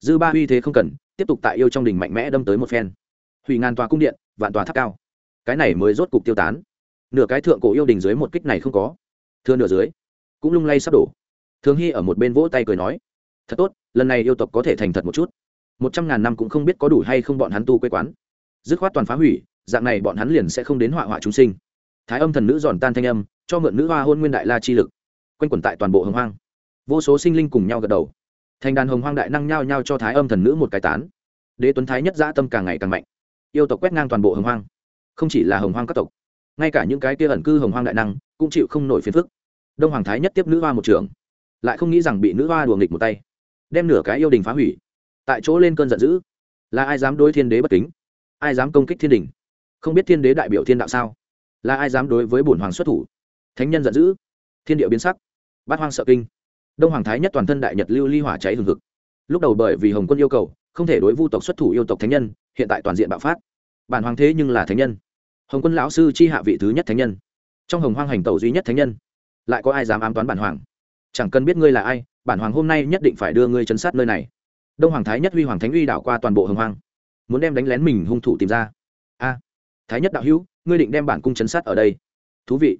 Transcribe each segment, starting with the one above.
dư ba uy thế không cần, tiếp tục tại yêu trong đình mạnh mẽ đâm tới một phen. Hủy ngàn tòa cung điện, vạn tòa tháp cao. Cái này mới rốt cục tiêu tán. Nửa cái thượng cổ yêu đình dưới một kích này không có. Thưa nửa dưới, cũng lung lay sắp đổ. Thường hy ở một bên vỗ tay cười nói, thật tốt, lần này yêu tộc có thể thành thật một chút. Một trăm ngàn năm cũng không biết có đủ hay không bọn hắn tu quê quán. Dứt khoát toàn phá hủy, dạng này bọn hắn liền sẽ không đến họa họa chúng sinh. Thái âm thần nữ giòn tan thanh âm, cho mượn nữ hoa hôn nguyên đại la chi lực, quanh quẩn tại toàn bộ hồng hoang. Vô số sinh linh cùng nhau gật đầu thành đàn hồng hoang đại năng nhao nhao cho thái âm thần nữ một cái tán. Đế tuấn thái nhất dã tâm càng ngày càng mạnh. Yêu tộc quét ngang toàn bộ hồng hoang. Không chỉ là hồng hoang các tộc, ngay cả những cái kia ẩn cư hồng hoang đại năng cũng chịu không nổi phiền phức. Đông hoàng thái nhất tiếp nữ hoa một trường, lại không nghĩ rằng bị nữ hoa đùa nghịch một tay, đem nửa cái yêu đình phá hủy. Tại chỗ lên cơn giận dữ, là ai dám đối thiên đế bất kính? Ai dám công kích thiên đình? Không biết thiên đế đại biểu thiên đạo sao? Là ai dám đối với bổn hoàng xuất thủ? Thánh nhân giận dữ, thiên địa biến sắc, bát hoang sợ kinh đông hoàng thái nhất toàn thân đại nhật lưu ly hỏa cháy hừng hực. Lúc đầu bởi vì hồng quân yêu cầu, không thể đối vu tộc xuất thủ yêu tộc thánh nhân, hiện tại toàn diện bạo phát. Bản hoàng thế nhưng là thánh nhân. Hồng quân lão sư chi hạ vị thứ nhất thánh nhân. Trong hồng hoang hành tẩu duy nhất thánh nhân. Lại có ai dám ám toán bản hoàng? Chẳng cần biết ngươi là ai, bản hoàng hôm nay nhất định phải đưa ngươi chấn sát nơi này. Đông hoàng thái nhất huy hoàng thánh uy đảo qua toàn bộ hồng hoang. Muốn đem đánh lén mình hung thủ tìm ra. A, thái nhất đạo hữu, ngươi định đem bản cung chấn sát ở đây. Thú vị.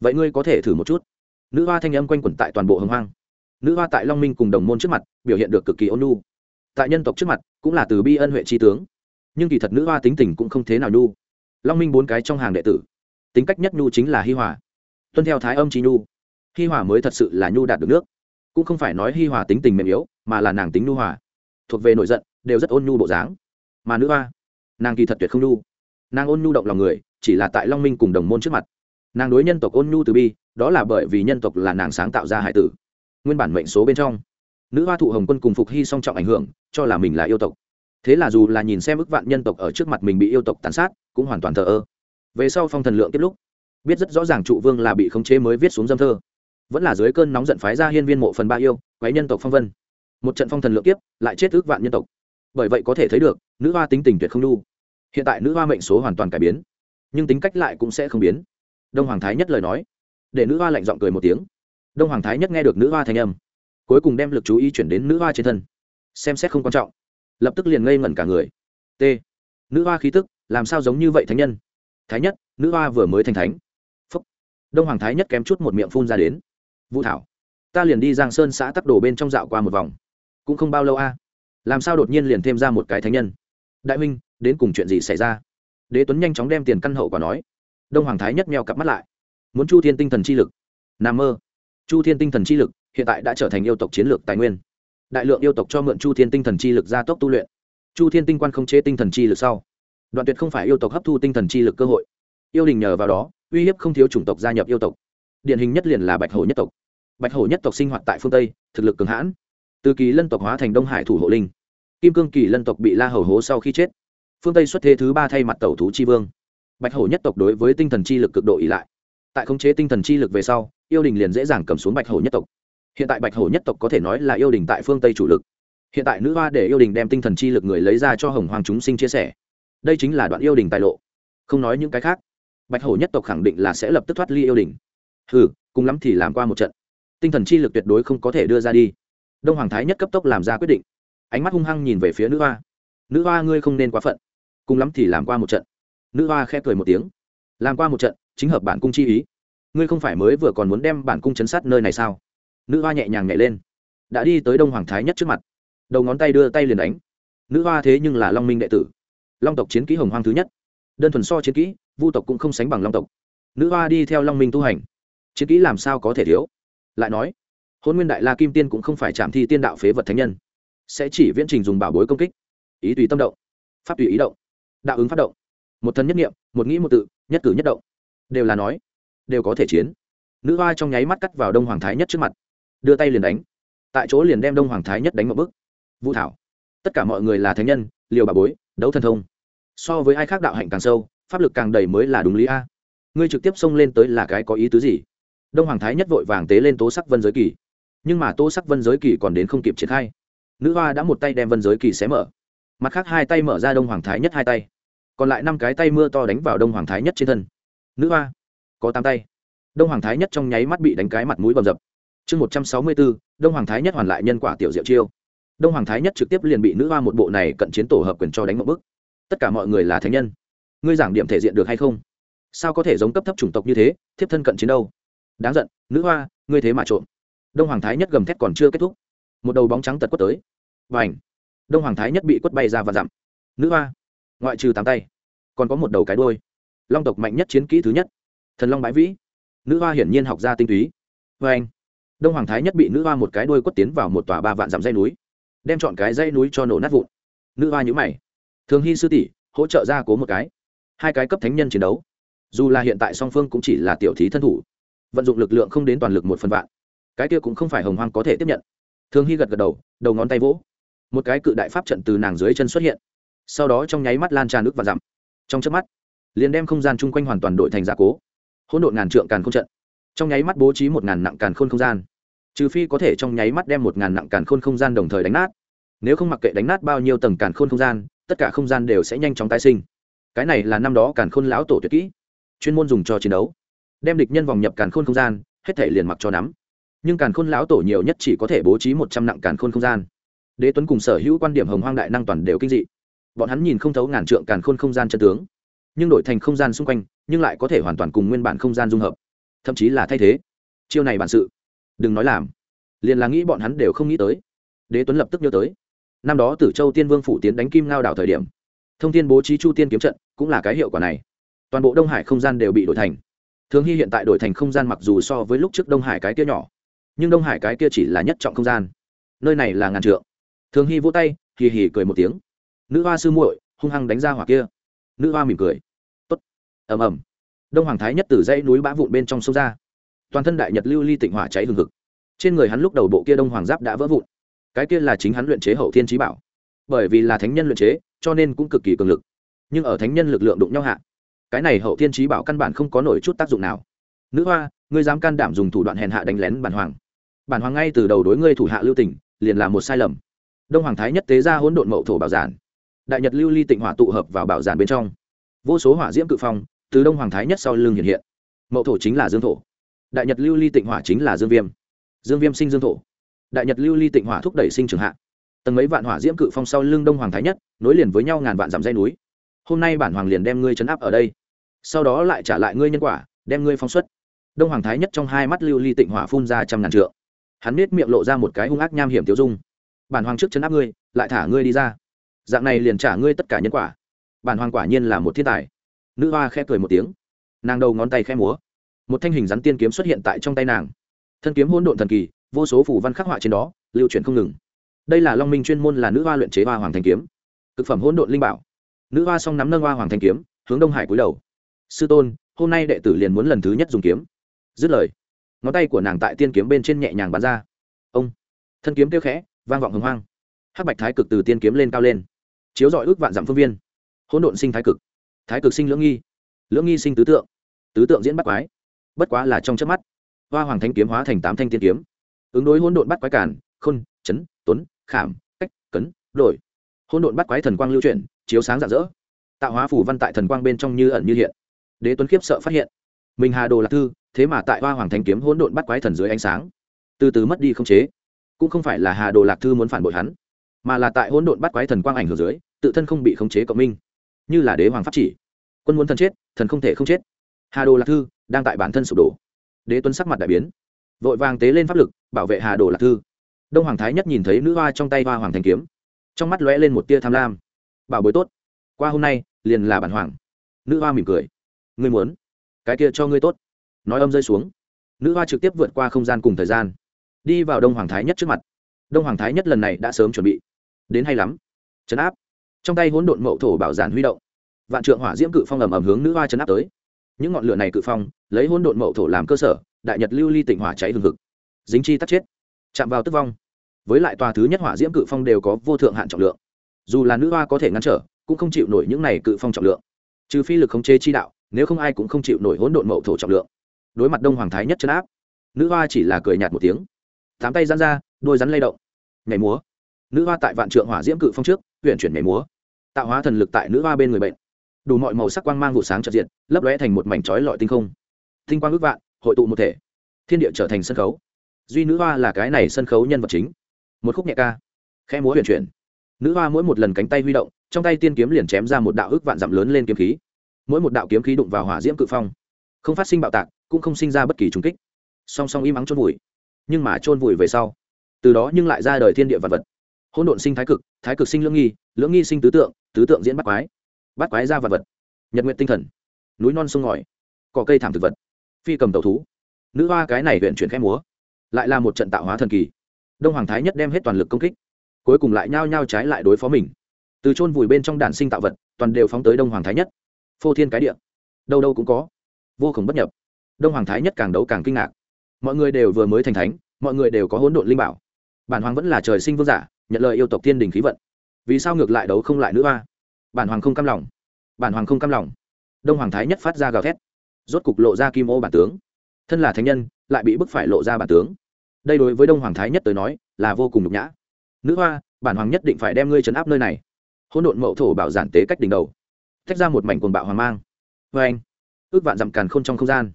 Vậy ngươi có thể thử một chút. Nữ hoa thanh âm quanh quẩn tại toàn bộ hồng hoang nữ hoa tại long minh cùng đồng môn trước mặt, biểu hiện được cực kỳ ôn nhu. Tại nhân tộc trước mặt, cũng là từ bi ân huệ tri tướng. Nhưng kỳ thật nữ hoa tính tình cũng không thế nào nhu. Long minh bốn cái trong hàng đệ tử, tính cách nhất nhu chính là hi hòa. Tuân theo thái âm chi nhu, hi hòa mới thật sự là nhu đạt được nước. Cũng không phải nói hi hòa tính tình mềm yếu, mà là nàng tính nhu hòa. Thuộc về nổi giận, đều rất ôn nhu bộ dáng. Mà nữ hoa, nàng kỳ thật tuyệt không nhu. Nàng ôn nhu động lòng người, chỉ là tại long minh cùng đồng môn trước mặt. Nàng đối nhân tộc ôn nhu từ bi, đó là bởi vì nhân tộc là nàng sáng tạo ra hải tử nguyên bản mệnh số bên trong. Nữ hoa thụ hồng quân cùng phục hy song trọng ảnh hưởng, cho là mình là yêu tộc. Thế là dù là nhìn xem ức vạn nhân tộc ở trước mặt mình bị yêu tộc tàn sát, cũng hoàn toàn thờ ơ. Về sau phong thần lượng tiếp lúc, biết rất rõ ràng trụ vương là bị khống chế mới viết xuống dâm thơ. Vẫn là dưới cơn nóng giận phái ra hiên viên mộ phần ba yêu quái nhân tộc phong vân. Một trận phong thần lượng kiếp, lại chết ước vạn nhân tộc. Bởi vậy có thể thấy được, nữ hoa tính tình tuyệt không lu. hiện tại nữ hoa mệnh số hoàn toàn cải biến, nhưng tính cách lại cũng sẽ không biến. Đông hoàng thái nhất lời nói. Để nữ hoa lạnh giọng cười một tiếng đông hoàng thái nhất nghe được nữ hoa thanh âm, cuối cùng đem lực chú ý chuyển đến nữ hoa trên thân. Xem xét không quan trọng, lập tức liền ngây ngẩn cả người. T, nữ hoa khí tức, làm sao giống như vậy thánh nhân? Thái nhất, nữ hoa vừa mới thành thánh. Phúc. Đông hoàng thái nhất kém chút một miệng phun ra đến. Vũ thảo, ta liền đi giang sơn xã tắc đồ bên trong dạo qua một vòng. Cũng không bao lâu a. Làm sao đột nhiên liền thêm ra một cái thánh nhân? Đại huynh, đến cùng chuyện gì xảy ra? Đế tuấn nhanh chóng đem tiền căn hậu quả nói. Đông hoàng thái nhất meo cặp mắt lại. Muốn chu thiên tinh thần chi lực. N mơ chu thiên tinh thần chi lực, hiện tại đã trở thành yêu tộc chiến lược tài nguyên. Đại lượng yêu tộc cho mượn chu thiên tinh thần chi lực gia tốc tu luyện. Chu thiên tinh quan không chế tinh thần chi lực sau, đoạn tuyệt không phải yêu tộc hấp thu tinh thần chi lực cơ hội. Yêu đình nhờ vào đó, uy hiếp không thiếu chủng tộc gia nhập yêu tộc. Điển hình nhất liền là bạch hổ nhất tộc. Bạch hổ nhất tộc sinh hoạt tại phương tây, thực lực cường hãn. Từ kỳ lân tộc hóa thành đông hải thủ hộ linh. Kim cương kỳ lân tộc bị la hầu hố sau khi chết. Phương tây xuất thế thứ ba thay mặt tẩu thú chi vương. Bạch hổ nhất tộc đối với tinh thần chi lực cực độ ỉ lại. Tại khống chế tinh thần chi lực về sau yêu đình liền dễ dàng cầm xuống bạch hổ nhất tộc. Hiện tại bạch hổ nhất tộc có thể nói là yêu đình tại phương tây chủ lực. Hiện tại nữ hoa để yêu đình đem tinh thần chi lực người lấy ra cho hồng hoàng chúng sinh chia sẻ. Đây chính là đoạn yêu đình tài lộ. Không nói những cái khác, bạch hổ nhất tộc khẳng định là sẽ lập tức thoát ly yêu đình. Ừ cùng lắm thì làm qua một trận. Tinh thần chi lực tuyệt đối không có thể đưa ra đi. Đông hoàng thái nhất cấp tốc làm ra quyết định. Ánh mắt hung hăng nhìn về phía nữ hoa. Nữ hoa ngươi không nên quá phận. Cùng lắm thì làm qua một trận. Nữ hoa khẽ cười một tiếng. Làm qua một trận, chính hợp bản cung chi ý ngươi không phải mới vừa còn muốn đem bản cung chấn sát nơi này sao? Nữ hoa nhẹ nhàng nhảy lên. Đã đi tới đông hoàng thái nhất trước mặt. Đầu ngón tay đưa tay liền đánh. Nữ hoa thế nhưng là long minh đệ tử. Long tộc chiến kỹ hồng hoang thứ nhất. Đơn thuần so chiến kỹ, vu tộc cũng không sánh bằng long tộc. Nữ hoa đi theo long minh tu hành. Chiến kỹ làm sao có thể thiếu? Lại nói hôn nguyên đại la kim tiên cũng không phải chạm thi tiên đạo phế vật thánh nhân. Sẽ chỉ viễn trình dùng bảo bối công kích. Ý tùy tâm động. Pháp tùy ý động. Đạo ứng phát động. Một thân nhất nghiệm một nghĩ một tự, nhất cử nhất động. Đều là nói đều có thể chiến. Nữ hoa trong nháy mắt cắt vào đông hoàng thái nhất trước mặt. Đưa tay liền đánh. Tại chỗ liền đem đông hoàng thái nhất đánh một bức vũ thảo. Tất cả mọi người là thánh nhân, liều bà bối, đấu thần thông. So với ai khác đạo hạnh càng sâu, pháp lực càng đầy mới là đúng lý a. Ngươi trực tiếp xông lên tới là cái có ý tứ gì? Đông hoàng thái nhất vội vàng tế lên tố sắc vân giới kỳ. Nhưng mà tố sắc vân giới kỳ còn đến không kịp triển khai. Nữ hoa đã một tay đem vân giới kỳ xé mở. Mặt khác hai tay mở ra đông hoàng thái nhất hai tay. Còn lại năm cái tay mưa to đánh vào đông hoàng thái nhất trên thân. Nữ hoa có tám tay. Đông hoàng thái nhất trong nháy mắt bị đánh cái mặt mũi bầm dập. Chương một trăm sáu mươi bốn, đông hoàng thái nhất hoàn lại nhân quả tiểu diệu chiêu. Đông hoàng thái nhất trực tiếp liền bị nữ hoa một bộ này cận chiến tổ hợp quyền cho đánh một bức. Tất cả mọi người là thánh nhân. Ngươi giảng điểm thể diện được hay không? Sao có thể giống cấp thấp chủng tộc như thế, thiếp thân cận chiến đâu? Đáng giận, nữ hoa, ngươi thế mà trộm. Đông hoàng thái nhất gầm thét còn chưa kết thúc. Một đầu bóng trắng tật quất tới. Và ảnh đông hoàng thái nhất bị quất bay ra và dặm. Nữ hoa, ngoại trừ tám tay, còn có một đầu cái đôi long tộc mạnh nhất chiến kỹ thứ nhất thần long bãi vĩ. Nữ hoa hiển nhiên học ra tinh túy. Vê anh, đông hoàng thái nhất bị nữ hoa một cái đôi quất tiến vào một tòa ba vạn dặm dây núi, đem chọn cái dây núi cho nổ nát vụn. Nữ hoa nhữ mày. Thường hy sư tỷ, hỗ trợ ra cố một cái. Hai cái cấp thánh nhân chiến đấu. Dù là hiện tại song phương cũng chỉ là tiểu thí thân thủ, vận dụng lực lượng không đến toàn lực một phần vạn. Cái kia cũng không phải hồng hoang có thể tiếp nhận. Thường hy gật gật đầu đầu ngón tay vỗ. Một cái cự đại pháp trận từ nàng dưới chân xuất hiện. Sau đó trong nháy mắt lan tràn nước và dặm. Trong chớp mắt, liền đem không gian chung quanh hoàn toàn đội thành gia cố hỗn độn ngàn trượng càn không trận. Trong nháy mắt bố trí một ngàn nặng càn khôn không gian. Trừ phi có thể trong nháy mắt đem một ngàn nặng càn khôn không gian đồng thời đánh nát. Nếu không mặc kệ đánh nát bao nhiêu tầng càn khôn không gian, tất cả không gian đều sẽ nhanh chóng tái sinh. Cái này là năm đó càn khôn lão tổ tuyệt kỹ, chuyên môn dùng cho chiến đấu. Đem địch nhân vòng nhập càn khôn không gian, hết thể liền mặc cho nắm. Nhưng càn khôn lão tổ nhiều nhất chỉ có thể bố trí một trăm nặng càn khôn không gian. Đế tuấn cùng sở hữu quan điểm hồng hoang đại năng toàn đều kinh dị. Bọn hắn nhìn không thấu ngàn trượng càn khôn không gian chân tướng, nhưng đổi thành không gian xung quanh nhưng lại có thể hoàn toàn cùng nguyên bản không gian dung hợp. Thậm chí là thay thế. Chiêu này bản sự. Đừng nói làm. Liền là nghĩ bọn hắn đều không nghĩ tới. Đế tuấn lập tức nhớ tới. Năm đó tử châu tiên vương phủ tiến đánh kim ngao đảo thời điểm, thông tin bố trí chu tiên kiếm trận cũng là cái hiệu quả này. Toàn bộ đông hải không gian đều bị đổi thành. Thường hy hiện tại đổi thành không gian mặc dù so với lúc trước đông hải cái kia nhỏ, nhưng đông hải cái kia chỉ là nhất trọng không gian. Nơi này là ngàn trượng. Thường hy vỗ tay, hì hì cười một tiếng. Nữ hoa sư muội, hung hăng đánh ra hỏa kia. Nữ hoa mỉm cười ầm ầm. Đông hoàng thái nhất từ dãy núi bã vụn bên trong sông ra. Toàn thân đại nhật lưu ly tịnh hỏa cháy hừng hực. Trên người hắn lúc đầu bộ kia đông hoàng giáp đã vỡ vụn. Cái kia là chính hắn luyện chế hậu thiên trí bảo. Bởi vì là thánh nhân luyện chế, cho nên cũng cực kỳ cường lực. Nhưng ở thánh nhân lực lượng đụng nhau hạ, cái này hậu thiên trí bảo căn bản không có nổi chút tác dụng nào. Nữ hoa, ngươi dám can đảm dùng thủ đoạn hèn hạ đánh lén bản hoàng. Bản hoàng ngay từ đầu đối ngươi thủ hạ lưu tỉnh liền là một sai lầm. Đông hoàng thái nhất tế ra hỗn độn mậu thổ bảo giản. Đại nhật lưu ly tịnh hỏa tụ hợp vào bảo giản bên trong vô số hỏa diễm cự phong từ đông hoàng thái nhất sau lưng hiện hiện. Mậu thổ chính là dương thổ. Đại nhật lưu ly tịnh hỏa chính là dương viêm. Dương viêm sinh dương thổ. Đại nhật lưu ly tịnh hỏa thúc đẩy sinh trường hạ. Tầng mấy vạn hỏa diễm cự phong sau lưng đông hoàng thái nhất, nối liền với nhau ngàn vạn dặm dây núi. Hôm nay bản hoàng liền đem ngươi chấn áp ở đây. Sau đó lại trả lại ngươi nhân quả, đem ngươi phóng xuất. Đông hoàng thái nhất trong hai mắt lưu ly tịnh hỏa phun ra trăm ngàn trượng. Hắn nết miệng lộ ra một cái hung ác nham hiểm tiêu dung. Bản hoàng trước chấn áp ngươi, lại thả ngươi đi ra. Dạng này liền trả ngươi tất cả nhân quả bản hoàng quả nhiên là một thiên tài. Nữ hoa khẽ cười một tiếng. Nàng đầu ngón tay khẽ múa. Một thanh hình rắn tiên kiếm xuất hiện tại trong tay nàng. Thân kiếm hỗn độn thần kỳ, vô số phủ văn khắc họa trên đó, lưu chuyển không ngừng. Đây là long minh chuyên môn là nữ hoa luyện chế hoa hoàng thanh kiếm. Thực phẩm hỗn độn linh bảo. Nữ hoa song nắm nâng hoa hoàng thanh kiếm, hướng đông hải cúi đầu. Sư tôn, hôm nay đệ tử liền muốn lần thứ nhất dùng kiếm. Dứt lời, ngón tay của nàng tại tiên kiếm bên trên nhẹ nhàng bắn ra. Ông. Thân kiếm kêu khẽ, vang vọng hồng hoang. Hắc bạch thái cực từ tiên kiếm lên cao lên. Chiếu dọi ước vạn dặm phương viên hỗn độn sinh thái cực. Thái cực sinh lưỡng nghi. Lưỡng nghi sinh tứ tượng. Tứ tượng diễn bắt quái. Bất quá là trong chớp mắt. Hoa hoàng thanh kiếm hóa thành tám thanh tiên kiếm. Ứng đối hỗn độn bắt quái cản khôn, chấn, tuấn, khảm, cách, cấn, đổi. Hỗn độn bắt quái thần quang lưu chuyển, chiếu sáng rạng rỡ. Tạo hóa phủ văn tại thần quang bên trong như ẩn như hiện. Đế tuấn khiếp sợ phát hiện, mình hà đồ lạc thư, thế mà tại hoa hoàng thanh kiếm hỗn độn bắt quái thần dưới ánh sáng. Từ từ mất đi không chế. Cũng không phải là hà đồ lạc thư muốn phản bội hắn, mà là tại hỗn độn bắt quái thần quang ảnh hưởng dưới, tự thân không bị khống chế cộng minh như là đế hoàng pháp chỉ. Quân muốn thần chết, thần không thể không chết. Hà đồ lạc thư đang tại bản thân sụp đổ. Đế tuấn sắc mặt đại biến. Vội vàng tế lên pháp lực, bảo vệ hà đồ lạc thư. Đông hoàng thái nhất nhìn thấy nữ hoa trong tay hoa hoàng thanh kiếm. Trong mắt lóe lên một tia tham lam. Bảo bối tốt. Qua hôm nay, liền là bản hoàng. Nữ hoa mỉm cười. Ngươi muốn? Cái kia cho ngươi tốt. Nói âm rơi xuống. Nữ hoa trực tiếp vượt qua không gian cùng thời gian. Đi vào đông hoàng thái nhất trước mặt. Đông hoàng thái nhất lần này đã sớm chuẩn bị. Đến hay lắm. Chấn áp trong tay hỗn độn mậu thổ bảo giản huy động, vạn trượng hỏa diễm cự phong ầm ầm hướng nữ hoa chấn áp tới. Những ngọn lửa này cự phong, lấy hỗn độn mậu thổ làm cơ sở, đại nhật lưu ly tịnh hỏa cháy hừng hực. Dính chi tắt chết, chạm vào tức vong. Với lại tòa thứ nhất hỏa diễm cự phong đều có vô thượng hạn trọng lượng. Dù là nữ hoa có thể ngăn trở, cũng không chịu nổi những này cự phong trọng lượng. Trừ phi lực khống chế chi đạo, nếu không ai cũng không chịu nổi hỗn độn mậu thổ trọng lượng. Đối mặt đông hoàng thái nhất chấn áp, nữ hoa chỉ là cười nhạt một tiếng. Tám tay giãn ra, đôi rắn lay động. Nhảy múa. Nữ hoa tại vạn trượng hỏa diễm cự phong trước huyện chuyển nhảy múa tạo hóa thần lực tại nữ hoa bên người bệnh. Đủ mọi màu sắc quang mang vụ sáng trật diện lấp lóe thành một mảnh trói lọi tinh không. Tinh quang ước vạn, hội tụ một thể. Thiên địa trở thành sân khấu. Duy nữ hoa là cái này sân khấu nhân vật chính. Một khúc nhẹ ca. Khe múa huyền chuyển. Nữ hoa mỗi một lần cánh tay huy động, trong tay tiên kiếm liền chém ra một đạo ước vạn dặm lớn lên kiếm khí. Mỗi một đạo kiếm khí đụng vào hỏa diễm cự phong. Không phát sinh bạo tạc, cũng không sinh ra bất kỳ trùng kích. Song song im ắng chôn vùi. Nhưng mà chôn vùi về sau, từ đó nhưng lại ra đời thiên địa vật vật. Hỗn độn sinh thái cực thái cực sinh lưỡng nghi lưỡng nghi sinh tứ tượng tứ tượng diễn bắt quái bắt quái ra vật vật, nhật nguyện tinh thần, núi non sông ngòi, cỏ cây thảm thực vật, phi cầm tàu thú. Nữ hoa cái này huyện chuyển khẽ múa, lại là một trận tạo hóa thần kỳ. Đông hoàng thái nhất đem hết toàn lực công kích, cuối cùng lại nhao nhao trái lại đối phó mình. Từ chôn vùi bên trong đàn sinh tạo vật, toàn đều phóng tới đông hoàng thái nhất. Phô thiên cái địa, đâu đâu cũng có, vô cùng bất nhập. Đông hoàng thái nhất càng đấu càng kinh ngạc. Mọi người đều vừa mới thành thánh, mọi người đều có hỗn độn linh bảo. Bản hoàng vẫn là trời sinh vương giả, nhận lời yêu tộc thiên đình khí vận vì sao ngược lại đấu không lại nữ hoa? Bản hoàng không cam lòng. Bản hoàng không cam lòng. Đông hoàng thái nhất phát ra gào thét. Rốt cục lộ ra kim ô bản tướng. Thân là thánh nhân, lại bị bức phải lộ ra bản tướng. Đây đối với đông hoàng thái nhất tới nói, là vô cùng nhục nhã. Nữ hoa, bản hoàng nhất định phải đem ngươi trấn áp nơi này. Hỗn độn mậu thổ bảo giản tế cách đỉnh đầu. Tách ra một mảnh quần bạo hoàng mang. Vê anh, ước vạn dặm càn khôn trong không gian.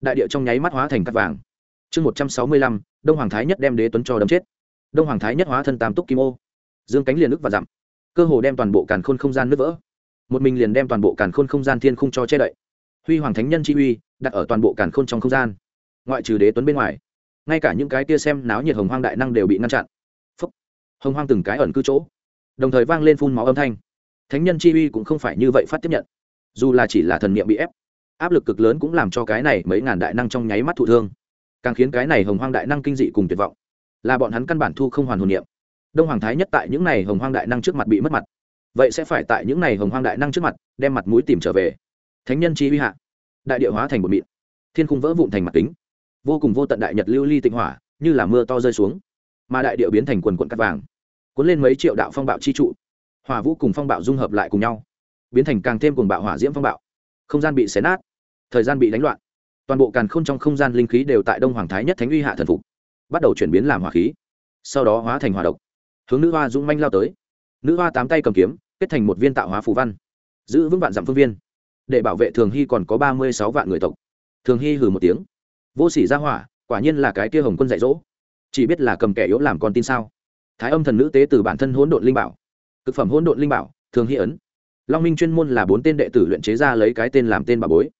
Đại địa trong nháy mắt hóa thành cắt vàng. Chương một trăm sáu mươi lăm, đông hoàng thái nhất đem đế tuấn cho đấm chết. Đông hoàng thái nhất hóa thân tam túc kim ô dương cánh liền ức và dặm. Cơ hồ đem toàn bộ càn khôn không gian nứt vỡ. Một mình liền đem toàn bộ càn khôn không gian thiên khung cho che đậy. Huy hoàng thánh nhân chi uy, đặt ở toàn bộ càn khôn trong không gian. Ngoại trừ đế tuấn bên ngoài, ngay cả những cái tia xem náo nhiệt hồng hoang đại năng đều bị ngăn chặn. Phấp hồng hoang từng cái ẩn cư chỗ. Đồng thời vang lên phun máu âm thanh. Thánh nhân chi uy cũng không phải như vậy phát tiếp nhận. Dù là chỉ là thần niệm bị ép, áp lực cực lớn cũng làm cho cái này mấy ngàn đại năng trong nháy mắt thụ thương. Càng khiến cái này hồng hoang đại năng kinh dị cùng tuyệt vọng. Là bọn hắn căn bản thu không hoàn hồn niệm đông hoàng thái nhất tại những này hồng hoang đại năng trước mặt bị mất mặt. Vậy sẽ phải tại những này hồng hoang đại năng trước mặt đem mặt mũi tìm trở về. Thánh nhân chi uy hạ. Đại địa hóa thành một mịn. Thiên khung vỡ vụn thành mặt kính. Vô cùng vô tận đại nhật lưu ly tịnh hỏa, như là mưa to rơi xuống. Mà đại địa biến thành quần quận cắt vàng. Cuốn lên mấy triệu đạo phong bạo chi trụ. Hỏa vũ cùng phong bạo dung hợp lại cùng nhau. Biến thành càng thêm cùng bạo hỏa diễm phong bạo. Không gian bị xé nát. Thời gian bị đánh loạn. Toàn bộ càn k h ô n trong không gian linh khí đều tại đông hoàng thái nhất thánh uy hạ thần phục. Bắt đầu chuyển biến làm hỏa khí. Sau đó hóa thành hỏa độc hướng nữ hoa dũng manh lao tới. Nữ hoa tám tay cầm kiếm, kết thành một viên tạo hóa phù văn, giữ vững vạn dặm phương viên. Để bảo vệ thường hy còn có ba mươi sáu vạn người tộc. Thường hy hừ một tiếng. Vô s ỉ ra hỏa, quả nhiên là cái kia hồng quân dạy dỗ. Chỉ biết là cầm kẻ yếu làm con tin sao? Thái âm thần nữ tế từ bản thân hỗn độn linh bảo. Thực phẩm hỗn độn linh bảo, thường hy ấn. Long minh chuyên môn là bốn tên đệ tử luyện chế ra lấy cái tên làm tên bà bối.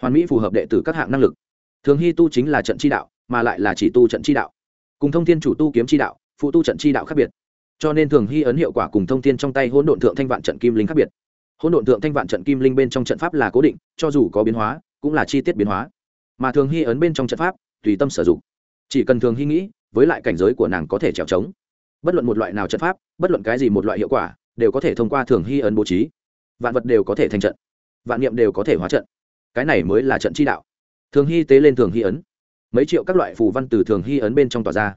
Hoàn mỹ phù hợp đệ tử các hạng năng lực. Thường hy tu chính là trận chi đạo, mà lại là chỉ tu trận chi đạo. Cùng thông thiên chủ tu kiếm chi đạo, phụ tu trận chi đạo khác biệt cho nên thường hy ấn hiệu quả cùng thông tin trong tay hỗn độn thượng thanh vạn trận kim linh khác biệt. Hỗn độn thượng thanh vạn trận kim linh bên trong trận pháp là cố định, cho dù có biến hóa, cũng là chi tiết biến hóa. Mà thường hy ấn bên trong trận pháp, tùy tâm sử dụng. Chỉ cần thường hy nghĩ, với lại cảnh giới của nàng có thể trèo trống. Bất luận một loại nào trận pháp, bất luận cái gì một loại hiệu quả, đều có thể thông qua thường hy ấn bố trí. Vạn vật đều có thể thành trận. Vạn niệm đều có thể hóa trận. Cái này mới là trận chi đạo. Thường hy tế lên thường hy ấn. Mấy triệu các loại phù văn từ thường hy ấn bên trong tỏa ra.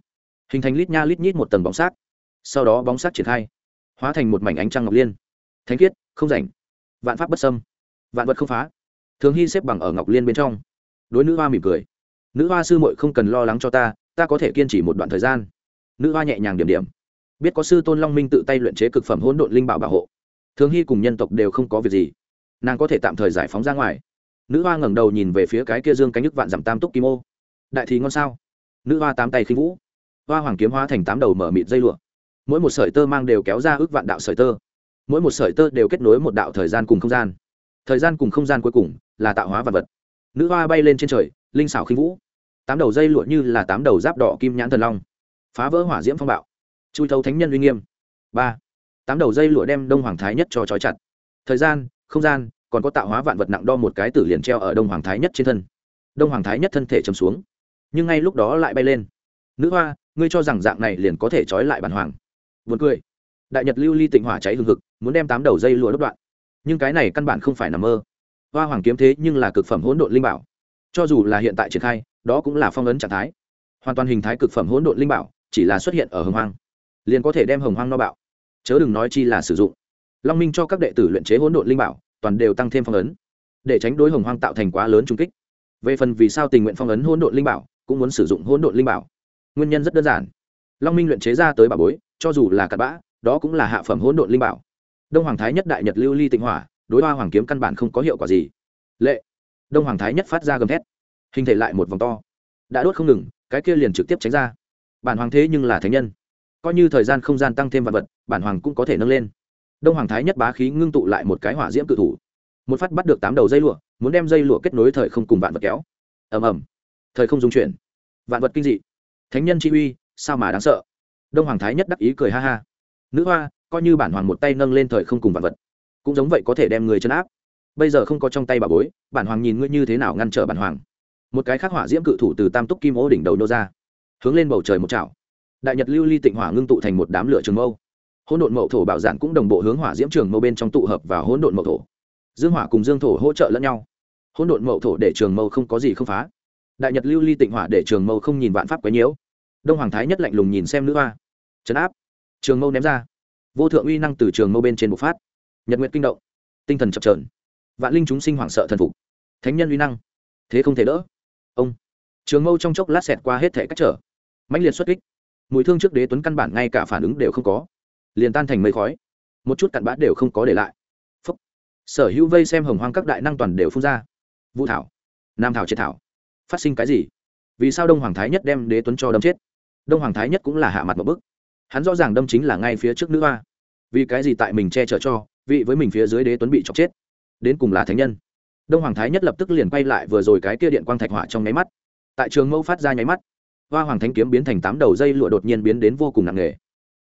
Hình thành lít nha lít nhít một tầng bóng sát sau đó bóng sát triển khai, hóa thành một mảnh ánh trăng ngọc liên. Thánh khiết, không rảnh. Vạn pháp bất xâm. Vạn vật không phá. Thường hy xếp bằng ở ngọc liên bên trong. Đối nữ hoa mỉm cười. Nữ hoa sư muội không cần lo lắng cho ta ta có thể kiên trì một đoạn thời gian. Nữ hoa nhẹ nhàng điểm điểm. Biết có sư tôn long minh tự tay luyện chế cực phẩm hỗn độn linh bảo bảo hộ. Thường hy cùng nhân tộc đều không có việc gì. Nàng có thể tạm thời giải phóng ra ngoài. Nữ hoa ngẩng đầu nhìn về phía cái kia dương cánh nhức vạn dặm tam túc kim ô. Đại thì ngon sao? Nữ hoa tám tay khinh vũ. Hoa hoàng kiếm hoa thành tám đầu mở mịt dây lụa mỗi một sợi tơ mang đều kéo ra ước vạn đạo sợi tơ. Mỗi một sợi tơ đều kết nối một đạo thời gian cùng không gian. Thời gian cùng không gian cuối cùng là tạo hóa vật vật. Nữ hoa bay lên trên trời, linh xảo khinh vũ. Tám đầu dây lụa như là tám đầu giáp đỏ kim nhãn thần long. Phá vỡ hỏa diễm phong bạo. Chui thấu thánh nhân uy nghiêm. Ba. Tám đầu dây lụa đem đông hoàng thái nhất cho trói chặt. Thời gian, không gian, còn có tạo hóa vạn vật nặng đo một cái tử liền treo ở đông hoàng thái nhất trên thân. Đông hoàng thái nhất thân thể chầm xuống. Nhưng ngay lúc đó lại bay lên. Nữ hoa, ngươi cho rằng dạng này liền có thể trói lại bản hoàng. Buồn cười. Đại nhật lưu ly tịnh hỏa cháy hừng hực, muốn đem tám đầu dây lụa đốt đoạn. Nhưng cái này căn bản không phải nằm mơ. Hoa hoàng kiếm thế nhưng là cực phẩm hỗn độn linh bảo. Cho dù là hiện tại triển khai, đó cũng là phong ấn trạng thái. Hoàn toàn hình thái cực phẩm hỗn độn linh bảo, chỉ là xuất hiện ở hồng hoang. Liền có thể đem hồng hoang no bạo. Chớ đừng nói chi là sử dụng. Long minh cho các đệ tử luyện chế hỗn độn linh bảo, toàn đều tăng thêm phong ấn. Để tránh đối hồng hoang tạo thành quá lớn trung kích. Về phần vì sao tình nguyện phong ấn hỗn độn linh bảo, cũng muốn sử dụng hỗn độn linh bảo. Nguyên nhân rất đơn giản. Long minh luyện chế ra tới bảo bối cho dù là cặn bã, đó cũng là hạ phẩm hỗn độn linh bảo. Đông hoàng thái nhất đại nhật lưu ly tịnh hỏa, đối hoa hoàng kiếm căn bản không có hiệu quả gì. Lệ. Đông hoàng thái nhất phát ra gầm thét. Hình thể lại một vòng to. Đã đốt không ngừng, cái kia liền trực tiếp tránh ra. Bản hoàng thế nhưng là thánh nhân. Coi như thời gian không gian tăng thêm vật vật, bản hoàng cũng có thể nâng lên. Đông hoàng thái nhất bá khí ngưng tụ lại một cái hỏa diễm cự thủ. Một phát bắt được tám đầu dây lụa, muốn đem dây lụa kết nối thời không cùng vạn vật kéo. Ầm ầm. Thời không dung chuyển. Vạn vật kinh dị. Thánh nhân chi uy, sao mà đáng sợ? Đông hoàng thái nhất đắc ý cười ha ha. Nữ hoa, coi như bản hoàng một tay nâng lên thời không cùng vạn vật, cũng giống vậy có thể đem người chân áp. Bây giờ không có trong tay bà bối, bản hoàng nhìn ngươi như thế nào ngăn trở bản hoàng. Một cái khắc hỏa diễm cự thủ từ tam túc kim ô đỉnh đầu nô ra, hướng lên bầu trời một chảo. Đại nhật lưu ly tịnh hỏa ngưng tụ thành một đám lửa trường mâu. Hỗn độn mậu thổ bảo giản cũng đồng bộ hướng hỏa diễm trường mâu bên trong tụ hợp và hỗn độn mậu thổ. Dương hỏa cùng dương thổ hỗ trợ lẫn nhau. Hỗn độn mậu thổ để trường mâu không có gì không phá. Đại nhật lưu ly tịnh hỏa để trường mâu không nhìn vạn pháp quấy nhiễu đông hoàng thái nhất lạnh lùng nhìn xem nữ hoa. Trấn áp. Trường mâu ném ra. Vô thượng uy năng từ trường mâu bên trên bộc phát. Nhật nguyện kinh động. Tinh thần chập trờn vạn linh chúng sinh hoảng sợ thần phục. Thánh nhân uy năng. Thế không thể đỡ. Ông. Trường mâu trong chốc lát xẹt qua hết thể cách trở. Mãnh liệt xuất kích. Mùi thương trước đế tuấn căn bản ngay cả phản ứng đều không có. Liền tan thành mây khói. Một chút cặn bã đều không có để lại. Phúc. sở hữu vây xem hồng hoang các đại năng toàn đều phun ra. Vũ thảo. Nam thảo triệt thảo. Phát sinh cái gì? Vì sao đông hoàng thái nhất đem đế tuấn cho đâm chết? Đông hoàng thái nhất cũng là hạ mặt một bức. Hắn rõ ràng đâm chính là ngay phía trước nữ hoa. Vì cái gì tại mình che chở cho, vị với mình phía dưới đế tuấn bị chọc chết. Đến cùng là thánh nhân. Đông hoàng thái nhất lập tức liền quay lại vừa rồi cái kia điện quang thạch hỏa trong nháy mắt. Tại trường mâu phát ra nháy mắt, hoa hoàng thánh kiếm biến thành tám đầu dây lụa đột nhiên biến đến vô cùng nặng nề.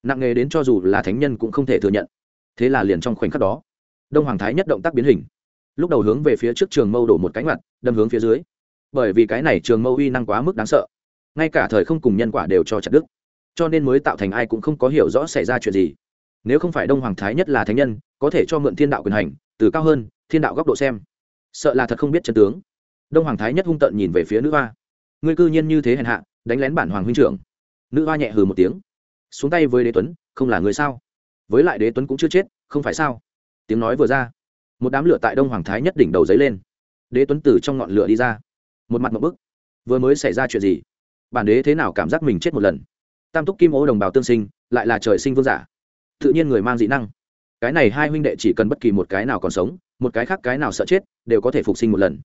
Nặng nề đến cho dù là thánh nhân cũng không thể thừa nhận. Thế là liền trong khoảnh khắc đó, đông hoàng thái nhất động tác biến hình. Lúc đầu hướng về phía trước trường mâu đổ một cánh mặt đâm hướng phía dưới. Bởi vì cái này trường mâu uy năng quá mức đáng sợ ngay cả thời không cùng nhân quả đều cho chặt đức cho nên mới tạo thành ai cũng không có hiểu rõ xảy ra chuyện gì. Nếu không phải đông hoàng thái nhất là thánh nhân, có thể cho mượn thiên đạo quyền hành, từ cao hơn, thiên đạo góc độ xem, sợ là thật không biết chân tướng. Đông hoàng thái nhất hung tợn nhìn về phía nữ hoa. Ngươi cư nhiên như thế hèn hạ, đánh lén bản hoàng huynh trưởng. Nữ hoa nhẹ hừ một tiếng. Xuống tay với đế tuấn, không là người sao? Với lại đế tuấn cũng chưa chết, không phải sao? Tiếng nói vừa ra, một đám lửa tại đông hoàng thái nhất đỉnh đầu dấy lên. Đế tuấn từ trong ngọn lửa đi ra, một mặt một bức. Vừa mới xảy ra chuyện gì? Bản đế thế nào cảm giác mình chết một lần? Tam túc kim ô đồng bào tương sinh, lại là trời sinh vương giả. Tự nhiên người mang dị năng. Cái này hai huynh đệ chỉ cần bất kỳ một cái nào còn sống, một cái khác cái nào sợ chết, đều có thể phục sinh một lần.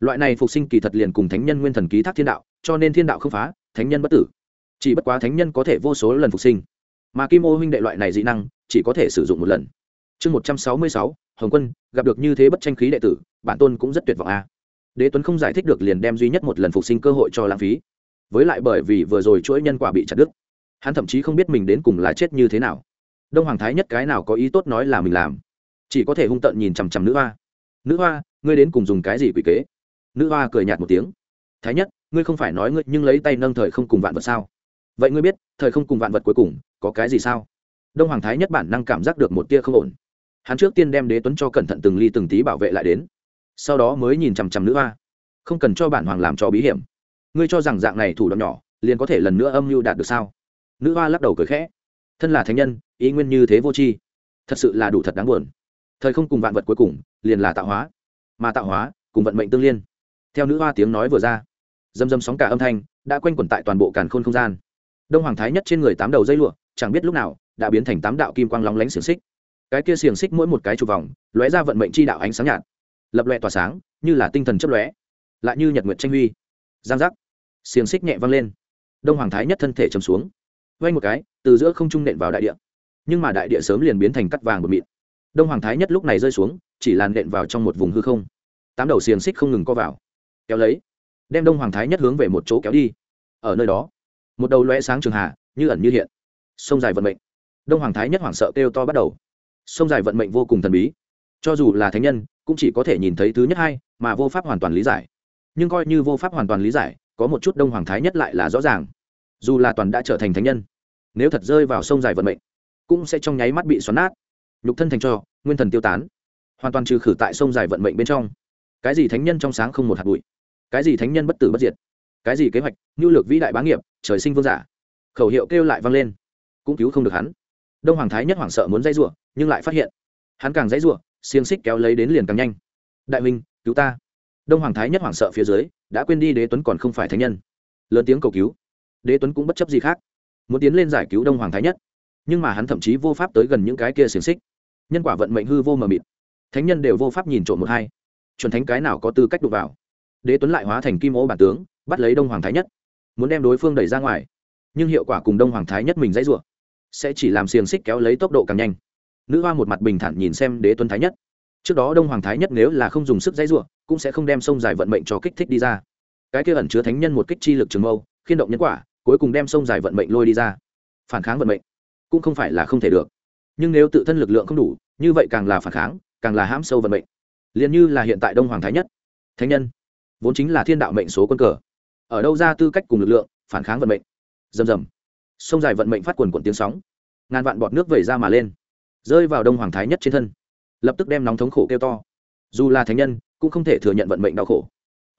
Loại này phục sinh kỳ thật liền cùng thánh nhân nguyên thần ký thác thiên đạo, cho nên thiên đạo không phá, thánh nhân bất tử. Chỉ bất quá thánh nhân có thể vô số lần phục sinh. Mà kim ô huynh đệ loại này dị năng, chỉ có thể sử dụng một lần. Chương một trăm sáu mươi sáu, hồng quân, gặp được như thế bất tranh khí đệ tử, bản tôn cũng rất tuyệt vọng a. Đế tuấn không giải thích được liền đem duy nhất một lần phục sinh cơ hội cho lãng phí với lại bởi vì vừa rồi chuỗi nhân quả bị chặt đứt. Hắn thậm chí không biết mình đến cùng là chết như thế nào. Đông hoàng thái nhất cái nào có ý tốt nói là mình làm. Chỉ có thể hung tợn nhìn chằm chằm nữ hoa. Nữ hoa, ngươi đến cùng dùng cái gì quỷ kế? Nữ hoa cười nhạt một tiếng. Thái nhất, ngươi không phải nói ngươi nhưng lấy tay nâng thời không cùng vạn vật sao? Vậy ngươi biết, thời không cùng vạn vật cuối cùng, có cái gì sao? Đông hoàng thái nhất bản năng cảm giác được một tia không ổn. Hắn trước tiên đem đế tuấn cho cẩn thận từng ly từng tí bảo vệ lại đến. Sau đó mới nhìn chằm chằm nữ hoa. Không cần cho bản hoàng làm cho bí hiểm ngươi cho rằng dạng này thủ đoạn nhỏ, liền có thể lần nữa âm mưu đạt được sao? Nữ hoa lắc đầu cười khẽ. Thân là thánh nhân, ý nguyên như thế vô tri. Thật sự là đủ thật đáng buồn. Thời không cùng vạn vật cuối cùng, liền là tạo hóa. Mà tạo hóa, cùng vận mệnh tương liên. Theo nữ hoa tiếng nói vừa ra dâm dâm sóng cả âm thanh đã quanh quẩn tại toàn bộ càn khôn không gian. Đông hoàng thái nhất trên người tám đầu dây lụa, chẳng biết lúc nào đã biến thành tám đạo kim quang lóng lánh xiềng xích. Cái kia xiềng xích mỗi một cái chụp vòng, lóe ra vận mệnh chi đạo ánh sáng nhạt. Lập loẹ tỏa sáng, như là tinh thần chấp lóe, lại như nhật nguyệt tranh huy. Giang giác xiềng xích nhẹ văng lên. Đông hoàng thái nhất thân thể chầm xuống. Vay một cái, từ giữa không trung nện vào đại địa. Nhưng mà đại địa sớm liền biến thành cắt vàng bột mịn. Đông hoàng thái nhất lúc này rơi xuống, chỉ làn nện vào trong một vùng hư không. Tám đầu xiềng xích không ngừng co vào. Kéo lấy, đem đông hoàng thái nhất hướng về một chỗ kéo đi. Ở nơi đó, một đầu loe sáng trường hạ, như ẩn như hiện. Sông dài vận mệnh. Đông hoàng thái nhất hoảng sợ kêu to bắt đầu. Sông dài vận mệnh vô cùng thần bí. Cho dù là thánh nhân, cũng chỉ có thể nhìn thấy thứ nhất hai, mà vô pháp hoàn toàn lý giải. Nhưng coi như vô pháp hoàn toàn lý giải có một chút đông hoàng thái nhất lại là rõ ràng. Dù là toàn đã trở thành thánh nhân, nếu thật rơi vào sông dài vận mệnh, cũng sẽ trong nháy mắt bị xoắn nát. Nhục thân thành cho, nguyên thần tiêu tán, hoàn toàn trừ khử tại sông dài vận mệnh bên trong. Cái gì thánh nhân trong sáng không một hạt bụi, cái gì thánh nhân bất tử bất diệt, cái gì kế hoạch nhu lược vĩ đại bá nghiệp, trời sinh vương giả, khẩu hiệu kêu lại vang lên, cũng cứu không được hắn. Đông hoàng thái nhất hoảng sợ muốn dây r nhưng lại phát hiện, hắn càng dây r u xiềng xích kéo lấy đến liền càng nhanh. Đại minh cứu ta đông hoàng thái nhất hoảng sợ phía dưới, đã quên đi đế tuấn còn không phải thánh nhân. Lớn tiếng cầu cứu. Đế tuấn cũng bất chấp gì khác. Muốn tiến lên giải cứu đông hoàng thái nhất. Nhưng mà hắn thậm chí vô pháp tới gần những cái kia xiềng xích. Nhân quả vận mệnh hư vô mờ mịt. Thánh nhân đều vô pháp nhìn trộm một hai. Chuẩn thánh cái nào có tư cách đụng vào. Đế tuấn lại hóa thành kim ô bản tướng, bắt lấy đông hoàng thái nhất. Muốn đem đối phương đẩy ra ngoài. Nhưng hiệu quả cùng đông hoàng thái nhất mình dãy rủa. Sẽ chỉ làm xiềng xích kéo lấy tốc độ càng nhanh. Nữ hoa một mặt bình thản nhìn xem đế tuấn thái nhất. Trước đó đông hoàng thái nhất nếu là không dùng sức dãy ruộng cũng sẽ không đem sông dài vận mệnh cho kích thích đi ra. Cái kia ẩn chứa thánh nhân một kích chi lực trường mâu, khiên động nhân quả, cuối cùng đem sông dài vận mệnh lôi đi ra. Phản kháng vận mệnh cũng không phải là không thể được. Nhưng nếu tự thân lực lượng không đủ, như vậy càng là phản kháng, càng là hãm sâu vận mệnh. Liền như là hiện tại đông hoàng thái nhất. Thánh nhân vốn chính là thiên đạo mệnh số quân cờ. Ở đâu ra tư cách cùng lực lượng, phản kháng vận mệnh. Rầm rầm. Sông dài vận mệnh phát quần quần tiếng sóng. Ngàn vạn bọt nước vẩy ra mà lên. Rơi vào đông hoàng thái nhất trên thân. Lập tức đem nóng thống khổ kêu to. Dù là thánh nhân cũng không thể thừa nhận vận mệnh đau khổ,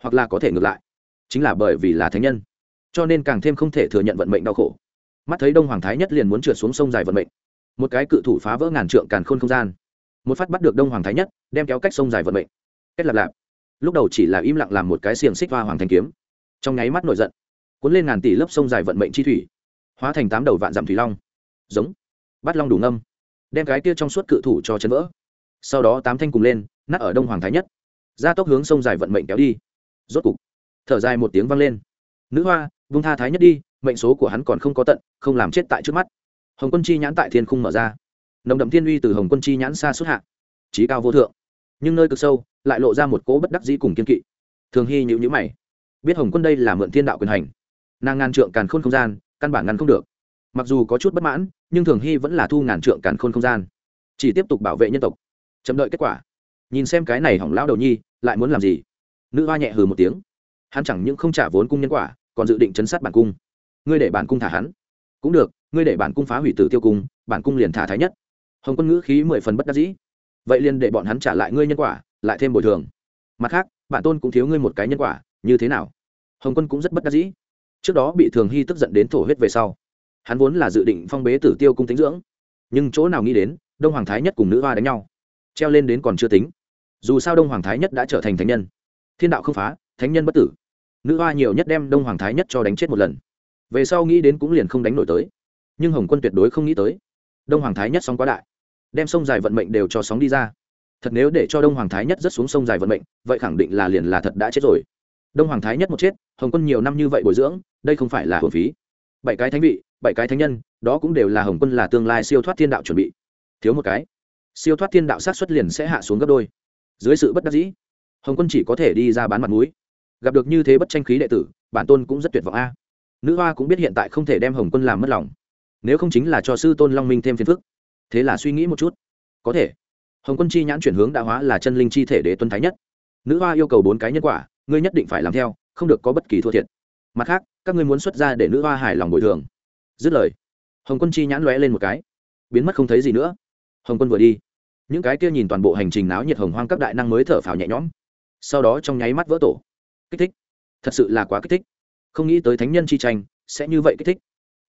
hoặc là có thể ngược lại, chính là bởi vì là thánh nhân, cho nên càng thêm không thể thừa nhận vận mệnh đau khổ. Mắt thấy đông hoàng thái nhất liền muốn trượt xuống sông dài vận mệnh, một cái cự thủ phá vỡ ngàn trượng càn khôn không gian, một phát bắt được đông hoàng thái nhất, đem kéo cách sông dài vận mệnh, cách lạp lạp lúc đầu chỉ là im lặng làm một cái xiềng xích hoa hoàng thanh kiếm, trong nháy mắt nổi giận, cuốn lên ngàn tỷ lớp sông dài vận mệnh chi thủy, hóa thành tám đầu vạn dặm thủy long, giống bắt long đủ ngâm, đem cái kia trong suốt cự thủ cho chấn vỡ. Sau đó tám thanh cùng lên, nát ở đông hoàng thái nhất ra tốc hướng sông dài vận mệnh kéo đi. Rốt cục, thở dài một tiếng vang lên. Nữ hoa vung tha thái nhất đi, mệnh số của hắn còn không có tận, không làm chết tại trước mắt. Hồng quân chi nhãn tại thiên khung mở ra. Nồng đậm thiên uy từ hồng quân chi nhãn xa xuất hạ. Trí cao vô thượng. Nhưng nơi cực sâu, lại lộ ra một cỗ bất đắc dĩ cùng kiên kỵ. Thường hy nhịu nhữ mày. Biết hồng quân đây là mượn thiên đạo quyền hành. Nàng ngàn trượng càn khôn không gian, căn bản ngăn không được. Mặc dù có chút bất mãn, nhưng thường hy vẫn là thu ngàn trượng càn khôn không gian. Chỉ tiếp tục bảo vệ nhân tộc. Chậm đợi kết quả nhìn xem cái này hỏng lão đầu nhi, lại muốn làm gì? Nữ hoa nhẹ hừ một tiếng. Hắn chẳng những không trả vốn cung nhân quả, còn dự định chấn sát bản cung. Ngươi để bản cung thả hắn. Cũng được, ngươi để bản cung phá hủy tử tiêu cung, bản cung liền thả thái nhất. Hồng quân ngữ khí mười phần bất đắc dĩ. Vậy liền để bọn hắn trả lại ngươi nhân quả, lại thêm bồi thường. Mặt khác, bản tôn cũng thiếu ngươi một cái nhân quả, như thế nào? Hồng quân cũng rất bất đắc dĩ. Trước đó bị thường hy tức giận đến thổ huyết về sau, hắn vốn là dự định phong bế tử tiêu cung tính dưỡng. Nhưng chỗ nào nghĩ đến, đông hoàng thái nhất cùng nữ hoa đánh nhau. Treo lên đến còn chưa tính dù sao đông hoàng thái nhất đã trở thành thánh nhân thiên đạo không phá thánh nhân bất tử nữ hoa nhiều nhất đem đông hoàng thái nhất cho đánh chết một lần về sau nghĩ đến cũng liền không đánh nổi tới nhưng hồng quân tuyệt đối không nghĩ tới đông hoàng thái nhất sóng quá đại đem sông dài vận mệnh đều cho sóng đi ra thật nếu để cho đông hoàng thái nhất rất xuống sông dài vận mệnh vậy khẳng định là liền là thật đã chết rồi đông hoàng thái nhất một chết hồng quân nhiều năm như vậy bồi dưỡng đây không phải là hồn phí bảy cái thánh vị bảy cái thánh nhân đó cũng đều là hồng quân là tương lai siêu thoát thiên đạo chuẩn bị thiếu một cái siêu thoát thiên đạo sát xuất liền sẽ hạ xuống gấp đôi dưới sự bất đắc dĩ, hồng quân chỉ có thể đi ra bán mặt mũi. Gặp được như thế bất tranh khí đệ tử, bản tôn cũng rất tuyệt vọng a. Nữ hoa cũng biết hiện tại không thể đem hồng quân làm mất lòng. Nếu không chính là cho sư tôn long minh thêm phiền phức. Thế là suy nghĩ một chút. Có thể. Hồng quân chi nhãn chuyển hướng đã hóa là chân linh chi thể đế tuân thái nhất. Nữ hoa yêu cầu bốn cái nhân quả, ngươi nhất định phải làm theo, không được có bất kỳ thua thiệt. Mặt khác, các ngươi muốn xuất ra để nữ hoa hài lòng bồi thường. Dứt lời, hồng quân chi nhãn lóe lên một cái. Biến mất không thấy gì nữa. Hồng quân vừa đi những cái kia nhìn toàn bộ hành trình náo nhiệt hồng hoang các đại năng mới thở phào nhẹ nhõm. Sau đó trong nháy mắt vỡ tổ. Kích thích. Thật sự là quá kích thích. Không nghĩ tới thánh nhân chi tranh sẽ như vậy kích thích.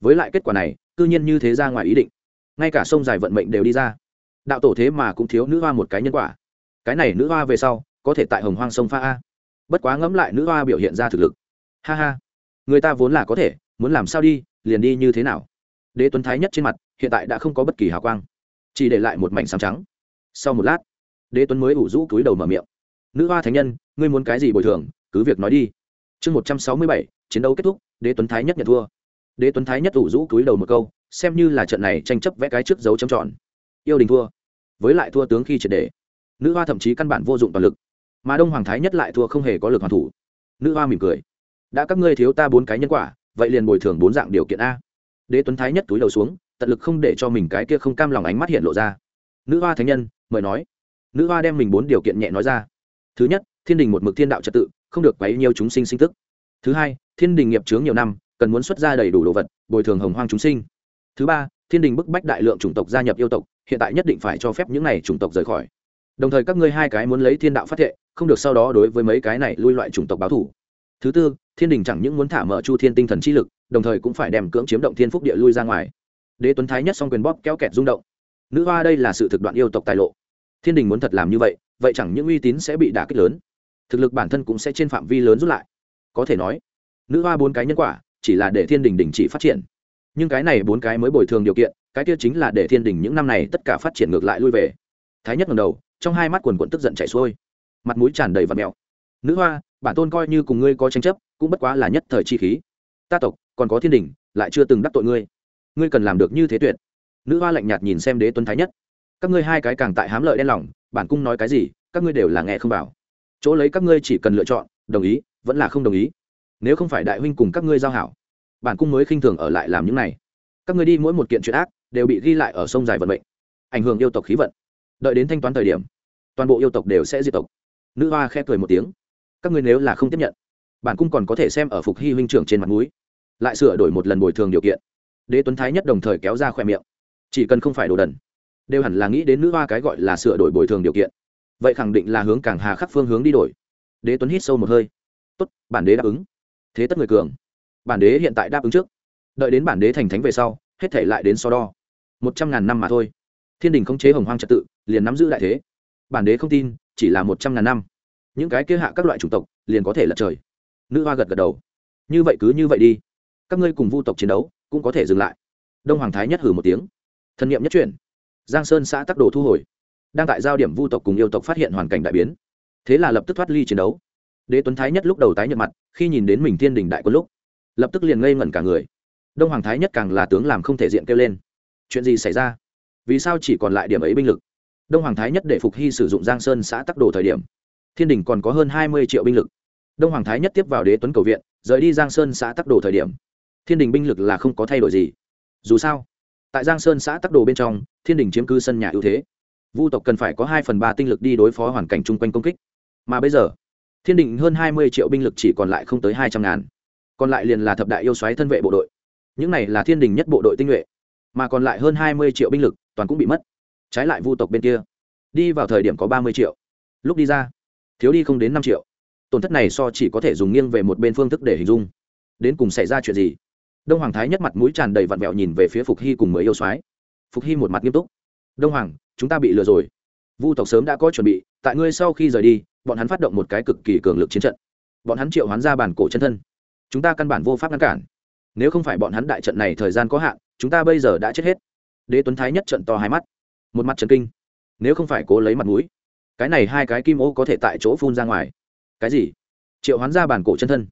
Với lại kết quả này, cư nhiên như thế ra ngoài ý định. Ngay cả sông dài vận mệnh đều đi ra. Đạo tổ thế mà cũng thiếu nữ hoa một cái nhân quả. Cái này nữ hoa về sau, có thể tại hồng hoang sông pha a. Bất quá ngẫm lại nữ hoa biểu hiện ra thực lực. Ha ha. Người ta vốn là có thể, muốn làm sao đi, liền đi như thế nào. Đế tuấn thái nhất trên mặt, hiện tại đã không có bất kỳ hào quang. Chỉ để lại một mảnh sáng trắng sau một lát, đế tuấn mới ủ rũ túi đầu mở miệng. Nữ hoa thánh nhân, ngươi muốn cái gì bồi thường, cứ việc nói đi. Chương một trăm sáu mươi bảy, chiến đấu kết thúc, đế tuấn thái nhất nhận thua. Đế tuấn thái nhất ủ rũ túi đầu một câu, xem như là trận này tranh chấp vẽ cái trước dấu chấm tròn. Yêu đình thua, với lại thua tướng khi triệt đề nữ hoa thậm chí căn bản vô dụng toàn lực, mà đông hoàng thái nhất lại thua không hề có lực hoàn thủ. Nữ hoa mỉm cười, đã các ngươi thiếu ta bốn cái nhân quả, vậy liền bồi thường bốn dạng điều kiện a. Đế tuấn thái nhất túi đầu xuống, tận lực không để cho mình cái kia không cam lòng ánh mắt hiện lộ ra. Nữ hoa thánh nhân mời nói. Nữ hoa đem mình bốn điều kiện nhẹ nói ra. Thứ nhất, thiên đình một mực thiên đạo trật tự, không được quấy nhiều chúng sinh sinh tức. Thứ hai, thiên đình nghiệp chướng nhiều năm, cần muốn xuất ra đầy đủ đồ vật, bồi thường hồng hoang chúng sinh. Thứ ba, thiên đình bức bách đại lượng chủng tộc gia nhập yêu tộc, hiện tại nhất định phải cho phép những này chủng tộc rời khỏi. Đồng thời các ngươi hai cái muốn lấy thiên đạo phát thệ, không được sau đó đối với mấy cái này lui loại chủng tộc báo thủ thứ tư, thiên đình chẳng những muốn thả mở chu thiên tinh thần chi lực, đồng thời cũng phải đem cưỡng chiếm động thiên phúc địa lui ra ngoài. Đế tuấn thái nhất xong quyền bóp kéo kẹt rung động nữ hoa đây là sự thực đoạn yêu tộc tài lộ. Thiên đình muốn thật làm như vậy vậy chẳng những uy tín sẽ bị đả kích lớn, thực lực bản thân cũng sẽ trên phạm vi lớn rút lại. Có thể nói, nữ hoa bốn cái nhân quả chỉ là để thiên đình đình chỉ phát triển. Nhưng cái này bốn cái mới bồi thường điều kiện, cái kia chính là để thiên đình những năm này tất cả phát triển ngược lại lui về. Thái nhất ngầm đầu, trong hai mắt quần quận tức giận chảy xuôi. Mặt mũi tràn đầy và mèo. Nữ hoa, bản tôn coi như cùng ngươi có tranh chấp, cũng bất quá là nhất thời chi khí. Ta tộc còn có thiên đình, lại chưa từng đắc tội ngươi. Ngươi cần làm được như thế tuyệt nữ hoa lạnh nhạt nhìn xem đế tuấn thái nhất các ngươi hai cái càng tại hám lợi đen lòng bản cung nói cái gì các ngươi đều là nghe không vào chỗ lấy các ngươi chỉ cần lựa chọn đồng ý vẫn là không đồng ý nếu không phải đại huynh cùng các ngươi giao hảo bản cung mới khinh thường ở lại làm những này các ngươi đi mỗi một kiện chuyện ác đều bị ghi lại ở sông dài vận mệnh ảnh hưởng yêu tộc khí vận đợi đến thanh toán thời điểm toàn bộ yêu tộc đều sẽ diệt tộc nữ hoa khẽ cười một tiếng các ngươi nếu là không tiếp nhận bản cung còn có thể xem ở phục hy huynh trưởng trên mặt núi lại sửa đổi một lần bồi thường điều kiện đế tuấn thái nhất đồng thời kéo ra khỏe miệng chỉ cần không phải đồ đần, đều hẳn là nghĩ đến nữ hoa cái gọi là sửa đổi bồi thường điều kiện. Vậy khẳng định là hướng càng hà khắc phương hướng đi đổi. Đế tuấn hít sâu một hơi. Tốt, bản đế đáp ứng. Thế tất người cường. Bản đế hiện tại đáp ứng trước. Đợi đến bản đế thành thánh về sau, hết thể lại đến so đo. Một trăm ngàn năm mà thôi. Thiên đình không chế hồng hoang trật tự, liền nắm giữ đại thế. Bản đế không tin, chỉ là một trăm ngàn năm. Những cái kế hạ các loại chủng tộc, liền có thể lật trời. Nữ hoa gật gật đầu. Như vậy cứ như vậy đi. Các ngươi cùng vu tộc chiến đấu, cũng có thể dừng lại. Đông hoàng thái nhất hử một tiếng thân nhiệm nhất chuyển. Giang sơn xã tắc đồ thu hồi. Đang tại giao điểm vu tộc cùng yêu tộc phát hiện hoàn cảnh đại biến. Thế là lập tức thoát ly chiến đấu. Đế tuấn thái nhất lúc đầu tái nhợt mặt, khi nhìn đến mình thiên đình đại quân lúc, lập tức liền ngây ngẩn cả người. Đông hoàng thái nhất càng là tướng làm không thể diện kêu lên. Chuyện gì xảy ra? Vì sao chỉ còn lại điểm ấy binh lực? Đông hoàng thái nhất để phục hy sử dụng giang sơn xã tắc đồ thời điểm, thiên đình còn có hơn hai mươi triệu binh lực. Đông hoàng thái nhất tiếp vào đế tuấn cầu viện, rời đi giang sơn xã tắc đồ thời điểm, thiên đình binh lực là không có thay đổi gì. Dù sao tại giang sơn xã tắc đồ bên trong, thiên đình chiếm cư sân nhà ưu thế. Vu tộc cần phải có hai phần ba tinh lực đi đối phó hoàn cảnh chung quanh công kích. Mà bây giờ, thiên đình hơn hai mươi triệu binh lực chỉ còn lại không tới hai trăm ngàn. Còn lại liền là thập đại yêu xoáy thân vệ bộ đội. Những này là thiên đình nhất bộ đội tinh nhuệ. Mà còn lại hơn hai mươi triệu binh lực, toàn cũng bị mất. Trái lại vu tộc bên kia, đi vào thời điểm có ba mươi triệu. Lúc đi ra, thiếu đi không đến năm triệu. Tổn thất này so chỉ có thể dùng nghiêng về một bên phương thức để hình dung. Đến cùng xảy ra chuyện gì? Đông hoàng thái nhất mặt mũi tràn đầy vặn vẹo nhìn về phía phục hy cùng mới yêu soái. Phục hy một mặt nghiêm túc. Đông hoàng, chúng ta bị lừa rồi. Vu tộc sớm đã có chuẩn bị, tại ngươi sau khi rời đi, bọn hắn phát động một cái cực kỳ cường lực chiến trận. Bọn hắn triệu hoán ra bản cổ chân thân. Chúng ta căn bản vô pháp ngăn cản. Nếu không phải bọn hắn đại trận này thời gian có hạn, chúng ta bây giờ đã chết hết. Đế tuấn thái nhất trận to hai mắt. Một mặt trần kinh. Nếu không phải cố lấy mặt mũi, cái này hai cái kim ô có thể tại chỗ phun ra ngoài. Cái gì? Triệu hoán ra bản cổ chân thân.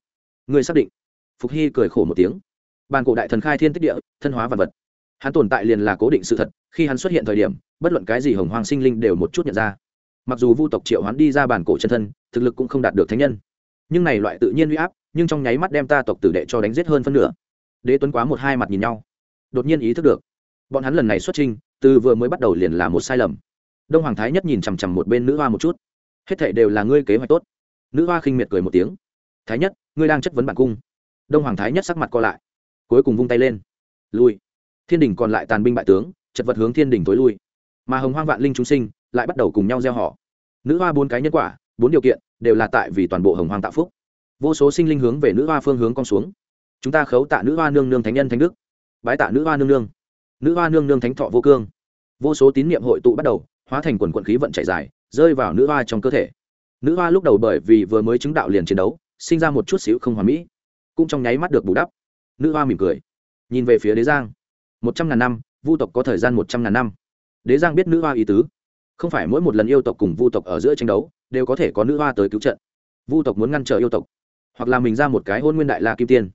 Ngươi xác định. Phục hy cười khổ một tiếng bàn cổ đại thần khai thiên tích địa, thân hóa vật vật. Hắn tồn tại liền là cố định sự thật, khi hắn xuất hiện thời điểm, bất luận cái gì hồng hoàng sinh linh đều một chút nhận ra. Mặc dù vu tộc triệu hắn đi ra bàn cổ chân thân, thực lực cũng không đạt được thánh nhân. Nhưng này loại tự nhiên uy áp, nhưng trong nháy mắt đem ta tộc tử đệ cho đánh giết hơn phân nửa. Đế tuấn quá một hai mặt nhìn nhau. Đột nhiên ý thức được, bọn hắn lần này xuất trình từ vừa mới bắt đầu liền là một sai lầm. Đông hoàng thái nhất nhìn chằm chằm một bên nữ hoa một chút. Hết thảy đều là ngươi kế hoạch tốt. Nữ hoa khinh miệt cười một tiếng. Thái nhất, ngươi đang chất vấn bản cung. Đông hoàng thái nhất sắc mặt co lại cuối cùng vung tay lên. Lui. Thiên đình còn lại tàn binh bại tướng, chật vật hướng thiên đình tối lui. Mà hồng hoang vạn linh chúng sinh lại bắt đầu cùng nhau gieo họ. Nữ hoa bốn cái nhân quả, bốn điều kiện, đều là tại vì toàn bộ hồng hoang tạo phúc. Vô số sinh linh hướng về nữ hoa phương hướng con xuống. Chúng ta khấu tạ nữ hoa nương nương thánh nhân thánh đức. Bái tạ nữ hoa nương nương. Nữ hoa nương nương thánh thọ vô cương. Vô số tín niệm hội tụ bắt đầu, hóa thành quần quận khí vận chạy dài, rơi vào nữ hoa trong cơ thể. Nữ hoa lúc đầu bởi vì vừa mới chứng đạo liền chiến đấu, sinh ra một chút xíu không hoàn mỹ, cũng trong nháy mắt được bù đắp nữ hoa mỉm cười. Nhìn về phía đế giang. Một trăm ngàn năm, vu tộc có thời gian một trăm ngàn năm. Đế giang biết nữ hoa ý tứ. Không phải mỗi một lần yêu tộc cùng vu tộc ở giữa tranh đấu, đều có thể có nữ hoa tới cứu trận. Vu tộc muốn ngăn trở yêu tộc. Hoặc là mình ra một cái hôn nguyên đại la kim tiên.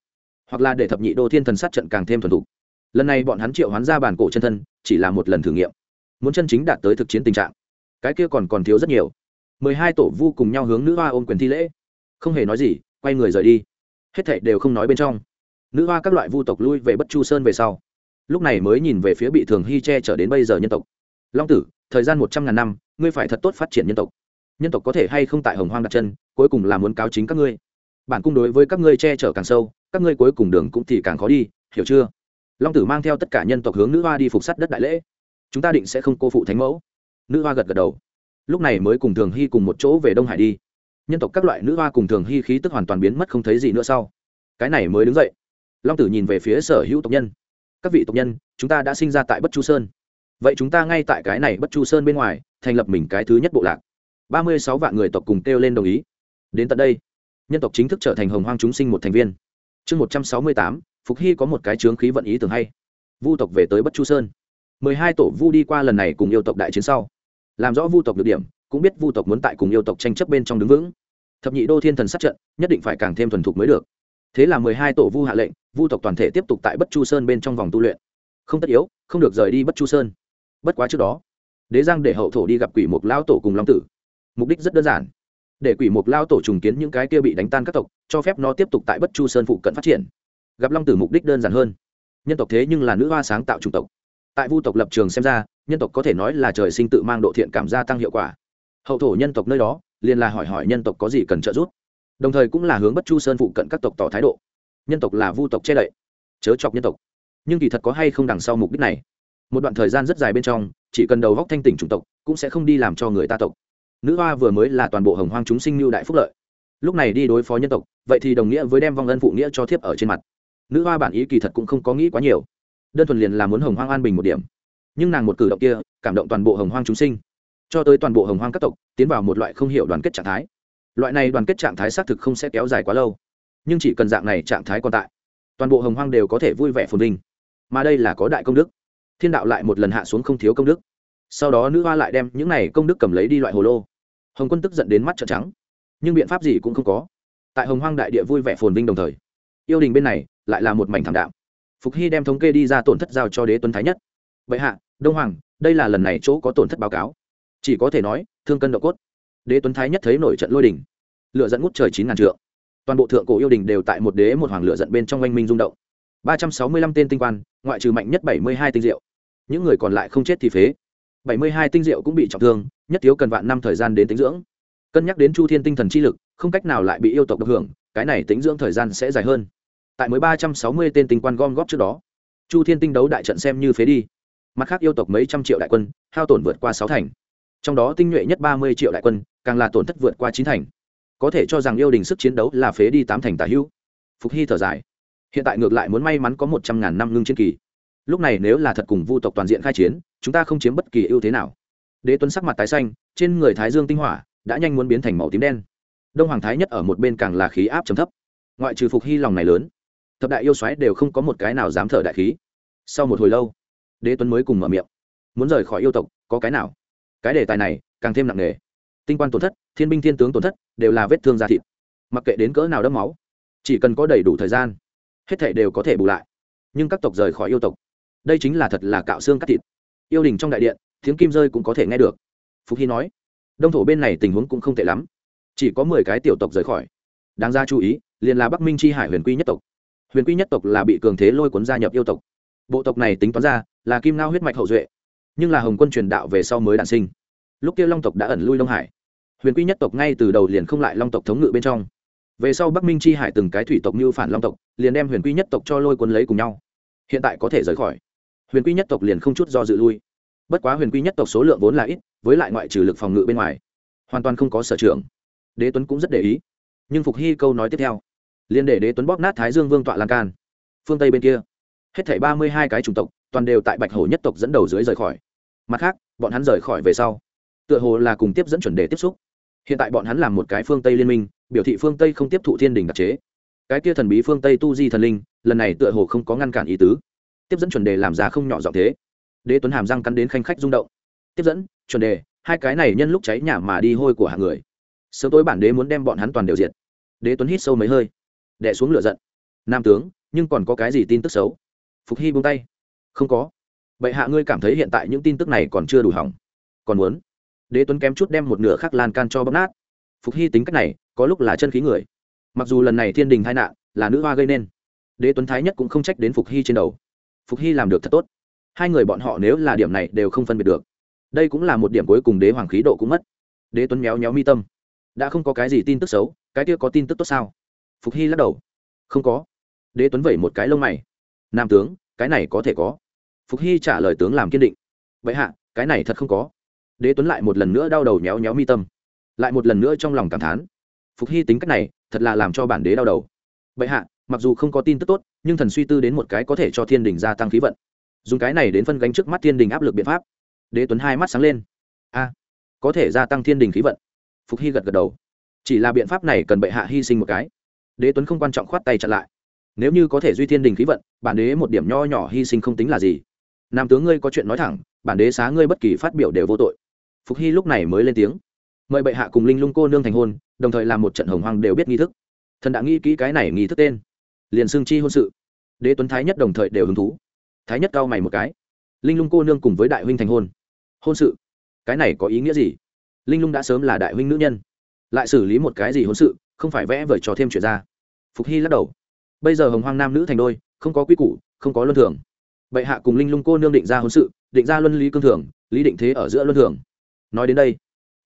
Hoặc là để thập nhị đô thiên thần sát trận càng thêm thuần thục. Lần này bọn hắn triệu hoán ra bản cổ chân thân, chỉ là một lần thử nghiệm. Muốn chân chính đạt tới thực chiến tình trạng. Cái kia còn còn thiếu rất nhiều. Mười hai tổ vu cùng nhau hướng nữ hoa ôm quyền thi lễ. Không hề nói gì, quay người rời đi. Hết thảy đều không nói bên trong nữ hoa các loại vu tộc lui về bất chu sơn về sau. Lúc này mới nhìn về phía bị thường hy che trở đến bây giờ nhân tộc. Long tử, thời gian một trăm ngàn năm, ngươi phải thật tốt phát triển nhân tộc. Nhân tộc có thể hay không tại hồng hoang đặt chân, cuối cùng là muốn cáo chính các ngươi. Bản cung đối với các ngươi che chở càng sâu, các ngươi cuối cùng đường cũng thì càng khó đi, hiểu chưa? Long tử mang theo tất cả nhân tộc hướng nữ hoa đi phục sắt đất đại lễ. Chúng ta định sẽ không cô phụ thánh mẫu. Nữ hoa gật gật đầu. Lúc này mới cùng thường hy cùng một chỗ về đông hải đi. Nhân tộc các loại nữ hoa cùng thường hy khí tức hoàn toàn biến mất không thấy gì nữa sau. Cái này mới đứng dậy long tử nhìn về phía sở hữu tộc nhân. Các vị tộc nhân, chúng ta đã sinh ra tại bất chu sơn. Vậy chúng ta ngay tại cái này bất chu sơn bên ngoài, thành lập mình cái thứ nhất bộ lạc. Ba mươi sáu vạn người tộc cùng kêu lên đồng ý. Đến tận đây, nhân tộc chính thức trở thành hồng hoang chúng sinh một thành viên. Chương một trăm sáu mươi tám, phục hy có một cái chướng khí vận ý tưởng hay. Vu tộc về tới bất chu sơn. mười hai tổ vu đi qua lần này cùng yêu tộc đại chiến sau. Làm rõ vu tộc được điểm, cũng biết vu tộc muốn tại cùng yêu tộc tranh chấp bên trong đứng vững. Thập nhị đô thiên thần sát trận, nhất định phải càng thêm thuần thục mới được thế là mười hai tổ vu hạ lệnh, vu tộc toàn thể tiếp tục tại bất chu sơn bên trong vòng tu luyện. Không tất yếu, không được rời đi bất chu sơn. Bất quá trước đó, đế giang để hậu thổ đi gặp quỷ mục lao tổ cùng long tử. Mục đích rất đơn giản. Để quỷ mục lao tổ trùng kiến những cái kia bị đánh tan các tộc, cho phép nó tiếp tục tại bất chu sơn phụ cận phát triển. Gặp long tử mục đích đơn giản hơn. Nhân tộc thế nhưng là nữ hoa sáng tạo chủng tộc. Tại vu tộc lập trường xem ra, nhân tộc có thể nói là trời sinh tự mang độ thiện cảm gia tăng hiệu quả. Hậu thổ nhân tộc nơi đó, liền là hỏi hỏi nhân tộc có gì cần trợ giúp đồng thời cũng là hướng bất chu sơn phụ cận các tộc tỏ thái độ. Nhân tộc là vu tộc che đậy, chớ chọc nhân tộc. Nhưng kỳ thật có hay không đằng sau mục đích này? Một đoạn thời gian rất dài bên trong, chỉ cần đầu góc thanh tỉnh chủng tộc, cũng sẽ không đi làm cho người ta tộc. Nữ hoa vừa mới là toàn bộ hồng hoang chúng sinh lưu đại phúc lợi. Lúc này đi đối phó nhân tộc, vậy thì đồng nghĩa với đem vong ân phụ nghĩa cho thiếp ở trên mặt. Nữ hoa bản ý kỳ thật cũng không có nghĩ quá nhiều. Đơn thuần liền là muốn hồng hoang an bình một điểm. Nhưng nàng một cử động kia, cảm động toàn bộ hồng hoang chúng sinh. Cho tới toàn bộ hồng hoang các tộc, tiến vào một loại không hiểu đoàn kết trạng thái loại này đoàn kết trạng thái xác thực không sẽ kéo dài quá lâu. Nhưng chỉ cần dạng này trạng thái còn tại, toàn bộ hồng hoang đều có thể vui vẻ phồn vinh. Mà đây là có đại công đức. Thiên đạo lại một lần hạ xuống không thiếu công đức. Sau đó nữ hoa lại đem những này công đức cầm lấy đi loại hồ lô. Hồng quân tức giận đến mắt trợn trắng. Nhưng biện pháp gì cũng không có. Tại hồng hoang đại địa vui vẻ phồn vinh đồng thời, yêu đình bên này lại là một mảnh thảm đạm. Phục hy đem thống kê đi ra tổn thất giao cho đế tuấn thái nhất. Vậy hạ, đông hoàng, đây là lần này chỗ có tổn thất báo cáo. Chỉ có thể nói, thương cân độ cốt đế tuấn thái nhất thấy nổi trận lôi đình lựa dẫn ngút trời chín ngàn trượng. Toàn bộ thượng cổ yêu đình đều tại một đế một hoàng lựa dẫn bên trong oanh minh rung động. Ba trăm sáu mươi lăm tên tinh quan, ngoại trừ mạnh nhất bảy mươi hai tinh diệu. Những người còn lại không chết thì phế. Bảy mươi hai tinh diệu cũng bị trọng thương, nhất thiếu cần vạn năm thời gian đến tính dưỡng. Cân nhắc đến chu thiên tinh thần chi lực, không cách nào lại bị yêu tộc độc hưởng, cái này tính dưỡng thời gian sẽ dài hơn. Tại mới ba trăm sáu mươi tên tinh quan gom góp trước đó, chu thiên tinh đấu đại trận xem như phế đi. Mặt khác yêu tộc mấy trăm triệu đại quân, hao tổn vượt qua sáu thành trong đó tinh nhuệ nhất ba mươi triệu đại quân, càng là tổn thất vượt qua chín thành. Có thể cho rằng yêu đình sức chiến đấu là phế đi tám thành tả hữu. Phục hy thở dài. Hiện tại ngược lại muốn may mắn có một trăm ngàn năm ngưng chiến kỳ. Lúc này nếu là thật cùng vu tộc toàn diện khai chiến, chúng ta không chiếm bất kỳ ưu thế nào. Đế tuấn sắc mặt tái xanh, trên người thái dương tinh hỏa đã nhanh muốn biến thành màu tím đen. Đông hoàng thái nhất ở một bên càng là khí áp trầm thấp. Ngoại trừ phục hy lòng này lớn, thập đại yêu xoáy đều không có một cái nào dám thở đại khí. Sau một hồi lâu, đế tuấn mới cùng mở miệng. Muốn rời khỏi yêu tộc, có cái nào? Cái đề tài này càng thêm nặng nề. Tinh quan tổn thất, thiên binh thiên tướng tổn thất đều là vết thương da thịt. Mặc kệ đến cỡ nào đẫm máu, chỉ cần có đầy đủ thời gian, hết thể đều có thể bù lại. Nhưng các tộc rời khỏi yêu tộc, đây chính là thật là cạo xương cắt thịt. Yêu đình trong đại điện, tiếng kim rơi cũng có thể nghe được. Phúc hy nói, đông thổ bên này tình huống cũng không tệ lắm. Chỉ có mười cái tiểu tộc rời khỏi. Đáng ra chú ý, liền là bắc minh c h i hải huyền quy nhất tộc. Huyền quy nhất tộc là bị cường thế lôi cuốn gia nhập yêu tộc. Bộ tộc này tính toán ra là kim nao huyết mạch hậu duệ nhưng là hồng quân truyền đạo về sau mới đản sinh. Lúc kia long tộc đã ẩn lui đông hải. Huyền quy nhất tộc ngay từ đầu liền không lại long tộc thống ngự bên trong. Về sau bắc minh chi hải từng cái thủy tộc như phản long tộc, liền đem huyền quy nhất tộc cho lôi cuốn lấy cùng nhau. Hiện tại có thể rời khỏi. Huyền quy nhất tộc liền không chút do dự lui. Bất quá huyền quy nhất tộc số lượng vốn là ít, với lại ngoại trừ lực phòng ngự bên ngoài, hoàn toàn không có sở trường. Đế tuấn cũng rất để ý. Nhưng phục hy câu nói tiếp theo, liền để đế tuấn bóp nát thái dương vương tọa lan can, phương tây bên kia. Hết thảy ba mươi hai cái chủng tộc toàn đều tại bạch hổ nhất tộc dẫn đầu dưới rời khỏi. Mặt khác, bọn hắn rời khỏi về sau, tựa hồ là cùng tiếp dẫn chuẩn đề tiếp xúc. Hiện tại bọn hắn làm một cái phương tây liên minh, biểu thị phương tây không tiếp thụ thiên đình đặc chế. Cái kia thần bí phương tây tu di thần linh, lần này tựa hồ không có ngăn cản ý tứ. Tiếp dẫn chuẩn đề làm ra không nhỏ giọng thế. Đế tuấn hàm răng cắn đến khanh khách rung động. Tiếp dẫn, chuẩn đề, hai cái này nhân lúc cháy nhà mà đi hôi của hàng người. Sớm tối bản đế muốn đem bọn hắn toàn đều diệt. Đế tuấn hít sâu mấy hơi. Đẻ xuống lửa giận. Nam tướng, nhưng còn có cái gì tin tức xấu? Phục hy buông tay không có. Vậy hạ ngươi cảm thấy hiện tại những tin tức này còn chưa đủ hỏng. Còn muốn? Đế tuấn kém chút đem một nửa khắc lan can cho bóp nát. Phục hy tính cách này, có lúc là chân khí người. Mặc dù lần này thiên đình hai nạn là nữ hoa gây nên, đế tuấn thái nhất cũng không trách đến phục hy trên đầu. Phục hy làm được thật tốt. Hai người bọn họ nếu là điểm này đều không phân biệt được. Đây cũng là một điểm cuối cùng đế hoàng khí độ cũng mất. Đế tuấn méo méo mi tâm. Đã không có cái gì tin tức xấu, cái kia có tin tức tốt sao? Phục hy lắc đầu. Không có. Đế tuấn vẩy một cái lông mày. Nam tướng, cái này có thể có phục hy trả lời tướng làm kiên định. Vậy hạ, cái này thật không có. Đế tuấn lại một lần nữa đau đầu nhéo nhéo mi tâm. Lại một lần nữa trong lòng cảm thán. Phục hy tính cách này, thật là làm cho bản đế đau đầu. Vậy hạ, mặc dù không có tin tức tốt, nhưng thần suy tư đến một cái có thể cho thiên đình gia tăng khí vận. Dùng cái này đến phân gánh trước mắt thiên đình áp lực biện pháp. Đế tuấn hai mắt sáng lên. A, có thể gia tăng thiên đình khí vận. Phục hy gật gật đầu. Chỉ là biện pháp này cần bệ hạ hy sinh một cái. Đế tuấn không quan trọng khoát tay chặn lại. Nếu như có thể duy thiên đình khí vận, bản đế một điểm nho nhỏ hy sinh không tính là gì nam tướng ngươi có chuyện nói thẳng, bản đế xá ngươi bất kỳ phát biểu đều vô tội. Phục hy lúc này mới lên tiếng. Mời bệ hạ cùng linh lung cô nương thành hôn, đồng thời làm một trận hồng hoàng đều biết nghi thức. Thần đã nghĩ kỹ cái này nghi thức tên. Liền xương chi hôn sự. Đế tuấn thái nhất đồng thời đều hứng thú. Thái nhất cao mày một cái. Linh lung cô nương cùng với đại huynh thành hôn. Hôn sự? Cái này có ý nghĩa gì? Linh lung đã sớm là đại huynh nữ nhân. Lại xử lý một cái gì hôn sự, không phải vẽ vời trò thêm chuyện ra. Phục hy lắc đầu. Bây giờ hồng hoang nam nữ thành đôi, không có quy củ, không có luân thường bệ hạ cùng linh lung cô nương định ra hôn sự, định ra luân lý cương thường, lý định thế ở giữa luân thường. Nói đến đây,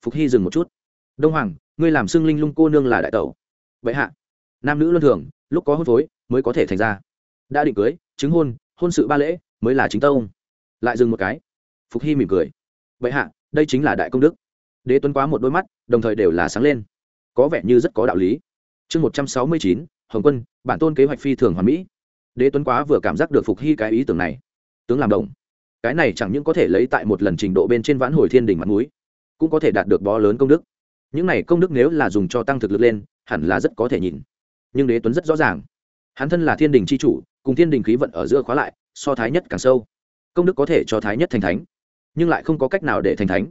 phục hy dừng một chút. Đông hoàng, ngươi làm xưng linh lung cô nương là đại tẩu. Bệ hạ, nam nữ luân thường, lúc có hôn phối, mới có thể thành ra. Đã định cưới, chứng hôn hôn sự ba lễ, mới là chính tông. Lại dừng một cái. Phục hy mỉm cười. Bệ hạ, đây chính là đại công đức. Đế tuấn quá một đôi mắt, đồng thời đều là sáng lên. Có vẻ như rất có đạo lý. Chương một trăm sáu mươi chín, hồng quân, bản tôn kế hoạch phi thường hoàn mỹ đế tuấn quá vừa cảm giác được phục hy cái ý tưởng này tướng làm đồng cái này chẳng những có thể lấy tại một lần trình độ bên trên vãn hồi thiên đình mặt núi cũng có thể đạt được bó lớn công đức. Những này công đức nếu là dùng cho tăng thực lực lên, hẳn là rất có thể nhìn. Nhưng đế tuấn rất rõ ràng, hắn thân là thiên đình c h i chủ, cùng thiên đình khí vận ở giữa khóa lại, so thái nhất càng sâu. Công đức có thể cho thái nhất thành thánh, nhưng lại không có cách nào để thành thánh.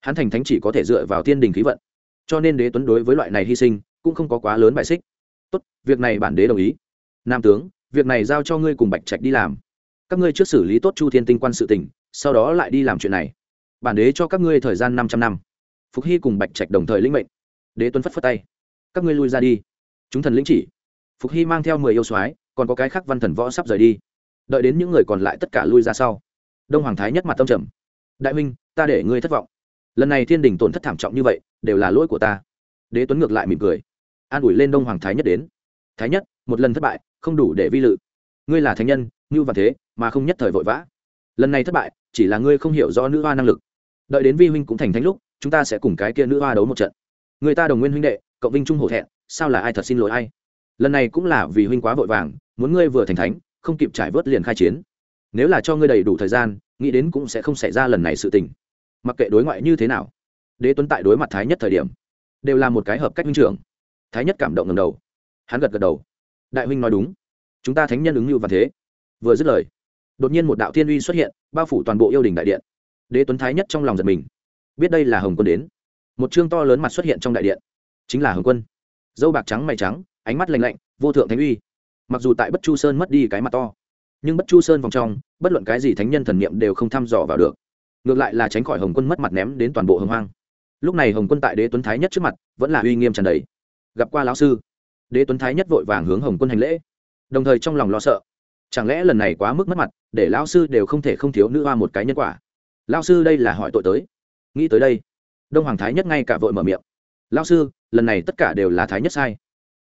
Hắn thành thánh chỉ có thể dựa vào thiên đình khí vận. Cho nên đế tuấn đối với loại này hy sinh, cũng không có quá lớn bài xích. Tốt, việc này bản đế đồng ý. Nam tướng việc này giao cho ngươi cùng bạch trạch đi làm. Các ngươi trước xử lý tốt chu thiên tinh quan sự tỉnh sau đó lại đi làm chuyện này. Bản đế cho các ngươi thời gian năm trăm năm. Phục hy cùng bạch trạch đồng thời lĩnh mệnh. Đế tuấn phất phất tay. Các ngươi lui ra đi. Chúng thần lĩnh chỉ. Phục hy mang theo mười yêu soái, còn có cái khác văn thần võ sắp rời đi. Đợi đến những người còn lại tất cả lui ra sau. Đông hoàng thái nhất mặt tâm trầm. Đại minh ta để ngươi thất vọng. Lần này thiên đình tổn thất thảm trọng như vậy, đều là lỗi của ta. Đế tuấn ngược lại mỉm cười. An ủi lên đông hoàng thái nhất đến. Thái nhất, một lần thất bại không đủ để vi lự. Ngươi là thánh nhân, như và thế, mà không nhất thời vội vã. Lần này thất bại, chỉ là ngươi không hiểu rõ nữ hoa năng lực. Đợi đến vi huynh cũng thành thánh lúc, chúng ta sẽ cùng cái kia nữ hoa đấu một trận. Người ta đồng nguyên huynh đệ, cộng vinh trung hổ thẹn, sao là ai thật xin lỗi ai? Lần này cũng là vì huynh quá vội vàng, muốn ngươi vừa thành thánh, không kịp trải vớt liền khai chiến. Nếu là cho ngươi đầy đủ thời gian, nghĩ đến cũng sẽ không xảy ra lần này sự tình. Mặc kệ đối ngoại như thế nào, đế tuấn tại đối mặt thái nhất thời điểm, đều là một cái hợp cách huynh trưởng. Thái nhất cảm động ngầm đầu. Hắn gật gật đầu đại huynh nói đúng. Chúng ta thánh nhân ứng như và thế. Vừa dứt lời, đột nhiên một đạo thiên uy xuất hiện, bao phủ toàn bộ yêu đình đại điện. Đế tuấn thái nhất trong lòng giật mình. Biết đây là hồng quân đến. Một chương to lớn mặt xuất hiện trong đại điện. Chính là hồng quân. Dâu bạc trắng mày trắng, ánh mắt lành lạnh, vô thượng thánh uy. Mặc dù tại bất chu sơn mất đi cái mặt to, nhưng bất chu sơn vòng trong, bất luận cái gì thánh nhân thần niệm đều không thăm dò vào được. Ngược lại là tránh khỏi hồng quân mất mặt ném đến toàn bộ hồng hoang. Lúc này hồng quân tại đế tuấn thái nhất trước mặt, vẫn là uy nghiêm trần đầy. Gặp qua lão sư đế tuấn thái nhất vội vàng hướng hồng quân hành lễ đồng thời trong lòng lo sợ chẳng lẽ lần này quá mức mất mặt để lão sư đều không thể không thiếu nữ hoa một cái nhân quả lão sư đây là hỏi tội tới nghĩ tới đây đông hoàng thái nhất ngay cả vội mở miệng lão sư lần này tất cả đều là thái nhất sai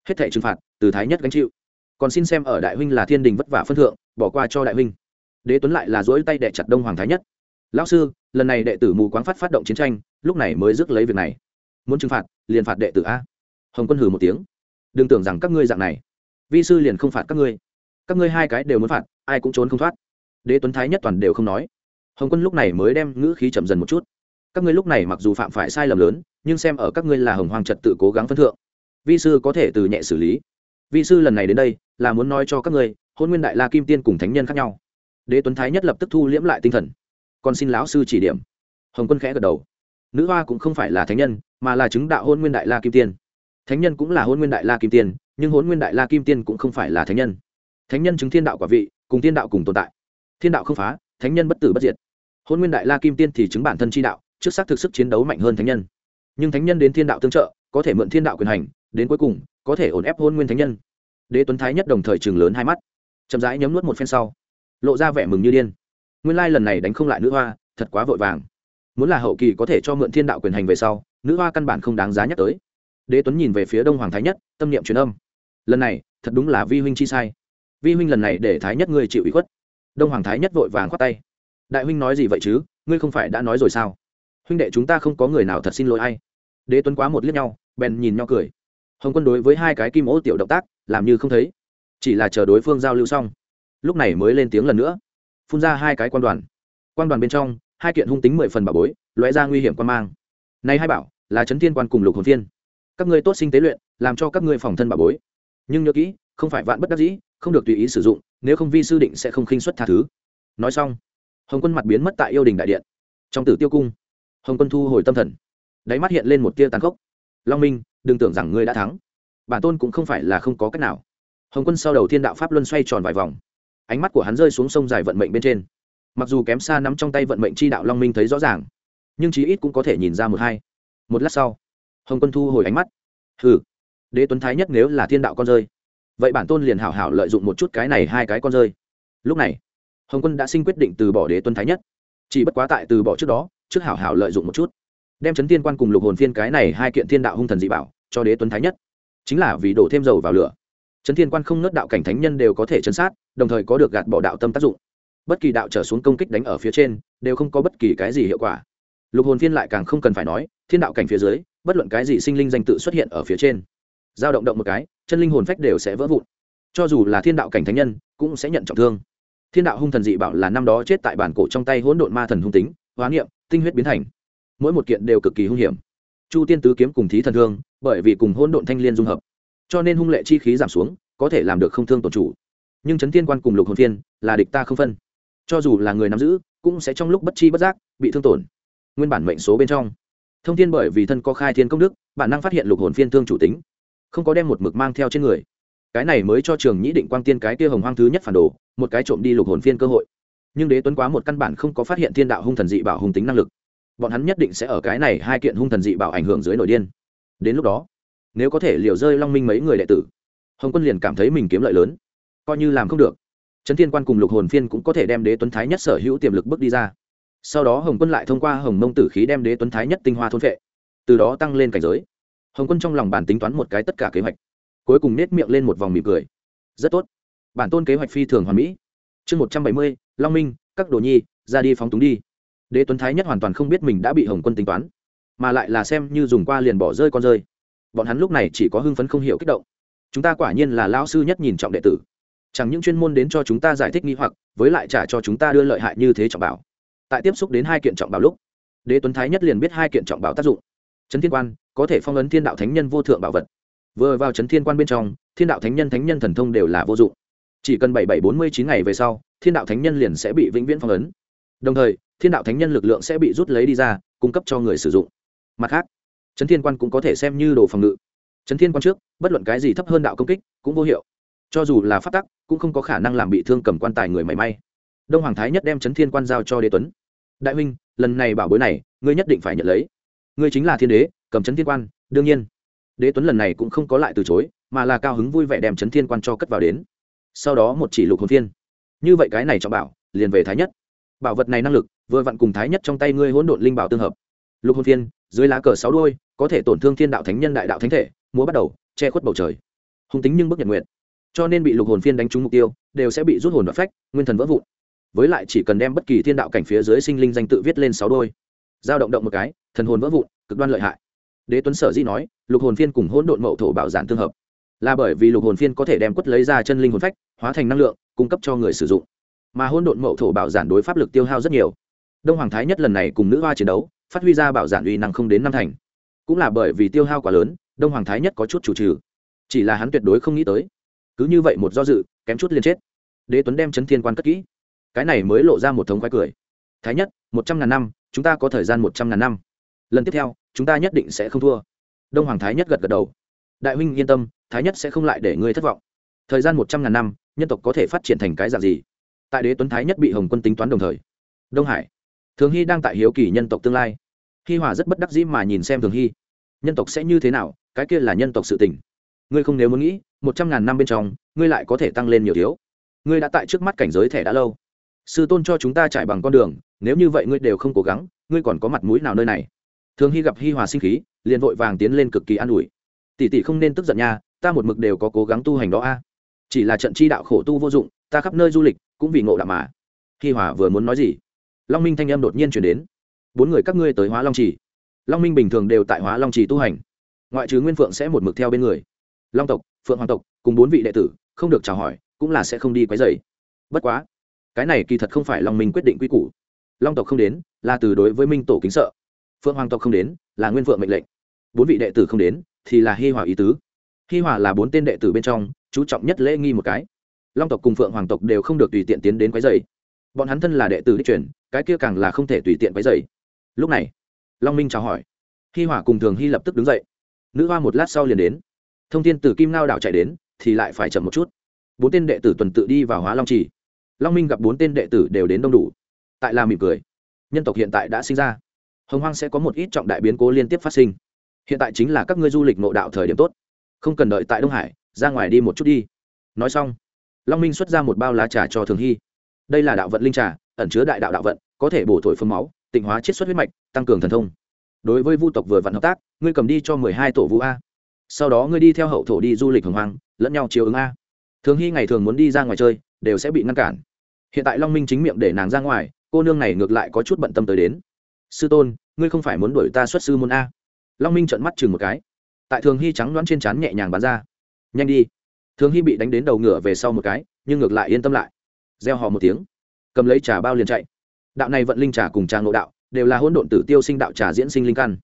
hết thẻ trừng phạt từ thái nhất gánh chịu còn xin xem ở đại huynh là thiên đình vất vả phân thượng bỏ qua cho đại huynh đế tuấn lại là dỗi tay đệ chặt đông hoàng thái nhất lão sư lần này đệ tử mù quáng phát phát động chiến tranh lúc này mới rước lấy việc này muốn trừng phạt liền phạt đệ tử a hồng quân hừ một tiếng đừng tưởng rằng các ngươi dạng này. Vi sư liền không phạt các ngươi. Các ngươi hai cái đều muốn phạt, ai cũng trốn không thoát. Đế tuấn thái nhất toàn đều không nói. Hồng quân lúc này mới đem ngữ khí chậm dần một chút. Các ngươi lúc này mặc dù phạm phải sai lầm lớn, nhưng xem ở các ngươi là hồng hoàng trật tự cố gắng phân thượng, vi sư có thể từ nhẹ xử lý. Vi sư lần này đến đây, là muốn nói cho các ngươi, hôn nguyên đại la kim tiên cùng thánh nhân khác nhau. Đế tuấn thái nhất lập tức thu liễm lại tinh thần. Còn xin lão sư chỉ điểm. Hồng quân khẽ gật đầu. Nữ hoa cũng không phải là thánh nhân, mà là chứng đạo hôn nguyên đại la kim tiên thánh nhân cũng là hôn nguyên đại la kim tiên, nhưng hôn nguyên đại la kim tiên cũng không phải là thánh nhân. Thánh nhân chứng thiên đạo quả vị, cùng thiên đạo cùng tồn tại. Thiên đạo không phá, thánh nhân bất tử bất diệt. Hôn nguyên đại la kim tiên thì chứng bản thân chi đạo, trước xác thực sức chiến đấu mạnh hơn thánh nhân. Nhưng thánh nhân đến thiên đạo tương trợ, có thể mượn thiên đạo quyền hành, đến cuối cùng, có thể ổn ép hôn nguyên thánh nhân. Đế tuấn thái nhất đồng thời chừng lớn hai mắt. Chậm rãi nhấm nuốt một phen sau, lộ ra vẻ mừng như điên. Nguyên lai lần này đánh không lại nữ hoa, thật quá vội vàng. Muốn là hậu kỳ có thể cho mượn thiên đạo quyền hành về sau, nữ hoa căn bản không đáng giá nhắc tới đế tuấn nhìn về phía đông hoàng thái nhất, tâm niệm truyền âm. Lần này, thật đúng là vi huynh chi sai. Vi huynh lần này để thái nhất ngươi chịu ý khuất. Đông hoàng thái nhất vội vàng khoát tay. Đại huynh nói gì vậy chứ? Ngươi không phải đã nói rồi sao? Huynh đệ chúng ta không có người nào thật xin lỗi ai. Đế tuấn quá một liếc nhau, bèn nhìn nhau cười. Hồng quân đối với hai cái kim ô tiểu động tác, làm như không thấy. Chỉ là chờ đối phương giao lưu xong. Lúc này mới lên tiếng lần nữa. Phun ra hai cái quan đoàn. Quan đoàn bên trong, hai kiện hung tính mười phần bảo bối, lóe ra nguy hiểm quan mang. Nay hai bảo, là trấn thiên quan cùng lục hồn thiên các ngươi tốt sinh tế luyện, làm cho các ngươi phòng thân bảo bối. Nhưng nhớ kỹ, không phải vạn bất đắc dĩ, không được tùy ý sử dụng, nếu không vi sư định sẽ không khinh xuất tha thứ. Nói xong, hồng quân mặt biến mất tại yêu đình đại điện. Trong tử tiêu cung, hồng quân thu hồi tâm thần. Đáy mắt hiện lên một tia tàn khốc. Long minh, đừng tưởng rằng ngươi đã thắng. Bản tôn cũng không phải là không có cách nào. Hồng quân sau đầu thiên đạo pháp luân xoay tròn vài vòng. Ánh mắt của hắn rơi xuống sông dài vận mệnh bên trên. Mặc dù kém xa nắm trong tay vận mệnh chi đạo long minh thấy rõ ràng, nhưng chí ít cũng có thể nhìn ra một hai. Một lát sau hồng quân thu hồi ánh mắt. Hừ, đế tuấn thái nhất nếu là thiên đạo con rơi, vậy bản tôn liền hảo hảo lợi dụng một chút cái này hai cái con rơi. Lúc này, hồng quân đã sinh quyết định từ bỏ đế tuấn thái nhất. Chỉ bất quá tại từ bỏ trước đó, trước hảo hảo lợi dụng một chút, đem chấn thiên quan cùng lục hồn phiên cái này hai kiện thiên đạo hung thần dị bảo cho đế tuấn thái nhất. Chính là vì đổ thêm dầu vào lửa. Chấn thiên quan không nớt đạo cảnh thánh nhân đều có thể chấn sát, đồng thời có được gạt bỏ đạo tâm tác dụng. Bất kỳ đạo trở xuống công kích đánh ở phía trên, đều không có bất kỳ cái gì hiệu quả. Lục hồn phiên lại càng không cần phải nói, thiên đạo cảnh phía dưới bất luận cái gì sinh linh danh tự xuất hiện ở phía trên. Giao động động một cái, chân linh hồn phách đều sẽ vỡ vụn. Cho dù là thiên đạo cảnh thánh nhân, cũng sẽ nhận trọng thương. Thiên đạo hung thần dị bảo là năm đó chết tại bản cổ trong tay hỗn độn ma thần hung tính, hóa niệm, tinh huyết biến thành. Mỗi một kiện đều cực kỳ hung hiểm. Chu tiên tứ kiếm cùng thí thần thương, bởi vì cùng hỗn độn thanh liên dung hợp, cho nên hung lệ chi khí giảm xuống, có thể làm được không thương tổn chủ. Nhưng chấn tiên quan cùng lục hồn thiên là địch ta không phân. Cho dù là người nắm giữ, cũng sẽ trong lúc bất chi bất giác bị thương tổn. Nguyên bản mệnh số bên trong thông thiên bởi vì thân có khai thiên công đức, bản năng phát hiện lục hồn phiên thương chủ tính, không có đem một mực mang theo trên người. Cái này mới cho trường nhĩ định quang tiên cái kia hồng hoang thứ nhất phản đồ, một cái trộm đi lục hồn phiên cơ hội. Nhưng đế tuấn quá một căn bản không có phát hiện thiên đạo hung thần dị bảo hung tính năng lực. Bọn hắn nhất định sẽ ở cái này hai kiện hung thần dị bảo ảnh hưởng dưới nội điên. Đến lúc đó, nếu có thể liều rơi long minh mấy người đệ tử, hồng quân liền cảm thấy mình kiếm lợi lớn. Coi như làm không được trấn thiên quan cùng lục hồn phiên cũng có thể đem đế tuấn thái nhất sở hữu tiềm lực bước đi ra sau đó hồng quân lại thông qua hồng mông tử khí đem đế tuấn thái nhất tinh hoa thôn vệ từ đó tăng lên cảnh giới. Hồng quân trong lòng bản tính toán một cái tất cả kế hoạch. Cuối cùng nết miệng lên một vòng mỉm cười. Rất tốt. Bản tôn kế hoạch phi thường hoàn mỹ. Chương một trăm bảy mươi, long minh, các đồ nhi, ra đi phóng túng đi. Đế tuấn thái nhất hoàn toàn không biết mình đã bị hồng quân tính toán, mà lại là xem như dùng qua liền bỏ rơi con rơi. Bọn hắn lúc này chỉ có hưng phấn không hiểu kích động. Chúng ta quả nhiên là lao sư nhất nhìn trọng đệ tử. Chẳng những chuyên môn đến cho chúng ta giải thích nghi hoặc, với lại trả cho chúng ta đưa lợi hại như thế trọng bảo tại tiếp xúc đến hai kiện trọng bảo lúc, đế tuấn thái nhất liền biết hai kiện trọng bảo tác dụng. Trấn thiên quan, có thể phong ấn thiên đạo thánh nhân vô thượng bảo vật. Vừa vào trấn thiên quan bên trong, thiên đạo thánh nhân thánh nhân thần thông đều là vô dụng. Chỉ cần bảy bảy bốn mươi chín ngày về sau, thiên đạo thánh nhân liền sẽ bị vĩnh viễn phong ấn. Đồng thời, thiên đạo thánh nhân lực lượng sẽ bị rút lấy đi ra, cung cấp cho người sử dụng. Mặt khác trấn thiên quan cũng có thể xem như đồ phòng ngự. Trấn thiên quan trước, bất luận cái gì thấp hơn đạo công kích cũng vô hiệu. Cho dù là phát tắc, cũng không có khả năng làm bị thương cầm quan tài người mảy may đông hoàng thái nhất đem trấn thiên quan giao cho đế tuấn. Đại huynh, lần này bảo bối này, ngươi nhất định phải nhận lấy. Ngươi chính là thiên đế, cầm trấn thiên quan, đương nhiên. Đế tuấn lần này cũng không có lại từ chối, mà là cao hứng vui vẻ đem trấn thiên quan cho cất vào đến. Sau đó một chỉ lục hồn phiên. Như vậy cái này cho bảo, liền về thái nhất. Bảo vật này năng lực, vừa vặn cùng thái nhất trong tay ngươi hỗn độn linh bảo tương hợp. Lục hồn phiên, dưới lá cờ sáu đôi có thể tổn thương thiên đạo thánh nhân đại đạo thánh thể, múa bắt đầu, che khuất bầu trời. Hung tính nhưng bức nhật nguyện cho nên bị lục hồn phiên đánh trúng mục tiêu, đều sẽ bị rút hồn và phách, nguyên thần vỡ vụn với lại chỉ cần đem bất kỳ thiên đạo cảnh phía dưới sinh linh danh tự viết lên sáu đôi. Giao động động một cái, thần hồn vỡ vụn, cực đoan lợi hại. Đế tuấn sở di nói, lục hồn phiên cùng hỗn độn mậu thổ bảo giản tương hợp. Là bởi vì lục hồn phiên có thể đem quất lấy ra chân linh hồn phách, hóa thành năng lượng, cung cấp cho người sử dụng. Mà hỗn độn mậu thổ bảo giản đối pháp lực tiêu hao rất nhiều. Đông hoàng thái nhất lần này cùng nữ hoa chiến đấu, phát huy ra bảo giản uy năng không đến năm thành. Cũng là bởi vì tiêu hao quá lớn, đông hoàng thái nhất có chút chủ trừ. Chỉ là hắn tuyệt đối không nghĩ tới. Cứ như vậy một do dự, kém chút liền chết. Đế tuấn đem chấn thiên quan cất kỹ cái này mới lộ ra một thống khoái cười. Thái nhất, một trăm ngàn năm, chúng ta có thời gian một trăm ngàn năm. Lần tiếp theo, chúng ta nhất định sẽ không thua. Đông hoàng thái nhất gật gật đầu. Đại huynh yên tâm, thái nhất sẽ không lại để ngươi thất vọng. Thời gian một trăm ngàn năm, nhân tộc có thể phát triển thành cái dạng gì? Tại đế tuấn thái nhất bị hồng quân tính toán đồng thời. Đông hải. Thường hy đang tại hiếu kỳ nhân tộc tương lai. Hi hòa rất bất đắc dĩ mà nhìn xem thường hy. Nhân tộc sẽ như thế nào? Cái kia là nhân tộc sự tình. Ngươi không nếu muốn nghĩ, một trăm ngàn năm bên trong, ngươi lại có thể tăng lên nhiều thiếu. Ngươi đã tại trước mắt cảnh giới thẻ đã lâu sư tôn cho chúng ta trải bằng con đường, nếu như vậy ngươi đều không cố gắng, ngươi còn có mặt mũi nào nơi này? Thường hy gặp hi hòa sinh khí, liền vội vàng tiến lên cực kỳ an ủi. Tỷ tỷ không nên tức giận nha, ta một mực đều có cố gắng tu hành đó a. Chỉ là trận chi đạo khổ tu vô dụng, ta khắp nơi du lịch, cũng vì ngộ đạo mà. Hi hòa vừa muốn nói gì? Long minh thanh âm đột nhiên chuyển đến. Bốn người các ngươi tới hóa long trì. Long minh bình thường đều tại hóa long trì tu hành. Ngoại trừ nguyên phượng sẽ một mực theo bên người. Long tộc, phượng hoàng tộc, cùng bốn vị đệ tử, không được chào hỏi, cũng là sẽ không đi quấy dày bất quá cái này kỳ thật không phải long minh quyết định quy củ. Long tộc không đến, là từ đối với minh tổ kính sợ. Phượng hoàng tộc không đến, là nguyên vượng mệnh lệnh. Bốn vị đệ tử không đến, thì là hi hòa ý tứ. Hi hòa là bốn tên đệ tử bên trong, chú trọng nhất lễ nghi một cái. Long tộc cùng phượng hoàng tộc đều không được tùy tiện tiến đến quấy dày bọn hắn thân là đệ tử đích truyền, cái kia càng là không thể tùy tiện quấy dày lúc này, long minh chào hỏi. Hi hòa cùng thường hy lập tức đứng dậy. Nữ hoa một lát sau liền đến. Thông tin từ kim lao đảo chạy đến, thì lại phải chậm một chút. Bốn tên đệ tử tuần tự đi vào hóa long trì long minh gặp bốn tên đệ tử đều đến đông đủ. Tại là mỉm cười. Nhân tộc hiện tại đã sinh ra. Hồng hoang sẽ có một ít trọng đại biến cố liên tiếp phát sinh. Hiện tại chính là các ngươi du lịch nội đạo thời điểm tốt. Không cần đợi tại đông hải, ra ngoài đi một chút đi. Nói xong, long minh xuất ra một bao lá trà cho thường hy. Đây là đạo vận linh trà, ẩn chứa đại đạo đạo vận, có thể bổ thổi phương máu, tịnh hóa chiết xuất huyết mạch, tăng cường thần thông. Đối với vu tộc vừa vặn hợp tác, ngươi cầm đi cho mười hai tổ vũ a. Sau đó ngươi đi theo hậu thổ đi du lịch hồng hoang, lẫn nhau chiều ứng a. Thường hy ngày thường muốn đi ra ngoài chơi đều sẽ bị ngăn cản. Hiện tại long minh chính miệng để nàng ra ngoài, cô nương này ngược lại có chút bận tâm tới đến. Sư tôn, ngươi không phải muốn đuổi ta xuất sư môn a? Long minh trợn mắt chừng một cái. Tại thường hy trắng đoán trên trán nhẹ nhàng bắn ra. Nhanh đi. Thường hy bị đánh đến đầu ngựa về sau một cái, nhưng ngược lại yên tâm lại. Gieo họ một tiếng, cầm lấy trà bao liền chạy. Đạo này vận linh trà cùng trà ngộ đạo, đều là hỗn độn tử tiêu sinh đạo trà diễn sinh linh căn.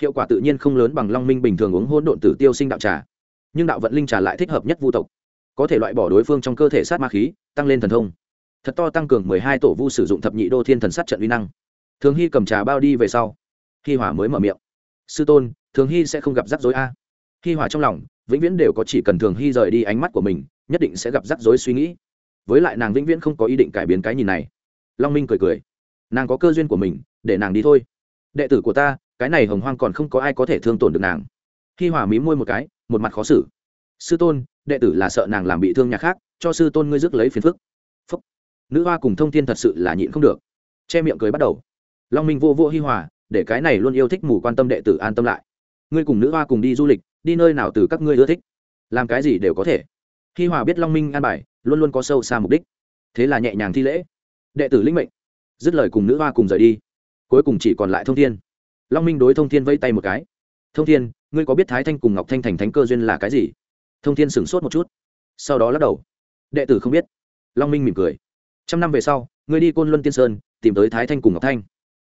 Hiệu quả tự nhiên không lớn bằng long minh bình thường uống hỗn độn tử tiêu sinh đạo trà. Nhưng đạo vận linh trà lại thích hợp nhất vu tộc có thể loại bỏ đối phương trong cơ thể sát ma khí, tăng lên thần thông. Thật to tăng cường mười hai tổ vu sử dụng thập nhị đô thiên thần sát trận uy năng. Thường hy cầm trà bao đi về sau. Hi hỏa mới mở miệng. Sư tôn, thường hy sẽ không gặp rắc rối a. Hi hỏa trong lòng, vĩnh viễn đều có chỉ cần thường hy rời đi ánh mắt của mình, nhất định sẽ gặp rắc rối suy nghĩ. Với lại nàng vĩnh viễn không có ý định cải biến cái nhìn này. Long minh cười cười. Nàng có cơ duyên của mình, để nàng đi thôi. Đệ tử của ta, cái này hồng hoang còn không có ai có thể thương tổn được nàng. Hi hỏa mí môi một cái, một mặt khó xử. Sư tôn đệ tử là sợ nàng làm bị thương nhà khác, cho sư tôn ngươi rước lấy phiền phức. Phúc. Nữ hoa cùng thông tin thật sự là nhịn không được. Che miệng cười bắt đầu. Long minh vô vô hi hòa, để cái này luôn yêu thích mù quan tâm đệ tử an tâm lại. Ngươi cùng nữ hoa cùng đi du lịch, đi nơi nào từ các ngươi ưa thích? Làm cái gì đều có thể. Hi hòa biết long minh an bài, luôn luôn có sâu xa mục đích. Thế là nhẹ nhàng thi lễ. Đệ tử linh mệnh. Dứt lời cùng nữ hoa cùng rời đi. Cuối cùng chỉ còn lại thông thiên. Long minh đối thông thiên vây tay một cái. Thông thiên, ngươi có biết thái thanh cùng ngọc thanh thành thánh cơ duyên là cái gì? Thông thiên sửng sốt một chút, sau đó lắc đầu. Đệ tử không biết. Long minh mỉm cười. Trăm năm về sau ngươi đi côn luân tiên sơn, tìm tới thái thanh cùng ngọc thanh,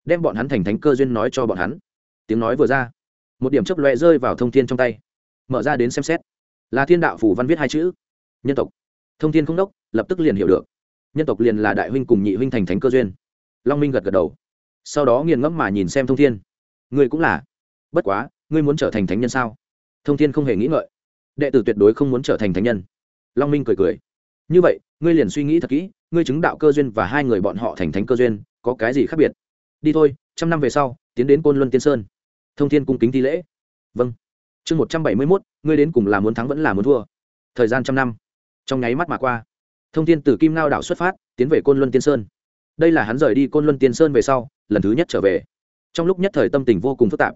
đem bọn hắn thành thánh cơ duyên nói cho bọn hắn. Tiếng nói vừa ra, một điểm chấp loẹ rơi vào thông thiên trong tay. Mở ra đến xem xét. Là thiên đạo phủ văn viết hai chữ. Nhân tộc. Thông thiên không đốc, lập tức liền hiểu được. Nhân tộc liền là đại huynh cùng nhị huynh thành thánh cơ duyên. Long minh gật gật đầu. Sau đó nghiền ngẫm mà nhìn xem thông thiên. Ngươi cũng là. Bất quá, ngươi muốn trở thành thánh nhân sao? Thông thiên không hề nghĩ ngợi đệ tử tuyệt đối không muốn trở thành thánh nhân. Long minh cười cười. Như vậy, ngươi liền suy nghĩ thật kỹ, ngươi chứng đạo cơ duyên và hai người bọn họ thành thánh cơ duyên, có cái gì khác biệt? Đi thôi, trăm năm về sau, tiến đến côn luân tiên sơn. Thông thiên cung kính thi lễ. Vâng. Chương một trăm bảy mươi mốt, ngươi đến cùng là muốn thắng vẫn là muốn thua? Thời gian trăm năm. Trong nháy mắt mà qua, thông thiên từ kim ngao đảo xuất phát, tiến về côn luân tiên sơn. Đây là hắn rời đi côn luân tiên sơn về sau, lần thứ nhất trở về. Trong lúc nhất thời tâm tình vô cùng phức tạp,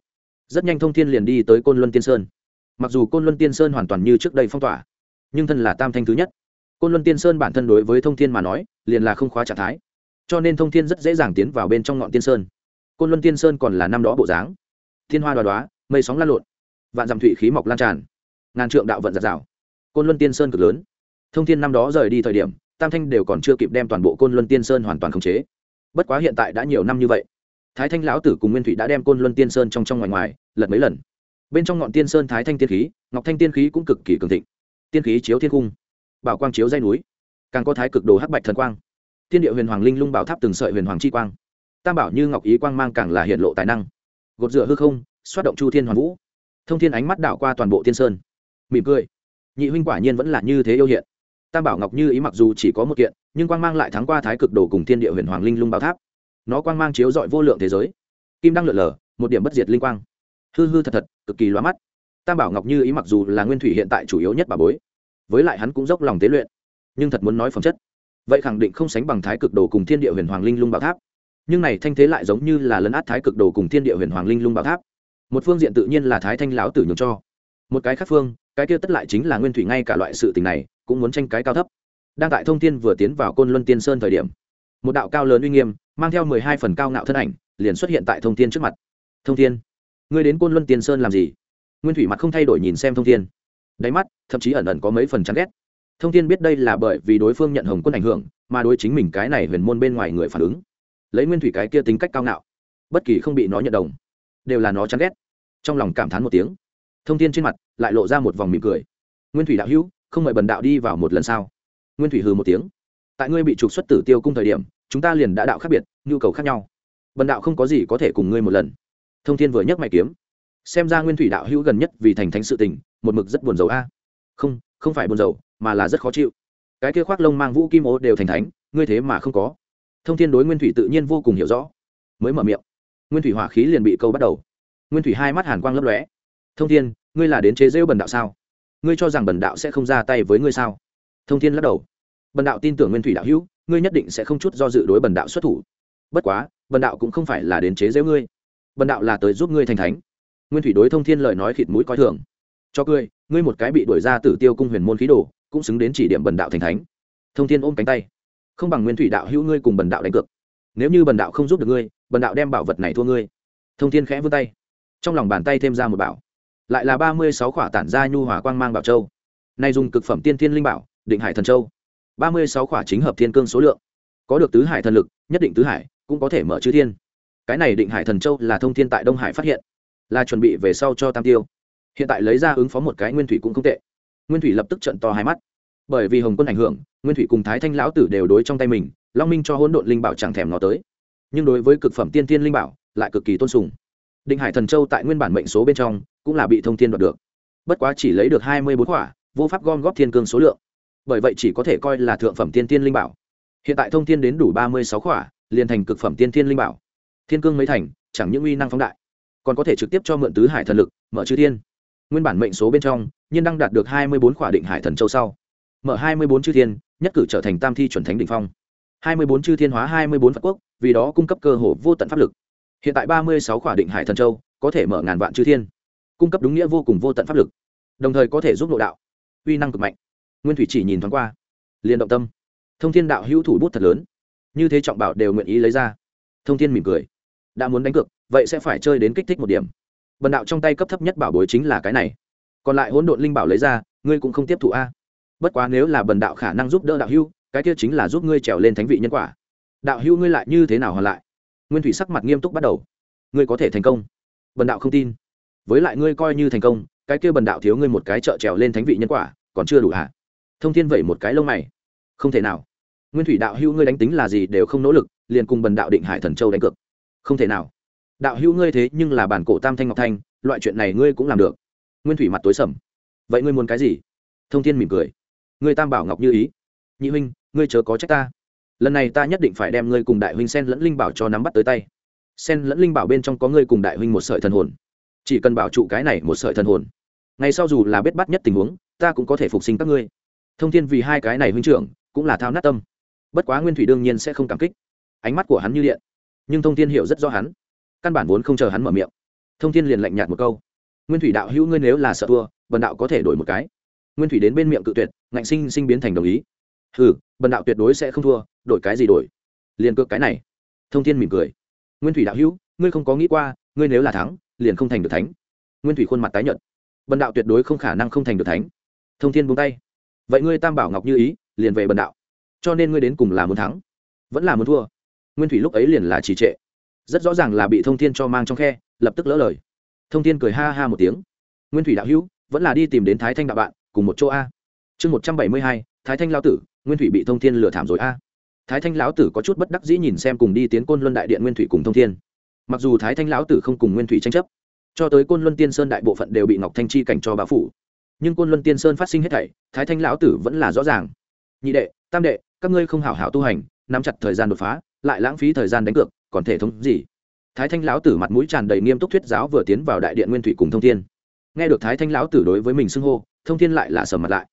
rất nhanh thông thiên liền đi tới côn luân tiên sơn mặc dù côn luân tiên sơn hoàn toàn như trước đây phong tỏa, nhưng thân là tam thanh thứ nhất. Côn luân tiên sơn bản thân đối với thông thiên mà nói, liền là không khóa trạng thái. Cho nên thông thiên rất dễ dàng tiến vào bên trong ngọn tiên sơn. Côn luân tiên sơn còn là năm đó bộ dáng. Thiên hoa đoá đoá, mây sóng lan lộn, vạn dặm thụy khí mọc lan tràn, ngàn trượng đạo vận giặt rào. Côn luân tiên sơn cực lớn. Thông thiên năm đó rời đi thời điểm, tam thanh đều còn chưa kịp đem toàn bộ côn luân tiên sơn hoàn toàn khống chế. Bất quá hiện tại đã nhiều năm như vậy. Thái thanh lão tử cùng nguyên thủy đã đem côn luân tiên sơn trong trong ngoài ngoài, lật mấy lần bên trong ngọn tiên sơn thái thanh tiên khí, ngọc thanh tiên khí cũng cực kỳ cường thịnh. Tiên khí chiếu thiên cung bảo quang chiếu dây núi, càng có thái cực đồ hắc bạch thần quang. Tiên địa huyền hoàng linh lung bảo tháp từng sợi huyền hoàng chi quang. Tam bảo như ngọc ý quang mang càng là hiện lộ tài năng. Gột rửa hư không, xoát động chu thiên hoàn vũ. Thông thiên ánh mắt đảo qua toàn bộ tiên sơn. Mỉm cười. Nhị huynh quả nhiên vẫn là như thế yêu hiện. Tam bảo ngọc như ý mặc dù chỉ có một kiện, nhưng quang mang lại thắng qua thái cực đồ cùng thiên địa huyền hoàng linh lung bảo tháp. Nó quang mang chiếu dọi vô lượng thế giới. Kim đăng lượn lờ, một điểm bất diệt linh quang hư hư thật thật, cực kỳ loa mắt. Tam bảo ngọc như ý mặc dù là nguyên thủy hiện tại chủ yếu nhất bà bối, với lại hắn cũng dốc lòng tế luyện, nhưng thật muốn nói phẩm chất. Vậy khẳng định không sánh bằng thái cực đồ cùng thiên địa huyền hoàng linh lung bảo tháp. Nhưng này thanh thế lại giống như là lấn át thái cực đồ cùng thiên địa huyền hoàng linh lung bảo tháp. Một phương diện tự nhiên là thái thanh lão tử nhường cho. Một cái khác phương, cái kia tất lại chính là nguyên thủy ngay cả loại sự tình này, cũng muốn tranh cái cao thấp. Đang tại thông thiên vừa tiến vào côn luân tiên sơn thời điểm, một đạo cao lớn uy nghiêm, mang theo mười hai phần cao ngạo thân ảnh, liền xuất hiện tại thông thiên trước mặt. Thông thiên ngươi đến côn luân tiên sơn làm gì? Nguyên thủy mặt không thay đổi nhìn xem thông thiên. Đáy mắt, thậm chí ẩn ẩn có mấy phần chán ghét. Thông thiên biết đây là bởi vì đối phương nhận hồng quân ảnh hưởng, mà đối chính mình cái này huyền môn bên ngoài người phản ứng. Lấy nguyên thủy cái kia tính cách cao ngạo, bất kỳ không bị nó nhận đồng, đều là nó chán ghét. Trong lòng cảm thán một tiếng, thông thiên trên mặt lại lộ ra một vòng mỉm cười. Nguyên thủy đạo hữu, không mời bần đạo đi vào một lần sau. Nguyên thủy hừ một tiếng. Tại ngươi bị trục xuất tử tiêu cung thời điểm, chúng ta liền đã đạo khác biệt, nhu cầu khác nhau. Bần đạo không có gì có thể cùng ngươi một lần thông thiên vừa nhấc mày kiếm. Xem ra nguyên thủy đạo hữu gần nhất vì thành thánh sự tình, một mực rất buồn rầu a. Không không phải buồn rầu, mà là rất khó chịu. Cái kia khoác lông mang vũ kim ố đều thành thánh, ngươi thế mà không có. Thông thiên đối nguyên thủy tự nhiên vô cùng hiểu rõ. Mới mở miệng. Nguyên thủy hỏa khí liền bị câu bắt đầu. Nguyên thủy hai mắt hàn quang lấp lóe. Thông thiên, ngươi là đến chế rêu bần đạo sao? Ngươi cho rằng bần đạo sẽ không ra tay với ngươi sao? Thông thiên lắc đầu. Bần đạo tin tưởng nguyên thủy đạo hữu, ngươi nhất định sẽ không chút do dự đối bần đạo xuất thủ. Bất quá, bần đạo cũng không phải là đến chế rêu ngươi bần đạo là tới giúp ngươi thành thánh. Nguyên thủy đối thông thiên lời nói khịt mũi coi thường. Cho cười, ngươi một cái bị đuổi ra tử tiêu cung huyền môn khí đồ, cũng xứng đến chỉ điểm bần đạo thành thánh. Thông thiên ôm cánh tay. Không bằng nguyên thủy đạo hữu ngươi cùng bần đạo đánh cược. Nếu như bần đạo không giúp được ngươi, bần đạo đem bảo vật này thua ngươi. Thông thiên khẽ vươn tay. Trong lòng bàn tay thêm ra một bảo. Lại là ba mươi sáu khỏa tản ra nhu hòa quang mang bảo châu. Nay dùng cực phẩm tiên thiên linh bảo, định hải thần châu. ba mươi sáu khỏa chính hợp thiên cương số lượng. Có được tứ hải thần lực, nhất định tứ hải, cũng có thể mở chư thiên cái này định hải thần châu là thông thiên tại đông hải phát hiện, là chuẩn bị về sau cho tam tiêu. Hiện tại lấy ra ứng phó một cái nguyên thủy cũng không tệ. Nguyên thủy lập tức trận to hai mắt. Bởi vì hồng quân ảnh hưởng, nguyên thủy cùng thái thanh lão tử đều đối trong tay mình, long minh cho hỗn độn linh bảo chẳng thèm nó tới. Nhưng đối với cực phẩm tiên tiên linh bảo, lại cực kỳ tôn sùng. Định hải thần châu tại nguyên bản mệnh số bên trong, cũng là bị thông thiên đoạt được. Bất quá chỉ lấy được hai mươi bốn quả, vô pháp gom góp thiên cương số lượng. Bởi vậy chỉ có thể coi là thượng phẩm tiên tiên linh bảo. Hiện tại thông thiên đến đủ ba mươi sáu quả, liền thành cực phẩm tiên tiên linh bảo thiên cương mấy thành, chẳng những uy năng phóng đại, còn có thể trực tiếp cho mượn tứ hải thần lực, mở chư thiên. Nguyên bản mệnh số bên trong, nhiên đang đạt được hai mươi bốn khỏa định hải thần châu sau, mở hai mươi bốn chư thiên, nhất cử trở thành tam thi chuẩn thánh định phong. hai mươi bốn chư thiên hóa hai mươi bốn phật quốc, vì đó cung cấp cơ hồ vô tận pháp lực. Hiện tại ba mươi sáu khỏa định hải thần châu, có thể mở ngàn vạn chư thiên, cung cấp đúng nghĩa vô cùng vô tận pháp lực, đồng thời có thể giúp nội đạo, uy năng cực mạnh. Nguyên thủy chỉ nhìn thoáng qua, liền động tâm. Thông thiên đạo hữu thủ bút thật lớn, như thế trọng bảo đều nguyện ý lấy ra. Thông thiên mỉm cười đã muốn đánh cược, vậy sẽ phải chơi đến kích thích một điểm. Bần đạo trong tay cấp thấp nhất bảo bối chính là cái này. Còn lại hỗn độn linh bảo lấy ra, ngươi cũng không tiếp thụ a. Bất quá nếu là bần đạo khả năng giúp đỡ đạo hưu, cái kia chính là giúp ngươi trèo lên thánh vị nhân quả. Đạo hưu ngươi lại như thế nào hoàn lại? Nguyên thủy sắc mặt nghiêm túc bắt đầu. Ngươi có thể thành công. Bần đạo không tin. Với lại ngươi coi như thành công, cái kia bần đạo thiếu ngươi một cái trợ trèo lên thánh vị nhân quả, còn chưa đủ hả? Thông thiên vậy một cái lông mày. Không thể nào. Nguyên thủy đạo hưu ngươi đánh tính là gì đều không nỗ lực, liền cùng bần đạo định hải thần châu đánh cược không thể nào. Đạo hữu ngươi thế nhưng là bản cổ tam thanh ngọc thanh, loại chuyện này ngươi cũng làm được. Nguyên thủy mặt tối sầm. Vậy ngươi muốn cái gì? Thông thiên mỉm cười. Ngươi tam bảo ngọc như ý. Nhị huynh, ngươi chớ có trách ta. Lần này ta nhất định phải đem ngươi cùng đại huynh sen lẫn linh bảo cho nắm bắt tới tay. Sen lẫn linh bảo bên trong có ngươi cùng đại huynh một sợi thần hồn. Chỉ cần bảo trụ cái này một sợi thần hồn. Ngày sau dù là biết bắt nhất tình huống, ta cũng có thể phục sinh các ngươi. Thông thiên vì hai cái này huynh trưởng, cũng là thao nát tâm. Bất quá nguyên thủy đương nhiên sẽ không cảm kích. Ánh mắt của hắn như điện nhưng thông thiên hiểu rất rõ hắn. Căn bản vốn không chờ hắn mở miệng. Thông thiên liền lạnh nhạt một câu. Nguyên thủy đạo hữu ngươi nếu là sợ thua, bần đạo có thể đổi một cái. Nguyên thủy đến bên miệng cự tuyệt, ngạnh sinh sinh biến thành đồng ý. Ừ bần đạo tuyệt đối sẽ không thua, đổi cái gì đổi? Liền cược cái này. Thông thiên mỉm cười. Nguyên thủy đạo hữu, ngươi không có nghĩ qua, ngươi nếu là thắng, liền không thành được thánh. Nguyên thủy khuôn mặt tái nhợt. Bần đạo tuyệt đối không khả năng không thành được thánh. Thông thiên buông tay. Vậy ngươi tam bảo ngọc như ý, liền về bần đạo. Cho nên ngươi đến cùng là muốn thắng, vẫn là muốn thua nguyên thủy lúc ấy liền là trì trệ. Rất rõ ràng là bị thông thiên cho mang trong khe, lập tức lỡ lời. Thông thiên cười ha ha một tiếng. Nguyên thủy đạo hữu, vẫn là đi tìm đến thái thanh đạo bạn, cùng một chỗ a. Chương một trăm bảy mươi hai, thái thanh lão tử, nguyên thủy bị thông thiên lừa thảm rồi a. Thái thanh lão tử có chút bất đắc dĩ nhìn xem cùng đi tiến côn luân đại điện nguyên thủy cùng thông thiên. Mặc dù thái thanh lão tử không cùng nguyên thủy tranh chấp, cho tới côn luân tiên sơn đại bộ phận đều bị ngọc thanh chi cảnh cho bá phủ. Nhưng côn luân tiên sơn phát sinh hết thảy, thái thanh lão tử vẫn là rõ ràng. Nhị đệ, tam đệ, các ngươi không hảo hảo tu hành, nắm chặt thời gian đột phá lại lãng phí thời gian đánh cược, còn thể thống gì? Thái thanh lão tử mặt mũi tràn đầy nghiêm túc thuyết giáo vừa tiến vào đại điện nguyên thủy cùng thông thiên. Nghe được thái thanh lão tử đối với mình xưng hô, thông thiên lại là sầm mặt lại.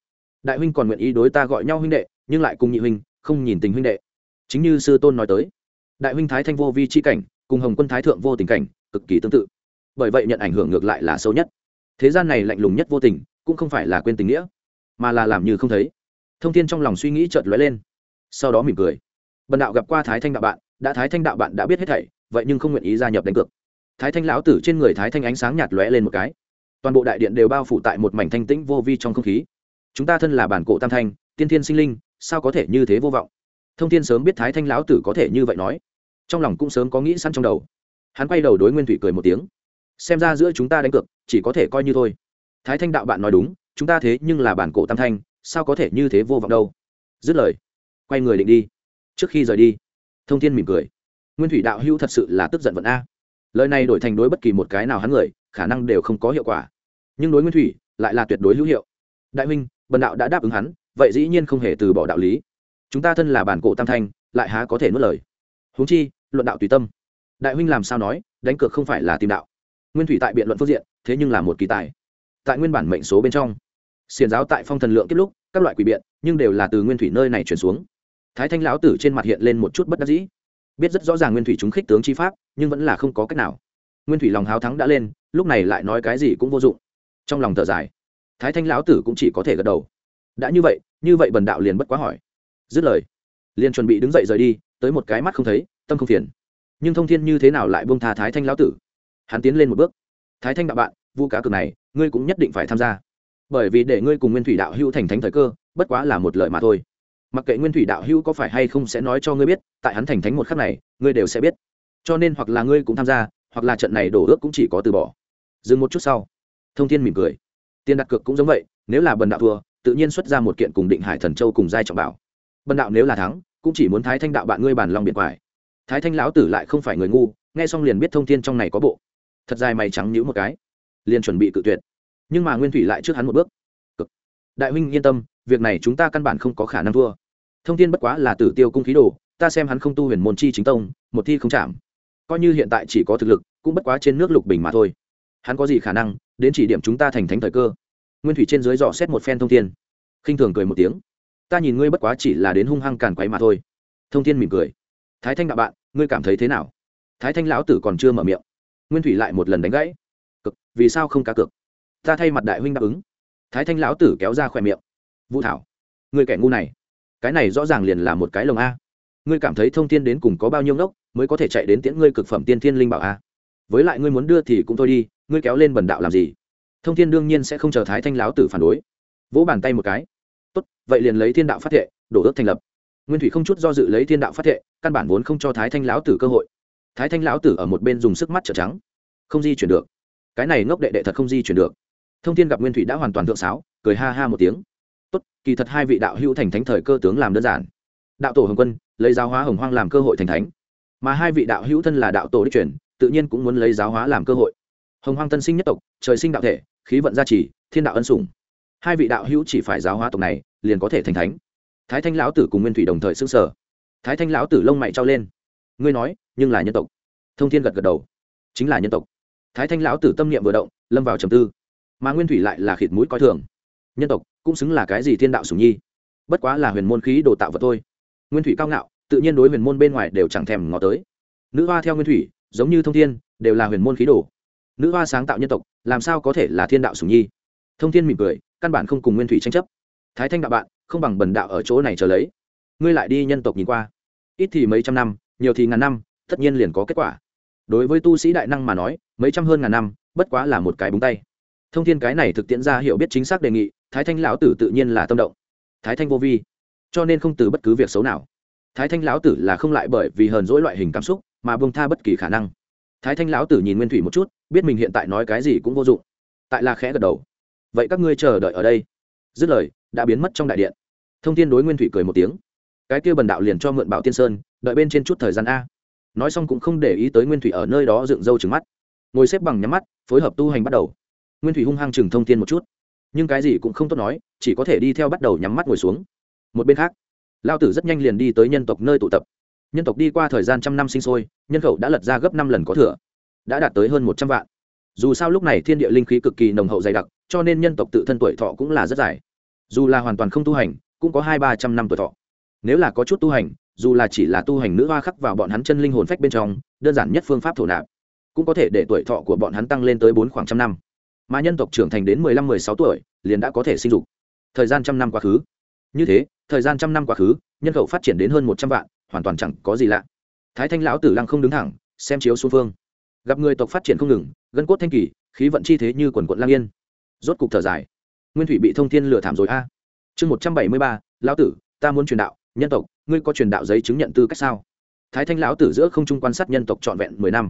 Đại huynh còn nguyện ý đối ta gọi nhau huynh đệ, nhưng lại cùng nhị huynh, không nhìn tình huynh đệ. Chính như sư tôn nói tới, đại huynh thái thanh vô vi chi cảnh, cùng hồng quân thái thượng vô tình cảnh, cực kỳ tương tự. Bởi vậy nhận ảnh hưởng ngược lại là sâu nhất. Thế gian này lạnh lùng nhất vô tình, cũng không phải là quên tình nghĩa, mà là làm như không thấy. Thông thiên trong lòng suy nghĩ chợt lóe lên, sau đó mỉm cười bần đạo gặp qua thái thanh đạo bạn, đã thái thanh đạo bạn đã biết hết thảy, vậy nhưng không nguyện ý gia nhập đánh cược. Thái thanh lão tử trên người thái thanh ánh sáng nhạt lóe lên một cái. Toàn bộ đại điện đều bao phủ tại một mảnh thanh tĩnh vô vi trong không khí. Chúng ta thân là bản cổ tam thanh, tiên thiên sinh linh, sao có thể như thế vô vọng? Thông thiên sớm biết thái thanh lão tử có thể như vậy nói. Trong lòng cũng sớm có nghĩ sẵn trong đầu. Hắn quay đầu đối nguyên thủy cười một tiếng. Xem ra giữa chúng ta đánh cược, chỉ có thể coi như thôi. Thái thanh đạo bạn nói đúng, chúng ta thế nhưng là bản cổ tam thanh, sao có thể như thế vô vọng đâu? Dứt lời, quay người định đi trước khi rời đi, thông thiên mỉm cười. Nguyên thủy đạo hữu thật sự là tức giận vận a. Lời này đổi thành đối bất kỳ một cái nào hắn người, khả năng đều không có hiệu quả. Nhưng đối nguyên thủy, lại là tuyệt đối hữu hiệu. Đại huynh, bần đạo đã đáp ứng hắn, vậy dĩ nhiên không hề từ bỏ đạo lý. Chúng ta thân là bản cổ tam thanh, lại há có thể nuốt lời? Huống chi, luận đạo tùy tâm. Đại huynh làm sao nói, đánh cược không phải là tìm đạo. Nguyên thủy tại biện luận phương diện, thế nhưng là một kỳ tài. Tại nguyên bản mệnh số bên trong xiền giáo tại phong thần lượng kết lúc, các loại quỷ biện, nhưng đều là từ nguyên thủy nơi này chuyển xuống thái thanh lão tử trên mặt hiện lên một chút bất đắc dĩ. Biết rất rõ ràng nguyên thủy chúng khích tướng chi pháp, nhưng vẫn là không có cách nào. Nguyên thủy lòng háo thắng đã lên, lúc này lại nói cái gì cũng vô dụng. Trong lòng thở dài, thái thanh lão tử cũng chỉ có thể gật đầu. Đã như vậy như vậy bần đạo liền bất quá hỏi. Dứt lời, liền chuẩn bị đứng dậy rời đi, tới một cái mắt không thấy, tâm không phiền. Nhưng thông thiên như thế nào lại buông tha thái thanh lão tử? Hắn tiến lên một bước. Thái thanh đạo bạn, vu cá cực này, ngươi cũng nhất định phải tham gia. Bởi vì để ngươi cùng nguyên thủy đạo hữu thành thánh thời cơ, bất quá là một lời mà thôi mặc kệ nguyên thủy đạo hữu có phải hay không sẽ nói cho ngươi biết, tại hắn thành thánh một khắc này, ngươi đều sẽ biết. Cho nên hoặc là ngươi cũng tham gia, hoặc là trận này đổ ước cũng chỉ có từ bỏ. Dừng một chút sau. Thông thiên mỉm cười. Tiền đặt cược cũng giống vậy, nếu là bần đạo thua, tự nhiên xuất ra một kiện cùng định hải thần châu cùng giai trọng bảo. Bần đạo nếu là thắng, cũng chỉ muốn thái thanh đạo bạn ngươi bàn lòng biệt quải. Thái thanh lão tử lại không phải người ngu, nghe xong liền biết thông thiên trong này có bộ. Thật dài mày trắng nhữ một cái. Liền chuẩn bị cự tuyệt. Nhưng mà nguyên thủy lại trước hắn một bước. Cực. đại huynh yên tâm, việc này chúng ta căn bản không có khả năng thua thông thiên bất quá là tử tiêu cung khí đồ, ta xem hắn không tu huyền môn chi chính tông, một thi không chạm. Coi như hiện tại chỉ có thực lực, cũng bất quá trên nước lục bình mà thôi. Hắn có gì khả năng, đến chỉ điểm chúng ta thành thánh thời cơ? Nguyên thủy trên dưới dò xét một phen thông thiên khinh thường cười một tiếng. Ta nhìn ngươi bất quá chỉ là đến hung hăng càn quấy mà thôi. Thông thiên mỉm cười. Thái thanh đạo bạn, ngươi cảm thấy thế nào? Thái thanh lão tử còn chưa mở miệng. Nguyên thủy lại một lần đánh gãy. Cực, vì sao không cá cược? Ta thay mặt đại huynh đáp ứng. Thái thanh lão tử kéo ra khỏe miệng. Vũ thảo ngươi kẻ ngu này cái này rõ ràng liền là một cái lồng a. Ngươi cảm thấy thông tin đến cùng có bao nhiêu ngốc, mới có thể chạy đến tiễn ngươi cực phẩm tiên thiên linh bảo a? Với lại ngươi muốn đưa thì cũng thôi đi, ngươi kéo lên bần đạo làm gì? Thông thiên đương nhiên sẽ không chờ thái thanh lão tử phản đối. Vỗ bàn tay một cái. Tốt, vậy liền lấy thiên đạo phát thệ, đổ ước thành lập. Nguyên thủy không chút do dự lấy thiên đạo phát thệ, căn bản vốn không cho thái thanh lão tử cơ hội. Thái thanh lão tử ở một bên dùng sức mắt trợ trắng. Không di chuyển được. Cái này ngốc đệ đệ thật không di chuyển được. Thông thiên gặp nguyên thủy đã hoàn toàn thượng sáo, cười ha ha một tiếng tốt, kỳ thật hai vị đạo hữu thành thánh thời cơ tướng làm đơn giản. Đạo tổ hồng quân, lấy giáo hóa hồng hoang làm cơ hội thành thánh. Mà hai vị đạo hữu thân là đạo tổ đích truyền, tự nhiên cũng muốn lấy giáo hóa làm cơ hội. Hồng hoang tân sinh nhất tộc, trời sinh đạo thể, khí vận gia trì, thiên đạo ân sủng. Hai vị đạo hữu chỉ phải giáo hóa tộc này, liền có thể thành thánh. Thái thanh lão tử cùng nguyên thủy đồng thời xưng sở thái thanh lão tử lông mày trao lên. Ngươi nói, nhưng là nhân tộc. Thông thiên gật gật đầu. Chính là nhân tộc. Thái thanh lão tử tâm niệm vừa động, lâm vào trầm tư. Mà nguyên thủy lại là khịt mũi coi thường. Nhân tộc cũng xứng là cái gì thiên đạo sủng nhi. Bất quá là huyền môn khí đồ tạo vật thôi. Nguyên thủy cao ngạo, tự nhiên đối huyền môn bên ngoài đều chẳng thèm ngó tới. Nữ hoa theo nguyên thủy, giống như thông thiên, đều là huyền môn khí đồ. Nữ hoa sáng tạo nhân tộc, làm sao có thể là thiên đạo sủng nhi? Thông thiên mỉm cười, căn bản không cùng nguyên thủy tranh chấp. Thái thanh đạo bạn, không bằng bần đạo ở chỗ này chờ lấy. Ngươi lại đi nhân tộc nhìn qua. Ít thì mấy trăm năm, nhiều thì ngàn năm, tất nhiên liền có kết quả. Đối với tu sĩ đại năng mà nói, mấy trăm hơn ngàn năm, bất quá là một cái búng tay. Thông thiên cái này thực tiễn ra hiểu biết chính xác đề nghị thái thanh lão tử tự nhiên là tâm động. Thái thanh vô vi, cho nên không từ bất cứ việc xấu nào. Thái thanh lão tử là không lại bởi vì hờn dỗi loại hình cảm xúc mà bông tha bất kỳ khả năng. Thái thanh lão tử nhìn nguyên thủy một chút, biết mình hiện tại nói cái gì cũng vô dụng. Tại là khẽ gật đầu. Vậy các ngươi chờ đợi ở đây. Dứt lời, đã biến mất trong đại điện. Thông tin đối nguyên thủy cười một tiếng. Cái kia bần đạo liền cho mượn bảo tiên sơn, đợi bên trên chút thời gian a. Nói xong cũng không để ý tới nguyên thủy ở nơi đó dựng râu trừng mắt. Ngồi xếp bằng nhắm mắt, phối hợp tu hành bắt đầu. Nguyên thủy hung hăng chừng thông tin một chút nhưng cái gì cũng không tốt nói, chỉ có thể đi theo bắt đầu nhắm mắt ngồi xuống. Một bên khác, lao tử rất nhanh liền đi tới nhân tộc nơi tụ tập. Nhân tộc đi qua thời gian trăm năm sinh sôi, nhân khẩu đã lật ra gấp năm lần có thừa, đã đạt tới hơn một trăm vạn. Dù sao lúc này thiên địa linh khí cực kỳ nồng hậu dày đặc, cho nên nhân tộc tự thân tuổi thọ cũng là rất dài. Dù là hoàn toàn không tu hành, cũng có hai ba trăm năm tuổi thọ. Nếu là có chút tu hành, dù là chỉ là tu hành nữ hoa khắc vào bọn hắn chân linh hồn phách bên trong, đơn giản nhất phương pháp thổ nạp, cũng có thể để tuổi thọ của bọn hắn tăng lên tới bốn khoảng trăm năm mà nhân tộc trưởng thành đến mười lăm, mười sáu tuổi, liền đã có thể sinh dục. Thời gian trăm năm quá khứ. Như thế, thời gian trăm năm quá khứ, nhân khẩu phát triển đến hơn một trăm vạn, hoàn toàn chẳng có gì lạ. Thái thanh lão tử lăng không đứng thẳng, xem chiếu xuống phương. Gặp người tộc phát triển không ngừng, gân cốt thanh kỳ, khí vận chi thế như quần quận lang yên. Rốt cục thở dài. Nguyên thủy bị thông thiên lừa thảm rồi a. Chương một trăm bảy mươi ba, lão tử, ta muốn truyền đạo, nhân tộc, ngươi có truyền đạo giấy chứng nhận tư cách sao? Thái thanh lão tử giữa không trung quan sát nhân tộc trọn vẹn mười năm.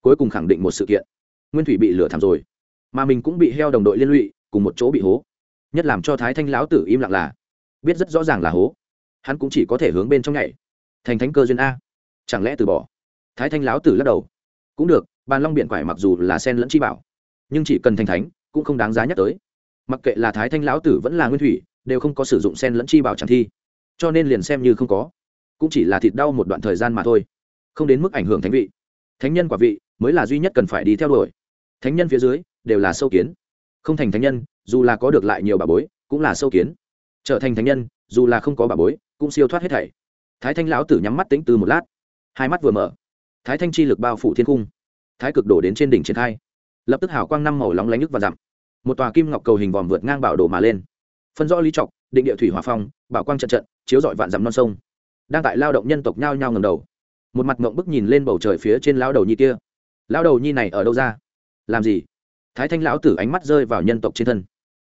Cuối cùng khẳng định một sự kiện. Nguyên thủy bị lừa thảm rồi mà mình cũng bị heo đồng đội liên lụy, cùng một chỗ bị hố. Nhất làm cho thái thanh lão tử im lặng là, biết rất rõ ràng là hố. Hắn cũng chỉ có thể hướng bên trong nhảy. Thành thánh cơ duyên a. Chẳng lẽ từ bỏ? Thái thanh lão tử lắc đầu. Cũng được, bàn long biện quải mặc dù là sen lẫn chi bảo, nhưng chỉ cần thành thánh, cũng không đáng giá nhắc tới. Mặc kệ là thái thanh lão tử vẫn là nguyên thủy, đều không có sử dụng sen lẫn chi bảo chẳng thi. Cho nên liền xem như không có. Cũng chỉ là thịt đau một đoạn thời gian mà thôi. Không đến mức ảnh hưởng thánh vị. Thánh nhân quả vị mới là duy nhất cần phải đi theo đuổi. Thánh nhân phía dưới đều là sâu kiến. Không thành thánh nhân, dù là có được lại nhiều bà bối, cũng là sâu kiến. Trở thành thánh nhân, dù là không có bà bối, cũng siêu thoát hết thảy. Thái thanh lão tử nhắm mắt tính từ một lát. Hai mắt vừa mở. Thái thanh chi lực bao phủ thiên cung thái cực đổ đến trên đỉnh triển khai. Lập tức hào quang năm màu lóng lánh nhức và dặm. Một tòa kim ngọc cầu hình vòm vượt ngang bảo đồ mà lên. Phân rõ lý trọc định địa thủy hòa phong, bảo quang trận trận, chiếu dọi vạn dặm non sông. Đang tại lao động nhân tộc nhao nhao ngầm đầu. Một mặt ngộng bức nhìn lên bầu trời phía trên lao đầu nhi kia. Lao đầu nhi này ở đâu ra? Làm gì? Thái thanh lão tử ánh mắt rơi vào nhân tộc trên thân.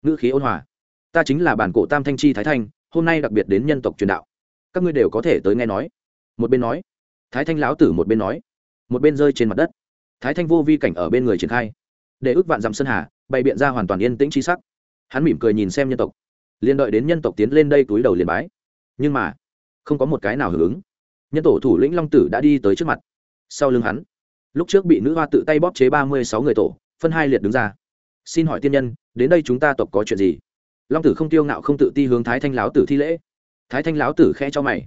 Ngữ khí ôn hòa. Ta chính là bản cổ tam thanh chi thái thanh, hôm nay đặc biệt đến nhân tộc truyền đạo. Các ngươi đều có thể tới nghe nói. Một bên nói. Thái thanh lão tử một bên nói. Một bên rơi trên mặt đất. Thái thanh vô vi cảnh ở bên người triển khai. Để ước vạn dặm sơn hà, bày biện ra hoàn toàn yên tĩnh chi sắc. Hắn mỉm cười nhìn xem nhân tộc. Liền đợi đến nhân tộc tiến lên đây túi đầu liền bái. Nhưng mà, không có một cái nào hưởng ứng. Nhân tổ thủ lĩnh long tử đã đi tới trước mặt. Sau lưng hắn, lúc trước bị nữ hoa tự tay bóp chế ba mươi sáu người tổ phân hai liệt đứng ra. Xin hỏi tiên nhân, đến đây chúng ta tộc có chuyện gì? Long tử không tiêu ngạo không tự ti hướng thái thanh lão tử thi lễ. Thái thanh lão tử khe cho mày.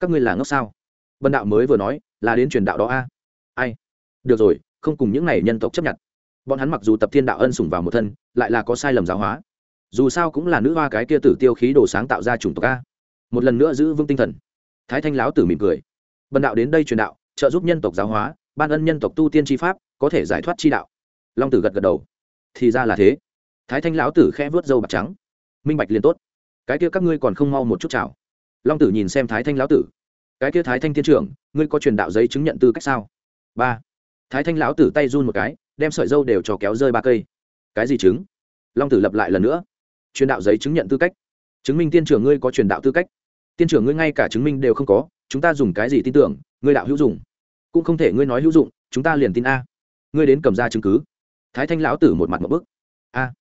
Các ngươi là ngốc sao? Bần đạo mới vừa nói, là đến truyền đạo đó a. Ai? Được rồi, không cùng những n à y nhân tộc chấp nhận. Bọn hắn mặc dù tập thiên đạo ân sủng vào một thân, lại là có sai lầm giáo hóa. Dù sao cũng là nữ hoa cái kia tử tiêu khí đồ sáng tạo ra chủng tộc a. Một lần nữa giữ vững tinh thần. Thái thanh lão tử mỉm cười. Bần đạo đến đây truyền đạo, trợ giúp nhân tộc giáo hóa, ban ân nhân tộc tu tiên tri pháp, có thể giải thoát chi đạo long tử gật gật đầu. Thì ra là thế. Thái thanh lão tử khẽ vớt dâu bạc trắng. Minh bạch liền tốt. Cái kia các ngươi còn không mau một chút chào. Long tử nhìn xem thái thanh lão tử. Cái kia thái thanh thiên trưởng, ngươi có truyền đạo giấy chứng nhận tư cách sao? Ba. Thái thanh lão tử tay run một cái, đem sợi dâu đều cho kéo rơi ba cây. Cái gì chứng? Long tử lập lại lần nữa. Truyền đạo giấy chứng nhận tư cách. Chứng minh tiên trưởng ngươi có truyền đạo tư cách. Tiên trưởng ngươi ngay cả chứng minh đều không có, chúng ta dùng cái gì tin tưởng, ngươi đạo hữu dụng. Cũng không thể ngươi nói hữu dụng, chúng ta liền tin a. Ngươi đến cầm ra chứng cứ thái thanh lão tử một mặt một bức. A,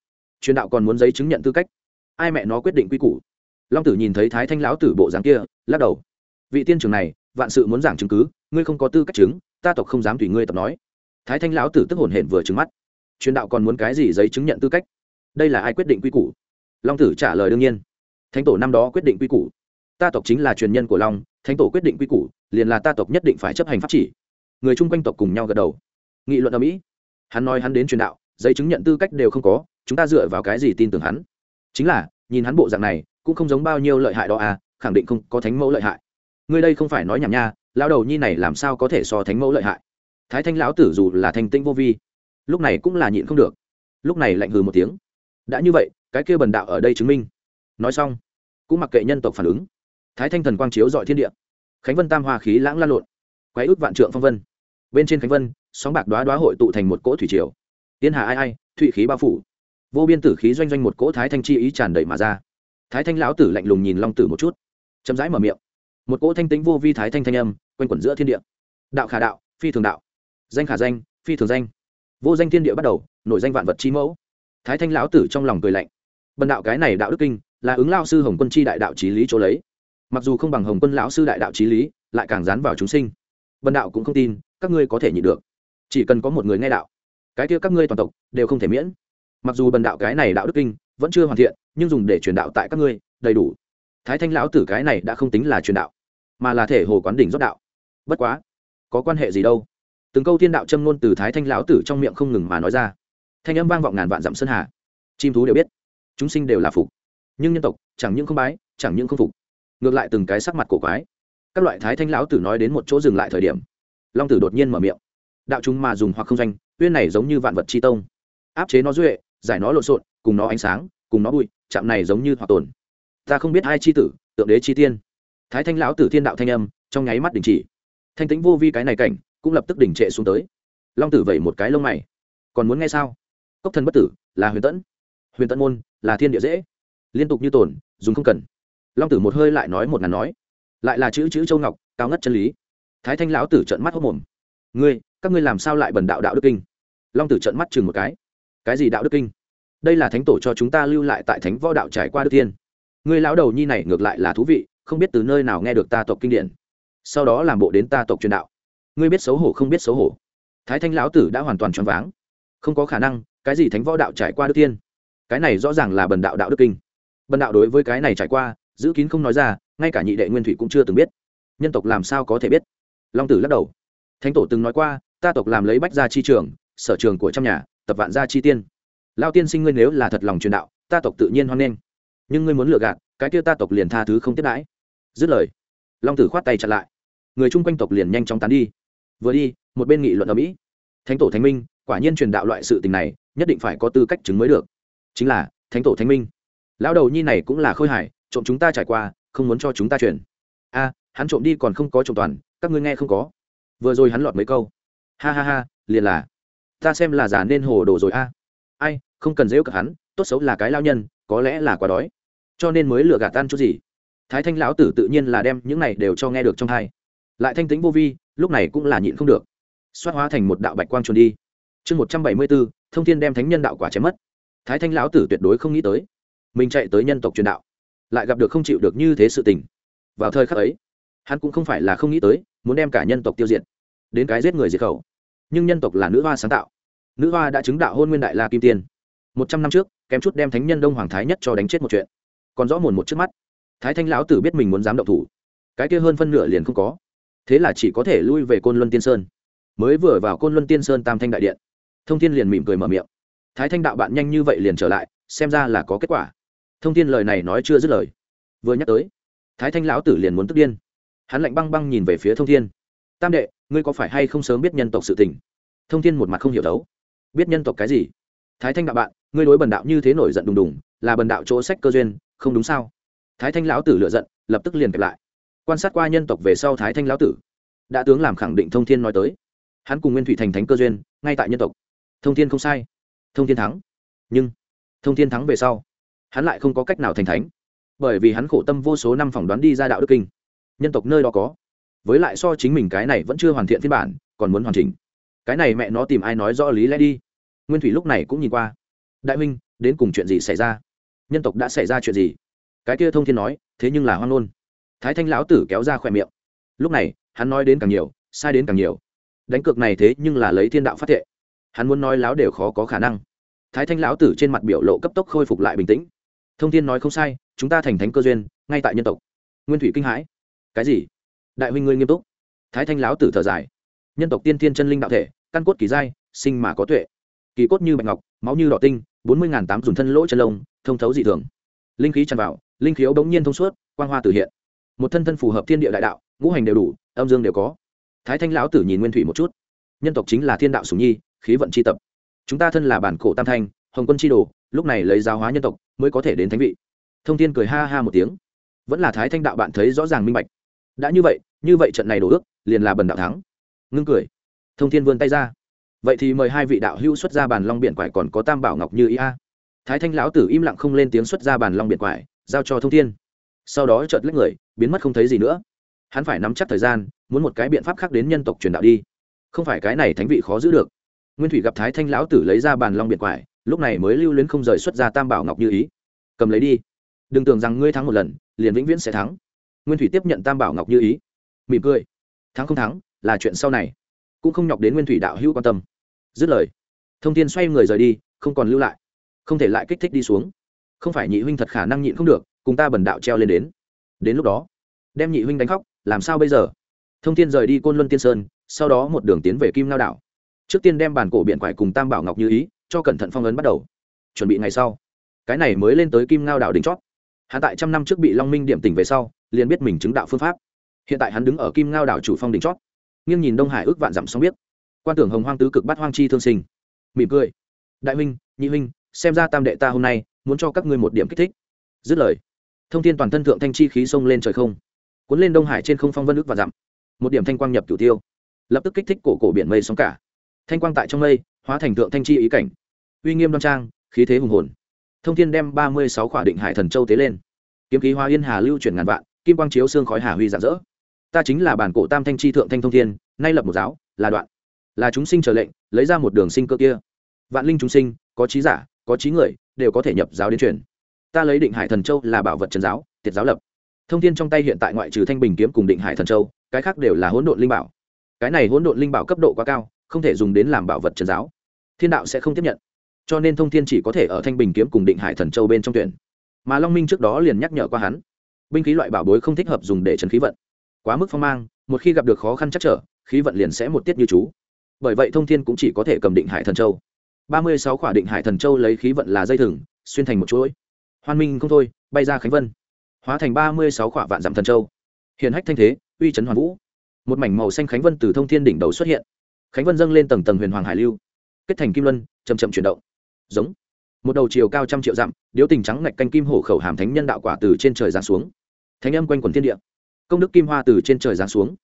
truyền đạo còn muốn giấy chứng nhận tư cách. Ai mẹ nó quyết định quy củ? Long tử nhìn thấy thái thanh lão tử bộ dáng kia, lắc đầu. Vị tiên trưởng này, vạn sự muốn giảng chứng cứ, ngươi không có tư cách chứng, ta tộc không dám tùy ngươi tập nói. Thái thanh lão tử tức hồn hển vừa trứng mắt. Truyền đạo còn muốn cái gì giấy chứng nhận tư cách? Đây là ai quyết định quy củ? Long tử trả lời đương nhiên. Thánh tổ năm đó quyết định quy củ. Ta tộc chính là truyền nhân của long, thánh tổ quyết định quy củ, liền là ta tộc nhất định phải chấp hành pháp chỉ. Người chung quanh tộc cùng nhau gật đầu. Nghị luận ở mỹ hắn nói hắn đến truyền đạo, giấy chứng nhận tư cách đều không có, chúng ta dựa vào cái gì tin tưởng hắn? Chính là, nhìn hắn bộ dạng này, cũng không giống bao nhiêu lợi hại đó à khẳng định không có thánh mẫu lợi hại. Ngươi đây không phải nói nhảm nha, lão đầu nhi này làm sao có thể so thánh mẫu lợi hại? Thái thanh lão tử dù là thanh tĩnh vô vi, lúc này cũng là nhịn không được. Lúc này lạnh hừ một tiếng. Đã như vậy, cái kia bần đạo ở đây chứng minh. Nói xong, cũng mặc kệ nhân tộc phản ứng. Thái thanh thần quang chiếu dọi thiên địa. Khánh vân tam hoa khí lãng lan lộn. Quái ước vạn trượng phong vân. Bên trên khánh vân sóng bạc đoá đoá hội tụ thành một cỗ thủy triều. Tiên hà ai ai thụy khí bao phủ. Vô biên tử khí doanh doanh một cỗ thái thanh chi ý tràn đầy mà ra. Thái thanh lão tử lạnh lùng nhìn long tử một chút. Chậm rãi mở miệng. Một cỗ thanh tính vô vi thái thanh thanh âm, quanh quẩn giữa thiên địa. Đạo khả đạo, phi thường đạo. Danh khả danh, phi thường danh. Vô danh thiên địa bắt đầu, nổi danh vạn vật chi mẫu. Thái thanh lão tử trong lòng cười lạnh. Bần đạo cái này đạo đức kinh, là ứng lao sư hồng quân chi đại đạo trí lý chỗ lấy. Mặc dù không bằng hồng quân lão sư đại đạo trí lý, lại càng dán vào chúng sinh. Bần đạo cũng không tin, các ngươi có thể nhịn được chỉ cần có một người nghe đạo, cái kia các ngươi toàn tộc đều không thể miễn. Mặc dù bần đạo cái này đạo đức kinh vẫn chưa hoàn thiện, nhưng dùng để truyền đạo tại các ngươi đầy đủ. Thái thanh lão tử cái này đã không tính là truyền đạo, mà là thể hồ quán đỉnh rót đạo. Bất quá, có quan hệ gì đâu? Từng câu thiên đạo châm ngôn từ thái thanh lão tử trong miệng không ngừng mà nói ra. Thanh âm vang vọng ngàn vạn dặm sơn hà. Chim thú đều biết, chúng sinh đều là phục. Nhưng nhân tộc chẳng những không bái, chẳng những không phục. Ngược lại từng cái sắc mặt cổ quái. Các loại thái thanh lão tử nói đến một chỗ dừng lại thời điểm, long tử đột nhiên mở miệng đạo chúng mà dùng hoặc không danh, uyên này giống như vạn vật chi tông. Áp chế nó duệ, giải nó lộn xộn, cùng nó ánh sáng, cùng nó bụi, chạm này giống như hoặc tồn. Ta không biết hai chi tử, tượng đế chi tiên. Thái thanh lão tử thiên đạo thanh âm, trong nháy mắt đình chỉ. Thanh tĩnh vô vi cái này cảnh, cũng lập tức đình trệ xuống tới. Long tử vẩy một cái lông mày. Còn muốn nghe sao? Cốc thần bất tử, là huyền tẫn. Huyền tẫn môn, là thiên địa dễ. Liên tục như tồn, dùng không cần. Long tử một hơi lại nói một ngàn nói. Lại là chữ chữ châu ngọc, cao ngất chân lý. Thái thanh lão tử trợn mắt hốc mồm. Ngươi các ngươi làm sao lại bần đạo đạo đức kinh? Long tử trợn mắt chừng một cái. Cái gì đạo đức kinh? Đây là thánh tổ cho chúng ta lưu lại tại thánh võ đạo trải qua đức tiên ngươi lão đầu nhi này ngược lại là thú vị, không biết từ nơi nào nghe được ta tộc kinh điển. Sau đó làm bộ đến ta tộc truyền đạo. Ngươi biết xấu hổ không biết xấu hổ. Thái thanh lão tử đã hoàn toàn choáng váng. Không có khả năng, cái gì thánh võ đạo trải qua đức tiên cái này rõ ràng là bần đạo đạo đức kinh. Bần đạo đối với cái này trải qua, giữ kín không nói ra, ngay cả nhị đệ nguyên thủy cũng chưa từng biết. Nhân tộc làm sao có thể biết? Long tử lắc đầu. Thánh tổ từng nói qua ta tộc làm lấy bách gia chi trường, sở trường của trăm nhà, tập vạn gia chi tiên. Lao tiên sinh ngươi nếu là thật lòng truyền đạo, ta tộc tự nhiên hoan nghênh. Nhưng ngươi muốn lừa gạt, cái kia ta tộc liền tha thứ không tiếp đãi. Dứt lời, long tử khoát tay chặn lại. Người chung quanh tộc liền nhanh chóng tán đi. Vừa đi, một bên nghị luận ở mỹ. Thánh tổ thánh minh, quả nhiên truyền đạo loại sự tình này, nhất định phải có tư cách chứng mới được. Chính là, thánh tổ thánh minh. Lão đầu nhi này cũng là khôi hài, trộm chúng ta trải qua, không muốn cho chúng ta truyền. A, hắn trộm đi còn không có trộm toàn, các ngươi nghe không có. Vừa rồi hắn lọt mấy câu ha ha ha, liền là. Ta xem là già nên hồ đồ rồi a. Ai, không cần dễ cả hắn, tốt xấu là cái lao nhân, có lẽ là quá đói. Cho nên mới lừa gạt tan chút gì. Thái thanh lão tử tự nhiên là đem những này đều cho nghe được trong hai. Lại thanh tính vô vi, lúc này cũng là nhịn không được. Xoát hóa thành một đạo bạch quang trốn đi. Chương một trăm bảy mươi bốn, thông thiên đem thánh nhân đạo quả chém mất. Thái thanh lão tử tuyệt đối không nghĩ tới. Mình chạy tới nhân tộc truyền đạo, lại gặp được không chịu được như thế sự tình. Vào thời khắc ấy, hắn cũng không phải là không nghĩ tới, muốn đem cả nhân tộc tiêu diệt đến cái giết người diệt khẩu. Nhưng nhân tộc là nữ hoa sáng tạo. Nữ hoa đã chứng đạo hôn nguyên đại la kim tiên. Một trăm năm trước, kém chút đem thánh nhân đông hoàng thái nhất cho đánh chết một chuyện. Còn rõ mồn một trước mắt. Thái thanh lão tử biết mình muốn dám động thủ. Cái kia hơn phân nửa liền không có. Thế là chỉ có thể lui về côn luân tiên sơn. Mới vừa vào côn luân tiên sơn tam thanh đại điện, thông thiên liền mỉm cười mở miệng. Thái thanh đạo bạn nhanh như vậy liền trở lại, xem ra là có kết quả. Thông thiên lời này nói chưa dứt lời. Vừa nhắc tới, thái thanh lão tử liền muốn tức điên. Hắn lạnh băng băng nhìn về phía thông thiên tam đệ, ngươi có phải hay không sớm biết nhân tộc sự tình? Thông thiên một mặt không hiểu đấu. Biết nhân tộc cái gì? Thái thanh đạo bạn, ngươi đối bần đạo như thế nổi giận đùng đùng, là bần đạo chỗ sách cơ duyên, không đúng sao? Thái thanh lão tử lựa giận, lập tức liền kẹp lại. Quan sát qua nhân tộc về sau thái thanh lão tử, đã tướng làm khẳng định thông thiên nói tới. Hắn cùng nguyên thủy thành thánh cơ duyên, ngay tại nhân tộc. Thông thiên không sai. Thông thiên thắng. Nhưng, thông thiên thắng về sau, hắn lại không có cách nào thành thánh. Bởi vì hắn khổ tâm vô số năm phỏng đoán đi ra đạo đức kinh. Nhân tộc nơi đó có với lại so chính mình cái này vẫn chưa hoàn thiện phiên bản, còn muốn hoàn chỉnh. Cái này mẹ nó tìm ai nói rõ lý lẽ đi. Nguyên thủy lúc này cũng nhìn qua. Đại minh đến cùng chuyện gì xảy ra? Nhân tộc đã xảy ra chuyện gì? Cái kia thông thiên nói, thế nhưng là hoang nôn thái thanh lão tử kéo ra khỏe miệng. Lúc này, hắn nói đến càng nhiều, sai đến càng nhiều. Đánh cược này thế nhưng là lấy thiên đạo phát thệ. Hắn muốn nói láo đều khó có khả năng. Thái thanh lão tử trên mặt biểu lộ cấp tốc khôi phục lại bình tĩnh. Thông thiên nói không sai, chúng ta thành thánh cơ duyên, ngay tại nhân tộc. Nguyên thủy kinh hãi. Cái gì? Đại huynh ngươi nghiêm túc. Thái thanh lão tử thở dài. Nhân tộc tiên thiên chân linh đạo thể, căn cốt kỳ giai, sinh mà có tuệ. Kỳ cốt như bạch ngọc, máu như đỏ tinh, bốn mươi tám dùng thân lỗ chân lông, thông thấu dị thường. Linh khí tràn vào, linh khiếu bỗng nhiên thông suốt, quang hoa tử hiện. Một thân thân phù hợp thiên địa đại đạo, ngũ hành đều đủ, âm dương đều có. Thái thanh lão tử nhìn nguyên thủy một chút. Nhân tộc chính là thiên đạo sùng nhi, khí vận c h i tập. Chúng ta thân là bản cổ tam thanh, hồng quân c h i đồ, lúc này lấy giáo hóa nhân tộc, mới có thể đến thánh vị. Thông tin cười ha ha một tiếng. Vẫn là thái thanh đạo bạn thấy rõ ràng minh bạch đã như vậy như vậy trận này đổ ước, liền là bần đạo thắng. Ngưng cười. Thông thiên vươn tay ra. Vậy thì mời hai vị đạo hữu xuất ra bàn long biển quải còn có tam bảo ngọc như ý a. Thái thanh lão tử im lặng không lên tiếng xuất ra bàn long biển quải, giao cho thông thiên. Sau đó chợt lách người, biến mất không thấy gì nữa. Hắn phải nắm chắc thời gian, muốn một cái biện pháp khác đến nhân tộc truyền đạo đi. Không phải cái này thánh vị khó giữ được. Nguyên thủy gặp thái thanh lão tử lấy ra bàn long biển quải, lúc này mới lưu luyến không rời xuất ra tam bảo ngọc như ý. Cầm lấy đi. Đừng tưởng rằng ngươi thắng một lần, liền vĩnh viễn sẽ thắng nguyên thủy tiếp nhận tam bảo ngọc như ý mỉm cười thắng không thắng là chuyện sau này cũng không nhọc đến nguyên thủy đạo hữu quan tâm dứt lời thông tin xoay người rời đi không còn lưu lại không thể lại kích thích đi xuống không phải nhị huynh thật khả năng nhịn không được cùng ta bần đạo treo lên đến đến lúc đó đem nhị huynh đánh khóc làm sao bây giờ thông tin rời đi côn luân tiên sơn sau đó một đường tiến về kim lao đảo trước tiên đem bàn cổ biện quải cùng tam bảo ngọc như ý cho cẩn thận phong ấn bắt đầu chuẩn bị ngày sau cái này mới lên tới kim ngao đảo đỉnh chót hạ tại trăm năm trước bị long minh điểm tỉnh về sau liền biết mình chứng đạo phương pháp. Hiện tại hắn đứng ở kim ngao đảo chủ phong đỉnh chót. Nghiêng nhìn đông hải ước vạn dặm sóng biết. Quan tưởng hồng hoang tứ cực bắt hoang chi thương sinh. Mỉm cười. Đại huynh, nhị huynh, xem ra tam đệ ta hôm nay muốn cho các ngươi một điểm kích thích. Dứt lời, thông tin toàn thân thượng thanh chi khí xông lên trời không. Cuốn lên đông hải trên không phong vân ước và dặm. Một điểm thanh quang nhập cửu tiêu. Lập tức kích thích cổ cổ biển mây sóng cả. Thanh quang tại trong mây, hóa thành thượng thanh chi ý cảnh. Uy nghiêm đoan trang, khí thế hùng hồn. Thông thiên đem ba mươi sáu khỏa định hải thần châu tế lên. Kiếm khí hoa yên hà lưu chuyển ngàn vạn kim quang chiếu xương khói hà huy rạng rỡ. Ta chính là bản cổ tam thanh chi thượng thanh thông thiên, nay lập một giáo, là đoạn. Là chúng sinh trở lệnh, lấy ra một đường sinh cơ kia. Vạn linh chúng sinh, có trí giả, có trí người, đều có thể nhập giáo đến truyền. Ta lấy định hải thần châu là bảo vật trần giáo, tiệt giáo lập. Thông thiên trong tay hiện tại ngoại trừ thanh bình kiếm cùng định hải thần châu, cái khác đều là hỗn độn linh bảo. Cái này hỗn độn linh bảo cấp độ quá cao, không thể dùng đến làm bảo vật trần giáo. Thiên đạo sẽ không tiếp nhận. Cho nên thông thiên chỉ có thể ở thanh bình kiếm cùng định hải thần châu bên trong tuyển. Mà long minh trước đó liền nhắc nhở qua hắn binh khí loại bảo bối không thích hợp dùng để trấn khí vận. Quá mức phong mang, một khi gặp được khó khăn chắc trở, khí vận liền sẽ một tiết như chú. Bởi vậy thông thiên cũng chỉ có thể cầm định hải thần châu. Ba mươi sáu khỏa định hải thần châu lấy khí vận là dây thừng, xuyên thành một chuỗi. Hoan minh không thôi, bay ra khánh vân. Hóa thành ba mươi sáu khỏa vạn dặm thần châu. Hiện hách thanh thế, uy trấn hoàn vũ. Một mảnh màu xanh khánh vân từ thông thiên đỉnh đầu xuất hiện. Khánh vân dâng lên tầng tầng huyền hoàng hải lưu. Kết thành kim luân chầm chậm chuyển động. Giống một đầu chiều cao trăm triệu dặm, điếu tình trắng ngạch canh kim hổ khẩu hàm thánh nhân đạo quả từ trên trời giáng xuống. Thánh âm quanh quần thiên địa. Công đức kim hoa từ trên trời giáng xuống.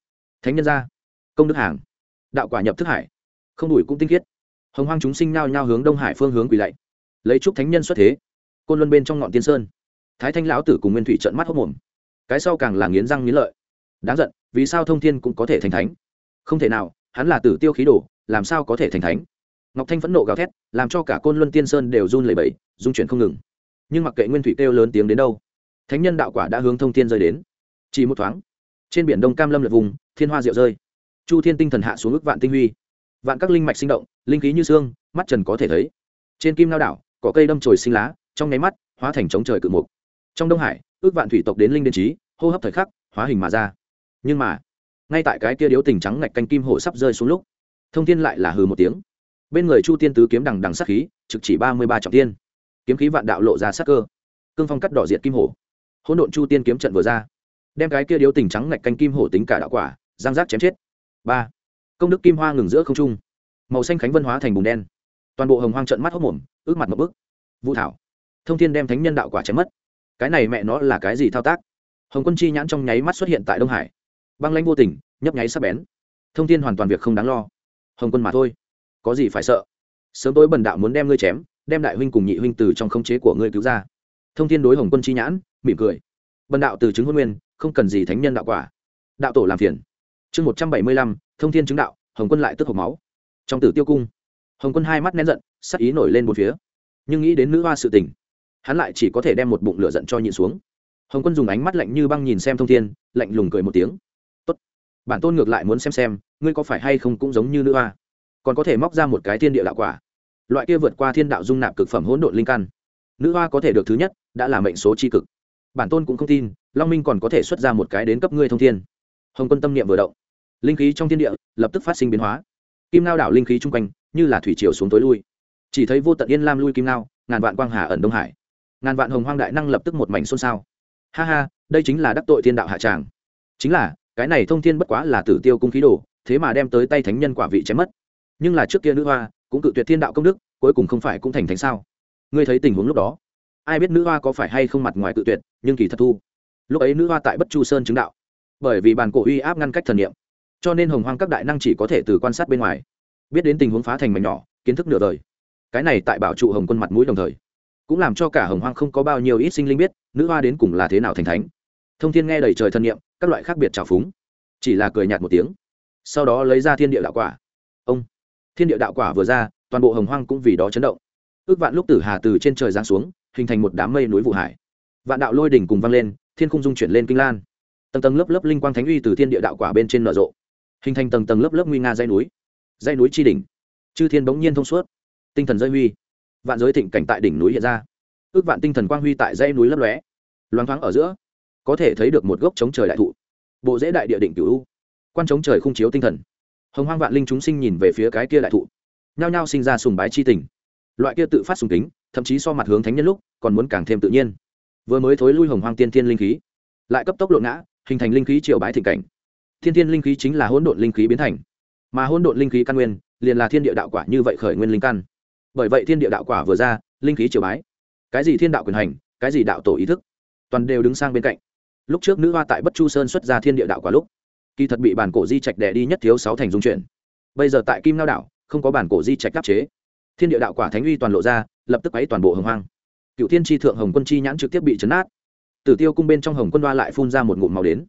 Thánh nhân ra công đức hàng. Đạo quả nhập thức hải. Không đủi cũng tinh khiết. Hồng hoang chúng sinh nao nhao hướng đông hải phương hướng quỳ lạy. Lấy chúc thánh nhân xuất thế. Côn luân bên trong ngọn tiên sơn. Thái thanh lão tử cùng nguyên thủy trận mắt hốc mồm. Cái sau càng là nghiến răng nghiến lợi. Đáng giận, vì sao thông thiên cũng có thể thành thánh? Không thể nào, hắn là tử tiêu khí đồ, làm sao có thể thành thánh? Ngọc thanh phẫn nộ gào thét, làm cho cả côn luân tiên sơn đều run lẩy bẩy dung chuyển không ngừng. Nhưng mặc kệ nguyên thủy kêu lớn tiếng đến đâu, thánh nhân đạo quả đã hướng thông thiên rơi đến. Chỉ một thoáng, trên biển đông cam lâm lật vùng, thiên hoa rượu rơi. Chu thiên tinh thần hạ xuống ước vạn tinh huy. Vạn các linh mạch sinh động, linh khí như xương, mắt trần có thể thấy. Trên kim lao đảo cỏ cây đâm chồi sinh lá, trong nháy mắt, hóa thành trống trời cự mục. Trong đông hải, ước vạn thủy tộc đến linh đến trí, hô hấp thời khắc, hóa hình mà ra. Nhưng mà, ngay tại cái kia điếu tình trắng ngạch canh kim hổ sắp rơi xuống lúc, thông thiên lại là hừ một tiếng bên người chu tiên tứ kiếm đằng đằng sát khí, trực chỉ ba mươi ba trọng tiên. Kiếm khí vạn đạo lộ ra sát cơ. Cương phong cắt đỏ diệt kim hổ. Hỗn độn chu tiên kiếm trận vừa ra. Đem cái kia điếu tình trắng ngạch canh kim hổ tính cả đạo quả, giang giác chém chết. Ba. Công đức kim hoa ngừng giữa không trung. Màu xanh khánh vân hóa thành bùn đen. Toàn bộ hồng hoang trận mắt hốc mồm, ước mặt một bức. Vũ thảo. Thông thiên đem thánh nhân đạo quả chém mất. Cái này mẹ nó là cái gì thao tác? Hồng quân chi nhãn trong nháy mắt xuất hiện tại đông hải. Băng lãnh vô tình, nhấp nháy sắp bén. Thông thiên hoàn toàn việc không đáng lo. Hồng quân mà thôi có gì phải sợ? Sớm tối bần đạo muốn đem ngươi chém, đem đại huynh cùng nhị huynh từ trong khống chế của ngươi cứu ra. Thông thiên đối hồng quân chi nhãn, mỉm cười. Bần đạo từ chứng hôn nguyên, không cần gì thánh nhân đạo quả. Đạo tổ làm phiền. Chương một trăm bảy mươi lăm, thông thiên chứng đạo, hồng quân lại tức hộp máu. Trong tử tiêu cung, hồng quân hai mắt nén giận, sắc ý nổi lên một phía. Nhưng nghĩ đến nữ hoa sự tình, hắn lại chỉ có thể đem một bụng lửa giận cho nhịn xuống. Hồng quân dùng ánh mắt lạnh như băng nhìn xem thông thiên, lạnh lùng cười một tiếng. Tốt, bản tôn ngược lại muốn xem xem, ngươi có phải hay không cũng giống như nữ hoa? Còn có thể móc ra một cái thiên địa đạo quả. Loại kia vượt qua thiên đạo dung nạp cực phẩm hỗn độn linh căn, nữ hoa có thể được thứ nhất, đã là mệnh số c h i cực. Bản tôn cũng không tin, long minh còn có thể xuất ra một cái đến cấp ngươi thông thiên. Hồng quân tâm niệm vừa động, linh khí trong thiên địa lập tức phát sinh biến hóa. Kim lao đảo linh khí chung quanh như là thủy triều xuống tối lui. Chỉ thấy vô tận yên lam lui kim lao ngàn vạn quang hà ẩn đông hải. Ngàn vạn hồng hoang đại năng lập tức một mảnh xôn xao. Ha ha, đây chính là đắc tội thiên đạo hạ tràng. Chính là, cái này thông thiên bất quá là tử tiêu cung khí đồ, thế mà đem tới tay thánh nhân quả vị chém mất nhưng là trước kia nữ hoa, cũng cự tuyệt thiên đạo công đức, cuối cùng không phải cũng thành thánh sao? Ngươi thấy tình huống lúc đó, ai biết nữ hoa có phải hay không mặt ngoài cự tuyệt, nhưng kỳ thật thu. Lúc ấy nữ hoa tại bất chu sơn chứng đạo, bởi vì bàn cổ uy áp ngăn cách thần niệm, cho nên hồng hoang các đại năng chỉ có thể từ quan sát bên ngoài, biết đến tình huống phá thành mảnh nhỏ, kiến thức nửa đời. Cái này tại bảo trụ hồng quân mặt mũi đồng thời, cũng làm cho cả hồng hoang không có bao nhiêu ít sinh linh biết, nữ hoa đến cùng là thế nào thành thánh. Thông thiên nghe đầy trời thân nhiệm các loại khác biệt trào phúng, chỉ là cười nhạt một tiếng, sau đó lấy ra thiên địa đạo quả. Ông thiên địa đạo quả vừa ra, toàn bộ hồng hoang cũng vì đó chấn động. Ước vạn lúc tử hà từ trên trời giáng xuống, hình thành một đám mây núi vụ hải. Vạn đạo lôi đỉnh cùng vang lên, thiên khung dung chuyển lên kinh lan. Tầng tầng lớp lớp linh quang thánh uy từ thiên địa đạo quả bên trên nở rộ, hình thành tầng tầng lớp lớp nguy nga dây núi. Dây núi tri đỉnh. Chư thiên bỗng nhiên thông suốt. Tinh thần dây huy. Vạn giới thịnh cảnh tại đỉnh núi hiện ra. Ước vạn tinh thần quang huy tại dây núi lấp lóe. Loáng thoáng ở giữa, có thể thấy được một gốc chống trời đại thụ. Bộ dễ đại địa định cửu u. Quan chống trời khung chiếu tinh thần hồng hoang vạn linh chúng sinh nhìn về phía cái kia đại thụ. Nhao nhao sinh ra sùng bái chi tình. Loại kia tự phát sùng kính, thậm chí so mặt hướng thánh nhân lúc, còn muốn càng thêm tự nhiên. Vừa mới thối lui hồng hoang tiên thiên linh khí, lại cấp tốc lộ ngã, hình thành linh khí triều bái thịnh cảnh. Thiên thiên linh khí chính là hỗn độn linh khí biến thành. Mà hỗn độn linh khí căn nguyên, liền là thiên địa đạo quả như vậy khởi nguyên linh căn. Bởi vậy thiên địa đạo quả vừa ra, linh khí triều bái. Cái gì thiên đạo quyền hành, cái gì đạo tổ ý thức, toàn đều đứng sang bên cạnh. Lúc trước nữ hoa tại bất chu sơn xuất ra thiên địa đạo quả lúc kỳ thật bị bản cổ di trạch đẻ đi nhất thiếu sáu thành dung chuyển. Bây giờ tại kim lao đảo, không có bản cổ di trạch đáp chế. Thiên địa đạo quả thánh uy toàn lộ ra, lập tức ấy toàn bộ hồng hoang. Cựu thiên tri thượng hồng quân chi nhãn trực tiếp bị chấn át tử tiêu cung bên trong hồng quân đoa lại phun ra một ngụm màu đến.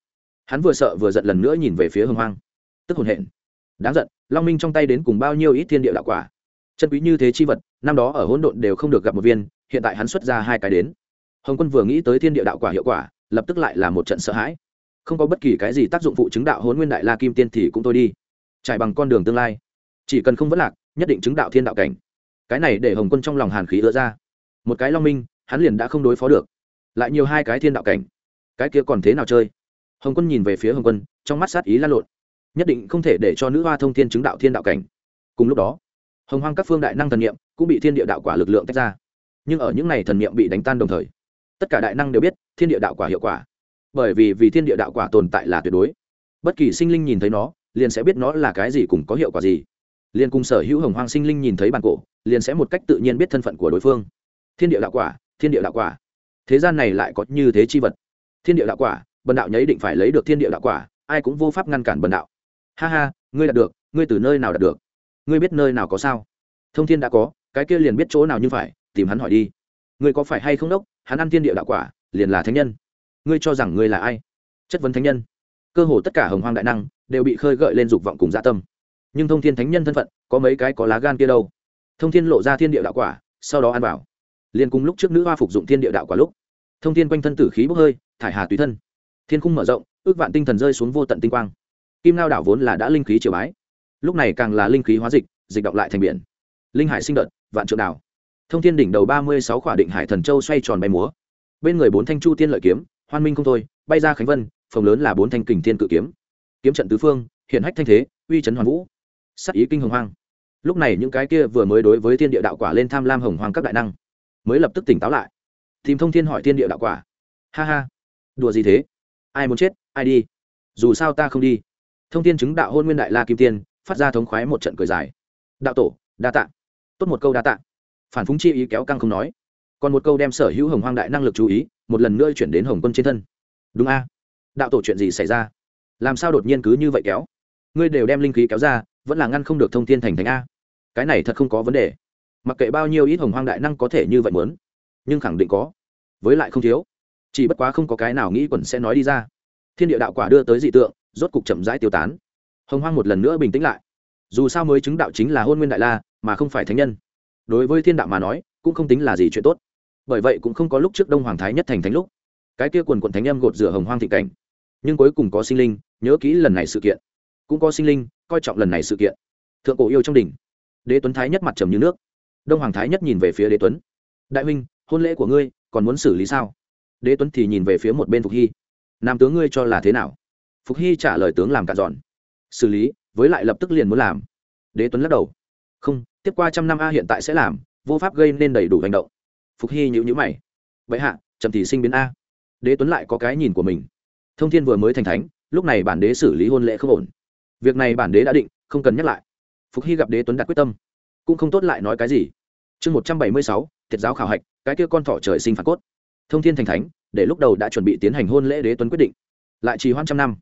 Hắn vừa sợ vừa giận lần nữa nhìn về phía hồng hoang. Tức hồn hển. Đáng giận, long minh trong tay đến cùng bao nhiêu ít thiên địa đạo quả. Chân quý như thế chi vật, năm đó ở hỗn độn đều không được gặp một viên, hiện tại hắn xuất ra hai cái đến. Hồng quân vừa nghĩ tới thiên địa đạo quả hiệu quả, lập tức lại là một trận sợ hãi không có bất kỳ cái gì tác dụng phụ chứng đạo hôn nguyên đại la kim tiên thì cũng tôi đi. Trải bằng con đường tương lai, chỉ cần không vất lạc, nhất định chứng đạo thiên đạo cảnh. Cái này để hồng quân trong lòng hàn khí ứa ra. Một cái long minh, hắn liền đã không đối phó được. Lại nhiều hai cái thiên đạo cảnh. Cái kia còn thế nào chơi? Hồng quân nhìn về phía hồng quân, trong mắt sát ý lan lộn. Nhất định không thể để cho nữ hoa thông thiên chứng đạo thiên đạo cảnh. Cùng lúc đó, hồng hoang các phương đại năng thần niệm cũng bị thiên địa đạo quả lực lượng tách ra. Nhưng ở những n à y thần niệm bị đánh tan đồng thời, tất cả đại năng đều biết thiên địa đạo quả hiệu quả bởi vì vì thiên địa đạo quả tồn tại là tuyệt đối. Bất kỳ sinh linh nhìn thấy nó, liền sẽ biết nó là cái gì cùng có hiệu quả gì. Liền cùng sở hữu hồng hoang sinh linh nhìn thấy bản cổ, liền sẽ một cách tự nhiên biết thân phận của đối phương. Thiên địa đạo quả, thiên địa đạo quả. Thế gian này lại có như thế chi vật. Thiên địa đạo quả, bần đạo nhấy định phải lấy được thiên địa đạo quả, ai cũng vô pháp ngăn cản bần đạo. Ha ha, ngươi đạt được, ngươi từ nơi nào đạt được? Ngươi biết nơi nào có sao? Thông thiên đã có, cái kia liền biết chỗ nào như phải, tìm hắn hỏi đi. Ngươi có phải hay không đốc, hắn ăn thiên địa đạo quả, liền là thánh nhân ngươi cho rằng ngươi là ai? Chất vấn thánh nhân. Cơ hồ tất cả hồng hoang đại năng đều bị khơi gợi lên dục vọng cùng dạ tâm. Nhưng thông thiên thánh nhân thân phận, có mấy cái có lá gan kia đâu? Thông thiên lộ ra thiên địa đạo quả, sau đó ăn vào. Liền cùng lúc trước nữ hoa phục dụng thiên địa đạo quả lúc. Thông thiên quanh thân tử khí bốc hơi, thải hà tùy thân. Thiên khung mở rộng, ước vạn tinh thần rơi xuống vô tận tinh quang. Kim lao đảo vốn là đã linh khí triều bái. Lúc này càng là linh khí hóa dịch dịch động lại thành biển. Linh hải sinh đợt, vạn trượng đảo. Thông thiên đỉnh đầu ba mươi sáu khỏa định hải thần châu xoay tròn bay múa. Bên người bốn thanh chu tiên lợi kiếm hoan minh không thôi, bay ra khánh vân phòng lớn là bốn thanh kình thiên cự kiếm. Kiếm trận tứ phương, hiện hách thanh thế, uy chấn hoàn vũ. Sắc ý kinh hồng hoang. Lúc này những cái kia vừa mới đối với thiên địa đạo quả lên tham lam hồng hoang các đại năng, mới lập tức tỉnh táo lại. Tìm thông thiên hỏi thiên địa đạo quả. Ha ha. Đùa gì thế? Ai muốn chết, ai đi? Dù sao ta không đi. Thông thiên chứng đạo hôn nguyên đại la kim tiên, phát ra thống khoái một trận cười dài. Đạo tổ, đa tạ. Tốt một câu đa tạ. Phản phúng chi ý kéo căng không nói. Còn một câu đem sở hữu hồng hoang đại năng lực chú ý một lần nữa chuyển đến hồng quân trên thân. Đúng a. Đạo tổ chuyện gì xảy ra? Làm sao đột nhiên cứ như vậy kéo? Ngươi đều đem linh khí kéo ra, vẫn là ngăn không được thông tin thành thánh a. Cái này thật không có vấn đề. Mặc kệ bao nhiêu ít hồng hoang đại năng có thể như vậy muốn, nhưng khẳng định có. Với lại không thiếu. Chỉ bất quá không có cái nào nghĩ quẩn sẽ nói đi ra. Thiên địa đạo quả đưa tới dị tượng, rốt cục chậm rãi tiêu tán. Hồng hoang một lần nữa bình tĩnh lại. Dù sao mới chứng đạo chính là hôn nguyên đại la, mà không phải thánh nhân. Đối với thiên đạo mà nói, cũng không tính là gì chuyện tốt bởi vậy cũng không có lúc trước đông hoàng thái nhất thành thánh lúc. Cái kia quần quần thánh âm gột rửa hồng hoang thị cảnh. Nhưng cuối cùng có sinh linh, nhớ kỹ lần này sự kiện. Cũng có sinh linh, coi trọng lần này sự kiện. Thượng cổ yêu trong đỉnh. Đế tuấn thái nhất mặt trầm như nước. Đông hoàng thái nhất nhìn về phía đế tuấn. Đại huynh, hôn lễ của ngươi, còn muốn xử lý sao? Đế tuấn thì nhìn về phía một bên phục hy. Nam tướng ngươi cho là thế nào? Phục hy trả lời tướng làm cạn dọn. Xử lý, với lại lập tức liền muốn làm. Đế tuấn lắc đầu. Không, tiếp qua trăm năm a hiện tại sẽ làm, vô pháp gây nên đầy đủ hành động phục hy nhữ nhữ mày. Vậy hạ trầm thì sinh biến a. Đế tuấn lại có cái nhìn của mình. Thông thiên vừa mới thành thánh, lúc này bản đế xử lý hôn lễ không ổn. Việc này bản đế đã định, không cần nhắc lại. Phục hy gặp đế tuấn đặt quyết tâm, cũng không tốt lại nói cái gì. Chương một trăm bảy mươi sáu, thiệt giáo khảo hạch, cái kia con thỏ trời sinh phạt cốt. Thông thiên thành thánh, để lúc đầu đã chuẩn bị tiến hành hôn lễ đế tuấn quyết định. Lại trì hoãn trăm năm.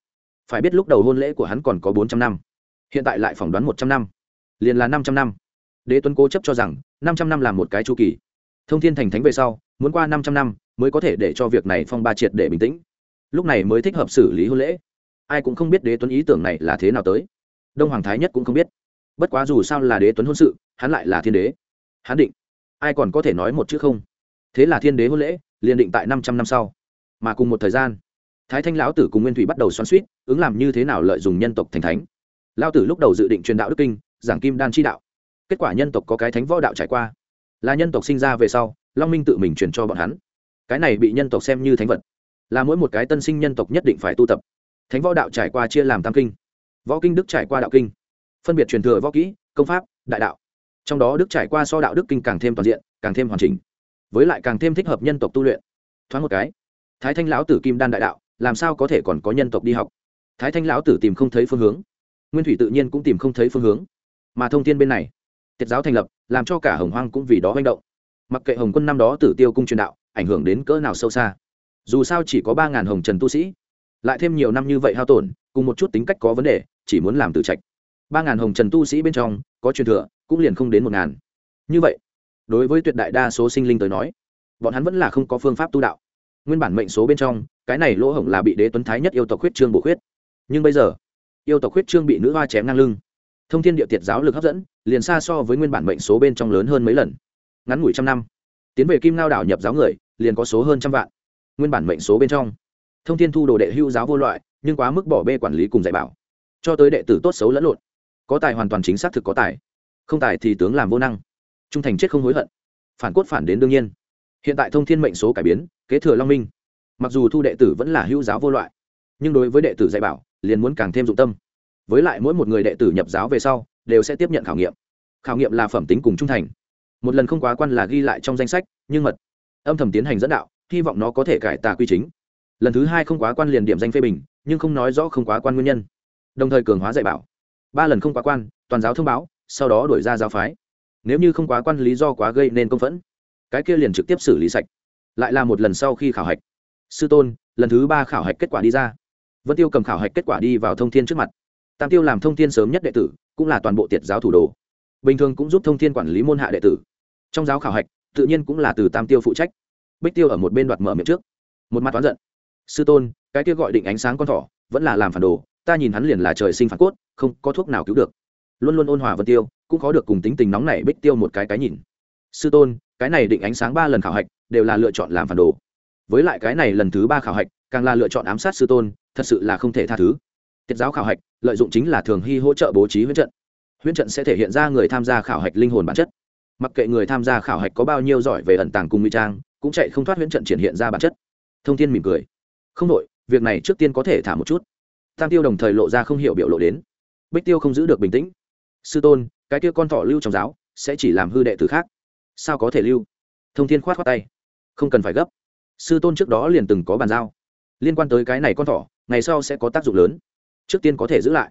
Phải biết lúc đầu hôn lễ của hắn còn có bốn trăm năm. Hiện tại lại phỏng đoán một trăm năm. Liền là năm trăm năm. Đế tuấn cố chấp cho rằng, năm trăm năm là một cái chu kỳ thông thiên thành thánh về sau, muốn qua năm trăm năm mới có thể để cho việc này phong ba triệt để bình tĩnh. Lúc này mới thích hợp xử lý hôn lễ. Ai cũng không biết đế tuấn ý tưởng này là thế nào tới. Đông hoàng thái nhất cũng không biết. Bất quá dù sao là đế tuấn hôn sự, hắn lại là thiên đế. Hắn định. Ai còn có thể nói một chữ không? Thế là thiên đế hôn lễ, liền định tại năm trăm năm sau. Mà cùng một thời gian, thái thanh lão tử cùng nguyên thủy bắt đầu xoắn suýt ứng làm như thế nào lợi dụng nhân tộc thành thánh. Lao tử lúc đầu dự định truyền đạo đức kinh, giảng kim đan chi đạo. Kết quả nhân tộc có cái thánh võ đạo trải qua là nhân tộc sinh ra về sau, long minh tự mình truyền cho bọn hắn. Cái này bị nhân tộc xem như thánh vật. Là mỗi một cái tân sinh nhân tộc nhất định phải tu tập. Thánh võ đạo trải qua chia làm tam kinh. Võ kinh đức trải qua đạo kinh. Phân biệt truyền thừa võ kỹ, công pháp, đại đạo. Trong đó đức trải qua so đạo đức kinh càng thêm toàn diện, càng thêm hoàn chỉnh. Với lại càng thêm thích hợp nhân tộc tu luyện. Thoáng một cái, thái thanh lão tử kim đan đại đạo, làm sao có thể còn có nhân tộc đi học? Thái thanh lão tử tìm không thấy phương hướng. Nguyên thủy tự nhiên cũng tìm không thấy phương hướng. Mà thông tin bên này tiết giáo thành lập, làm cho cả hồng hoang cũng vì đó manh động. Mặc kệ hồng quân năm đó tử tiêu cung truyền đạo, ảnh hưởng đến cỡ nào sâu xa. Dù sao chỉ có ba ngàn hồng trần tu sĩ. Lại thêm nhiều năm như vậy hao tổn, cùng một chút tính cách có vấn đề, chỉ muốn làm từ trạch. Ba ngàn hồng trần tu sĩ bên trong, có truyền thừa, cũng liền không đến một ngàn. Như vậy, đối với tuyệt đại đa số sinh linh tới nói, bọn hắn vẫn là không có phương pháp tu đạo. Nguyên bản mệnh số bên trong, cái này lỗ hổng là bị đế tuấn thái nhất yêu tộc huyết trương bổ khuyết. Nhưng bây giờ, yêu tộc huyết trương bị nữ hoa chém ngang lưng thông thiên địa tiệt giáo lực hấp dẫn, liền xa so với nguyên bản mệnh số bên trong lớn hơn mấy lần. Ngắn ngủi trăm năm, tiến về kim lao đảo nhập giáo người, liền có số hơn trăm vạn. Nguyên bản mệnh số bên trong, thông thiên thu đồ đệ hưu giáo vô loại, nhưng quá mức bỏ bê quản lý cùng dạy bảo. Cho tới đệ tử tốt xấu lẫn lộn, có tài hoàn toàn chính xác thực có tài, không tài thì tướng làm vô năng. Trung thành chết không hối hận, phản cốt phản đến đương nhiên. Hiện tại thông thiên mệnh số cải biến, kế thừa long minh. Mặc dù thu đệ tử vẫn là hữu giáo vô loại, nhưng đối với đệ tử dạy bảo, liền muốn càng thêm dụng tâm với lại mỗi một người đệ tử nhập giáo về sau, đều sẽ tiếp nhận khảo nghiệm. Khảo nghiệm là phẩm tính cùng trung thành. Một lần không quá quan là ghi lại trong danh sách, nhưng mật, âm thầm tiến hành dẫn đạo, hy vọng nó có thể cải tà quy chính. Lần thứ hai không quá quan liền điểm danh phê bình, nhưng không nói rõ không quá quan nguyên nhân. Đồng thời cường hóa dạy bảo. Ba lần không quá quan, toàn giáo thông báo, sau đó đổi ra giáo phái. Nếu như không quá quan lý do quá gây nên công phẫn, cái kia liền trực tiếp xử lý sạch. Lại là một lần sau khi khảo hạch. Sư tôn, lần thứ ba khảo hạch kết quả đi ra. Vân tiêu cầm khảo hạch kết quả đi vào thông thiên trước mặt tam tiêu làm thông thiên sớm nhất đệ tử, cũng là toàn bộ tiệt giáo thủ đồ. Bình thường cũng giúp thông thiên quản lý môn hạ đệ tử. Trong giáo khảo hạch, tự nhiên cũng là từ tam tiêu phụ trách. Bích tiêu ở một bên đoạt mở miệng trước. Một mặt toán giận. Sư tôn, cái kia gọi định ánh sáng con thỏ, vẫn là làm phản đồ, ta nhìn hắn liền là trời sinh phản cốt, không có thuốc nào cứu được. Luôn luôn ôn hòa vân tiêu, cũng khó được cùng tính tình nóng này bích tiêu một cái cái nhìn. Sư tôn, cái này định ánh sáng ba lần khảo hạch, đều là lựa chọn làm phản đồ. Với lại cái này lần thứ ba khảo hạch, càng là lựa chọn ám sát sư tôn, thật sự là không thể tha thứ tiết giáo khảo hạch, lợi dụng chính là thường hy hỗ trợ bố trí huyễn trận. Huyễn trận sẽ thể hiện ra người tham gia khảo hạch linh hồn bản chất. Mặc kệ người tham gia khảo hạch có bao nhiêu giỏi về ẩn tàng cùng mỹ trang, cũng chạy không thoát huyễn trận triển hiện ra bản chất. Thông tin mỉm cười. Không đội việc này trước tiên có thể thả một chút. Tam tiêu đồng thời lộ ra không hiểu biểu lộ đến. Bích tiêu không giữ được bình tĩnh. Sư tôn, cái kia con thỏ lưu trong giáo, sẽ chỉ làm hư đệ tử khác. Sao có thể lưu? Thông thiên khoát khoát tay. Không cần phải gấp. Sư tôn trước đó liền từng có bàn giao. Liên quan tới cái này con thỏ, ngày sau sẽ có tác dụng lớn trước tiên có thể giữ lại.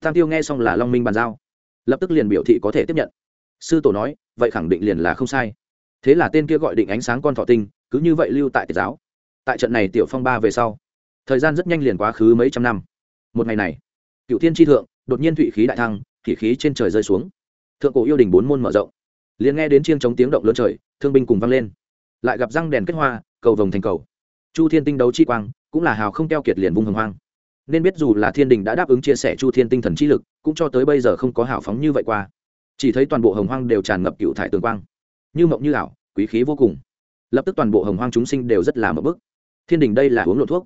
Tam tiêu nghe xong là long minh bàn giao. Lập tức liền biểu thị có thể tiếp nhận. Sư tổ nói, vậy khẳng định liền là không sai. Thế là tên kia gọi định ánh sáng con thọ tinh, cứ như vậy lưu tại tiệt giáo. Tại trận này tiểu phong ba về sau, thời gian rất nhanh liền quá khứ mấy trăm năm. Một ngày này cựu thiên tri thượng, đột nhiên thụy khí đại thăng, thủy khí trên trời rơi xuống. Thượng cổ yêu đình bốn môn mở rộng. Liền nghe đến chiêng chống tiếng động lớn trời, thương binh cùng vang lên. Lại gặp răng đèn kết hoa, cầu vồng thành cầu. Chu thiên tinh đấu chi quang, cũng là hào không keo kiệt liền vung hồng hoang nên biết dù là thiên đình đã đáp ứng chia sẻ chu thiên tinh thần chi lực, cũng cho tới bây giờ không có hào phóng như vậy qua. Chỉ thấy toàn bộ hồng hoang đều tràn ngập cựu thải tường quang. Như mộng như ảo, quý khí vô cùng. Lập tức toàn bộ hồng hoang chúng sinh đều rất là mập bức. Thiên đình đây là uống lộ thuốc.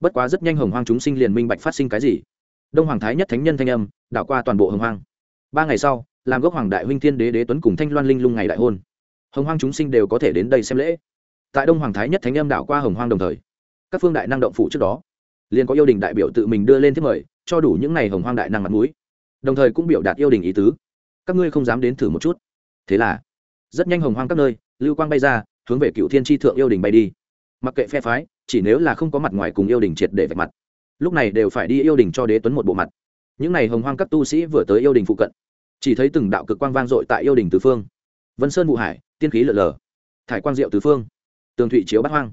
Bất quá rất nhanh hồng hoang chúng sinh liền minh bạch phát sinh cái gì. Đông hoàng thái nhất thánh nhân thanh âm, đảo qua toàn bộ hồng hoang. Ba ngày sau, làm gốc hoàng đại huynh thiên đế đế tuấn cùng thanh loan linh lung ngày đại hôn. Hồng hoang chúng sinh đều có thể đến đây xem lễ. Tại đông hoàng thái nhất thánh âm đảo qua hồng hoang đồng thời, các phương đại năng động phủ trước đó liền có yêu đình đại biểu tự mình đưa lên thiết mời, cho đủ những ngày hồng hoang đại năng mặt mũi. Đồng thời cũng biểu đạt yêu đình ý tứ. Các ngươi không dám đến thử một chút. Thế là, rất nhanh hồng hoang các nơi, lưu quang bay ra, hướng về cựu thiên tri thượng yêu đình bay đi. Mặc kệ phe phái, chỉ nếu là không có mặt ngoài cùng yêu đình triệt để vạch mặt, lúc này đều phải đi yêu đình cho đế tuấn một bộ mặt. Những n à y hồng hoang các tu sĩ vừa tới yêu đình phụ cận, chỉ thấy từng đạo cực quang vang dội tại yêu đình tứ phương. Vân sơn vụ hải, tiên khí lợn lờ. Thải quang diệu tứ phương. Tường thụy chiếu bát hoang.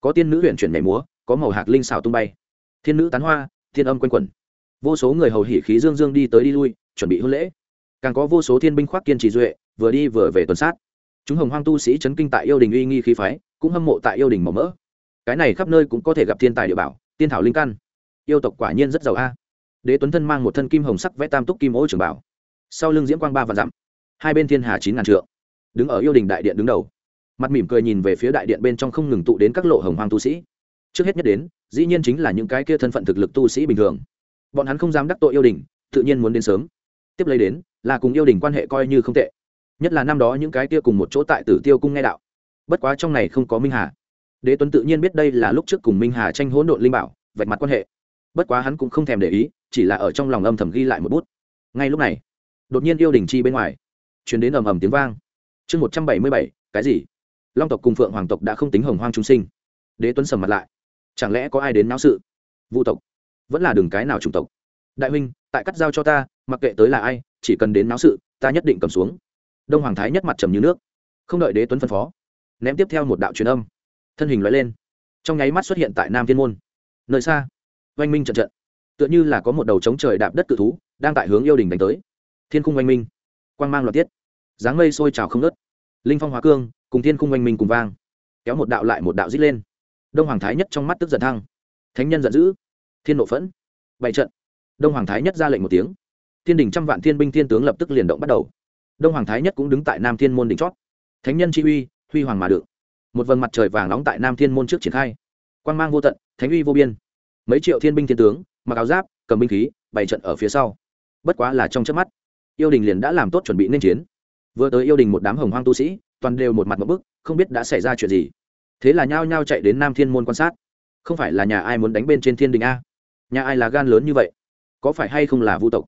Có tiên nữ huyện chuyển nhảy múa, có màu hạc linh xào tung bay thiên nữ tán hoa, thiên âm quanh quẩn. Vô số người hầu hỉ khí dương dương đi tới đi lui, chuẩn bị hôn lễ. Càng có vô số thiên binh khoác kiên trì duệ, vừa đi vừa về tuần sát. Chúng hồng hoang tu sĩ chấn kinh tại yêu đình uy nghi khí phái, cũng hâm mộ tại yêu đình màu mỡ. Cái này khắp nơi cũng có thể gặp thiên tài địa bảo, tiên thảo linh căn. Yêu tộc quả nhiên rất giàu a. Đế tuấn thân mang một thân kim hồng sắc vẽ tam túc kim ô trường bảo. Sau lưng diễm quang ba và dặm, hai bên thiên hà chín ngàn trượng, đứng ở yêu đình đại điện đứng đầu. Mặt mỉm cười nhìn về phía đại điện bên trong không ngừng tụ đến các lộ hồng hoang tu sĩ trước hết nhất đến, dĩ nhiên chính là những cái kia thân phận thực lực tu sĩ bình thường. Bọn hắn không dám đắc tội yêu đình, tự nhiên muốn đến sớm. Tiếp lấy đến, là cùng yêu đình quan hệ coi như không tệ. Nhất là năm đó những cái kia cùng một chỗ tại tử tiêu cung nghe đạo. Bất quá trong này không có minh hà. Đế tuấn tự nhiên biết đây là lúc trước cùng minh hà tranh hỗn độn linh bảo, vạch mặt quan hệ. Bất quá hắn cũng không thèm để ý, chỉ là ở trong lòng âm thầm ghi lại một bút. Ngay lúc này, đột nhiên yêu đình chi bên ngoài chuyển đến ầm ầm tiếng vang. Chương một trăm bảy mươi bảy, cái gì? Long tộc cùng phượng hoàng tộc đã không tính hồng hoang trung sinh. Đế tuấn sầm mặt lại chẳng lẽ có ai đến náo sự? Vũ tộc, vẫn là đường cái nào chủng tộc? Đại huynh, tại cắt giao cho ta, mặc kệ tới là ai, chỉ cần đến náo sự, ta nhất định cầm xuống. Đông hoàng thái nhất mặt trầm như nước, không đợi đế tuấn phân phó, ném tiếp theo một đạo truyền âm. Thân hình loại lên, trong nháy mắt xuất hiện tại nam thiên môn. Nơi xa, oanh minh trận trận, tựa như là có một đầu trống trời đạp đất cự thú, đang tại hướng yêu đình đánh tới. Thiên cung oanh minh, quang mang loạt tiết, dáng mây sôi trào không nớt linh phong hóa cương, cùng thiên cung oanh minh cùng vang, kéo một đạo lại một đạo dít lên đông hoàng thái nhất trong mắt tức giận thăng. Thánh nhân giận dữ. Thiên nộ phẫn. Bày trận. Đông hoàng thái nhất ra lệnh một tiếng. Thiên đình trăm vạn thiên binh thiên tướng lập tức liền động bắt đầu. Đông hoàng thái nhất cũng đứng tại nam thiên môn đỉnh chót. Thánh nhân chi uy, huy hoàng mà đựng. Một vầng mặt trời vàng nóng tại nam thiên môn trước triển khai. Quan g mang vô tận, thánh uy vô biên. Mấy triệu thiên binh thiên tướng, mặc áo giáp, cầm binh khí, bày trận ở phía sau. Bất quá là trong trước mắt, yêu đình liền đã làm tốt chuẩn bị nên chiến. Vừa tới yêu đình một đám hồng hoang tu sĩ, toàn đều một mặt một bức, không biết đã xảy ra chuyện gì thế là nhao nhao chạy đến nam thiên môn quan sát. Không phải là nhà ai muốn đánh bên trên thiên đình a? Nhà ai là gan lớn như vậy? Có phải hay không là vu tộc?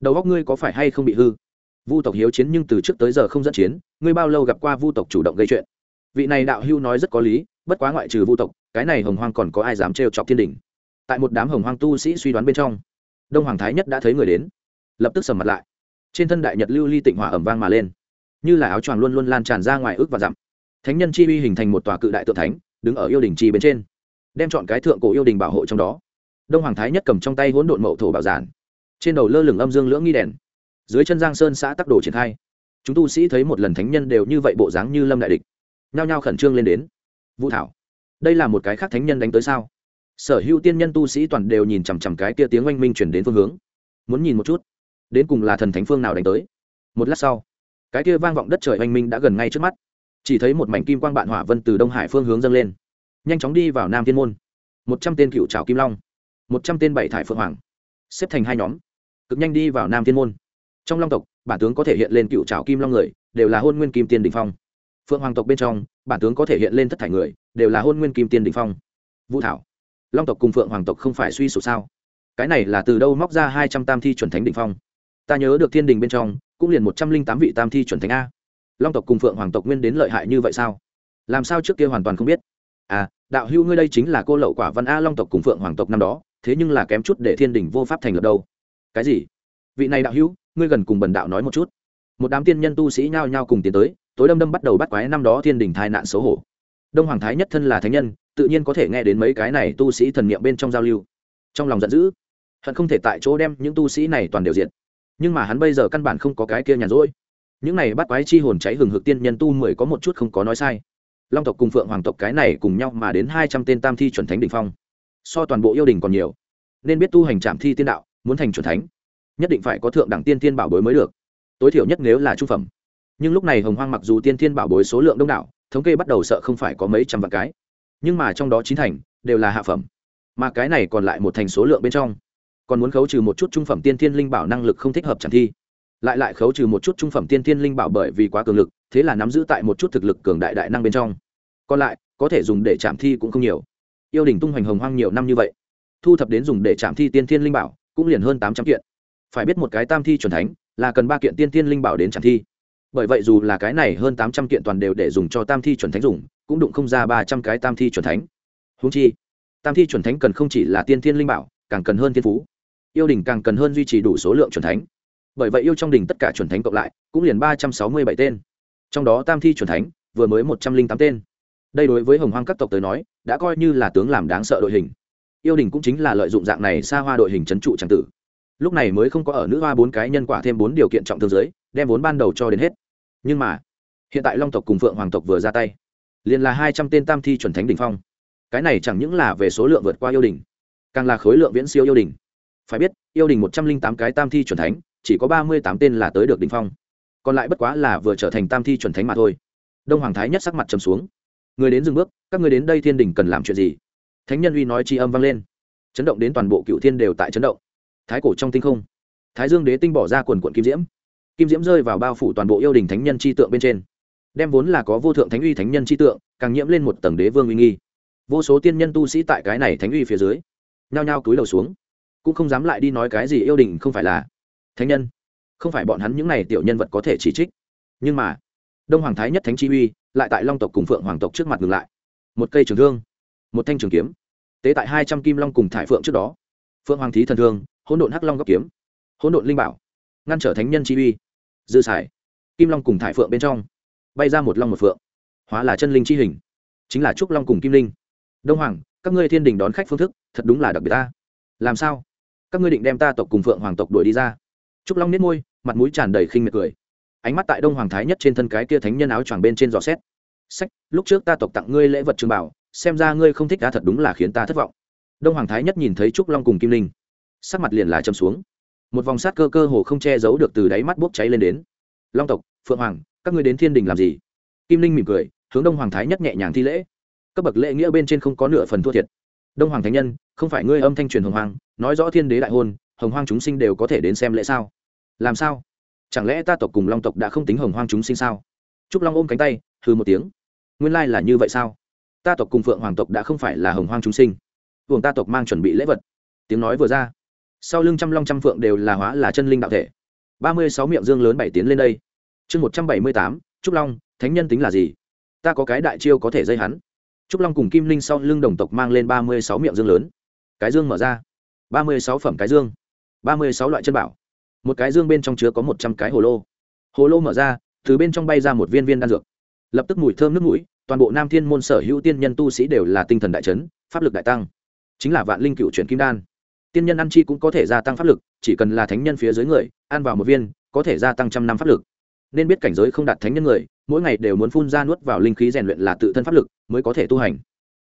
Đầu góc ngươi có phải hay không bị hư? Vu tộc hiếu chiến nhưng từ trước tới giờ không dẫn chiến, ngươi bao lâu gặp qua vu tộc chủ động gây chuyện? Vị này đạo hưu nói rất có lý, bất quá ngoại trừ vu tộc, cái này hồng hoang còn có ai dám trêu chọc thiên đình? Tại một đám hồng hoang tu sĩ suy đoán bên trong, đông hoàng thái nhất đã thấy người đến, lập tức sầm mặt lại. Trên thân đại nhật lưu ly tịnh hỏa ẩm vang mà lên. Như là áo choàng luôn luôn lan tràn ra ngoài ước và dặm thánh nhân chi uy hình thành một tòa cự đại tượng thánh, đứng ở yêu đình chi bên trên, đem chọn cái thượng cổ yêu đình bảo hộ trong đó. Đông hoàng thái nhất cầm trong tay hỗn độn mậu thổ bảo giản, trên đầu lơ lửng âm dương lưỡng nghi đèn. Dưới chân giang sơn xã tắc đồ triển khai. Chúng tu sĩ thấy một lần thánh nhân đều như vậy bộ dáng như lâm đại địch, nhao nhao khẩn trương lên đến. Vũ thảo, đây là một cái khác thánh nhân đánh tới sao? Sở hữu tiên nhân tu sĩ toàn đều nhìn chằm chằm cái kia tiếng oanh minh chuyển đến phương hướng, muốn nhìn một chút, đến cùng là thần thánh phương nào đánh tới. Một lát sau, cái kia vang vọng đất trời oanh minh đã gần ngay trước mắt chỉ thấy một mảnh kim quang bạn hỏa vân từ đông hải phương hướng dâng lên. Nhanh chóng đi vào nam thiên môn. Một trăm tên cựu trào kim long, một trăm tên bảy thải phượng hoàng, xếp thành hai nhóm, cực nhanh đi vào nam thiên môn. Trong long tộc, bản tướng có thể hiện lên cựu trào kim long người, đều là hôn nguyên kim tiên đình phong. Phượng hoàng tộc bên trong, bản tướng có thể hiện lên thất thải người, đều là hôn nguyên kim tiên đình phong. Vũ thảo, long tộc cùng phượng hoàng tộc không phải suy sụp sao? Cái này là từ đâu móc ra hai trăm tam thi chuẩn thánh đình phong? Ta nhớ được thiên đình bên trong, cũng liền một trăm linh tám vị tam thi chuẩn thánh a long tộc cùng phượng hoàng tộc nguyên đến lợi hại như vậy sao? Làm sao trước kia hoàn toàn không biết? À đạo hữu ngươi đây chính là cô lậu quả văn a long tộc cùng phượng hoàng tộc năm đó, thế nhưng là kém chút để thiên đình vô pháp thành lập đâu. Cái gì? Vị này đạo hữu, ngươi gần cùng bần đạo nói một chút. Một đám tiên nhân tu sĩ nhao nhao cùng tiến tới, tối đâm đâm bắt đầu bắt quái năm đó thiên đình thai nạn xấu hổ. Đông hoàng thái nhất thân là thánh nhân, tự nhiên có thể nghe đến mấy cái này tu sĩ thần niệm bên trong giao lưu. Trong lòng giận dữ, hận không thể tại chỗ đem những tu sĩ này toàn đều diện nhưng mà hắn bây giờ căn bản không có cái kia nhàn rỗi những này bắt quái chi hồn cháy hừng hực tiên nhân tu mười có một chút không có nói sai. Long tộc cùng phượng hoàng tộc cái này cùng nhau mà đến hai trăm tên tam thi chuẩn thánh đ ỉ n h phong. So toàn bộ yêu đình còn nhiều. Nên biết tu hành trạm thi tiên đạo, muốn thành chuẩn thánh, nhất định phải có thượng đẳng tiên tiên bảo bối mới được. Tối thiểu nhất nếu là trung phẩm. Nhưng lúc này hồng hoang mặc dù tiên tiên bảo bối số lượng đông đảo, thống kê bắt đầu sợ không phải có mấy trăm vạn cái. Nhưng mà trong đó chín thành đều là hạ phẩm. Mà cái này còn lại một thành số lượng bên trong. Còn muốn khấu trừ một chút trung phẩm tiên thiên linh bảo năng lực không thích hợp chẳng thi lại lại khấu trừ một chút trung phẩm tiên thiên linh bảo bởi vì quá cường lực, thế là nắm giữ tại một chút thực lực cường đại đại năng bên trong. Còn lại, có thể dùng để chạm thi cũng không nhiều. Yêu đình tung hoành hồng hoang nhiều năm như vậy, thu thập đến dùng để chạm thi tiên thiên linh bảo, cũng liền hơn tám trăm kiện. Phải biết một cái tam thi c thánh, là cần ba kiện tiên thiên linh bảo đến chạm thi. Bởi vậy dù là cái này hơn tám trăm kiện toàn đều để dùng cho tam thi chuẩn thánh dùng, cũng đụng không ra ba trăm cái tam thi chuẩn thánh. Húng chi, tam thi chuẩn thánh cần không chỉ là tiên thiên linh bảo, càng cần hơn thiên phú. Yêu đình càng cần hơn duy trì đủ số lượng chuẩn thánh bởi vậy yêu trong đình tất cả chuẩn thánh cộng lại, cũng liền ba trăm sáu mươi bảy tên. Trong đó tam thi chuẩn thánh, vừa mới một trăm linh tám tên. Đây đối với hồng hoang các tộc tới nói, đã coi như là tướng làm đáng sợ đội hình. Yêu đình cũng chính là lợi dụng dạng này xa hoa đội hình c h ấ n trụ tràng tử. Lúc này mới không có ở nữ hoa bốn cái nhân quả thêm bốn điều kiện trọng thương giới, đem vốn ban đầu cho đến hết. Nhưng mà, hiện tại long tộc cùng phượng hoàng tộc vừa ra tay, liền là hai trăm tên tam thi chuẩn thánh đ ỉ n h phong. Cái này chẳng những là về số lượng vượt qua yêu đình, càng là khối lượng viễn siêu yêu đình. Phải biết, yêu đình một trăm linh tám cái tam thi chuẩn thánh chỉ có ba mươi tám tên là tới được đỉnh phong. Còn lại bất quá là vừa trở thành tam thi chuẩn thánh mà thôi. Đông hoàng thái nhất sắc mặt trầm xuống. Người đến dừng bước, các người đến đây thiên đình cần làm chuyện gì? Thánh nhân uy nói tri âm vang lên. Chấn động đến toàn bộ cựu thiên đều tại chấn động. Thái cổ trong tinh không, thái dương đế tinh bỏ ra quần quận kim diễm. Kim diễm rơi vào bao phủ toàn bộ yêu đình thánh nhân chi tượng bên trên. Đem vốn là có vô thượng thánh uy thánh nhân chi tượng, càng nhiễm lên một tầng đế vương uy nghi. Vô số tiên nhân tu sĩ tại cái này thánh uy phía dưới, nhao nhao cúi đầu xuống. Cũng không dám lại đi nói cái gì yêu đình không phải là thánh nhân. Không phải bọn hắn những này tiểu nhân vật có thể chỉ trích. Nhưng mà, đông hoàng thái nhất thánh chi uy lại tại long tộc cùng phượng hoàng tộc trước mặt ngừng lại. Một cây trường thương, một thanh trường kiếm. Tế tại hai trăm kim long cùng thải phượng trước đó. Phượng hoàng thí thần thương, hỗn độn hắc long góc kiếm, hỗn độn linh bảo, ngăn trở thánh nhân chi uy. Dư sải kim long cùng thải phượng bên trong, bay ra một long một phượng. Hóa là chân linh chi hình, chính là trúc long cùng kim linh. Đông hoàng, các ngươi thiên đình đón khách phương thức, thật đúng là đặc biệt ta. Làm sao? Các ngươi định đem ta tộc cùng phượng hoàng tộc đuổi đi ra trúc long nết môi, mặt mũi tràn đầy khinh miệt cười. Ánh mắt tại đông hoàng thái nhất trên thân cái kia thánh nhân áo choàng bên trên giò xét. Sách, lúc trước ta tộc tặng ngươi lễ vật trường bảo, xem ra ngươi không thích ta thật đúng là khiến ta thất vọng. Đông hoàng thái nhất nhìn thấy trúc long cùng kim linh, sắc mặt liền là châm xuống. Một vòng sát cơ cơ hồ không che giấu được từ đáy mắt bốc cháy lên đến. Long tộc, phượng hoàng, các ngươi đến thiên đình làm gì? Kim linh mỉm cười, hướng đông hoàng thái nhất nhẹ nhàng thi lễ. Các bậc lễ nghĩa bên trên không có nửa phần thua thiệt. Đông hoàng thánh nhân, không phải ngươi âm thanh truyền hồng hoàng nói rõ thiên đế đại hôn, hồng Hoàng chúng sinh đều có thể đến xem lễ sao? Làm sao? Chẳng lẽ ta tộc cùng long tộc đã không tính hồng hoang chúng sinh sao? Trúc long ôm cánh tay hư một tiếng. Nguyên lai là như vậy sao? Ta tộc cùng phượng hoàng tộc đã không phải là hồng hoang chúng sinh. Buồng ta tộc mang chuẩn bị lễ vật. Tiếng nói vừa ra. Sau lưng trăm long trăm phượng đều là hóa là chân linh đạo thể. Ba mươi sáu miệng dương lớn bảy tiến lên đây. Chương một trăm bảy mươi tám, trúc long, thánh nhân tính là gì? Ta có cái đại chiêu có thể dây hắn. Trúc long cùng kim linh sau lưng đồng tộc mang lên ba mươi sáu miệng dương lớn. Cái dương mở ra. Ba mươi sáu phẩm cái dương. Ba mươi sáu loại chân bảo một cái dương bên trong chứa có một trăm cái hồ lô. Hồ lô mở ra, từ bên trong bay ra một viên viên đan dược. Lập tức mùi thơm nước mũi, toàn bộ nam thiên môn sở hữu tiên nhân tu sĩ đều là tinh thần đại chấn, pháp lực đại tăng. Chính là vạn linh cựu chuyển kim đan. Tiên nhân ăn chi cũng có thể gia tăng pháp lực, chỉ cần là thánh nhân phía dưới người, ăn vào một viên, có thể gia tăng trăm năm pháp lực. Nên biết cảnh giới không đạt thánh nhân người, mỗi ngày đều muốn phun ra nuốt vào linh khí rèn luyện là tự thân pháp lực, mới có thể tu hành.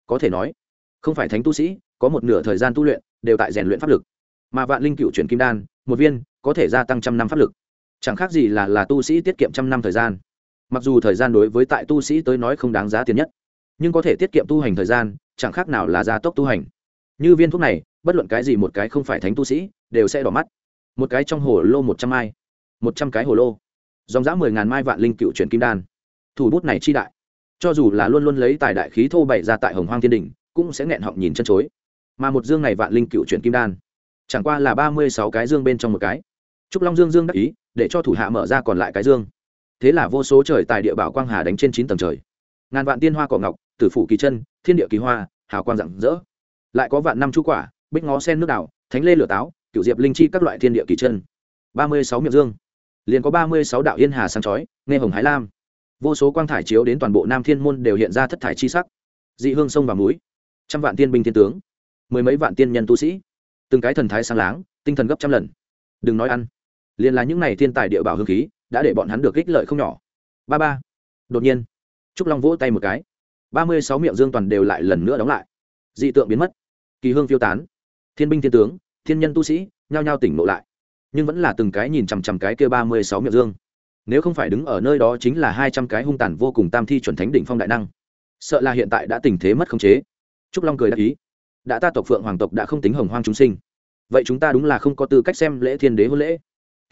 Có thể nói, không phải thánh tu sĩ, có một nửa thời gian tu luyện đều tại rèn luyện pháp lực. Mà vạn linh cựu chuyển kim đan, một viên có thể gia tăng trăm năm pháp lực. Chẳng khác gì là là tu sĩ tiết kiệm trăm năm thời gian. Mặc dù thời gian đối với tại tu sĩ tới nói không đáng giá tiền nhất, nhưng có thể tiết kiệm tu hành thời gian, chẳng khác nào là gia tốc tu hành. Như viên thuốc này, bất luận cái gì một cái không phải thánh tu sĩ, đều sẽ đỏ mắt. Một cái trong hồ lô một trăm mai, một trăm cái hồ lô. Dòng dã mười ngàn mai vạn linh cựu chuyển kim đan. Thủ bút này chi đại. Cho dù là luôn luôn lấy tài đại khí thô bày ra tại hồng hoang thiên đình, cũng sẽ nghẹn họng nhìn chân chối. Mà một dương này vạn linh cựu chuyển kim đan, chẳng qua là ba mươi sáu cái dương bên trong một cái trúc long dương dương đắc ý, để cho thủ hạ mở ra còn lại cái dương. Thế là vô số trời tài địa bảo quang hà đánh trên chín tầng trời. Ngàn vạn tiên hoa cỏ ngọc, tử phủ kỳ chân, thiên địa kỳ hoa, hào quang rạng rỡ. Lại có vạn năm chu quả, bích ngó sen nước đảo thánh lê lửa táo cựu diệp linh chi các loại thiên địa kỳ chân. Ba mươi sáu miệng dương. Liền có ba mươi sáu đạo yên hà sáng chói, nghe hồng hải lam. Vô số quang thải chiếu đến toàn bộ nam thiên môn đều hiện ra thất thải chi sắc. Dị hương sông và núi. Trăm vạn tiên binh thiên tướng. Mười mấy vạn tiên nhân tu sĩ. Từng cái thần thái sáng láng, tinh thần gấp trăm lần. Đừng nói ăn liền là những n à y thiên tài địa bảo hương khí, đã để bọn hắn được ích lợi không nhỏ. Ba ba. Đột nhiên, trúc long vỗ tay một cái. Ba mươi sáu miệng dương toàn đều lại lần nữa đóng lại. Dị tượng biến mất. Kỳ hương phiêu tán. Thiên binh thiên tướng, thiên nhân tu sĩ, nhao nhao tỉnh lộ lại. Nhưng vẫn là từng cái nhìn chằm chằm cái kia ba mươi sáu miệng dương. Nếu không phải đứng ở nơi đó chính là hai trăm cái hung tàn vô cùng tam thi chuẩn thánh đỉnh phong đại năng. Sợ là hiện tại đã tình thế mất khống chế. Trúc long cười đáp ý. Đã ta tộc phượng hoàng tộc đã không tính hồng hoang chúng sinh. Vậy chúng ta đúng là không có tư cách xem lễ thiên đế hôn lễ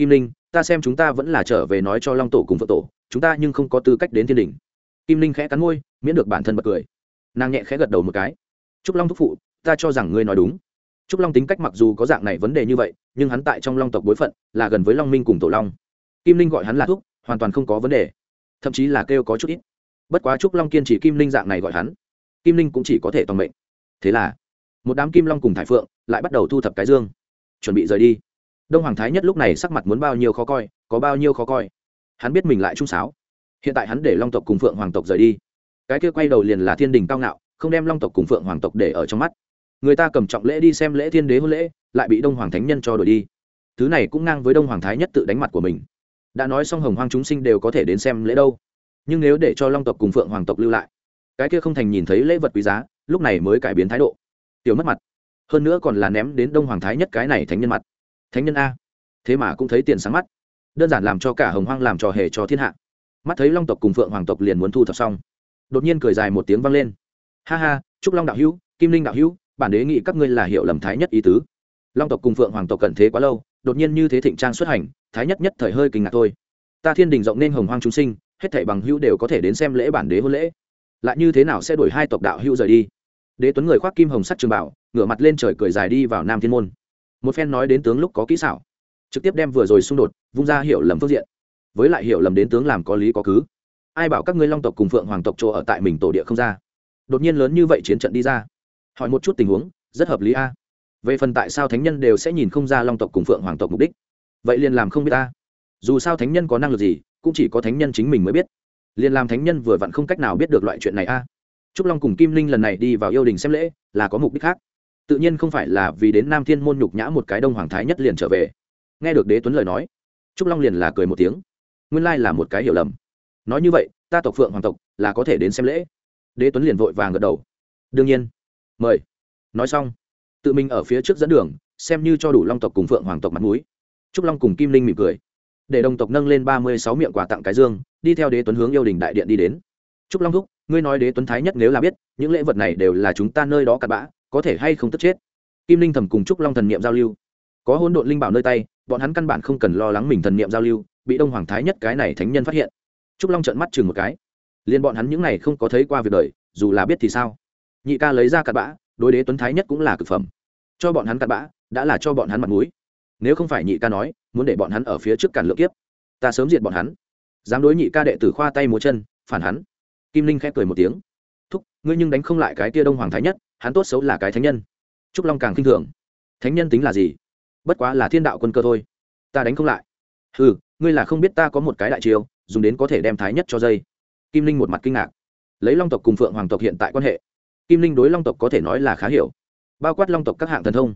kim linh, ta xem chúng ta vẫn là trở về nói cho long tổ cùng vợ tổ, chúng ta nhưng không có tư cách đến thiên đình. Kim linh khẽ cắn môi, miễn được bản thân bật cười. Nàng nhẹ khẽ gật đầu một cái. Trúc long thúc phụ, ta cho rằng ngươi nói đúng. Trúc long tính cách mặc dù có dạng này vấn đề như vậy, nhưng hắn tại trong long tộc bối phận, là gần với long minh cùng tổ long. Kim linh gọi hắn là thúc, hoàn toàn không có vấn đề. Thậm chí là kêu có chút ít. Bất quá trúc long kiên trì kim linh dạng này gọi hắn. Kim linh cũng chỉ có thể toàn mệnh. Thế là, một đám kim long cùng thải phượng lại bắt đầu thu thập cái dương. Chuẩn bị rời đi đông hoàng thái nhất lúc này sắc mặt muốn bao nhiêu khó coi, có bao nhiêu khó coi. Hắn biết mình lại trung sáo. Hiện tại hắn để long tộc cùng phượng hoàng tộc rời đi. Cái kia quay đầu liền là thiên đình cao ngạo, không đem long tộc cùng phượng hoàng tộc để ở trong mắt. Người ta cầm trọng lễ đi xem lễ thiên đế hôn lễ, lại bị đông hoàng thánh nhân cho đổi đi. Thứ này cũng ngang với đông hoàng thái nhất tự đánh mặt của mình. Đã nói xong hồng hoang chúng sinh đều có thể đến xem lễ đâu. Nhưng nếu để cho long tộc cùng phượng hoàng tộc lưu lại, cái kia không thành nhìn thấy lễ vật quý giá, lúc này mới cải biến thái độ. Tiểu mất mặt. Hơn nữa còn là ném đến đông hoàng thái nhất cái này thánh nhân mặt thánh nhân a. Thế mà cũng thấy tiền sáng mắt. Đơn giản làm cho cả hồng hoang làm trò hề cho thiên hạ. Mắt thấy long tộc cùng phượng hoàng tộc liền muốn thu thập xong. Đột nhiên cười dài một tiếng vang lên. Ha ha chúc long đạo hữu, kim linh đạo hữu, bản đế nghĩ các ngươi là hiệu lầm thái nhất ý tứ. Long tộc cùng phượng hoàng tộc cần thế quá lâu, đột nhiên như thế thịnh trang xuất hành, thái nhất nhất thời hơi kinh ngạc thôi. Ta thiên đình rộng nên hồng hoang chúng sinh, hết thảy bằng hữu đều có thể đến xem lễ bản đế hôn lễ. Lại như thế nào sẽ đổi hai tộc đạo hữu rời đi? Đế tuấn người khoác kim hồng sắt trường bảo, ngửa mặt lên trời cười dài đi vào nam thiên môn một phen nói đến tướng lúc có kỹ xảo, trực tiếp đem vừa rồi xung đột vung ra hiểu lầm phương diện. Với lại hiểu lầm đến tướng làm có lý có cứ. Ai bảo các ngươi long tộc cùng phượng hoàng tộc chỗ ở tại mình tổ địa không ra? Đột nhiên lớn như vậy chiến trận đi ra. Hỏi một chút tình huống, rất hợp lý a. Về phần tại sao thánh nhân đều sẽ nhìn không ra long tộc cùng phượng hoàng tộc mục đích? Vậy liền làm không biết ta. Dù sao thánh nhân có năng lực gì, cũng chỉ có thánh nhân chính mình mới biết. Liền làm thánh nhân vừa vặn không cách nào biết được loại chuyện này a. Trúc long cùng kim linh lần này đi vào yêu đình xem lễ, là có mục đích khác tự nhiên không phải là vì đến nam thiên môn nhục nhã một cái đông hoàng thái nhất liền trở về. Nghe được đế tuấn lời nói, trúc long liền là cười một tiếng. Nguyên lai là một cái hiểu lầm. Nói như vậy, ta tộc phượng hoàng tộc là có thể đến xem lễ. Đế tuấn liền vội vàng gật đầu. Đương nhiên. Mời. Nói xong, tự mình ở phía trước dẫn đường, xem như cho đủ long tộc cùng phượng hoàng tộc mặt mũi. Trúc long cùng kim linh mỉm cười. Để đồng tộc nâng lên ba mươi sáu miệng quà tặng cái dương, đi theo đế tuấn hướng yêu đình đại điện đi đến. Trúc long thúc, ngươi nói đế tuấn thái nhất nếu là biết, những lễ vật này đều là chúng ta nơi đó cặn bã có thể hay không tức chết. Kim linh thầm cùng trúc long thần niệm giao lưu. Có hôn độn linh bảo nơi tay, bọn hắn căn bản không cần lo lắng mình thần niệm giao lưu, bị đông hoàng thái nhất cái này thánh nhân phát hiện. Trúc long trợn mắt chừng một cái. Liền bọn hắn những này không có thấy qua việc đời, dù là biết thì sao? Nhị ca lấy ra cặn bã, đối đế tuấn thái nhất cũng là cực phẩm. Cho bọn hắn cặn bã, đã là cho bọn hắn mặt mũi. Nếu không phải nhị ca nói, muốn để bọn hắn ở phía trước cản lượng kiếp, ta sớm diệt bọn hắn. Dám đối nhị ca đệ tử khoa tay múa chân, phản hắn. Kim linh khép cười một tiếng thúc, ngươi nhưng đánh không lại cái tia đông hoàng thái nhất, hắn tốt xấu là cái thánh nhân. Trúc long càng khinh thường. Thánh nhân tính là gì? Bất quá là thiên đạo quân cơ thôi. Ta đánh không lại. Ừ ngươi là không biết ta có một cái đại chiêu, dùng đến có thể đem thái nhất cho dây. Kim linh một mặt kinh ngạc. Lấy long tộc cùng phượng hoàng tộc hiện tại quan hệ, kim linh đối long tộc có thể nói là khá hiểu. Bao quát long tộc các hạng thần thông,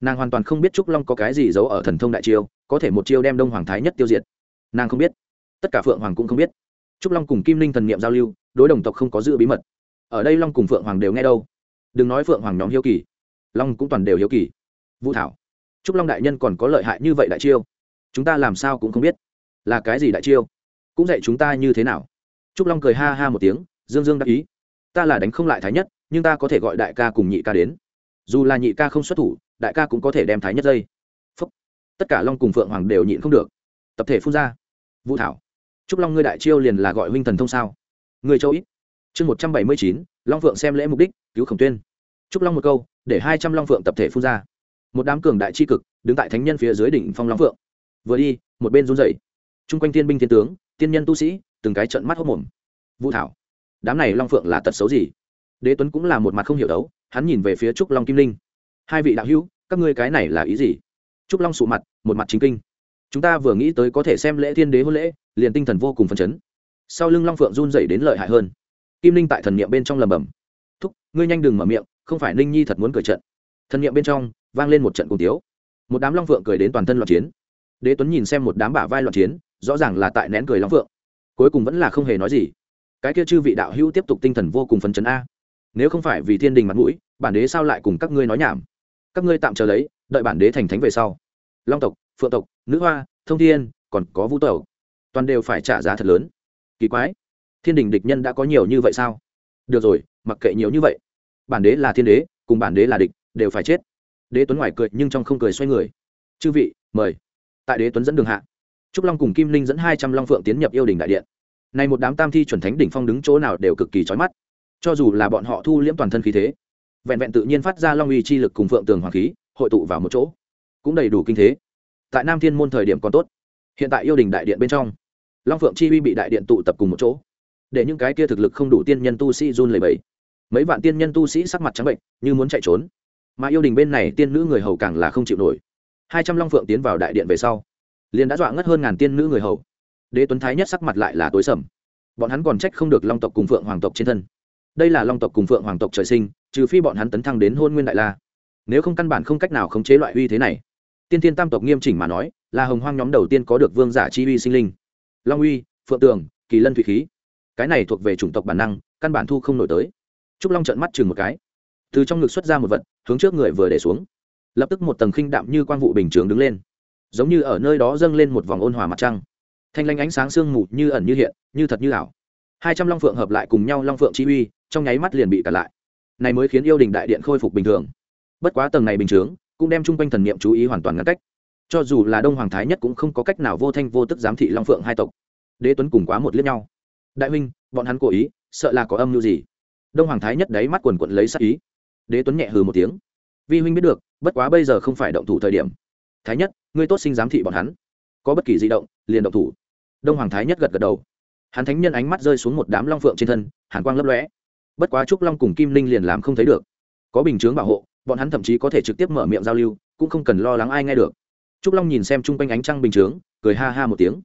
nàng hoàn toàn không biết trúc long có cái gì giấu ở thần thông đại chiêu, có thể một chiêu đem đông hoàng thái nhất tiêu diệt. Nàng không biết. Tất cả phượng hoàng cũng không biết. Trúc long cùng kim linh thần niệm giao lưu, đối đồng tộc không có giữ bí mật ở đây long cùng phượng hoàng đều nghe đâu. Đừng nói phượng hoàng nhóm hiếu kỳ, long cũng toàn đều hiếu kỳ. Vũ thảo trúc long đại nhân còn có lợi hại như vậy đại chiêu. Chúng ta làm sao cũng không biết, là cái gì đại chiêu, cũng dạy chúng ta như thế nào. Trúc long cười ha ha một tiếng, dương dương đắc ý. Ta là đánh không lại thái nhất, nhưng ta có thể gọi đại ca cùng nhị ca đến. Dù là nhị ca không xuất thủ, đại ca cũng có thể đem thái nhất dây. Phúc. tất cả long cùng phượng hoàng đều nhịn không được. Tập thể phun ra. Vũ thảo trúc long ngươi đại chiêu liền là gọi huynh thần thông sao? Người châu ít chương một trăm bảy mươi chín, long phượng xem lễ mục đích, cứu khổng tuyên. Trúc long một câu, để hai trăm long phượng tập thể phun ra. Một đám cường đại tri cực, đứng tại thánh nhân phía dưới đỉnh phong long phượng. Vừa đi, một bên run dậy chung quanh thiên binh thiên tướng, tiên nhân tu sĩ, từng cái trận mắt hốc mồm. Vũ thảo, đám này long phượng là tật xấu gì? Đế tuấn cũng là một mặt không hiểu đấu, hắn nhìn về phía trúc long kim linh. Hai vị đạo hữu, các ngươi cái này là ý gì? Trúc long sụ mặt, một mặt chính kinh. Chúng ta vừa nghĩ tới có thể xem lễ thiên đế hôn lễ, liền tinh thần vô cùng phấn chấn. Sau lưng long phượng run dậy đến lợi hại hơn kim linh tại thần niệm bên trong lầm bầm thúc ngươi nhanh đừng mở miệng không phải ninh nhi thật muốn cười trận. Thần niệm bên trong vang lên một trận cùng tiếu. Một đám long phượng cười đến toàn thân loạn chiến. Đế tuấn nhìn xem một đám bả vai loạn chiến rõ ràng là tại nén cười long phượng. Cuối cùng vẫn là không hề nói gì. Cái kia chư vị đạo hữu tiếp tục tinh thần vô cùng phấn chấn a. Nếu không phải vì thiên đình mặt mũi bản đế sao lại cùng các ngươi nói nhảm? Các ngươi tạm chờ lấy đợi bản đế thành thánh về sau. Long tộc phượng tộc nữ hoa thông thiên còn có vũ Tẩu, toàn đều phải trả giá thật lớn. Kỳ quái thiên đình địch nhân đã có nhiều như vậy sao? Được rồi, mặc kệ nhiều như vậy. Bản đế là thiên đế, cùng bản đế là địch, đều phải chết. Đế tuấn ngoài cười nhưng trong không cười xoay người. Chư vị, mời. Tại đế tuấn dẫn đường hạ, trúc long cùng kim linh dẫn hai trăm long phượng tiến nhập yêu đình đại điện. Này một đám tam thi chuẩn thánh đỉnh phong đứng chỗ nào đều cực kỳ trói mắt. Cho dù là bọn họ thu liễm toàn thân khí thế, vẹn vẹn tự nhiên phát ra long uy chi lực cùng phượng tường hoàng khí, hội tụ vào một chỗ, cũng đầy đủ kinh thế. Tại nam thiên môn thời điểm còn tốt. Hiện tại yêu đình đại điện bên trong, long phượng chi uy bị đại điện tụ tập cùng một chỗ để những cái kia thực lực không đủ tiên nhân tu sĩ run lẩy bẩy. Mấy vạn tiên nhân tu sĩ sắc mặt trắng bệnh, như muốn chạy trốn. Mà yêu đình bên này tiên nữ người hầu càng là không chịu nổi. Hai trăm long phượng tiến vào đại điện về sau, liền đã dọa ngất hơn ngàn tiên nữ người hầu. Đế tuấn thái nhất sắc mặt lại là tối sầm. Bọn hắn còn trách không được long tộc cùng phượng hoàng tộc trên thân. Đây là long tộc cùng phượng hoàng tộc trời sinh, trừ phi bọn hắn tấn thăng đến hôn nguyên đại la. Nếu không căn bản không cách nào khống chế loại uy thế này. Tiên tiên tam tộc nghiêm chỉnh mà nói, là hồng hoang nhóm đầu tiên có được vương giả chi uy sinh linh. Long uy, phượng tường, kỳ lân thủy khí cái này thuộc về chủng tộc bản năng, căn bản thu không nổi tới. Trúc long trợn mắt chừng một cái. Từ trong ngực xuất ra một vật, hướng trước người vừa để xuống. Lập tức một tầng khinh đạm như quang vụ bình trường đứng lên. Giống như ở nơi đó dâng lên một vòng ôn hòa mặt trăng. Thanh lanh ánh sáng sương mù như ẩn như hiện, như thật như ảo. Hai trăm long phượng hợp lại cùng nhau long phượng chi uy, trong nháy mắt liền bị cả lại. Này mới khiến yêu đình đại điện khôi phục bình thường. Bất quá tầng này bình chướng, cũng đem chung quanh thần niệm chú ý hoàn toàn ngăn cách. Cho dù là đông hoàng thái nhất cũng không có cách nào vô thanh vô tức giám thị long phượng hai tộc. Đế tuấn cùng quá một liếc nhau đại huynh, bọn hắn cố ý, sợ là có âm mưu gì? Đông hoàng thái nhất đáy mắt quần quận lấy sắc ý. Đế tuấn nhẹ hừ một tiếng. Vi huynh biết được, bất quá bây giờ không phải động thủ thời điểm. Thái nhất, ngươi tốt sinh giám thị bọn hắn. Có bất kỳ di động, liền động thủ. Đông hoàng thái nhất gật gật đầu. Hắn thánh nhân ánh mắt rơi xuống một đám long phượng trên thân, hàn quang lấp lóe. Bất quá trúc long cùng kim linh liền làm không thấy được. Có bình chướng bảo hộ, bọn hắn thậm chí có thể trực tiếp mở miệng giao lưu, cũng không cần lo lắng ai nghe được. Trúc long nhìn xem chung quanh ánh trăng bình chướng, cười ha ha một tiếng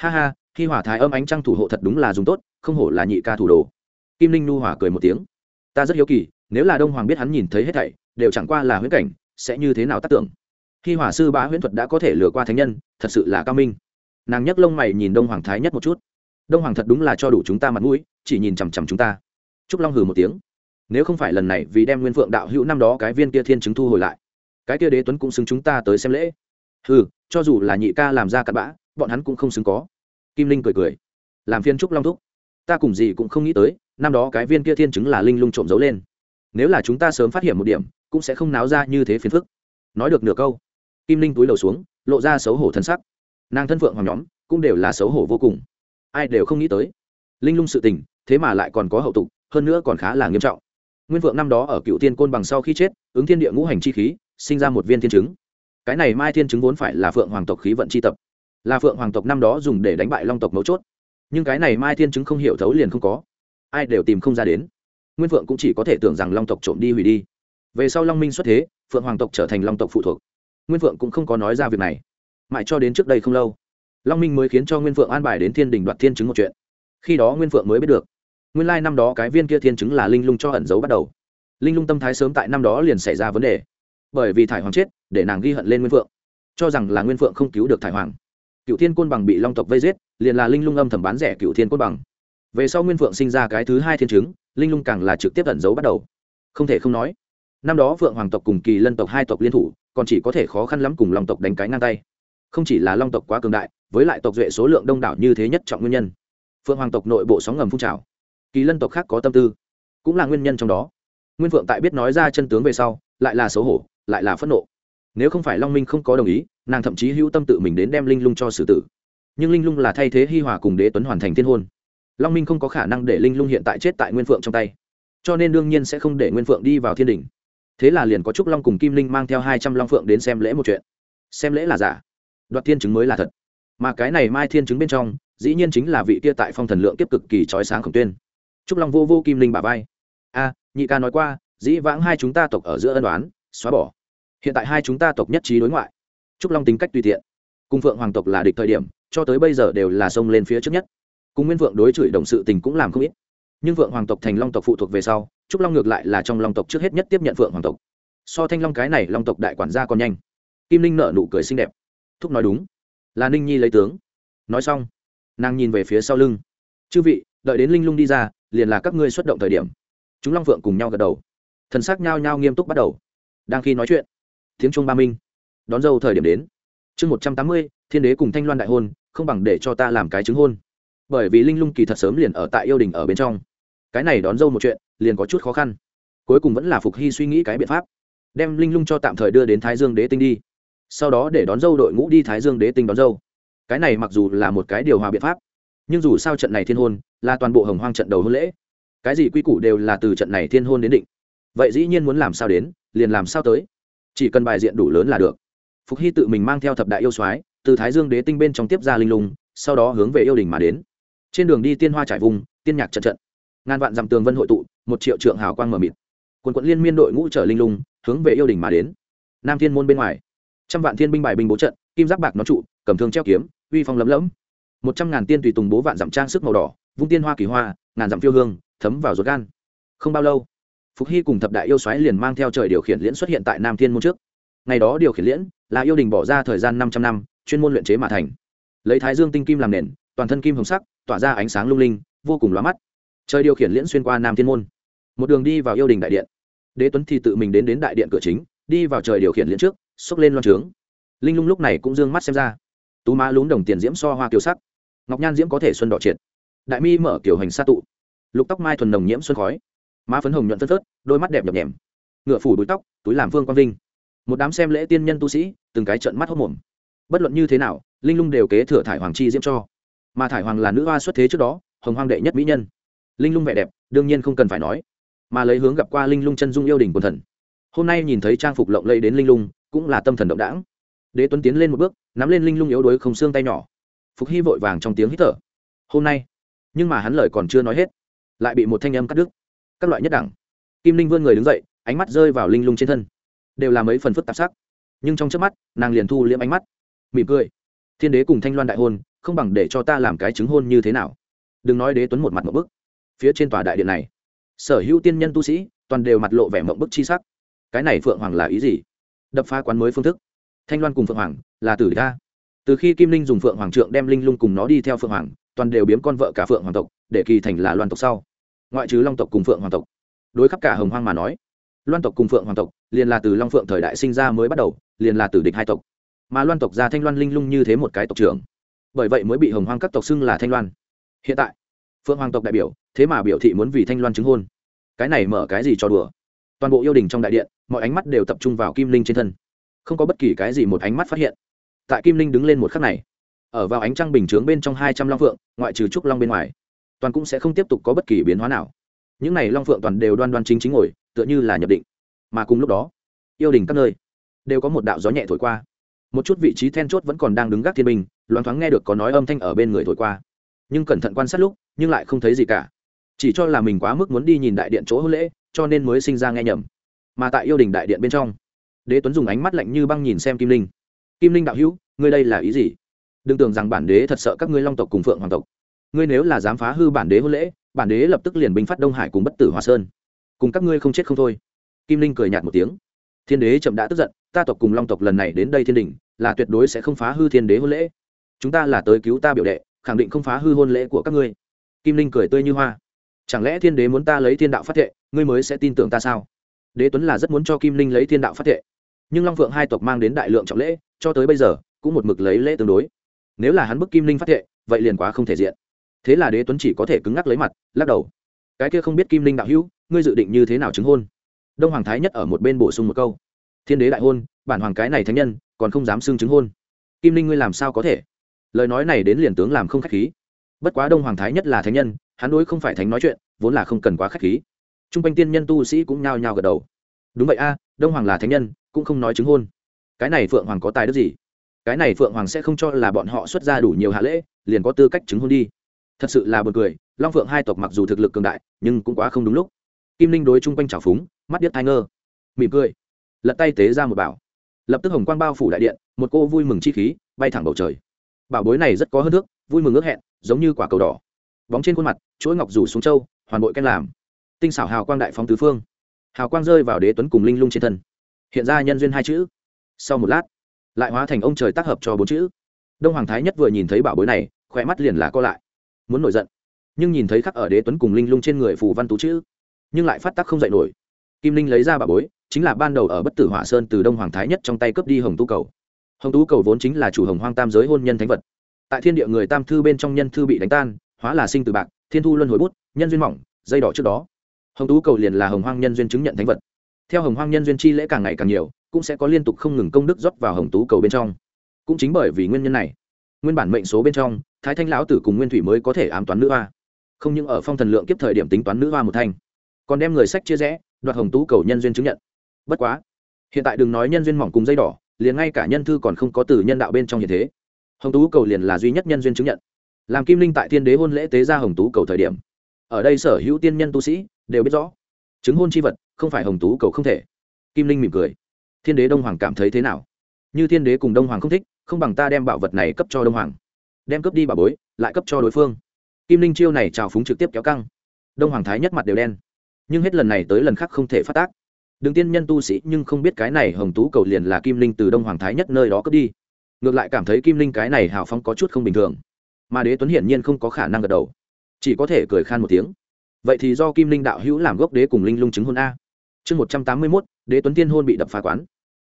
ha ha, khi hỏa thái âm ánh trăng thủ hộ thật đúng là dùng tốt, không hổ là nhị ca thủ đồ. Kim linh nu hỏa cười một tiếng. Ta rất hiếu kỳ, nếu là đông hoàng biết hắn nhìn thấy hết thảy, đều chẳng qua là huyễn cảnh, sẽ như thế nào tác tưởng? Khi hỏa sư bá huyễn thuật đã có thể lừa qua thánh nhân, thật sự là cao minh. Nàng nhấc lông mày nhìn đông hoàng thái nhất một chút. Đông hoàng thật đúng là cho đủ chúng ta mặt mũi, chỉ nhìn chằm chằm chúng ta. Trúc long hừ một tiếng. Nếu không phải lần này vì đem nguyên phượng đạo hữu năm đó cái viên kia thiên chứng thu hồi lại, cái kia đế tuấn cũng xứng chúng ta tới xem lễ. Hừ, cho dù là nhị ca làm ra cặn bã bọn hắn cũng không xứng có. Kim linh cười cười. Làm phiên trúc long thúc. Ta cùng gì cũng không nghĩ tới, năm đó cái viên kia thiên chứng là linh lung trộm giấu lên. Nếu là chúng ta sớm phát hiện một điểm, cũng sẽ không náo ra như thế phiền phức. Nói được nửa câu, kim linh túi đầu xuống, lộ ra xấu hổ thân sắc. Nàng thân phượng hoàng nhóm, cũng đều là xấu hổ vô cùng. Ai đều không nghĩ tới. Linh lung sự tình, thế mà lại còn có hậu tục, hơn nữa còn khá là nghiêm trọng. Nguyên vượng năm đó ở cựu tiên côn bằng sau khi chết, ứng thiên địa ngũ hành chi khí, sinh ra một viên thiên chứng. Cái này mai thiên chứng vốn phải là phượng hoàng tộc khí vận c h i tập là phượng hoàng tộc năm đó dùng để đánh bại long tộc mấu chốt. Nhưng cái này mai thiên chứng không hiểu thấu liền không có. Ai đều tìm không ra đến. Nguyên phượng cũng chỉ có thể tưởng rằng long tộc trộm đi hủy đi. Về sau long minh xuất thế, phượng hoàng tộc trở thành long tộc phụ thuộc. Nguyên phượng cũng không có nói ra việc này. Mãi cho đến trước đây không lâu, long minh mới khiến cho nguyên phượng an bài đến thiên đình đoạt thiên chứng một chuyện. Khi đó nguyên phượng mới biết được, nguyên lai năm đó cái viên kia thiên chứng là linh lung cho ẩn giấu bắt đầu. Linh lung tâm thái sớm tại năm đó liền xảy ra vấn đề. Bởi vì thải hoàng chết, để nàng ghi hận lên nguyên phượng, cho rằng là nguyên phượng không cứu được thải hoàng cựu thiên côn bằng bị long tộc vây giết, liền là linh lung âm thầm bán rẻ cựu thiên côn bằng. Về sau nguyên phượng sinh ra cái thứ hai thiên chứng, linh lung càng là trực tiếp ẩn giấu bắt đầu. Không thể không nói, năm đó phượng hoàng tộc cùng kỳ lân tộc hai tộc liên thủ, còn chỉ có thể khó khăn lắm cùng long tộc đánh cái ngang tay. Không chỉ là long tộc quá cường đại, với lại tộc duệ số lượng đông đảo như thế nhất trọng nguyên nhân. Phượng hoàng tộc nội bộ sóng ngầm phun trào. Kỳ lân tộc khác có tâm tư, cũng là nguyên nhân trong đó. Nguyên phượng tại biết nói ra chân tướng về sau, lại là xấu hổ, lại là phẫn nộ nếu không phải long minh không có đồng ý, nàng thậm chí hữu tâm tự mình đến đem linh lung cho xử tử. Nhưng linh lung là thay thế hi hòa cùng đế tuấn hoàn thành thiên hôn. Long minh không có khả năng để linh lung hiện tại chết tại nguyên phượng trong tay. Cho nên đương nhiên sẽ không để nguyên phượng đi vào thiên đình. Thế là liền có trúc long cùng kim linh mang theo hai trăm long phượng đến xem lễ một chuyện. Xem lễ là giả. Đoạt thiên chứng mới là thật. Mà cái này mai thiên chứng bên trong, dĩ nhiên chính là vị kia tại phong thần lượng kiếp cực kỳ trói sáng khổng tuyên. Trúc long vô vô kim linh bà vai. A, nhị ca nói qua, dĩ vãng hai chúng ta tộc ở giữa ân đoán xóa bỏ hiện tại hai chúng ta tộc nhất trí đối ngoại. Trúc long tính cách tùy tiện. Cung phượng hoàng tộc là địch thời điểm, cho tới bây giờ đều là xông lên phía trước nhất. Cùng nguyên vượng đối chửi đồng sự tình cũng làm không ít. Nhưng vượng hoàng tộc thành long tộc phụ thuộc về sau trúc long ngược lại là trong long tộc trước hết nhất tiếp nhận vượng hoàng tộc. So thanh long cái này long tộc đại quản gia còn nhanh. Kim linh nợ nụ cười xinh đẹp. Thúc nói đúng. Là ninh nhi lấy tướng. Nói xong, nàng nhìn về phía sau lưng. Chư vị, đợi đến linh lung đi ra, liền là các ngươi xuất động thời điểm. Chúng long phượng cùng nhau gật đầu. Thần sắc nhao nhao nghiêm túc bắt đầu. Đang khi nói chuyện tiếng trung ba minh. Đón dâu thời điểm đến. Chương một trăm tám mươi, thiên đế cùng thanh loan đại hôn, không bằng để cho ta làm cái chứng hôn. Bởi vì linh lung kỳ thật sớm liền ở tại yêu đình ở bên trong. Cái này đón dâu một chuyện, liền có chút khó khăn. Cuối cùng vẫn là phục hy suy nghĩ cái biện pháp. Đem linh lung cho tạm thời đưa đến thái dương đế tinh đi. Sau đó để đón dâu đội ngũ đi thái dương đế tinh đón dâu. Cái này mặc dù là một cái điều hòa biện pháp, nhưng dù sao trận này thiên hôn, là toàn bộ hồng hoang trận đầu hôn lễ. Cái gì quy củ đều là từ trận này thiên hôn đến định. Vậy dĩ nhiên muốn làm sao đến, liền làm sao tới chỉ cần bài diện đủ lớn là được. Phục hy tự mình mang theo thập đại yêu soái, từ thái dương đế tinh bên trong tiếp ra linh lung, sau đó hướng về yêu đình mà đến. Trên đường đi tiên hoa trải vùng, tiên nhạc trận trận. Ngàn vạn dặm tường vân hội tụ, một triệu trượng hào quang mờ mịt. Quần quận liên miên đội ngũ trở linh lung, hướng về yêu đình mà đến. Nam thiên môn bên ngoài. Trăm vạn thiên binh bài binh bố trận, kim giác bạc nó trụ, cầm thương treo kiếm, uy phong lấm lẫm. Một trăm ngàn tiên tùy tùng bố vạn dặm trang sức màu đỏ, vung tiên hoa kỳ hoa, ngàn dặm phiêu hương, thấm vào ruột gan. Không bao lâu phục hy cùng thập đại yêu xoáy liền mang theo trời điều khiển liễn xuất hiện tại nam thiên môn trước. Ngày đó điều khiển liễn là yêu đình bỏ ra thời gian năm trăm năm, chuyên môn luyện chế mà thành. Lấy thái dương tinh kim làm nền, toàn thân kim hồng sắc, tỏa ra ánh sáng lung linh, vô cùng lóa mắt. Trời điều khiển liễn xuyên qua nam thiên môn. Một đường đi vào yêu đình đại điện. Đế tuấn thì tự mình đến đến đại điện cửa chính, đi vào trời điều khiển liễn trước, xốc lên loan trướng. Linh lung lúc này cũng d ư ơ n g mắt xem ra. Tú má lún đồng tiền diễm so hoa kiều sắc. Ngọc nhan diễm có thể xuân đỏ triệt. Đại mi mở kiểu hành sa tụ. Lục tóc mai thuần nồng nhiễm xuân khói má phấn hồng nhuận phân phớt, đôi mắt đẹp nhập nhèm. Ngựa phủ đuôi tóc, túi làm phương quang vinh. Một đám xem lễ tiên nhân tu sĩ, từng cái trận mắt hốc mồm. Bất luận như thế nào, linh lung đều kế thừa thải hoàng chi diễm cho. Mà thải hoàng là nữ hoa xuất thế trước đó, hồng hoang đệ nhất mỹ nhân. Linh lung vẻ đẹp, đương nhiên không cần phải nói. Mà lấy hướng gặp qua linh lung chân dung yêu đình quần thần. Hôm nay nhìn thấy trang phục lộng lẫy đến linh lung, cũng là tâm thần động đảng đế tuấn tiến lên một bước, nắm lên linh lung yếu đuối không xương tay nhỏ. Phục hy vội vàng trong tiếng hít thở. Hôm nay, nhưng mà hắn lời còn chưa nói hết, lại bị một thanh âm cắt đứt các loại nhất đẳng. Kim linh vươn người đứng dậy, ánh mắt rơi vào linh lung trên thân. Đều là mấy phần phức tạp sắc. Nhưng trong trước mắt, nàng liền thu liễm ánh mắt. Mỉm cười. Thiên đế cùng thanh loan đại hôn, không bằng để cho ta làm cái chứng hôn như thế nào? Đừng nói đế tuấn một mặt một bức. Phía trên tòa đại điện này, sở hữu tiên nhân tu sĩ, toàn đều mặt lộ vẻ mộng bức chi sắc. Cái này phượng hoàng là ý gì? Đập phá quán mới phương thức. Thanh loan cùng phượng hoàng là tử ca từ khi kim linh dùng phượng hoàng trượng đem linh lung cùng nó đi theo phượng hoàng, toàn đều biếm con vợ cả phượng hoàng tộc, để kỳ thành là loan tộc sau ngoại trừ long tộc cùng phượng hoàng tộc. Đối khắp cả hồng hoang mà nói, loan tộc cùng phượng hoàng tộc liền là từ long phượng thời đại sinh ra mới bắt đầu, liền là từ địch hai tộc. Mà loan tộc ra thanh loan linh lung như thế một cái tộc trưởng, bởi vậy mới bị hồng hoang các tộc xưng là thanh loan. Hiện tại, phượng hoàng tộc đại biểu, thế mà biểu thị muốn vì thanh loan chứng hôn. Cái này mở cái gì cho đùa? Toàn bộ yêu đình trong đại điện, mọi ánh mắt đều tập trung vào kim linh trên thân. Không có bất kỳ cái gì một ánh mắt phát hiện. Tại kim linh đứng lên một khắc này, ở vào ánh trăng bình chướng bên trong hai trăm long phượng, ngoại trừ trúc long bên ngoài toàn cũng sẽ không tiếp tục có bất kỳ biến hóa nào. Những n à y long phượng toàn đều đoan đoan chính chính ngồi, tựa như là nhập định. Mà cùng lúc đó, yêu đình các nơi đều có một đạo gió nhẹ thổi qua. Một chút vị trí then chốt vẫn còn đang đứng gác thiên binh, loáng thoáng nghe được có nói âm thanh ở bên người thổi qua. Nhưng cẩn thận quan sát lúc, nhưng lại không thấy gì cả. Chỉ cho là mình quá mức muốn đi nhìn đại điện chỗ hôn lễ, cho nên mới sinh ra nghe nhầm. Mà tại yêu đình đại điện bên trong, đế tuấn dùng ánh mắt lạnh như băng nhìn xem kim linh. Kim linh đạo hữu, ngươi đây là ý gì? Đừng tưởng rằng bản đế thật sợ các ngươi long tộc cùng phượng hoàng tộc ngươi nếu là dám phá hư bản đế hôn lễ, bản đế lập tức liền binh phát đông hải cùng bất tử hòa sơn. Cùng các ngươi không chết không thôi. Kim linh cười nhạt một tiếng. Thiên đế chậm đã tức giận, ta tộc cùng long tộc lần này đến đây thiên đình là tuyệt đối sẽ không phá hư thiên đế hôn lễ. Chúng ta là tới cứu ta biểu đệ, khẳng định không phá hư hôn lễ của các ngươi. Kim linh cười tươi như hoa. Chẳng lẽ thiên đế muốn ta lấy thiên đạo phát thệ, ngươi mới sẽ tin tưởng ta sao? Đế tuấn là rất muốn cho kim linh lấy thiên đạo phát thệ. Nhưng long phượng hai tộc mang đến đại lượng trọng lễ, cho tới bây giờ, cũng một mực lấy lễ tương đối. Nếu là hắn bức kim linh phát thệ, vậy liền quá không thể diện thế là đế tuấn chỉ có thể cứng ngắc lấy mặt, lắc đầu. Cái kia không biết kim linh đạo hữu, ngươi dự định như thế nào chứng hôn? Đông hoàng thái nhất ở một bên bổ sung một câu. Thiên đế đại hôn, bản hoàng cái này thánh nhân, còn không dám xưng chứng hôn. Kim linh ngươi làm sao có thể? Lời nói này đến liền tướng làm không khách khí. Bất quá đông hoàng thái nhất là thánh nhân, hắn đối không phải thánh nói chuyện, vốn là không cần quá khách khí. T r u n g quanh tiên nhân tu sĩ cũng nhao nhao gật đầu. Đúng vậy a, đông hoàng là thánh nhân, cũng không nói chứng hôn. Cái này phượng hoàng có tài đức gì? Cái này phượng hoàng sẽ không cho là bọn họ xuất ra đủ nhiều hạ lễ, liền có tư cách chứng hôn đi thật sự là b u ồ n cười, long phượng hai tộc mặc dù thực lực cường đại, nhưng cũng quá không đúng lúc. Kim linh đối chung quanh trào phúng, mắt điếc thai ngơ, mỉm cười, lật tay tế ra một bảo. Lập tức hồng quang bao phủ đại điện, một cô vui mừng chi khí bay thẳng bầu trời. Bảo bối này rất có hơn nước vui mừng ước hẹn, giống như quả cầu đỏ. Bóng trên khuôn mặt, chuỗi ngọc rủ xuống châu, hoàn bội canh làm. Tinh xảo hào quang đại phóng tứ phương. Hào quang rơi vào đế tuấn cùng linh lung trên thân. Hiện ra nhân duyên hai chữ. Sau một lát, lại hóa thành ông trời tác hợp cho bốn chữ. Đông hoàng thái nhất vừa nhìn thấy bảo bối này khỏe mắt liền là co lại muốn nổi giận. Nhưng nhìn thấy khắc ở đế tuấn cùng linh lung trên người phù văn tú chữ, nhưng lại phát tắc không dậy nổi. Kim linh lấy ra bảo bối, chính là ban đầu ở bất tử hỏa sơn từ đông hoàng thái nhất trong tay cướp đi hồng tú cầu. Hồng tú cầu vốn chính là chủ hồng hoang tam giới hôn nhân thánh vật. Tại thiên địa người tam thư bên trong nhân thư bị đánh tan, hóa là sinh từ bạc, thiên thu luân hồi bút, nhân duyên mỏng, dây đỏ trước đó. Hồng tú cầu liền là hồng hoang nhân duyên chứng nhận thánh vật. Theo hồng hoang nhân duyên chi lễ càng ngày càng nhiều, cũng sẽ có liên tục không ngừng công đức rót vào hồng tú cầu bên trong. Cũng chính bởi vì nguyên nhân này, nguyên bản mệnh số bên trong thái thanh lão tử cùng nguyên thủy mới có thể ám toán nữ hoa. Không những ở phong thần lượng kiếp thời điểm tính toán nữ hoa một thanh, còn đem người sách chia rẽ, đoạt hồng tú cầu nhân duyên chứng nhận. Bất quá, hiện tại đừng nói nhân duyên mỏng cùng dây đỏ, liền ngay cả nhân thư còn không có từ nhân đạo bên trong như thế. Hồng tú cầu liền là duy nhất nhân duyên chứng nhận. Làm kim linh tại thiên đế hôn lễ tế ra hồng tú cầu thời điểm, ở đây sở hữu tiên nhân tu sĩ đều biết rõ, chứng hôn c h i vật không phải hồng tú cầu không thể. Kim linh mỉm cười. Thiên đế đông hoàng cảm thấy thế nào? Như thiên đế cùng đông hoàng không thích, không bằng ta đem bảo vật này cấp cho đông hoàng đem cấp đi bà bối, lại cấp cho đối phương. Kim linh chiêu này trào phúng trực tiếp kéo căng. Đông hoàng thái nhất mặt đều đen. Nhưng hết lần này tới lần khác không thể phát tác. Đừng tiên nhân tu sĩ nhưng không biết cái này hồng tú cầu liền là kim linh từ đông hoàng thái nhất nơi đó cướp đi. Ngược lại cảm thấy kim linh cái này hào phóng có chút không bình thường. Mà đế tuấn hiển nhiên không có khả năng gật đầu. Chỉ có thể cười khan một tiếng. Vậy thì do kim linh đạo hữu làm gốc đế cùng linh lung chứng hôn a. Chương một trăm tám mươi mốt, đế tuấn tiên hôn bị đập phá quán.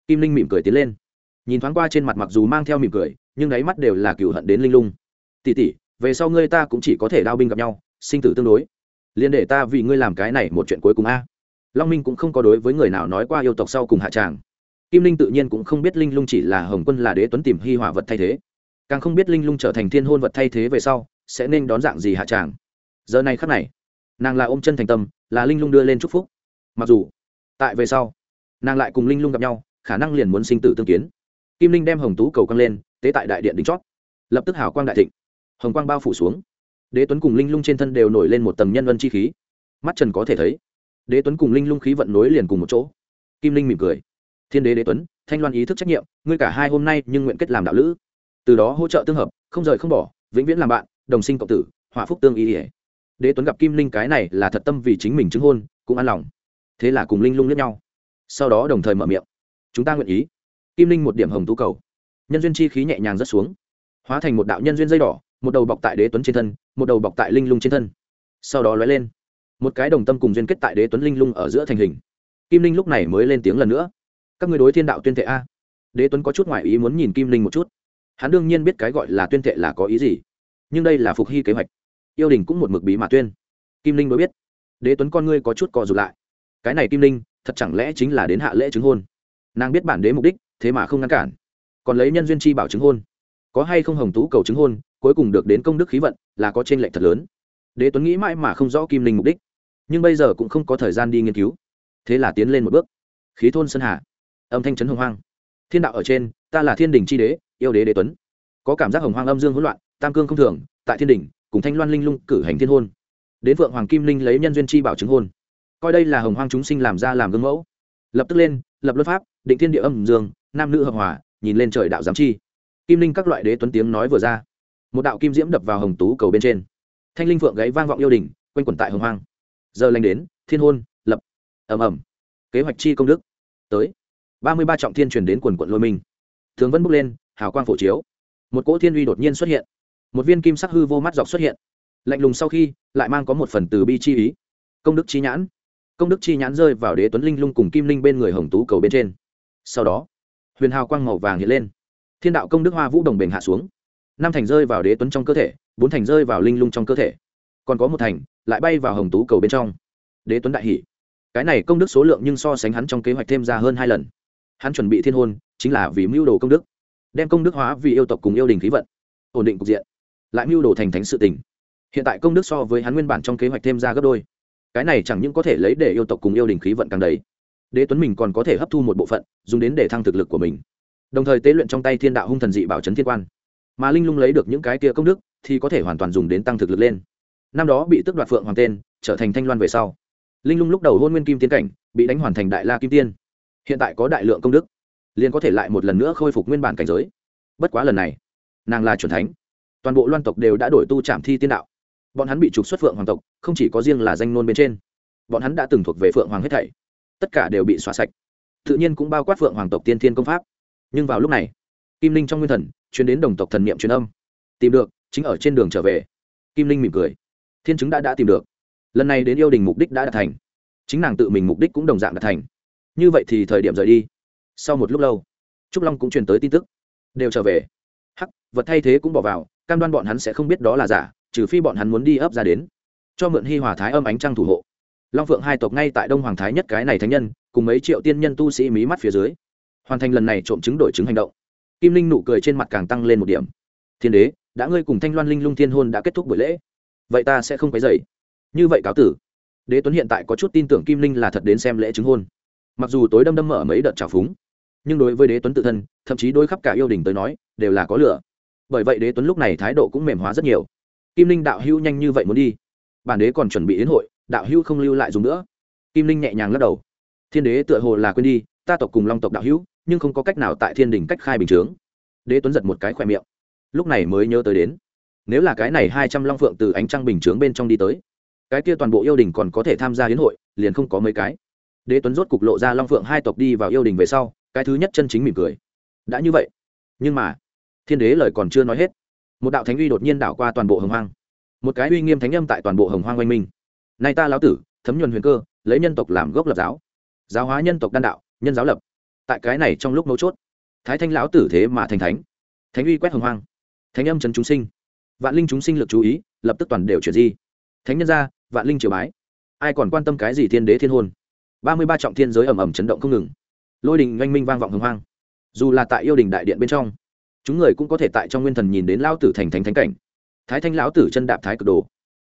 Kim linh mỉm cười tiến lên. Nhìn thoáng qua trên mặt mặc dù mang theo mỉm cười nhưng đáy mắt đều là cựu hận đến linh lung. Tỉ tỉ về sau ngươi ta cũng chỉ có thể đao binh gặp nhau, sinh tử tương đối. Liền để ta vì ngươi làm cái này một chuyện cuối cùng a. Long minh cũng không có đối với người nào nói qua yêu tộc sau cùng hạ tràng. Kim linh tự nhiên cũng không biết linh lung chỉ là hồng quân là đế tuấn tìm hy hỏa vật thay thế. Càng không biết linh lung trở thành thiên hôn vật thay thế về sau, sẽ nên đón dạng gì hạ tràng. Giờ này khắc này, nàng là ôm chân thành tâm, là linh lung đưa lên chúc phúc. Mặc dù, tại về sau, nàng lại cùng linh lung gặp nhau, khả năng liền muốn sinh tử tương kiến kim linh đem hồng tú cầu căng lên, tế tại đại điện đính chót. Lập tức hào quang đại thịnh. Hồng quang bao phủ xuống. Đế tuấn cùng linh lung trên thân đều nổi lên một tầng nhân vân chi khí. Mắt trần có thể thấy, đế tuấn cùng linh lung khí vận nối liền cùng một chỗ. Kim linh mỉm cười. Thiên đế đế tuấn, thanh loan ý thức trách nhiệm, ngươi cả hai hôm nay nhưng nguyện kết làm đạo lữ. Từ đó hỗ trợ tương hợp, không rời không bỏ, vĩnh viễn làm bạn, đồng sinh cộng tử hỏa phúc tương ý ỉa. Đế tuấn gặp kim linh cái này là thật tâm vì chính mình chứng hôn, cũng an lòng. Thế là cùng linh lung lẫn nhau. Sau đó đồng thời mở miệng. Chúng ta nguyện ý kim linh một điểm hồng tú cầu. Nhân duyên chi khí nhẹ nhàng rất xuống. Hóa thành một đạo nhân duyên dây đỏ, một đầu bọc tại đế tuấn trên thân, một đầu bọc tại linh lung trên thân. Sau đó lóe lên. Một cái đồng tâm cùng duyên kết tại đế tuấn linh lung ở giữa thành hình. Kim linh lúc này mới lên tiếng lần nữa. Các người đối thiên đạo tuyên thệ a? Đế tuấn có chút ngoại ý muốn nhìn kim linh một chút. Hắn đương nhiên biết cái gọi là tuyên thệ là có ý gì. Nhưng đây là phục hy kế hoạch. Yêu đình cũng một mực bí mà tuyên. Kim linh mới biết. Đế tuấn con ngươi có chút cò rụt lại. Cái này kim linh, thật chẳng lẽ chính là đến hạ lễ chứng hôn? Nàng biết bản đế mục đích thế mà không ngăn cản. Còn lấy nhân duyên chi bảo chứng hôn. Có hay không hồng tú cầu chứng hôn, cuối cùng được đến công đức khí vận, là có trên lệnh thật lớn. Đế tuấn nghĩ mãi mà không rõ kim linh mục đích. Nhưng bây giờ cũng không có thời gian đi nghiên cứu. Thế là tiến lên một bước. Khí thôn sơn hà. Âm thanh trấn hồng hoang. Thiên đạo ở trên, ta là thiên đình c đế, yêu đế đế tuấn. Có cảm giác hồng hoang âm dương hỗn loạn, tam cương không thường, tại thiên đình, cùng thanh loan linh lung cử hành thiên hôn. Đến vượng hoàng kim linh lấy nhân duyên chi bảo chứng hôn. Coi đây là hồng hoang chúng sinh làm ra làm gương mẫu. Lập tức lên, lập luật pháp, định thiên địa âm dương nam nữ hợp hòa, nhìn lên trời đạo giám chi. Kim linh các loại đế tuấn tiếng nói vừa ra. Một đạo kim diễm đập vào hồng tú cầu bên trên. Thanh linh phượng gáy vang vọng yêu đình, quanh quẩn tại hồng hoang. Giờ lành đến, thiên hôn, lập. Ầm ầm. Kế hoạch chi công đức. Tới. Ba mươi ba trọng thiên truyền đến quần quận lôi minh thường vân bước lên, hào quang phổ chiếu. Một cỗ thiên uy đột nhiên xuất hiện. Một viên kim sắc hư vô mắt dọc xuất hiện. Lạnh lùng sau khi, lại mang có một phần từ bi chi ý. Công đức chi nhãn. Công đức chi nhãn rơi vào đế tuấn linh lung cùng kim linh bên người hồng tú cầu bên trên. Sau đó huyền hào quang màu vàng hiện lên. Thiên đạo công đức hoa vũ đồng bền hạ xuống. Năm thành rơi vào đế tuấn trong cơ thể, bốn thành rơi vào linh lung trong cơ thể. Còn có một thành, lại bay vào hồng tú cầu bên trong. Đế tuấn đại hỷ cái này công đức số lượng nhưng so sánh hắn trong kế hoạch thêm ra hơn hai lần. Hắn chuẩn bị thiên hôn, chính là vì mưu đồ công đức. Đem công đức hóa vì yêu tộc cùng yêu đình khí vận. Ổn định cục diện. Lại mưu đồ thành thánh sự tình. Hiện tại công đức so với hắn nguyên bản trong kế hoạch thêm ra gấp đôi. Cái này chẳng những có thể lấy để yêu tộc cùng yêu đình khí vận càng đầy đế tuấn mình còn có thể hấp thu một bộ phận, dùng đến để thăng thực lực của mình. Đồng thời tế luyện trong tay thiên đạo hung thần dị bảo Trấn thiên quan. Mà linh lung lấy được những cái kia công đức, thì có thể hoàn toàn dùng đến tăng thực lực lên. Năm đó bị tước đoạt phượng hoàng tên, trở thành thanh loan về sau. Linh lung lúc đầu hôn nguyên kim tiến cảnh, bị đánh hoàn thành đại la kim tiên. Hiện tại có đại lượng công đức, liền có thể lại một lần nữa khôi phục nguyên bản cảnh giới. Bất quá lần này, nàng là c thánh. Toàn bộ loan tộc đều đã đổi tu trảm thi tiên đạo. Bọn hắn bị trục xuất phượng hoàng tộc, không chỉ có riêng là danh nôn bên trên. Bọn hắn đã từng thuộc về phượng hoàng hết thảy tất cả đều bị xóa sạch. Tự nhiên cũng bao quát phượng hoàng tộc tiên thiên công pháp. Nhưng vào lúc này, kim linh trong nguyên thần chuyến đến đồng tộc thần niệm truyền âm. Tìm được, chính ở trên đường trở về. Kim linh mỉm cười. Thiên chứng đã đã tìm được. Lần này đến yêu đình mục đích đã đạt thành. Chính nàng tự mình mục đích cũng đồng dạng đạt thành. Như vậy thì thời điểm rời đi. Sau một lúc lâu, trúc long cũng truyền tới tin tức. Đều trở về. Hắc, vật thay thế cũng bỏ vào, cam đoan bọn hắn sẽ không biết đó là giả, trừ phi bọn hắn muốn đi ấp ra đến. Cho mượn hi hòa thái âm ánh trăng thủ hộ long phượng hai tộc ngay tại đông hoàng thái nhất cái này thánh nhân, cùng mấy triệu tiên nhân tu sĩ mí mắt phía dưới. Hoàn thành lần này trộm chứng đổi chứng hành động. Kim linh nụ cười trên mặt càng tăng lên một điểm. Thiên đế, đã ngươi cùng thanh loan linh lung thiên hôn đã kết thúc buổi lễ. Vậy ta sẽ không phải dậy như vậy cáo tử. Đế tuấn hiện tại có chút tin tưởng kim linh là thật đến xem lễ chứng hôn. Mặc dù tối đâm đâm mở mấy đợt trào phúng, nhưng đối với đế tuấn tự thân, thậm chí đôi khắp cả yêu đình tới nói, đều là có lửa. Bởi vậy đế tuấn lúc này thái độ cũng mềm hóa rất nhiều. Kim linh đạo hữu nhanh như vậy muốn đi. Bản đế còn chuẩn bị đến hội đạo hữu không lưu lại dùng nữa. Kim linh nhẹ nhàng lắc đầu. Thiên đế tựa hồ là quên đi, ta tộc cùng long tộc đạo hữu, nhưng không có cách nào tại thiên đình cách khai bình chướng. Đế tuấn giật một cái khỏe miệng. Lúc này mới nhớ tới đến, nếu là cái này hai trăm long phượng từ ánh trăng bình chướng bên trong đi tới, cái kia toàn bộ yêu đình còn có thể tham gia hiến hội, liền không có mấy cái. Đế tuấn rốt cục lộ ra long phượng hai tộc đi vào yêu đình về sau, cái thứ nhất chân chính mỉm cười. Đã như vậy, nhưng mà, thiên đế lời còn chưa nói hết, một đạo thánh uy đột nhiên đảo qua toàn bộ hồng hoang. Một cái uy nghiêm thánh âm tại toàn bộ hồng hoang oanh minh nay ta lão tử, thấm nhuần huyền cơ, lấy nhân tộc làm gốc lập giáo. Giáo hóa nhân tộc đan đạo, nhân giáo lập. Tại cái này trong lúc mấu chốt, thái thanh lão tử thế mà thành thánh. Thánh uy quét hồng hoang. Thánh âm trấn chúng sinh. Vạn linh chúng sinh lực chú ý, lập tức toàn đều chuyển di. Thánh nhân ra vạn linh triều bái. Ai còn quan tâm cái gì thiên đế thiên hôn? Ba mươi ba trọng thiên giới ầm ầm chấn động không ngừng. Lôi đình oanh minh vang vọng hồng hoang. Dù là tại yêu đình đại điện bên trong, chúng người cũng có thể tại trong nguyên thần nhìn đến lao tử thành thánh thánh cảnh. Thái thanh lão tử chân đạp thái cực đồ.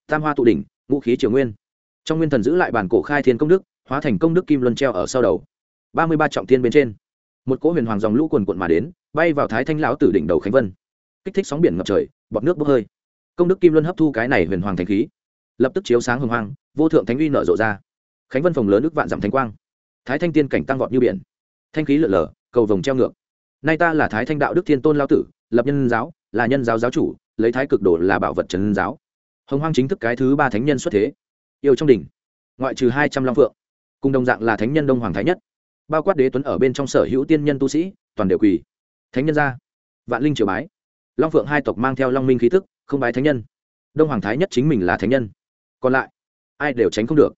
Tam hoa tụ đỉnh ngũ khí triều nguyên. Trong nguyên thần giữ lại bản cổ khai thiên công đức, hóa thành công đức kim luân treo ở sau đầu. Ba mươi ba trọng thiên bên trên. Một cỗ huyền hoàng dòng lũ quần quận mà đến, bay vào thái thanh lão tử đỉnh đầu khánh vân. Kích thích sóng biển ngập trời, bọt nước bốc hơi. Công đức kim luân hấp thu cái này huyền hoàng thành khí. Lập tức chiếu sáng hồng hoang, vô thượng thánh uy nở rộ ra. Khánh vân phòng lớn nước vạn dặm thánh quang. Thái thanh tiên cảnh tăng vọt như biển. Thanh khí lượn lờ, cầu vồng treo ngược. Nay ta là thái thanh đạo đức thiên tôn lao tử, lập nhân giáo, là nhân giáo giáo chủ, lấy thái cực đồ là bảo vật trần giáo hồng hoang chính thức cái thứ ba thánh nhân xuất thế. Yêu trong đỉnh, ngoại trừ hai trăm long phượng, cùng đồng dạng là thánh nhân đông hoàng thái nhất. Bao quát đế tuấn ở bên trong sở hữu tiên nhân tu sĩ, toàn đều quỳ. Thánh nhân gia vạn linh triều bái. Long phượng hai tộc mang theo long minh khí thức không bái thánh nhân. Đông hoàng thái nhất chính mình là thánh nhân. Còn lại, ai đều tránh không được.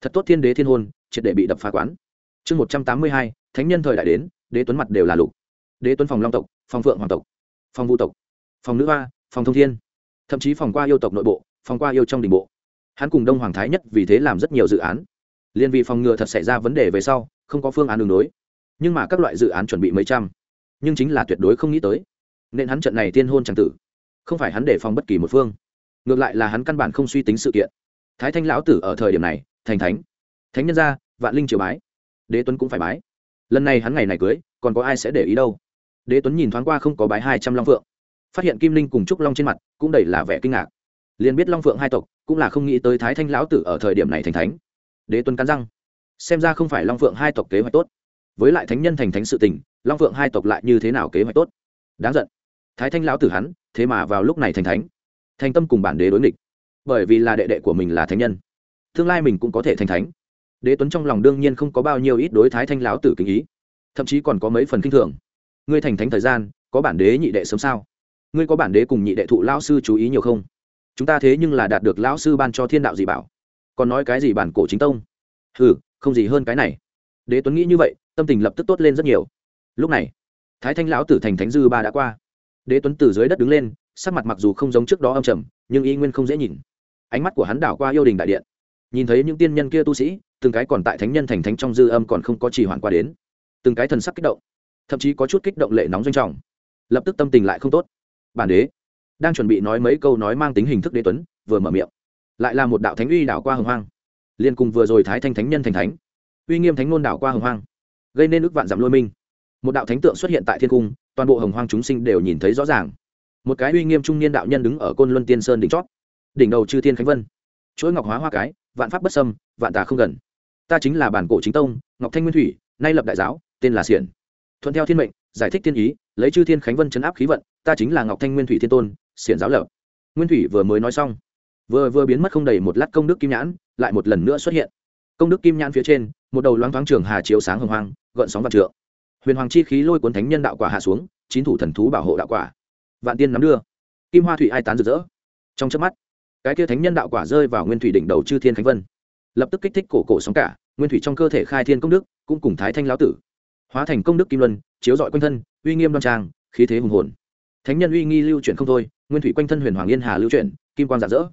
Thật tốt thiên đế thiên hôn, triệt để bị đập phá quán. Chương một trăm tám mươi hai, thánh nhân thời đại đến, đế tuấn mặt đều là lục. Đế tuấn phòng long tộc, phòng phượng hoàng tộc, phòng vũ tộc, phòng nữ hoa, phòng thông thiên. Thậm chí phòng qua yêu tộc nội bộ phòng qua yêu trong đình bộ. Hắn cùng đông hoàng thái nhất vì thế làm rất nhiều dự án. Liên vì phòng ngừa thật xảy ra vấn đề về sau, không có phương án đường đối. Nhưng mà các loại dự án chuẩn bị mấy trăm. Nhưng chính là tuyệt đối không nghĩ tới. Nên hắn trận này tiên hôn tràng tử. Không phải hắn để phòng bất kỳ một phương. Ngược lại là hắn căn bản không suy tính sự kiện. Thái thanh lão tử ở thời điểm này, thành thánh. Thánh nhân gia, vạn linh triều bái. Đế tuấn cũng phải bái. Lần này hắn ngày này cưới, còn có ai sẽ để ý đâu? Đế tuấn nhìn thoáng qua không có bái hai trăm long phượng. Phát hiện kim linh cùng trúc long trên mặt, cũng đầy là vẻ kinh ngạc liền biết long phượng hai tộc cũng là không nghĩ tới thái thanh lão tử ở thời điểm này thành thánh đế tuấn cắn răng xem ra không phải long phượng hai tộc kế hoạch tốt với lại thánh nhân thành thánh sự tình long phượng hai tộc lại như thế nào kế hoạch tốt đáng giận thái thanh lão tử hắn thế mà vào lúc này thành thánh thành tâm cùng bản đế đối nghịch bởi vì là đệ đệ của mình là thánh nhân tương lai mình cũng có thể thành thánh đế tuấn trong lòng đương nhiên không có bao nhiêu ít đối thái thanh lão tử kinh ý thậm chí còn có mấy phần kinh thường ngươi thành thánh thời gian có bản đế nhị đệ sớm sao ngươi có bản đế cùng nhị đệ thụ lão sư chú ý nhiều không chúng ta thế nhưng là đạt được lão sư ban cho thiên đạo dị bảo. Còn nói cái gì bản cổ chính tông? Ừ không gì hơn cái này. Đế tuấn nghĩ như vậy, tâm tình lập tức tốt lên rất nhiều. Lúc này, thái thanh lão tử thành thánh dư ba đã qua. Đế tuấn từ dưới đất đứng lên, sắc mặt mặc dù không giống trước đó âm trầm, nhưng y nguyên không dễ nhìn. Ánh mắt của hắn đảo qua yêu đình đại điện. Nhìn thấy những tiên nhân kia tu sĩ, từng cái còn tại thánh nhân thành thánh trong dư âm còn không có trì hoãn qua đến. Từng cái thần sắc kích động, thậm chí có chút kích động lệ nóng doanh trọng. Lập tức tâm tình lại không tốt. Bản đế đang chuẩn bị nói mấy câu nói mang tính hình thức đế tuấn, vừa mở miệng. Lại là một đạo thánh uy đảo qua hồng hoang. Liền cùng vừa rồi thái thanh thánh nhân thành thánh. Uy nghiêm thánh ngôn đảo qua hồng hoang. Gây nên ước vạn giảm lôi minh. Một đạo thánh tượng xuất hiện tại thiên cung, toàn bộ hồng hoang chúng sinh đều nhìn thấy rõ ràng. Một cái uy nghiêm trung niên đạo nhân đứng ở côn luân tiên sơn đỉnh chót. Đỉnh đầu chư thiên khánh vân. Chuỗi ngọc hóa hoa cái, vạn pháp bất sâm vạn tà không gần. Ta chính là bản cổ chính tông, ngọc thanh nguyên thủy, nay lập đại giáo, tên là xiển. Thuận theo thiên mệnh, giải thích thiên ý, lấy chư thiên khánh vân chấn áp khí vận, ta chính là ngọc thanh nguyên thủy thiên tôn xiển giáo lập. Nguyên thủy vừa mới nói xong, vừa vừa biến mất không đầy một lát công đức kim nhãn, lại một lần nữa xuất hiện. Công đức kim nhãn phía trên, một đầu loáng thoáng trường hà chiếu sáng hồng hoang, gợn sóng vạn trượng. Huyền hoàng chi khí lôi cuốn thánh nhân đạo quả hạ xuống, chín thủ thần thú bảo hộ đạo quả. Vạn tiên nắm đưa. Kim hoa thủy ai tán rực rỡ. Trong chớp mắt, cái kia thánh nhân đạo quả rơi vào nguyên thủy đỉnh đầu chư thiên khánh vân. Lập tức kích thích cổ cổ sóng cả, nguyên thủy trong cơ thể khai thiên công đức, cũng cùng thái thanh lão tử. Hóa thành công đức kim luân, chiếu dọi quanh thân, uy nghiêm đoan trang, khí thế hùng hồn. Thánh nhân uy nghi lưu chuyển không thôi nguyên thủy quanh thân huyền hoàng yên hà lưu chuyển, kim quang rạng rỡ.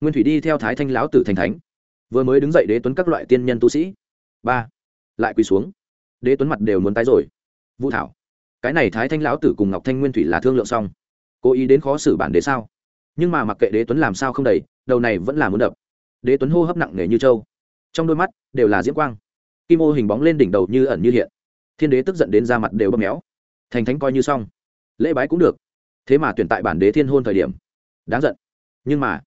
Nguyên thủy đi theo thái thanh lão tử thành thánh, vừa mới đứng dậy đế tuấn các loại tiên nhân tu sĩ. Ba, lại quỳ xuống. Đế tuấn mặt đều muốn tái rồi. Vũ thảo, cái này thái thanh lão tử cùng ngọc thanh nguyên thủy là thương lượng xong. Cố ý đến khó xử bản đế sao? Nhưng mà mặc kệ đế tuấn làm sao không đầy, đầu này vẫn là muốn đập. Đế tuấn hô hấp nặng nề như trâu. Trong đôi mắt đều là diễm quang. Kim ô hình bóng lên đỉnh đầu như ẩn như hiện. Thiên đế tức giận đến ra mặt đều bấm méo. Thành thánh coi như xong. Lễ bái cũng được thế mà tuyển tại bản đế thiên hôn thời điểm. Đáng giận. Nhưng mà,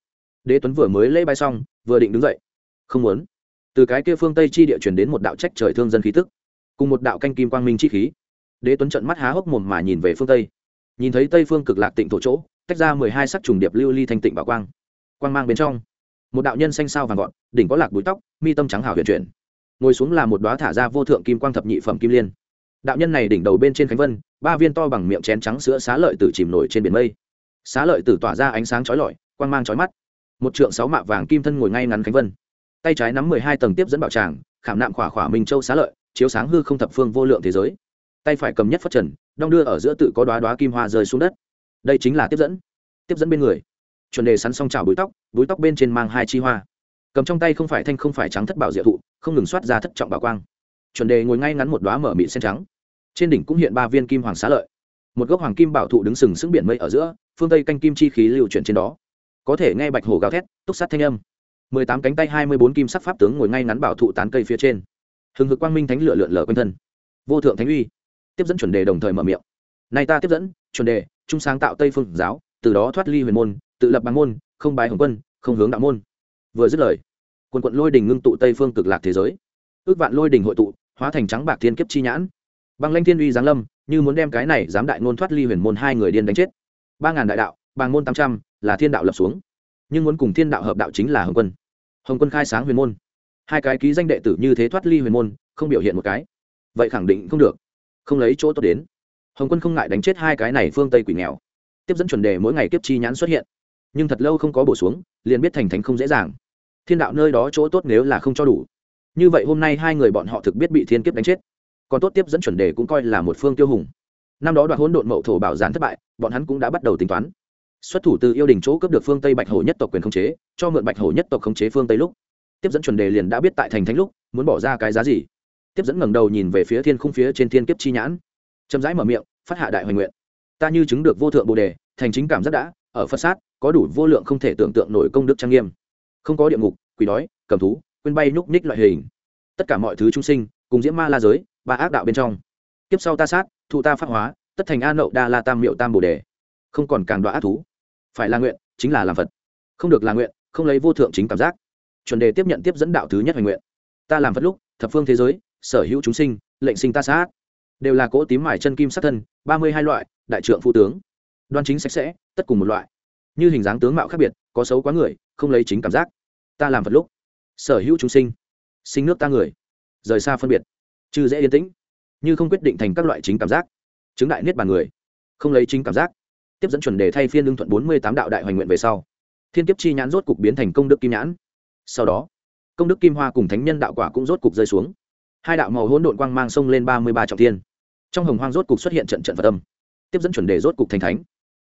đế tuấn vừa mới lễ bay xong, vừa định đứng dậy. Không muốn. Từ cái kia phương tây chi địa chuyển đến một đạo trách trời thương dân khí tức. Cùng một đạo canh kim quang minh chi khí. Đế tuấn trận mắt há hốc mồm mà nhìn về phương tây. Nhìn thấy tây phương cực lạc tịnh thổ chỗ, tách ra mười hai sắc trùng điệp lưu ly thanh tịnh bảo quang. Quang mang bên trong, một đạo nhân xanh sao vàng gọn, đỉnh có lạc búi tóc, mi tâm trắng hảo huyền chuyển. Ngồi xuống là một đoá thả ra vô thượng kim quang thập nhị phẩm kim liên đạo nhân này đỉnh đầu bên trên khánh vân, ba viên to bằng miệng chén trắng sữa xá lợi tử chìm nổi trên biển mây. Xá lợi tử tỏa ra ánh sáng chói lọi, quang mang chói mắt. Một trượng sáu mạ vàng kim thân ngồi ngay ngắn khánh vân. Tay trái nắm mười hai tầng tiếp dẫn bảo tràng, khảm nạm khỏa khỏa minh châu xá lợi, chiếu sáng hư không thập phương vô lượng thế giới. Tay phải cầm nhất phát trần, đong đưa ở giữa tự có đoá đoá kim hoa rơi xuống đất. Đây chính là tiếp dẫn. Tiếp dẫn bên người. Chuẩn đề sắn xong trào búi tóc búi tóc bên trên mang hai chi hoa. Cầm trong tay không phải thanh không phải trắng thất bảo diệu thụ, không ngừng soát ra thất trọng bảo quang chuẩn đề ngồi ngay ngắn một đoá mở mịn sen trắng. Trên đỉnh cũng hiện ba viên kim hoàng xá lợi. Một gốc hoàng kim bảo thụ đứng sừng sững biển mây ở giữa, phương tây canh kim chi khí lưu chuyển trên đó. Có thể nghe bạch hổ gào thét, túc sát thanh âm. Mười tám cánh tay, hai mươi bốn kim sắc pháp tướng ngồi ngay ngắn bảo thụ tán cây phía trên. Hừng hực quang minh thánh lửa lượn lờ quanh thân. Vô thượng thánh uy. Tiếp dẫn chuẩn đề đồng thời mở miệng. Nay ta tiếp dẫn, chuẩn đề, trung sáng tạo tây phương giáo, từ đó thoát ly huyền môn, tự lập bằng môn, không bài hồng quân, không hướng đạo môn. Vừa dứt lời, quần quận lôi đình ngưng tụ tây phương cực lạc thế giới. Ước vạn lôi đình hội tụ hóa thành trắng bạc thiên kiếp chi nhãn. Băng lanh thiên uy giáng lâm, như muốn đem cái này dám đại ngôn thoát ly huyền môn hai người điên đánh chết. Ba ngàn đại đạo, bàng môn tám trăm, là thiên đạo lập xuống. Nhưng muốn cùng thiên đạo hợp đạo chính là hồng quân. Hồng quân khai sáng huyền môn. Hai cái ký danh đệ tử như thế thoát ly huyền môn, không biểu hiện một cái. Vậy khẳng định không được. Không lấy chỗ tốt đến. Hồng quân không ngại đánh chết hai cái này phương tây quỷ nghèo. Tiếp dẫn chuẩn đề mỗi ngày kiếp chi nhãn xuất hiện. Nhưng thật lâu không có bổ xuống, liền biết thành thánh không dễ dàng. Thiên đạo nơi đó chỗ tốt nếu là không cho đủ như vậy hôm nay hai người bọn họ thực biết bị thiên kiếp đánh chết. Còn tốt tiếp dẫn chuẩn đề cũng coi là một phương tiêu hùng. Năm đó đoạt hỗn độn mậu thổ bảo gián thất bại, bọn hắn cũng đã bắt đầu tính toán. Xuất thủ từ yêu đình chỗ cướp được phương tây bạch hổ nhất tộc quyền khống chế, cho mượn bạch hổ nhất tộc khống chế phương tây lúc. Tiếp dẫn chuẩn đề liền đã biết tại thành thánh lúc, muốn bỏ ra cái giá gì. Tiếp dẫn ngẩng đầu nhìn về phía thiên khung phía trên thiên kiếp chi nhãn. Chậm rãi mở miệng, phát hạ đại hoành nguyện. Ta như chứng được vô thượng bồ đề, thành chính cảm rất đã, ở phật sát, có đủ vô lượng không thể tưởng tượng nổi công đức trang nghiêm. Không có địa ngục, quỷ đói, cầm thú quên bay nhúc nhích loại hình. Tất cả mọi thứ trung sinh, cùng diễm ma la giới, ba ác đạo bên trong. Kiếp sau ta sát, thụ ta pháp hóa, tất thành a nậu đa la tam miệu tam bồ đề. Không còn càng đoạ ác thú. Phải là nguyện, chính là làm phật. Không được là nguyện, không lấy vô thượng chính cảm giác. Chuẩn đề tiếp nhận tiếp dẫn đạo thứ nhất hoành nguyện. Ta làm phật lúc, thập phương thế giới, sở hữu chúng sinh, lệnh sinh ta sát. Đều là cỗ tím mải chân kim sát thân, ba mươi hai loại, đại trượng phụ tướng. Đoan chính sạch sẽ, tất cùng một loại. Như hình dáng tướng mạo khác biệt, có xấu quá người, không lấy chính cảm giác. Ta làm phật lúc sở hữu chúng sinh sinh nước ta người, rời xa phân biệt chư dễ yên tĩnh, như không quyết định thành các loại chính cảm giác, chứng đại niết bàn người, không lấy chính cảm giác, tiếp dẫn chuẩn đề thay phiên lương thuận bốn mươi tám đạo đại hoành nguyện về sau, thiên kiếp chi nhãn rốt cục biến thành công đức kim nhãn. Sau đó, công đức kim hoa cùng thánh nhân đạo quả cũng rốt cục rơi xuống. Hai đạo màu hỗn độn quang mang sông lên ba mươi ba trọng thiên. Trong hồng hoang rốt cục xuất hiện trận trận phật tâm tiếp dẫn chuẩn đề rốt cục thành thánh.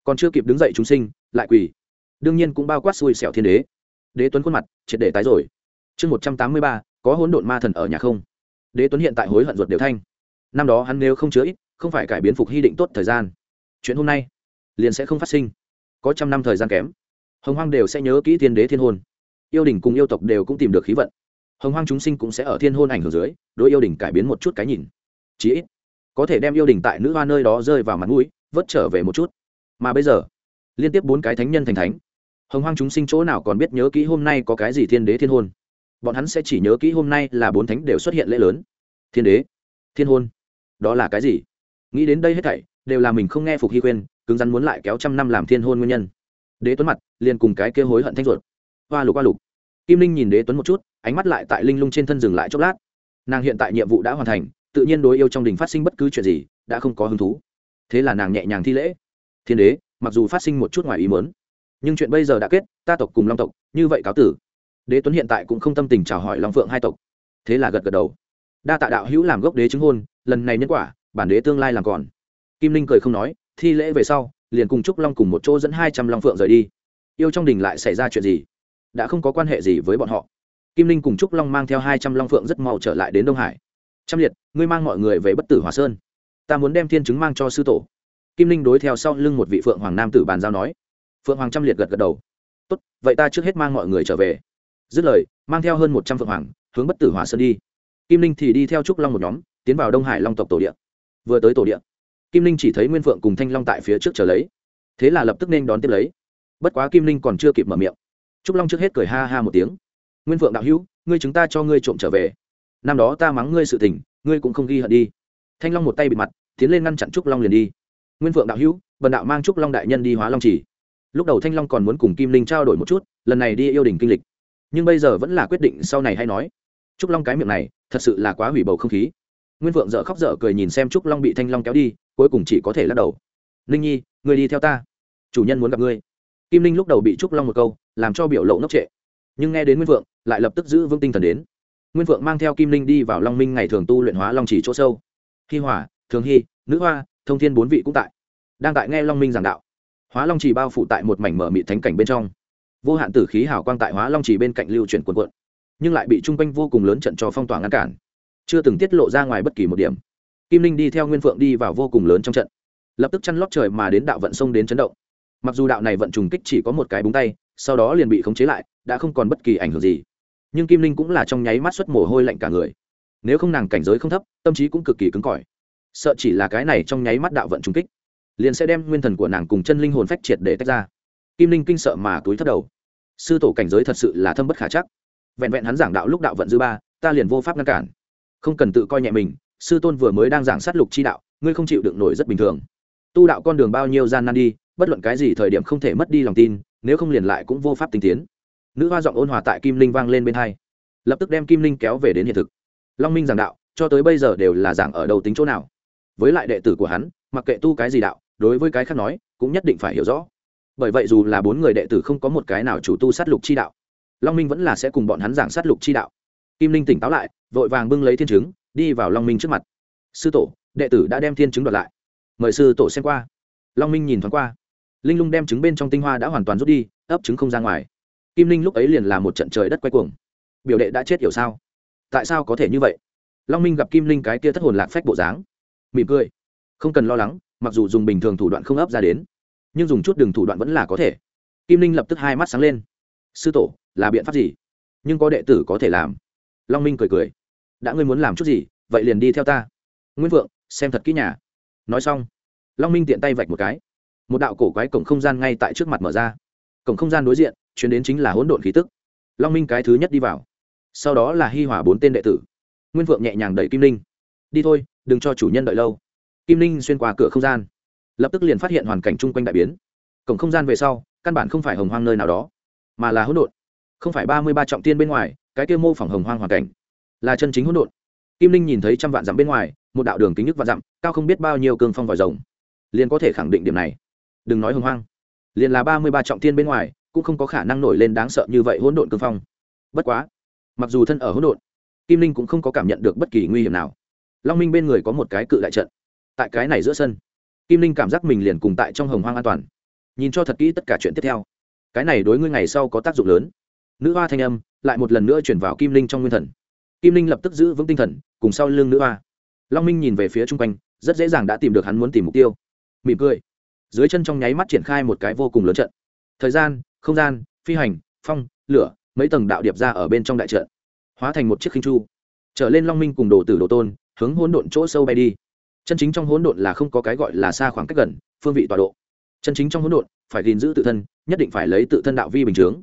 Còn chưa kịp đứng dậy chúng sinh, lại quỳ. Đương nhiên cũng bao quát xui xẻo thiên đế. Đế tuấn khuôn mặt, triệt để tái rồi chương một trăm tám mươi ba, có hỗn độn ma thần ở nhà không? Đế tuấn hiện tại hối hận ruột đều thanh. Năm đó hắn nếu không chứa ít, không phải cải biến phục hy định tốt thời gian. Chuyện hôm nay liền sẽ không phát sinh. Có trăm năm thời gian kém, hồng hoang đều sẽ nhớ kỹ thiên đế thiên hôn. Yêu đình cùng yêu tộc đều cũng tìm được khí vận. Hồng hoang chúng sinh cũng sẽ ở thiên hôn ảnh hưởng dưới, đối yêu đình cải biến một chút cái nhìn. Chí ít, có thể đem yêu đình tại nữ hoa nơi đó rơi vào mặt mũi, vớt trở về một chút. Mà bây giờ, liên tiếp bốn cái thánh nhân thành thánh. Hồng hoang chúng sinh chỗ nào còn biết nhớ kỹ hôm nay có cái gì thiên đế thiên hôn? Bọn hắn sẽ chỉ nhớ kỹ hôm nay là bốn thánh đều xuất hiện lễ lớn. Thiên đế, thiên hôn, đó là cái gì? Nghĩ đến đây hết thảy, đều là mình không nghe phục hy khuyên, cứng rắn muốn lại kéo trăm năm làm thiên hôn nguyên nhân. Đế tuấn mặt, liền cùng cái kia hối hận thanh ruột. Hoa lục hoa lục. Kim linh nhìn đế tuấn một chút, ánh mắt lại tại linh lung trên thân dừng lại chốc lát. Nàng hiện tại nhiệm vụ đã hoàn thành, tự nhiên đối yêu trong đình phát sinh bất cứ chuyện gì, đã không có hứng thú. Thế là nàng nhẹ nhàng thi lễ. Thiên đế, mặc dù phát sinh một chút ngoài ý mớn nhưng chuyện bây giờ đã kết, ta tộc cùng long tộc, như vậy cáo tử đế tuấn hiện tại cũng không tâm tình chào hỏi long phượng hai tộc. Thế là gật gật đầu. Đa tạ đạo hữu làm gốc đế chứng hôn, lần này nhân quả, bản đế tương lai làm còn. Kim linh cười không nói, thi lễ về sau, liền cùng trúc long cùng một chỗ dẫn hai trăm long phượng rời đi. Yêu trong đình lại xảy ra chuyện gì? Đã không có quan hệ gì với bọn họ. Kim linh cùng trúc long mang theo hai trăm long phượng rất mau trở lại đến đông hải. Trăm liệt, ngươi mang mọi người về bất tử hòa sơn. Ta muốn đem thiên chứng mang cho sư tổ. Kim linh đối theo sau lưng một vị phượng hoàng nam tử bàn giao nói. Phượng hoàng trăm liệt gật gật đầu. Tốt, vậy ta trước hết mang mọi người trở về dứt lời, mang theo hơn một trăm phượng hoàng, hướng bất tử hỏa sơn đi. Kim linh thì đi theo trúc long một nhóm, tiến vào đông hải long tộc tổ địa. Vừa tới tổ địa, kim linh chỉ thấy nguyên phượng cùng thanh long tại phía trước chờ lấy. Thế là lập tức nên đón tiếp lấy. Bất quá kim linh còn chưa kịp mở miệng. Trúc long trước hết cười ha ha một tiếng. Nguyên phượng đạo hữu, ngươi chúng ta cho ngươi trộm trở về. Năm đó ta mắng ngươi sự tình, ngươi cũng không ghi hận đi. Thanh long một tay bịt mặt, tiến lên ngăn chặn trúc long liền đi. Nguyên phượng đạo hữu, bần đạo mang trúc long đại nhân đi hóa long chỉ lúc đầu thanh long còn muốn cùng kim linh trao đổi một chút, lần này đi yêu đình kinh lịch nhưng bây giờ vẫn là quyết định sau này hay nói. Trúc long cái miệng này, thật sự là quá hủy bầu không khí. Nguyên vượng dợ khóc dở cười nhìn xem trúc long bị thanh long kéo đi, cuối cùng chỉ có thể lắc đầu. Ninh nhi, người đi theo ta. Chủ nhân muốn gặp ngươi. Kim linh lúc đầu bị trúc long một câu, làm cho biểu lộ ngốc trệ. Nhưng nghe đến nguyên vượng lại lập tức giữ vững tinh thần đến. Nguyên vượng mang theo kim linh đi vào long minh ngày thường tu luyện hóa long chỉ chỗ sâu. Hi hỏa, thường hy nữ hoa, thông thiên bốn vị cũng tại. Đang tại nghe long minh giảng đạo. Hóa long chỉ bao phủ tại một mảnh mở mị thánh cảnh bên trong vô hạn tử khí hào quang tại hóa long chỉ bên cạnh lưu chuyển quần quận nhưng lại bị chung quanh vô cùng lớn trận cho phong tỏa ngăn cản. Chưa từng tiết lộ ra ngoài bất kỳ một điểm. Kim linh đi theo nguyên phượng đi vào vô cùng lớn trong trận. Lập tức chăn lót trời mà đến đạo vận sông đến chấn động. Mặc dù đạo này vận trùng kích chỉ có một cái búng tay, sau đó liền bị khống chế lại, đã không còn bất kỳ ảnh hưởng gì. Nhưng kim linh cũng là trong nháy mắt xuất mồ hôi lạnh cả người. Nếu không nàng cảnh giới không thấp, tâm trí cũng cực kỳ cứng cỏi. Sợ chỉ là cái này trong nháy mắt đạo vận trùng kích, liền sẽ đem nguyên thần của nàng cùng chân linh hồn phách triệt để tách ra kim linh kinh sợ mà túi thất đầu. Sư tổ cảnh giới thật sự là thâm bất khả chắc. Vẹn vẹn hắn giảng đạo lúc đạo vận dư ba, ta liền vô pháp ngăn cản. Không cần tự coi nhẹ mình, sư tôn vừa mới đang giảng sát lục chi đạo, ngươi không chịu được nổi rất bình thường. Tu đạo con đường bao nhiêu gian nan đi, bất luận cái gì thời điểm không thể mất đi lòng tin, nếu không liền lại cũng vô pháp tinh tiến. Nữ hoa giọng ôn hòa tại kim linh vang lên bên hai. Lập tức đem kim linh kéo về đến hiện thực. Long minh giảng đạo, cho tới bây giờ đều là giảng ở đầu tính chỗ nào. Với lại đệ tử của hắn, mặc kệ tu cái gì đạo, đối với cái khác nói, cũng nhất định phải hiểu rõ bởi vậy dù là bốn người đệ tử không có một cái nào chủ tu sát lục chi đạo, long minh vẫn là sẽ cùng bọn hắn giảng sát lục chi đạo. Kim linh tỉnh táo lại, vội vàng bưng lấy thiên chứng, đi vào long minh trước mặt. Sư tổ, đệ tử đã đem thiên chứng đoạt lại. Mời sư tổ xem qua. Long minh nhìn thoáng qua. Linh lung đem trứng bên trong tinh hoa đã hoàn toàn rút đi, ấp trứng không ra ngoài. Kim linh lúc ấy liền là một trận trời đất quay cuồng. Biểu đệ đã chết hiểu sao? Tại sao có thể như vậy? Long minh gặp kim linh cái kia thất hồn lạc phách bộ dáng, mỉm cười. Không cần lo lắng, mặc dù dùng bình thường thủ đoạn không ấp ra đến nhưng dùng chút đường thủ đoạn vẫn là có thể. Kim linh lập tức hai mắt sáng lên. Sư tổ, là biện pháp gì? Nhưng có đệ tử có thể làm. Long minh cười cười. Đã ngươi muốn làm chút gì, vậy liền đi theo ta. Nguyên vượng xem thật kỹ nhà. Nói xong, long minh tiện tay vạch một cái. Một đạo cổ quái cổng không gian ngay tại trước mặt mở ra. Cổng không gian đối diện, chuyển đến chính là hỗn độn khí tức. Long minh cái thứ nhất đi vào. Sau đó là hi hỏa bốn tên đệ tử. Nguyên Vượng nhẹ nhàng đẩy kim linh. Đi thôi, đừng cho chủ nhân đợi lâu. Kim linh xuyên qua cửa không gian lập tức liền phát hiện hoàn cảnh chung quanh đại biến. Cổng không gian về sau, căn bản không phải hồng hoang nơi nào đó, mà là hỗn độn. Không phải ba mươi ba trọng tiên bên ngoài, cái kia mô phỏng hồng hoang hoàn cảnh là chân chính hỗn độn. Kim linh nhìn thấy trăm vạn dặm bên ngoài, một đạo đường kính nhức vạn dặm, cao không biết bao nhiêu cương phong vòi rồng. Liền có thể khẳng định điểm này. Đừng nói hồng hoang. Liền là ba mươi ba trọng tiên bên ngoài, cũng không có khả năng nổi lên đáng sợ như vậy hỗn độn cương phong. Bất quá, mặc dù thân ở hỗn độn, kim linh cũng không có cảm nhận được bất kỳ nguy hiểm nào. Long minh bên người có một cái cự đại trận, tại cái này giữa sân kim linh cảm giác mình liền cùng tại trong hồng hoang an toàn. Nhìn cho thật kỹ tất cả chuyện tiếp theo. Cái này đối ngươi ngày sau có tác dụng lớn. Nữ hoa thanh âm lại một lần nữa chuyển vào kim linh trong nguyên thần. Kim linh lập tức giữ vững tinh thần, cùng sau lưng nữ hoa. Long minh nhìn về phía chung quanh, rất dễ dàng đã tìm được hắn muốn tìm mục tiêu. Mỉm cười. Dưới chân trong nháy mắt triển khai một cái vô cùng lớn trận. Thời gian, không gian, phi hành, phong, lửa, mấy tầng đạo điệp ra ở bên trong đại trận. Hóa thành một chiếc khinh chu. Trở lên long minh cùng đồ tử đồ tôn, hướng hỗn độn chỗ sâu bay đi chân chính trong hỗn độn là không có cái gọi là xa khoảng cách gần, phương vị tọa độ. Chân chính trong hỗn độn, phải gìn giữ tự thân, nhất định phải lấy tự thân đạo vi bình chướng,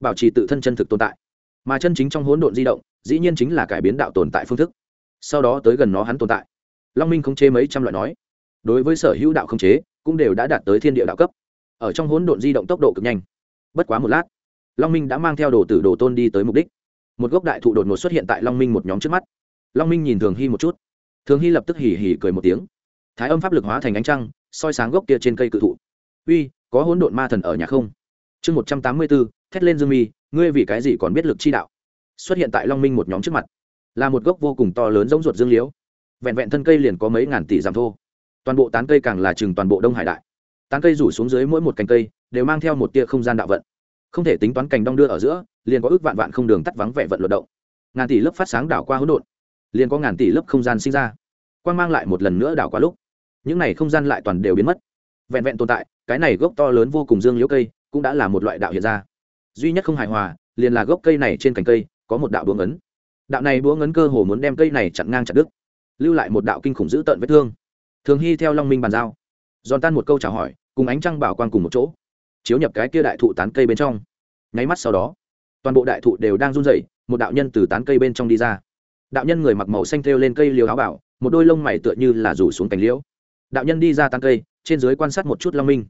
bảo trì tự thân chân thực tồn tại. Mà chân chính trong hỗn độn di động, dĩ nhiên chính là cải biến đạo tồn tại phương thức. Sau đó tới gần nó hắn tồn tại. Long minh không chế mấy trăm loại nói. Đối với sở hữu đạo không chế, cũng đều đã đạt tới thiên địa đạo cấp. Ở trong hỗn độn di động tốc độ cực nhanh. Bất quá một lát, long minh đã mang theo đồ tử đồ tôn đi tới mục đích. Một gốc đại thụ đột ngột xuất hiện tại long minh một nhóm trước mắt. Long minh nhìn thường hy một chút thường hy lập tức hỉ hỉ cười một tiếng. Thái âm pháp lực hóa thành ánh trăng, soi sáng gốc kia trên cây cự thụ. Uy, có hỗn độn ma thần ở nhà không? Chương một trăm tám mươi bốn, thét lên dương mi, ngươi vì cái gì còn biết lực chi đạo? Xuất hiện tại long minh một nhóm trước mặt, là một gốc vô cùng to lớn giống ruột dương liễu. Vẹn vẹn thân cây liền có mấy ngàn tỷ giảm thô. Toàn bộ tán cây càng là chừng toàn bộ đông hải đại. Tán cây rủ xuống dưới mỗi một cành cây, đều mang theo một tia không gian đạo vận. Không thể tính toán cành đong đưa ở giữa, liền có ước vạn vạn không đường tắt vắng vẻ vận luận động. Ngàn tỷ lớp phát sáng đảo qua hỗn độn liền có ngàn tỷ lớp không gian sinh ra. Quan mang lại một lần nữa đảo qua lúc, những này không gian lại toàn đều biến mất. Vẹn vẹn tồn tại, cái này gốc to lớn vô cùng dương liễu cây cũng đã là một loại đạo hiện ra. Duy nhất không hài hòa, liền là gốc cây này trên cành cây, có một đạo búa ấn. Đạo này búa ấn cơ hồ muốn đem cây này chặn ngang chặt đứt, lưu lại một đạo kinh khủng dữ tợn vết thương. Thường hy theo long minh bàn giao, giòn tan một câu chào hỏi, cùng ánh trăng bảo quan cùng một chỗ, chiếu nhập cái kia đại thụ tán cây bên trong. Nháy mắt sau đó, toàn bộ đại thụ đều đang run rẩy, một đạo nhân từ tán cây bên trong đi ra đạo nhân người mặc màu xanh thêu lên cây liều áo bảo, một đôi lông mày tựa như là rủ xuống cành liễu. Đạo nhân đi ra tán cây, trên dưới quan sát một chút long minh.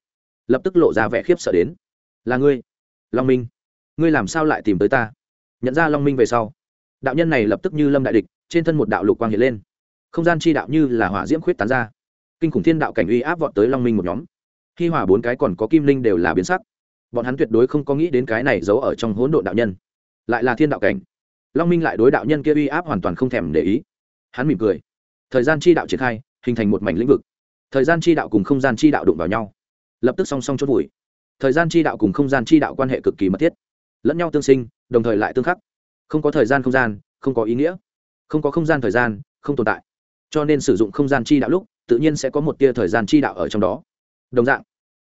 Lập tức lộ ra vẻ khiếp sợ đến. Là ngươi, long minh? Ngươi làm sao lại tìm tới ta? Nhận ra long minh về sau, đạo nhân này lập tức như lâm đại địch, trên thân một đạo lục quang hiện lên. Không gian chi đạo như là hỏa diễm khuyết tán ra. Kinh khủng thiên đạo cảnh uy áp vọt tới long minh một nhóm. Khi hỏa bốn cái còn có kim linh đều là biến sắc. Bọn hắn tuyệt đối không có nghĩ đến cái này giấu ở trong hỗn độn đạo nhân. Lại là thiên đạo cảnh long minh lại đối đạo nhân kia uy áp hoàn toàn không thèm để ý hắn mỉm cười thời gian chi đạo triển khai hình thành một mảnh lĩnh vực thời gian chi đạo cùng không gian chi đạo đụng vào nhau lập tức song song chốt vùi thời gian chi đạo cùng không gian chi đạo quan hệ cực kỳ mật thiết lẫn nhau tương sinh đồng thời lại tương khắc không có thời gian không gian không có ý nghĩa không có không gian thời gian không tồn tại cho nên sử dụng không gian chi đạo lúc tự nhiên sẽ có một tia thời gian chi đạo ở trong đó đồng dạng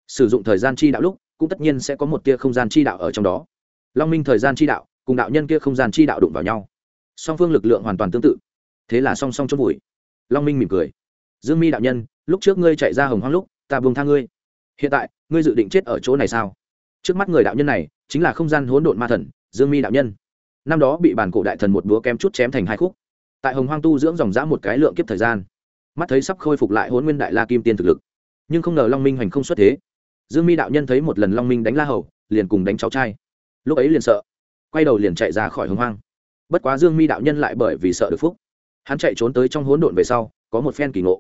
sử dụng thời gian chi đạo lúc cũng tất nhiên sẽ có một tia không gian chi đạo ở trong đó long minh thời gian chi đạo cùng đạo nhân kia không gian chi đạo đụng vào nhau. Song phương lực lượng hoàn toàn tương tự. Thế là song song chốt vùi. Long minh mỉm cười. Dương mi đạo nhân, lúc trước ngươi chạy ra hồng hoang lúc, ta buông tha ngươi. Hiện tại, ngươi dự định chết ở chỗ này sao? Trước mắt người đạo nhân này, chính là không gian hỗn độn ma thần, dương mi đạo nhân. Năm đó bị bản cổ đại thần một búa kém chút chém thành hai khúc. Tại hồng hoang tu dưỡng dòng dã một cái lượng kiếp thời gian. Mắt thấy sắp khôi phục lại hôn nguyên đại la kim tiên thực lực. Nhưng không ngờ long minh hoành không xuất thế. Dương mi đạo nhân thấy một lần long minh đánh la hầu, liền cùng đánh cháu trai. Lúc ấy liền sợ quay đầu liền chạy ra khỏi hồng hoang. Bất quá dương mi đạo nhân lại bởi vì sợ được phúc. Hắn chạy trốn tới trong hỗn độn về sau, có một phen kỳ ngộ.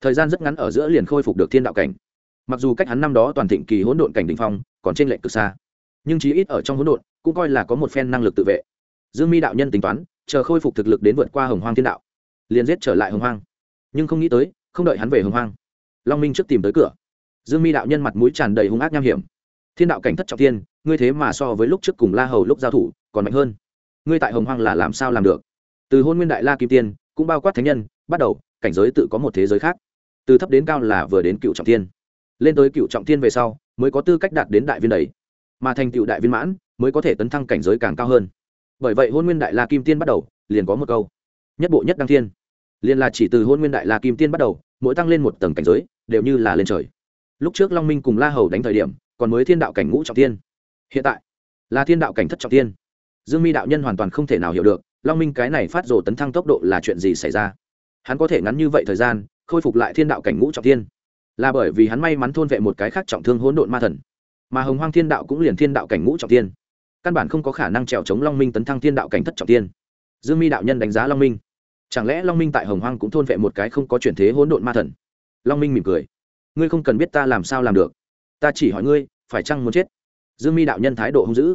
Thời gian rất ngắn ở giữa liền khôi phục được thiên đạo cảnh. Mặc dù cách hắn năm đó toàn thịnh kỳ hỗn độn cảnh đ ỉ n h phong, còn trên lệnh cực xa, nhưng chí ít ở trong hỗn độn, cũng coi là có một phen năng lực tự vệ. Dương mi đạo nhân tính toán, chờ khôi phục thực lực đến vượt qua hồng hoang thiên đạo, liền giết trở lại hồng hoang. Nhưng không nghĩ tới, không đợi hắn về hồng hoang, long minh trước tìm tới cửa. Dương mi đạo nhân mặt mũi tràn đầy hung ác nham hiểm. Thiên đạo cảnh thất trọng thiên ngươi thế mà so với lúc trước cùng la hầu lúc giao thủ, còn mạnh hơn. Ngươi tại hồng hoang là làm sao làm được? Từ hôn nguyên đại la kim tiên, cũng bao quát thánh nhân, bắt đầu, cảnh giới tự có một thế giới khác. Từ thấp đến cao là vừa đến cựu trọng thiên. Lên tới cựu trọng thiên về sau, mới có tư cách đạt đến đại viên đầy. Mà thành cựu đại viên mãn, mới có thể tấn thăng cảnh giới càng cao hơn. Bởi vậy hôn nguyên đại la kim tiên bắt đầu, liền có một câu. Nhất bộ nhất đăng thiên. Liền là chỉ từ hôn nguyên đại la kim tiên bắt đầu, mỗi tăng lên một tầng cảnh giới, đều như là lên trời. Lúc trước long minh cùng la hầu đánh thời điểm, còn mới thiên đạo cảnh ngũ trọng tiên hiện tại, là thiên đạo cảnh thất trọng tiên dương mi đạo nhân hoàn toàn không thể nào hiểu được, long minh cái này phát rồ tấn thăng tốc độ là chuyện gì xảy ra? Hắn có thể ngắn như vậy thời gian, khôi phục lại thiên đạo cảnh ngũ trọng tiên là bởi vì hắn may mắn thôn vệ một cái khác trọng thương hỗn độn ma thần. Mà hồng hoang thiên đạo cũng liền thiên đạo cảnh ngũ trọng tiên căn bản không có khả năng trèo chống long minh tấn thăng thiên đạo cảnh thất trọng tiên dương mi đạo nhân đánh giá long minh. Chẳng lẽ long minh tại hồng hoang cũng thôn vệ một cái không có chuyển thế hỗn độn ma thần? Long minh mỉm cười. Ngươi không cần biết ta làm sao làm được. Ta chỉ hỏi ngươi, phải chăng muốn chết? Dương mi đạo nhân thái độ hung dữ.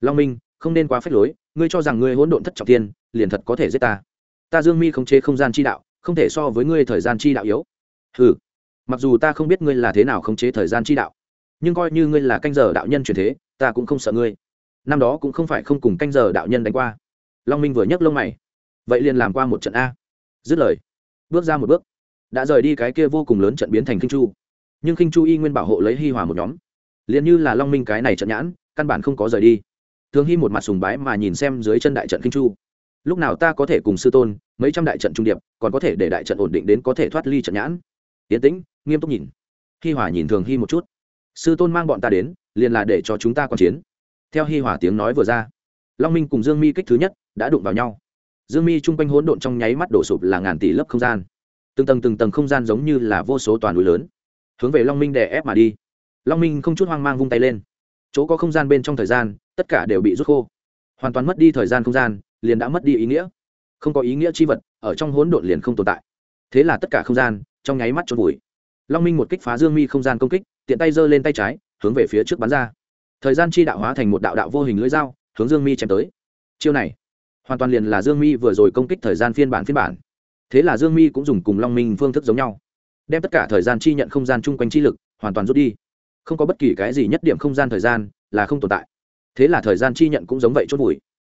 Long minh, không nên quá phép lối, ngươi cho rằng ngươi hỗn độn thất trọng tiên liền thật có thể giết ta. Ta dương mi khống chế không gian chi đạo, không thể so với ngươi thời gian chi đạo yếu. Ừ mặc dù ta không biết ngươi là thế nào khống chế thời gian chi đạo, nhưng coi như ngươi là canh giờ đạo nhân truyền thế, ta cũng không sợ ngươi. Năm đó cũng không phải không cùng canh giờ đạo nhân đánh qua. Long minh vừa nhấc lông mày. Vậy liền làm qua một trận a. Dứt lời, bước ra một bước. Đã rời đi cái kia vô cùng lớn trận biến thành kinh chu. Nhưng kinh chu y nguyên bảo hộ lấy hi hòa một nhóm liền như là long minh cái này trận nhãn, căn bản không có rời đi. Thường hy một mặt sùng bái mà nhìn xem dưới chân đại trận kinh chu. Lúc nào ta có thể cùng sư tôn, mấy trăm đại trận trung điệp, còn có thể để đại trận ổn định đến có thể thoát ly trận nhãn? Yến tĩnh, nghiêm túc nhìn. Hi hòa nhìn thường hy một chút. Sư tôn mang bọn ta đến, liền là để cho chúng ta quan chiến. Theo hi hòa tiếng nói vừa ra, long minh cùng dương mi kích thứ nhất đã đụng vào nhau. Dương mi chung quanh hỗn độn trong nháy mắt đổ sụp là ngàn tỷ lớp không gian. Từng tầng từng tầng không gian giống như là vô số toàn núi lớn, hướng về long minh đè ép mà đi long minh không chút hoang mang vung tay lên. Chỗ có không gian bên trong thời gian, tất cả đều bị rút khô. Hoàn toàn mất đi thời gian không gian, liền đã mất đi ý nghĩa. Không có ý nghĩa chi vật, ở trong hỗn độn liền không tồn tại. Thế là tất cả không gian, trong nháy mắt trôn vùi. Long minh một kích phá dương mi không gian công kích, tiện tay giơ lên tay trái, hướng về phía trước bắn ra. Thời gian chi đạo hóa thành một đạo đạo vô hình lưỡi dao, hướng dương mi chém tới. Chiêu này, hoàn toàn liền là dương mi vừa rồi công kích thời gian phiên bản phiên bản. Thế là dương mi cũng dùng cùng long minh phương thức giống nhau, đem tất cả thời gian chi nhận không gian chung quanh chi lực, hoàn toàn rút đi không có bất kỳ cái gì nhất điểm không gian thời gian là không tồn tại. Thế là thời gian chi nhận cũng giống vậy chốt vùi.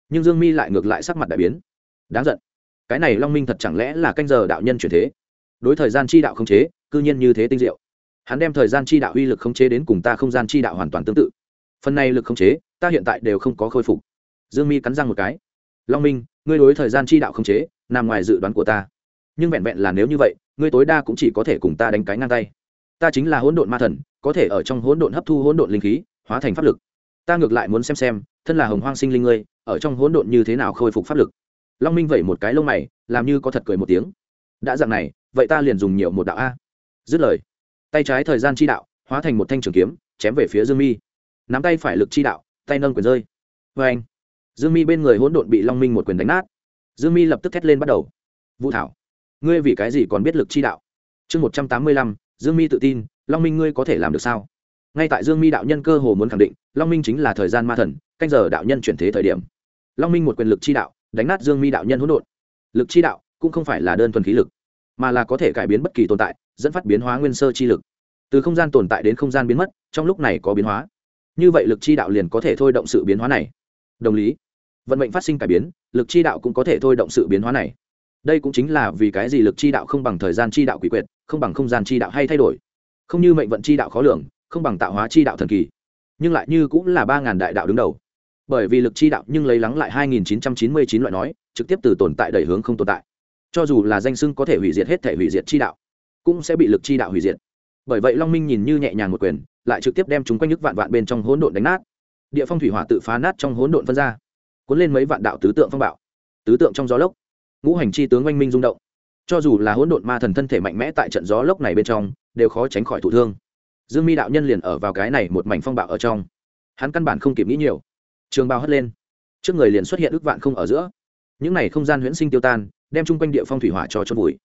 Nhưng dương mi lại ngược lại sắc mặt đại biến. Đáng giận. Cái này long minh thật chẳng lẽ là canh giờ đạo nhân chuyển thế? Đối thời gian chi đạo không chế, cư nhiên như thế tinh diệu. Hắn đem thời gian chi đạo uy lực không chế đến cùng ta không gian chi đạo hoàn toàn tương tự. Phần này lực không chế, ta hiện tại đều không có khôi phục. Dương mi cắn răng một cái. Long minh, ngươi đối thời gian chi đạo không chế, nằm ngoài dự đoán của ta. Nhưng vẹn vẹn là nếu như vậy, ngươi tối đa cũng chỉ có thể cùng ta đánh cái ngang tay ta chính là hỗn độn ma thần, có thể ở trong hỗn độn hấp thu hỗn độn linh khí, hóa thành pháp lực. Ta ngược lại muốn xem xem, thân là hồng hoang sinh linh ngươi, ở trong hỗn độn như thế nào khôi phục pháp lực. Long minh vẩy một cái lông mày, làm như có thật cười một tiếng. Đã dạng này, vậy ta liền dùng nhiều một đạo a. Dứt lời, tay trái thời gian chi đạo, hóa thành một thanh trường kiếm, chém về phía dương mi. Nắm tay phải lực chi đạo, tay nâng quyền rơi. Vê anh dương mi bên người hỗn độn bị long minh một quyền đánh nát. Dương mi lập tức thét lên bắt đầu. Vũ thảo, ngươi vì cái gì còn biết lực chi đạo? Chương một trăm tám mươi lăm dương mi tự tin, long minh ngươi có thể làm được sao? Ngay tại dương mi đạo nhân cơ hồ muốn khẳng định, long minh chính là thời gian ma thần, canh giờ đạo nhân chuyển thế thời điểm. Long minh một quyền lực chi đạo, đánh nát dương mi đạo nhân hỗn độn. Lực chi đạo cũng không phải là đơn thuần khí lực, mà là có thể cải biến bất kỳ tồn tại, dẫn phát biến hóa nguyên sơ chi lực. Từ không gian tồn tại đến không gian biến mất, trong lúc này có biến hóa. Như vậy lực chi đạo liền có thể thôi động sự biến hóa này. Đồng lý, vận mệnh phát sinh cải biến, lực chi đạo cũng có thể thôi động sự biến hóa này đây cũng chính là vì cái gì lực chi đạo không bằng thời gian chi đạo quỷ quyệt, không bằng không gian chi đạo hay thay đổi. Không như mệnh vận chi đạo khó lường, không bằng tạo hóa chi đạo thần kỳ. Nhưng lại như cũng là ba ngàn đại đạo đứng đầu. Bởi vì lực chi đạo nhưng lấy lắng lại hai nghìn chín trăm chín mươi chín loại nói, trực tiếp từ tồn tại đẩy hướng không tồn tại. Cho dù là danh sưng có thể hủy diệt hết thể hủy diệt chi đạo, cũng sẽ bị lực chi đạo hủy diệt. Bởi vậy long minh nhìn như nhẹ nhàng một quyền, lại trực tiếp đem chúng quanh nhức vạn vạn bên trong hỗn độn đánh nát. Địa phong thủy hỏa tự phá nát trong hỗn độn phân ra, cuốn lên mấy vạn đạo tứ tượng phong bạo. Tứ tượng trong gió lốc ngũ hành chi tướng oanh minh rung động. Cho dù là hỗn độn ma thần thân thể mạnh mẽ tại trận gió lốc này bên trong, đều khó tránh khỏi thụ thương. Dương mi đạo nhân liền ở vào cái này một mảnh phong bạo ở trong. Hắn căn bản không kịp nghĩ nhiều. Trường bao hất lên. Trước người liền xuất hiện ước vạn không ở giữa. Những này không gian huyễn sinh tiêu tan, đem chung quanh địa phong thủy hỏa cho chôn vùi.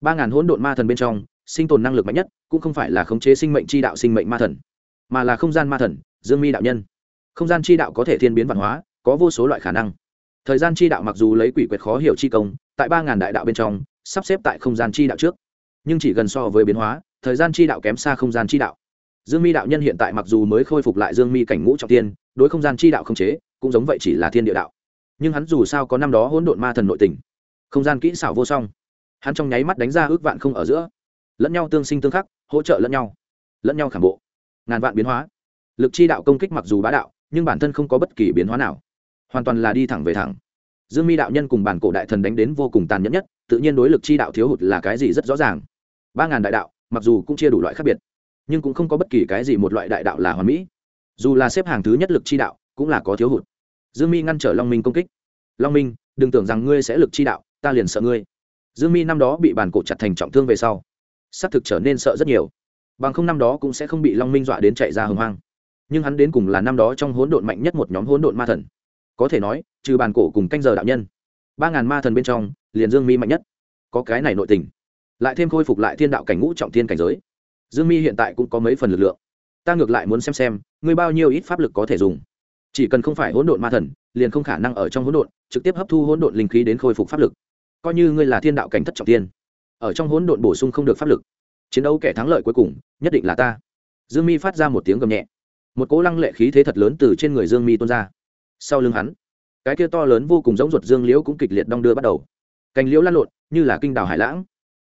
Ba ngàn hỗn độn ma thần bên trong, sinh tồn năng lực mạnh nhất, cũng không phải là khống chế sinh mệnh chi đạo sinh mệnh ma thần, mà là không gian ma thần, dương mi đạo nhân. Không gian chi đạo có thể thiên biến văn hóa, có vô số loại khả năng thời gian chi đạo mặc dù lấy quỷ quyệt khó hiểu chi công, tại ba ngàn đại đạo bên trong, sắp xếp tại không gian chi đạo trước. Nhưng chỉ gần so với biến hóa, thời gian chi đạo kém xa không gian chi đạo. Dương mi đạo nhân hiện tại mặc dù mới khôi phục lại dương mi cảnh ngũ trọng tiên, đối không gian chi đạo không chế, cũng giống vậy chỉ là thiên địa đạo. Nhưng hắn dù sao có năm đó hỗn độn ma thần nội tình, không gian kỹ xảo vô song. Hắn trong nháy mắt đánh ra ước vạn không ở giữa. Lẫn nhau tương sinh tương khắc, hỗ trợ lẫn nhau. Lẫn nhau khảm bộ. Ngàn vạn biến hóa. Lực chi đạo công kích mặc dù bá đạo, nhưng bản thân không có bất kỳ biến hóa nào hoàn toàn là đi thẳng về thẳng. Dương mi đạo nhân cùng bản cổ đại thần đánh đến vô cùng tàn nhẫn nhất, tự nhiên đối lực chi đạo thiếu hụt là cái gì rất rõ ràng. Ba ngàn đại đạo, mặc dù cũng chia đủ loại khác biệt, nhưng cũng không có bất kỳ cái gì một loại đại đạo là hoàn mỹ. Dù là xếp hàng thứ nhất lực chi đạo, cũng là có thiếu hụt. Dương mi ngăn trở long minh công kích. Long minh, đừng tưởng rằng ngươi sẽ lực chi đạo, ta liền sợ ngươi. Dương mi năm đó bị bàn cổ chặt thành trọng thương về sau, xác thực trở nên sợ rất nhiều. Bằng không năm đó cũng sẽ không bị long minh dọa đến chạy ra hồng hoang. Nhưng hắn đến cùng là năm đó trong hỗn độn mạnh nhất một nhóm hỗn độn ma thần có thể nói, trừ bàn cổ cùng canh giờ đạo nhân, ba ngàn ma thần bên trong, liền dương mi mạnh nhất. Có cái này nội tình, lại thêm khôi phục lại thiên đạo cảnh ngũ trọng thiên cảnh giới, dương mi hiện tại cũng có mấy phần lực lượng. Ta ngược lại muốn xem xem, ngươi bao nhiêu ít pháp lực có thể dùng. Chỉ cần không phải hỗn độn ma thần, liền không khả năng ở trong hỗn độn, trực tiếp hấp thu hỗn độn linh khí đến khôi phục pháp lực. Coi như ngươi là thiên đạo cảnh thất trọng tiên ở trong hỗn độn bổ sung không được pháp lực, chiến đấu kẻ thắng lợi cuối cùng, nhất định là ta. Dương mi phát ra một tiếng gầm nhẹ. Một cỗ lăng lệ khí thế thật lớn từ trên người dương mi tuôn ra sau lưng hắn. Cái kia to lớn vô cùng giống ruột dương liễu cũng kịch liệt đong đưa bắt đầu. Cành liễu lăn lộn, như là kinh đảo hải lãng.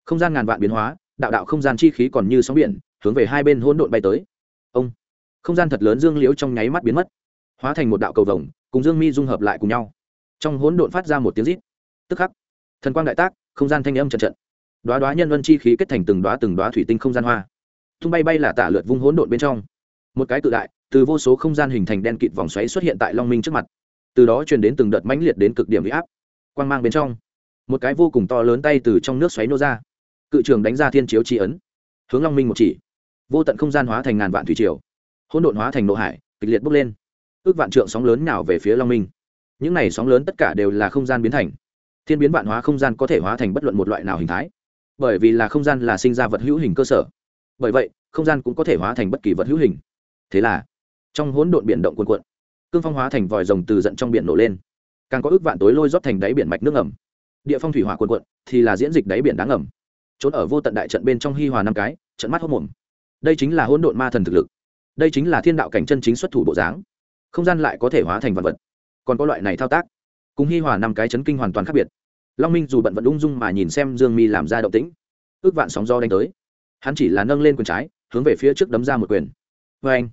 Không gian ngàn vạn biến hóa, đạo đạo không gian chi khí còn như sóng biển, hướng về hai bên hỗn độn bay tới. Ông, không gian thật lớn dương liễu trong nháy mắt biến mất, hóa thành một đạo cầu vồng, cùng dương mi dung hợp lại cùng nhau. Trong hỗn độn phát ra một tiếng rít. Tức khắc, thần quang đại tác, không gian thanh âm trận trận đoá đoá nhân vân chi khí kết thành từng đoá từng đoá thủy tinh không gian hoa. Tung bay bay là tả lượt vung hỗn độn bên trong một cái tự đại, từ vô số không gian hình thành đen kịt vòng xoáy xuất hiện tại long minh trước mặt. Từ đó truyền đến từng đợt mãnh liệt đến cực điểm bị áp. Quang mang bên trong, một cái vô cùng to lớn tay từ trong nước xoáy nô ra. Cự trường đánh ra thiên chiếu tri ấn, hướng long minh một chỉ. Vô tận không gian hóa thành ngàn vạn thủy triều, hỗn độn hóa thành nộ hải, kịch liệt bốc lên. Ước vạn trượng sóng lớn nào về phía long minh. Những này sóng lớn tất cả đều là không gian biến thành. Thiên biến vạn hóa không gian có thể hóa thành bất luận một loại nào hình thái. Bởi vì là không gian là sinh ra vật hữu hình cơ sở. Bởi vậy, không gian cũng có thể hóa thành bất kỳ vật hữu hình thế là, trong hỗn độn biển động cuồn cuộn, cương phong hóa thành vòi rồng từ giận trong biển nổ lên. Càng có ước vạn tối lôi rót thành đáy biển mạch nước ngầm. Địa phong thủy hỏa cuồn cuộn thì là diễn dịch đáy biển đáng ngầm. Trốn ở vô tận đại trận bên trong hi hòa năm cái, trận mắt hốc mồm. Đây chính là hỗn độn ma thần thực lực. Đây chính là thiên đạo cảnh chân chính xuất thủ bộ dáng. Không gian lại có thể hóa thành vật vật. Còn có loại này thao tác. Cùng hi hòa năm cái chấn kinh hoàn toàn khác biệt. Long minh dù bận vẫn ung dung mà nhìn xem dương mi làm ra động tĩnh. Ước vạn sóng do đánh tới. Hắn chỉ là nâng lên quyền trái, hướng về phía trước đấm ra một quyền. Vê anh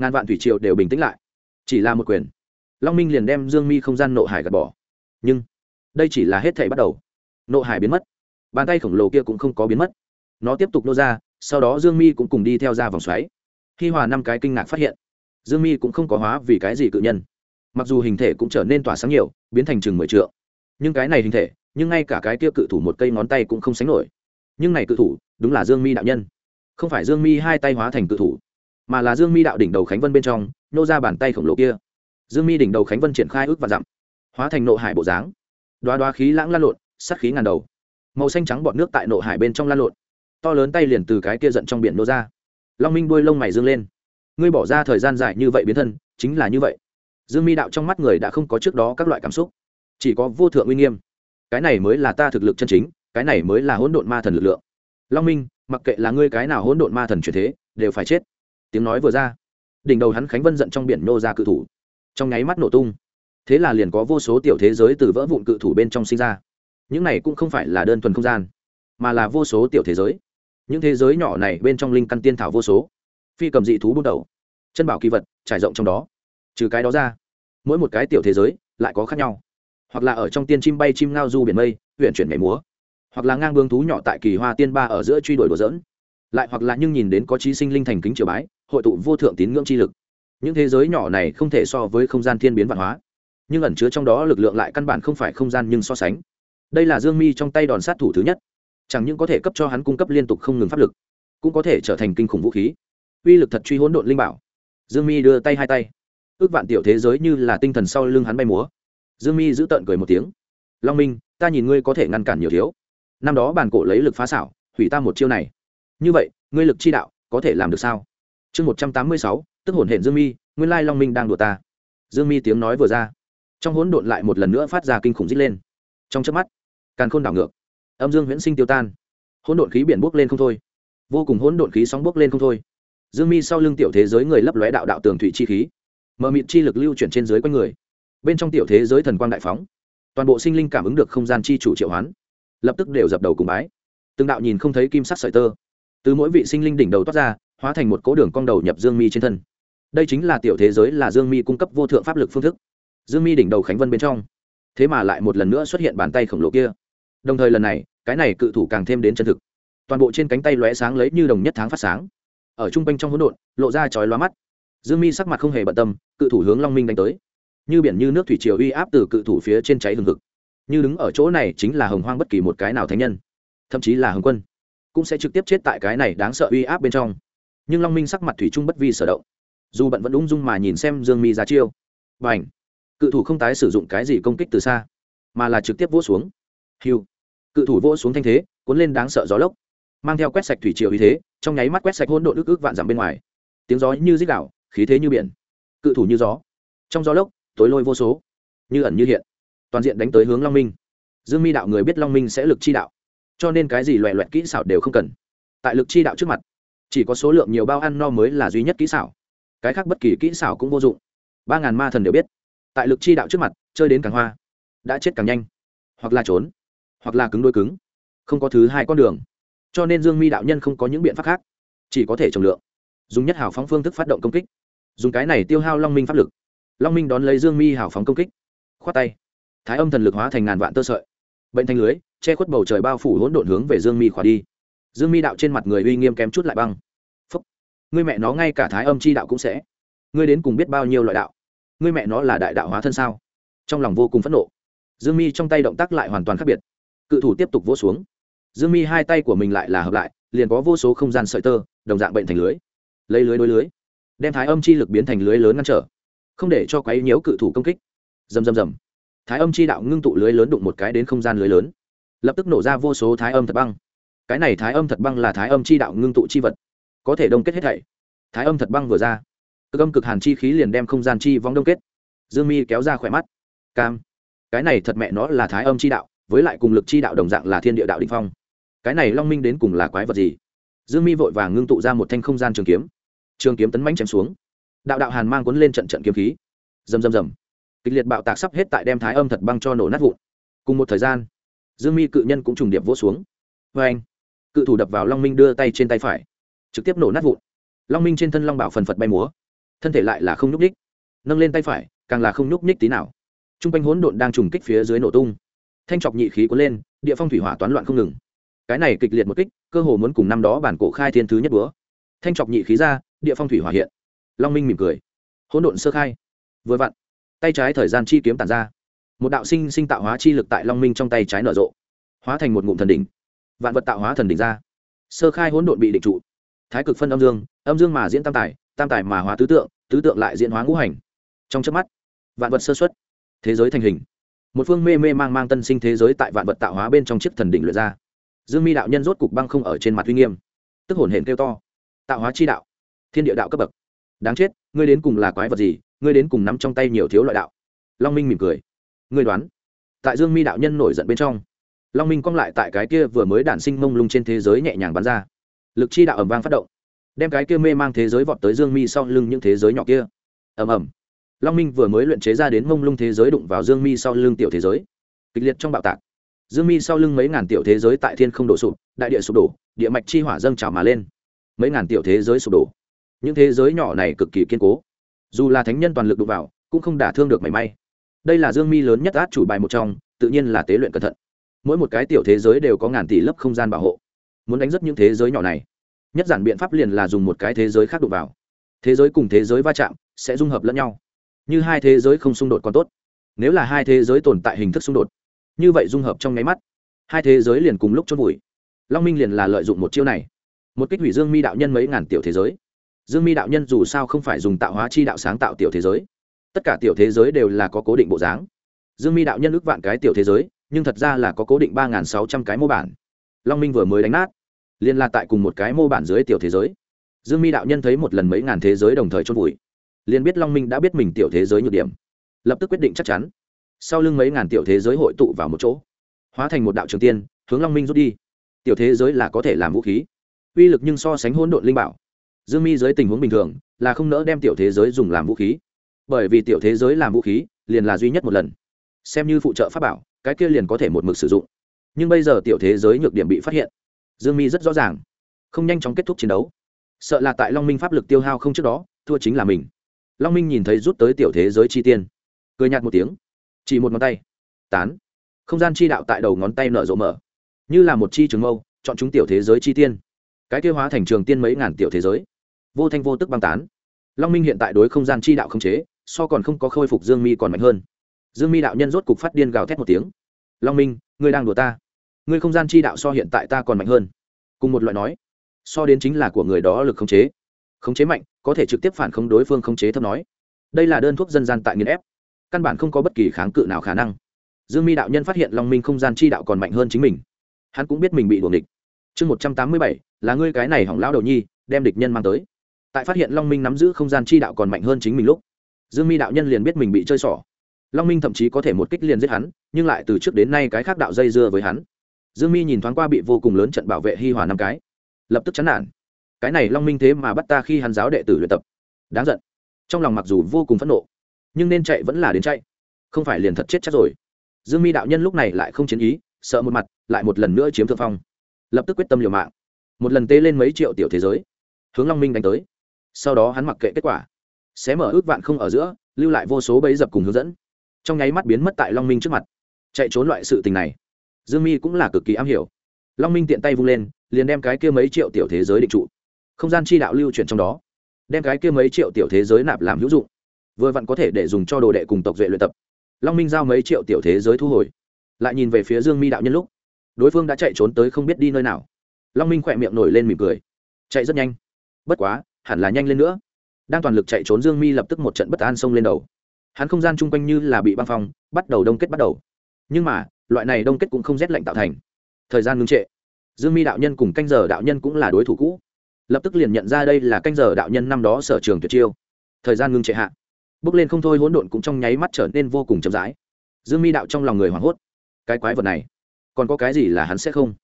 ngàn vạn thủy triều đều bình tĩnh lại. Chỉ là một quyền, long minh liền đem dương mi không gian nộ hải gạt bỏ. Nhưng, đây chỉ là hết thể bắt đầu. Nộ hải biến mất, bàn tay khổng lồ kia cũng không có biến mất. Nó tiếp tục nô ra, sau đó dương mi cũng cùng đi theo ra vòng xoáy. Khi hòa năm cái kinh ngạc phát hiện, dương mi cũng không có hóa vì cái gì cự nhân. Mặc dù hình thể cũng trở nên tỏa sáng nhiều, biến thành chừng mười t nhưng cái này hình thể, nhưng ngay cả cái kia cự thủ một cây ngón tay cũng không sánh nổi. Nhưng này cự thủ, đúng là dương mi đạo nhân. Không phải dương mi hai tay hóa thành cự thủ mà là dương mi đạo đỉnh đầu khánh vân bên trong, nô ra bàn tay khổng lồ kia. Dương mi đỉnh đầu khánh vân triển khai ước và dặm, hóa thành nộ hải bộ dáng. Đoá đoá khí lãng lan lộn sắt khí ngàn đầu. Màu xanh trắng bọt nước tại nộ hải bên trong lan lộn. To lớn tay liền từ cái kia giận trong biển nô ra. Long minh đuôi lông mày dương lên. Ngươi bỏ ra thời gian dài như vậy biến thân, chính là như vậy. Dương mi đạo trong mắt người đã không có trước đó các loại cảm xúc. Chỉ có vô thượng uy nghiêm. Cái này mới là ta thực lực chân chính, cái này mới là hỗn độn ma thần lực lượng. Long minh, mặc kệ là ngươi cái nào hỗn độn ma thần chuyển thế, đều phải chết tiếng nói vừa ra, đỉnh đầu hắn khánh vân giận trong biển nô ra cự thủ. Trong nháy mắt nổ tung. Thế là liền có vô số tiểu thế giới từ vỡ vụn cự thủ bên trong sinh ra. Những này cũng không phải là đơn thuần không gian, mà là vô số tiểu thế giới. Những thế giới nhỏ này bên trong linh căn tiên thảo vô số. Phi cầm dị thú bút đầu. Chân bảo kỳ vật trải rộng trong đó. Trừ cái đó ra, mỗi một cái tiểu thế giới lại có khác nhau. Hoặc là ở trong tiên chim bay chim ngao du biển mây huyện chuyển nhảy múa. Hoặc là ngang bương thú nhỏ tại kỳ hoa tiên ba ở giữa truy đuổi đùa dỡn lại hoặc là nhưng nhìn đến có trí sinh linh thành kính triều bái hội tụ vô thượng tín ngưỡng chi lực. Những thế giới nhỏ này không thể so với không gian thiên biến văn hóa. Nhưng ẩn chứa trong đó lực lượng lại căn bản không phải không gian nhưng so sánh. Đây là dương mi trong tay đòn sát thủ thứ nhất. Chẳng những có thể cấp cho hắn cung cấp liên tục không ngừng pháp lực, cũng có thể trở thành kinh khủng vũ khí. Uy lực thật truy hỗn độn linh bảo. Dương mi đưa tay hai tay. Ước vạn tiểu thế giới như là tinh thần sau lưng hắn bay múa. Dương mi giữ tợn cười một tiếng. Long minh, ta nhìn ngươi có thể ngăn cản nhiều thiếu. Năm đó bản cổ lấy lực phá xảo, hủy ta một chiêu này. Như vậy, ngươi lực chi đạo có thể làm được sao? Chương một trăm tám mươi sáu, tức hồn hển dương mi, nguyên lai long minh đang đùa ta. Dương mi tiếng nói vừa ra, trong hỗn độn lại một lần nữa phát ra kinh khủng d lên. Trong chớp mắt, càn khôn đảo ngược, âm dương huyễn sinh tiêu tan. Hỗn độn khí biển bốc lên không thôi, vô cùng hỗn độn khí sóng bốc lên không thôi. Dương mi sau lưng tiểu thế giới người lấp lóe đạo đạo tường thủy chi khí, mờ mịt chi lực lưu chuyển trên dưới quanh người. Bên trong tiểu thế giới thần quang đại phóng, toàn bộ sinh linh cảm ứng được không gian chi chủ triệu hoán, lập tức đều dập đầu cùng bái. Từng đạo nhìn không thấy kim sắc sợi tơ, từ mỗi vị sinh linh đỉnh đầu toát ra hóa thành một cố đường cong đầu nhập dương mi trên thân. Đây chính là tiểu thế giới là dương mi cung cấp vô thượng pháp lực phương thức. Dương mi đỉnh đầu khánh vân bên trong. Thế mà lại một lần nữa xuất hiện bàn tay khổng lồ kia. Đồng thời lần này, cái này cự thủ càng thêm đến chân thực. Toàn bộ trên cánh tay lóe sáng lấy như đồng nhất tháng phát sáng. Ở trung quanh trong hỗn độn, lộ ra chói lóa mắt. Dương mi sắc mặt không hề bận tâm, cự thủ hướng long minh đánh tới. Như biển như nước thủy triều uy áp từ cự thủ phía trên cháy hừng hực. Như đứng ở chỗ này chính là hồng hoang bất kỳ một cái nào thánh nhân. Thậm chí là hồng quân cũng sẽ trực tiếp chết tại cái này đáng sợ uy áp bên trong nhưng long minh sắc mặt thủy trung bất vi sở động dù bận vẫn ung dung mà nhìn xem dương mi ra chiêu b à n h cự thủ không tái sử dụng cái gì công kích từ xa mà là trực tiếp vỗ xuống hiu cự thủ vỗ xuống thanh thế cuốn lên đáng sợ gió lốc mang theo quét sạch thủy triều ý thế trong nháy mắt quét sạch hôn độ ức ức vạn dặm bên ngoài tiếng gió như dích đạo khí thế như biển cự thủ như gió trong gió lốc tối lôi vô số như ẩn như hiện toàn diện đánh tới hướng long minh dương mi đạo người biết long minh sẽ lực chi đạo cho nên cái gì loẹ loẹt kỹ xảo đều không cần tại lực chi đạo trước mặt chỉ có số lượng nhiều bao ăn no mới là duy nhất kỹ xảo. Cái khác bất kỳ kỹ xảo cũng vô dụng. Ba ngàn ma thần đều biết. Tại lực chi đạo trước mặt, chơi đến càng hoa, đã chết càng nhanh. Hoặc là trốn, hoặc là cứng đôi cứng. Không có thứ hai con đường. Cho nên dương mi đạo nhân không có những biện pháp khác. Chỉ có thể trồng lượng. Dùng nhất hào phóng phương thức phát động công kích. Dùng cái này tiêu hao long minh pháp lực. Long minh đón lấy dương mi hào phóng công kích. Khoát tay. Thái âm thần lực hóa thành ngàn vạn tơ sợi. Bệnh thành lưới, che khuất bầu trời bao phủ hỗn độn hướng về dương mi khỏa đi dương mi đạo trên mặt người uy nghiêm kém chút lại băng. Phúc. Người mẹ nó ngay cả thái âm chi đạo cũng sẽ. Ngươi đến cùng biết bao nhiêu loại đạo? Ngươi mẹ nó là đại đạo hóa thân sao? Trong lòng vô cùng phẫn nộ. Dương mi trong tay động tác lại hoàn toàn khác biệt. Cự thủ tiếp tục vỗ xuống. Dương mi hai tay của mình lại là hợp lại, liền có vô số không gian sợi tơ, đồng dạng bệnh thành lưới. Lấy lưới đối lưới. Đem thái âm chi lực biến thành lưới lớn ngăn trở. Không để cho quấy nhiễu cự thủ công kích. Rầm rầm rầm. thái âm chi đạo ngưng tụ lưới lớn đụng một cái đến không gian lưới lớn. Lập tức nổ ra vô số thái âm thật băng cái này thái âm thật băng là thái âm chi đạo ngưng tụ chi vật, có thể đông kết hết thảy. Thái âm thật băng vừa ra, cực âm cực hàn chi khí liền đem không gian chi vong đông kết. Dương mi kéo ra khỏe mắt. Cam, cái này thật mẹ nó là thái âm chi đạo, với lại cùng lực chi đạo đồng dạng là thiên địa đạo định phong. Cái này long minh đến cùng là quái vật gì? Dương mi vội vàng ngưng tụ ra một thanh không gian trường kiếm. Trường kiếm tấn mánh chém xuống. Đạo đạo hàn mang cuốn lên trận trận kiếm khí. Rầm rầm rầm. Kịch liệt bạo tạc sắp hết tại đem thái âm thật băng cho nổ nát vụn. Cùng một thời gian, dương mi cự nhân cũng trùng điệp vỗ xuống. Vê anh cự thủ đập vào long minh đưa tay trên tay phải. Trực tiếp nổ nát vụn. Long minh trên thân long bảo phần phật bay múa. Thân thể lại là không nhúc ních nâng lên tay phải, càng là không nhúc ních tí nào. T r u n g quanh hỗn độn đang trùng kích phía dưới nổ tung. Thanh chọc nhị khí cuốn lên, địa phong thủy hỏa toán loạn không ngừng. Cái này kịch liệt một kích, cơ hồ muốn cùng năm đó bản cổ khai thiên thứ nhất búa. Thanh chọc nhị khí ra, địa phong thủy hỏa hiện. Long minh mỉm cười. Hỗn độn sơ khai. Vừa vặn, tay trái thời gian chi kiếm tàn ra. Một đạo sinh sinh tạo hóa chi lực tại long minh trong tay trái nở rộ. Hóa thành một ngụm thần đỉnh vạn vật tạo hóa thần đỉnh ra. Sơ khai hỗn độn bị định trụ. Thái cực phân âm dương âm dương mà diễn tam tài tam tài mà hóa tứ tượng tứ tượng lại diễn hóa ngũ hành. Trong chớp mắt, vạn vật sơ xuất, thế giới thành hình. Một phương mê mê mang mang tân sinh thế giới tại vạn vật tạo hóa bên trong chiếc thần đỉnh luyện ra. Dương mi đạo nhân rốt cục băng không ở trên mặt uy nghiêm. Tức hổn hển kêu to. Tạo hóa chi đạo. Thiên địa đạo cấp bậc. Đáng chết, ngươi đến cùng là quái vật gì? Ngươi đến cùng nắm trong tay nhiều thiếu loại đạo? Long minh mỉm cười. Ngươi đoán. Tại dương mi đạo nhân nổi giận bên trong long minh cong lại tại cái kia vừa mới đản sinh mông lung trên thế giới nhẹ nhàng bắn ra. Lực chi đạo ẩm vang phát động, đem cái kia mê mang thế giới vọt tới dương mi sau lưng những thế giới nhỏ kia. Ầm ầm. Long minh vừa mới luyện chế ra đến mông lung thế giới đụng vào dương mi sau lưng tiểu thế giới. Kịch liệt trong bạo tạc. Dương mi sau lưng mấy ngàn tiểu thế giới tại thiên không đổ sụp, đại địa sụp đổ, địa mạch chi hỏa dâng trào mà lên. Mấy ngàn tiểu thế giới sụp đổ. Những thế giới nhỏ này cực kỳ kiên cố. Dù là thánh nhân toàn lực đụng vào, cũng không đả thương được mảy may. Đây là dương mi lớn nhất át chủ bài một trong, tự nhiên là tế luyện cẩn thận mỗi một cái tiểu thế giới đều có ngàn tỷ lớp không gian bảo hộ. Muốn đánh rất những thế giới nhỏ này, nhất giản biện pháp liền là dùng một cái thế giới khác đụng vào. Thế giới cùng thế giới va chạm sẽ dung hợp lẫn nhau. Như hai thế giới không xung đột còn tốt. Nếu là hai thế giới tồn tại hình thức xung đột, như vậy dung hợp trong nháy mắt, hai thế giới liền cùng lúc chốt vùi. Long minh liền là lợi dụng một chiêu này, một kích hủy dương mi đạo nhân mấy ngàn tiểu thế giới. Dương mi đạo nhân dù sao không phải dùng tạo hóa chi đạo sáng tạo tiểu thế giới, tất cả tiểu thế giới đều là có cố định bộ dáng. Dương mi đạo nhân ước vạn cái tiểu thế giới nhưng thật ra là có cố định ba n sáu trăm cái mô bản. Long minh vừa mới đánh nát liên là tại cùng một cái mô bản dưới tiểu thế giới. Dương mi đạo nhân thấy một lần mấy ngàn thế giới đồng thời chôn vùi, liền biết long minh đã biết mình tiểu thế giới nhược điểm, lập tức quyết định chắc chắn. Sau lưng mấy ngàn tiểu thế giới hội tụ vào một chỗ, hóa thành một đạo trường tiên, hướng long minh rút đi. Tiểu thế giới là có thể làm vũ khí, uy lực nhưng so sánh hỗn độn linh bảo. Dương mi dưới tình huống bình thường, là không nỡ đem tiểu thế giới dùng làm vũ khí, bởi vì tiểu thế giới làm vũ khí, liền là duy nhất một lần. Xem như phụ trợ pháp bảo cái kia liền có thể một mực sử dụng. Nhưng bây giờ tiểu thế giới nhược điểm bị phát hiện. Dương mi rất rõ ràng, không nhanh chóng kết thúc chiến đấu. Sợ là tại long minh pháp lực tiêu hao không trước đó, thua chính là mình. Long minh nhìn thấy rút tới tiểu thế giới chi tiên, cười nhạt một tiếng, chỉ một ngón tay. Tán. Không gian chi đạo tại đầu ngón tay nở rộ mở. Như là một chi trường mâu, chọn chúng tiểu thế giới chi tiên. Cái tiêu hóa thành trường tiên mấy ngàn tiểu thế giới. Vô thanh vô tức băng tán. Long minh hiện tại đối không gian chi đạo không chế, so còn không có khôi phục dương mi còn mạnh hơn dương mi đạo nhân rốt cục phát điên gào thét một tiếng. Long minh, ngươi đang đùa ta. Ngươi không gian chi đạo so hiện tại ta còn mạnh hơn. Cùng một loại nói. So đến chính là của người đó lực khống chế. Khống chế mạnh, có thể trực tiếp phản khống đối phương khống chế thấp nói. Đây là đơn thuốc dân gian tại nghiên ép. Căn bản không có bất kỳ kháng cự nào khả năng. Dương mi đạo nhân phát hiện long minh không gian chi đạo còn mạnh hơn chính mình. Hắn cũng biết mình bị đuồng địch chương một trăm tám mươi bảy, là ngươi cái này hỏng lão đầu nhi, đem địch nhân mang tới. Tại phát hiện long minh nắm giữ không gian chi đạo còn mạnh hơn chính mình lúc, dương mi đạo nhân liền biết mình bị chơi xỏ long minh thậm chí có thể một kích liền giết hắn, nhưng lại từ trước đến nay cái khác đạo dây dưa với hắn. Dương mi nhìn thoáng qua bị vô cùng lớn trận bảo vệ hi hòa năm cái, lập tức chán nản. Cái này long minh thế mà bắt ta khi hắn giáo đệ tử luyện tập. Đáng giận. Trong lòng mặc dù vô cùng phẫn nộ, nhưng nên chạy vẫn là đến chạy. Không phải liền thật chết chắc rồi. Dương mi đạo nhân lúc này lại không chiến ý, sợ một mặt, lại một lần nữa chiếm thượng phong. Lập tức quyết tâm liều mạng. Một lần tê lên mấy triệu tiểu thế giới, hướng long minh đánh tới. Sau đó hắn mặc kệ kết quả xé mở ước vạn không ở giữa, lưu lại vô số bẫy dập cùng hướng dẫn trong nháy mắt biến mất tại long minh trước mặt. Chạy trốn loại sự tình này, dương mi cũng là cực kỳ am hiểu. Long minh tiện tay vung lên, liền đem cái kia mấy triệu tiểu thế giới định trụ. Không gian chi đạo lưu chuyển trong đó, đem cái kia mấy triệu tiểu thế giới nạp làm hữu dụng. Vừa vặn có thể để dùng cho đồ đệ cùng tộc duệ luyện tập. Long minh giao mấy triệu tiểu thế giới thu hồi, lại nhìn về phía dương mi đạo nhân lúc. Đối phương đã chạy trốn tới không biết đi nơi nào. Long minh khỏe miệng nổi lên mỉm cười. Chạy rất nhanh. Bất quá, hẳn là nhanh lên nữa. Đang toàn lực chạy trốn dương mi lập tức một trận bất an xông lên đầu hắn không gian chung quanh như là bị băng phong, bắt đầu đông kết bắt đầu. Nhưng mà, loại này đông kết cũng không rét lạnh tạo thành. Thời gian ngưng trệ. Dương mi đạo nhân cùng canh giờ đạo nhân cũng là đối thủ cũ. Lập tức liền nhận ra đây là canh giờ đạo nhân năm đó sở trường tuyệt chiêu. Thời gian ngưng trệ hạ. Bước lên không thôi hỗn độn cũng trong nháy mắt trở nên vô cùng chậm rãi. Dương mi đạo trong lòng người hoảng hốt. Cái quái vật này, còn có cái gì là hắn sẽ không?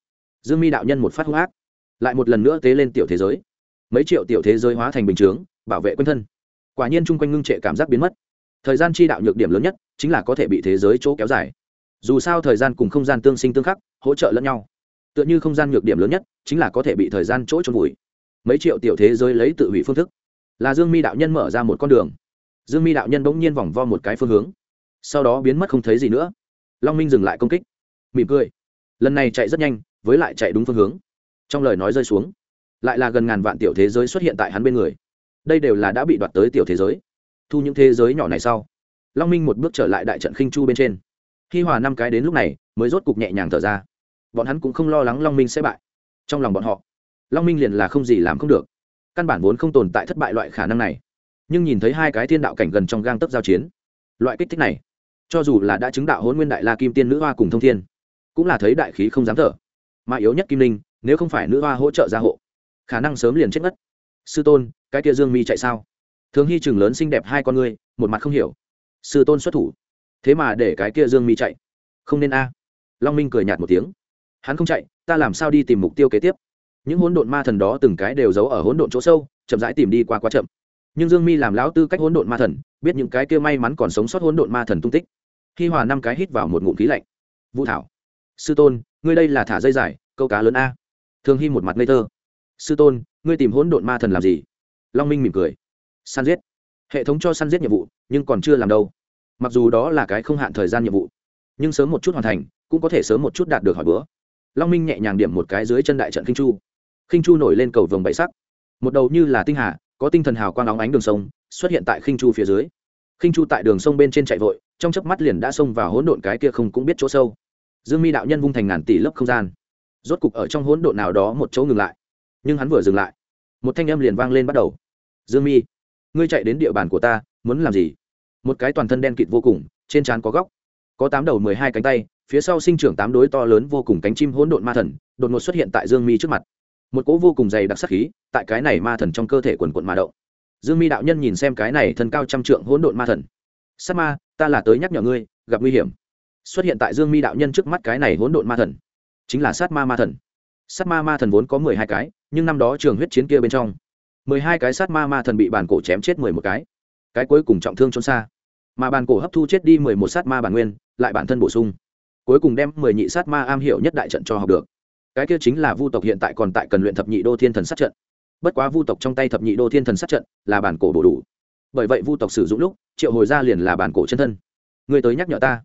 Dương mi đạo nhân một phát hung ác, lại một lần nữa tế lên tiểu thế giới. Mấy triệu tiểu thế giới hóa thành bình chướng, bảo vệ quân thân. Quả nhiên chung quanh ngưng trệ cảm giác biến mất thời gian chi đạo nhược điểm lớn nhất chính là có thể bị thế giới chỗ kéo dài. Dù sao thời gian cùng không gian tương sinh tương khắc, hỗ trợ lẫn nhau. Tựa như không gian nhược điểm lớn nhất chính là có thể bị thời gian chỗ trôn vùi. Mấy triệu tiểu thế giới lấy tự hủy phương thức. Là dương mi đạo nhân mở ra một con đường. Dương mi đạo nhân bỗng nhiên vòng vo một cái phương hướng. Sau đó biến mất không thấy gì nữa. Long minh dừng lại công kích. Mỉm cười. Lần này chạy rất nhanh, với lại chạy đúng phương hướng. Trong lời nói rơi xuống, lại là gần ngàn vạn tiểu thế giới xuất hiện tại hắn bên người. Đây đều là đã bị đoạt tới tiểu thế giới thu những thế giới nhỏ này sau. Long minh một bước trở lại đại trận khinh chu bên trên. Khi hòa năm cái đến lúc này, mới rốt cục nhẹ nhàng thở ra. Bọn hắn cũng không lo lắng long minh sẽ bại. Trong lòng bọn họ, long minh liền là không gì làm không được. Căn bản vốn không tồn tại thất bại loại khả năng này. Nhưng nhìn thấy hai cái thiên đạo cảnh gần trong gang tấp giao chiến, loại kích thích này, cho dù là đã chứng đạo hôn nguyên đại la kim tiên nữ hoa cùng thông thiên, cũng là thấy đại khí không dám thở. Mà yếu nhất kim linh, nếu không phải nữ hoa hỗ trợ gia hộ, khả năng sớm liền chết mất. Sư tôn, cái kia dương mi chạy sao? Thường hy chừng lớn xinh đẹp hai con ngươi, một mặt không hiểu. Sư tôn xuất thủ. Thế mà để cái kia dương mi chạy. Không nên a. Long minh cười nhạt một tiếng. Hắn không chạy, ta làm sao đi tìm mục tiêu kế tiếp? Những hỗn độn ma thần đó từng cái đều giấu ở hỗn độn chỗ sâu, chậm rãi tìm đi qua quá chậm. Nhưng dương mi làm lão tư cách hỗn độn ma thần, biết những cái kia may mắn còn sống sót hỗn độn ma thần tung tích. Khi hòa năm cái hít vào một ngụm khí lạnh. Vũ thảo. Sư tôn, ngươi đây là thả dây dài, câu cá lớn a. Thường hy một mặt ngây thơ. Sư tôn, ngươi tìm hỗn độn ma thần làm gì? Long minh mỉm cười săn giết. Hệ thống cho săn giết nhiệm vụ, nhưng còn chưa làm đâu. Mặc dù đó là cái không hạn thời gian nhiệm vụ, nhưng sớm một chút hoàn thành, cũng có thể sớm một chút đạt được hỏi bữa. Long minh nhẹ nhàng điểm một cái dưới chân đại trận khinh chu. Khinh chu nổi lên cầu vồng bảy sắc. Một đầu như là tinh hà, có tinh thần hào quang óng ánh đường sông, xuất hiện tại khinh chu phía dưới. Khinh chu tại đường sông bên trên chạy vội, trong chớp mắt liền đã xông vào hỗn độn cái kia không cũng biết chỗ sâu. Dương mi đạo nhân vung thành ngàn tỷ lớp không gian. Rốt cục ở trong hỗn độn nào đó một chỗ ngừng lại. Nhưng hắn vừa dừng lại, một thanh âm liền vang lên bắt đầu. Dương mi ngươi chạy đến địa bàn của ta, muốn làm gì? Một cái toàn thân đen kịt vô cùng, trên trán có góc, có tám đầu mười hai cánh tay, phía sau sinh trưởng tám đối to lớn vô cùng cánh chim hỗn độn ma thần, đột ngột xuất hiện tại dương mi trước mặt. Một cỗ vô cùng dày đặc sắc khí, tại cái này ma thần trong cơ thể quần quận ma đậu dương mi đạo nhân nhìn xem cái này thân cao trăm trượng hỗn độn ma thần. Sát ma, ta là tới nhắc nhở ngươi, gặp nguy hiểm. Xuất hiện tại dương mi đạo nhân trước mắt cái này hỗn độn ma thần, chính là sát ma ma thần. Sát ma ma thần vốn có mười hai cái, nhưng năm đó trường huyết chiến kia bên trong mười hai cái sát ma ma thần bị bản cổ chém chết mười một cái. Cái cuối cùng trọng thương trốn xa. Mà bản cổ hấp thu chết đi mười một sát ma bản nguyên, lại bản thân bổ sung. Cuối cùng đem mười nhị sát ma am hiểu nhất đại trận cho học được. Cái kia chính là vu tộc hiện tại còn tại cần luyện thập nhị đô thiên thần sát trận. Bất quá vu tộc trong tay thập nhị đô thiên thần sát trận là bản cổ bổ đủ. Bởi vậy vu tộc sử dụng lúc, triệu hồi ra liền là bản cổ chân thân. Ngươi tới nhắc nhở ta.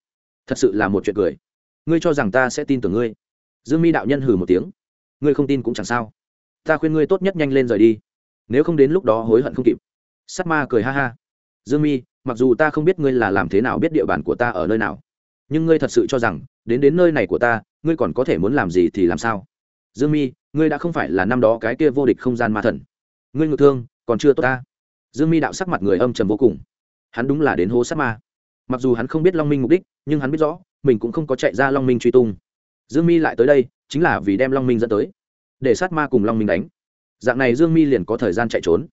Thật sự là một chuyện cười. Ngươi cho rằng ta sẽ tin tưởng ngươi. Dương mi đạo nhân hừ một tiếng. Ngươi không tin cũng chẳng sao. Ta khuyên ngươi tốt nhất nhanh lên rời đi nếu không đến lúc đó hối hận không kịp. Sắt ma cười ha ha. Dương mi, mặc dù ta không biết ngươi là làm thế nào biết địa bàn của ta ở nơi nào, nhưng ngươi thật sự cho rằng, đến đến nơi này của ta, ngươi còn có thể muốn làm gì thì làm sao? Dương mi, ngươi đã không phải là năm đó cái kia vô địch không gian ma thần. Ngươi ngự thương, còn chưa tốt ta. Dương mi đạo sắc mặt người âm trầm vô cùng. Hắn đúng là đến hố sát ma. Mặc dù hắn không biết long minh mục đích, nhưng hắn biết rõ, mình cũng không có chạy ra long minh truy tung. Dương mi lại tới đây, chính là vì đem long minh dẫn tới, để sát ma cùng long minh đánh dạng này dương mi liền có thời gian chạy trốn.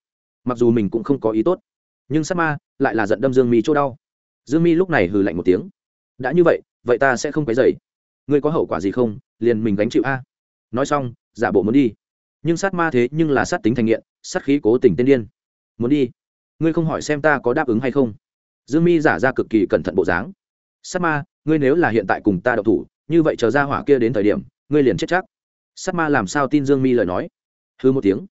Mặc dù mình cũng không có ý tốt, nhưng sát ma lại là giận đâm dương mi chỗ đau. Dương mi lúc này hừ lạnh một tiếng. Đã như vậy vậy ta sẽ không quấy dày ngươi có hậu quả gì không? Liền mình gánh chịu a. Nói xong, giả bộ muốn đi. Nhưng sát ma thế nhưng là sát tính thành nghiện, sát khí cố tình tên điên. Muốn đi? Ngươi không hỏi xem ta có đáp ứng hay không? Dương mi giả ra cực kỳ cẩn thận bộ dáng. Sát ma, ngươi nếu là hiện tại cùng ta đậu thủ, như vậy chờ ra hỏa kia đến thời điểm, ngươi liền chết chắc. Sát ma làm sao tin dương mi lời nói? Hư một tiếng,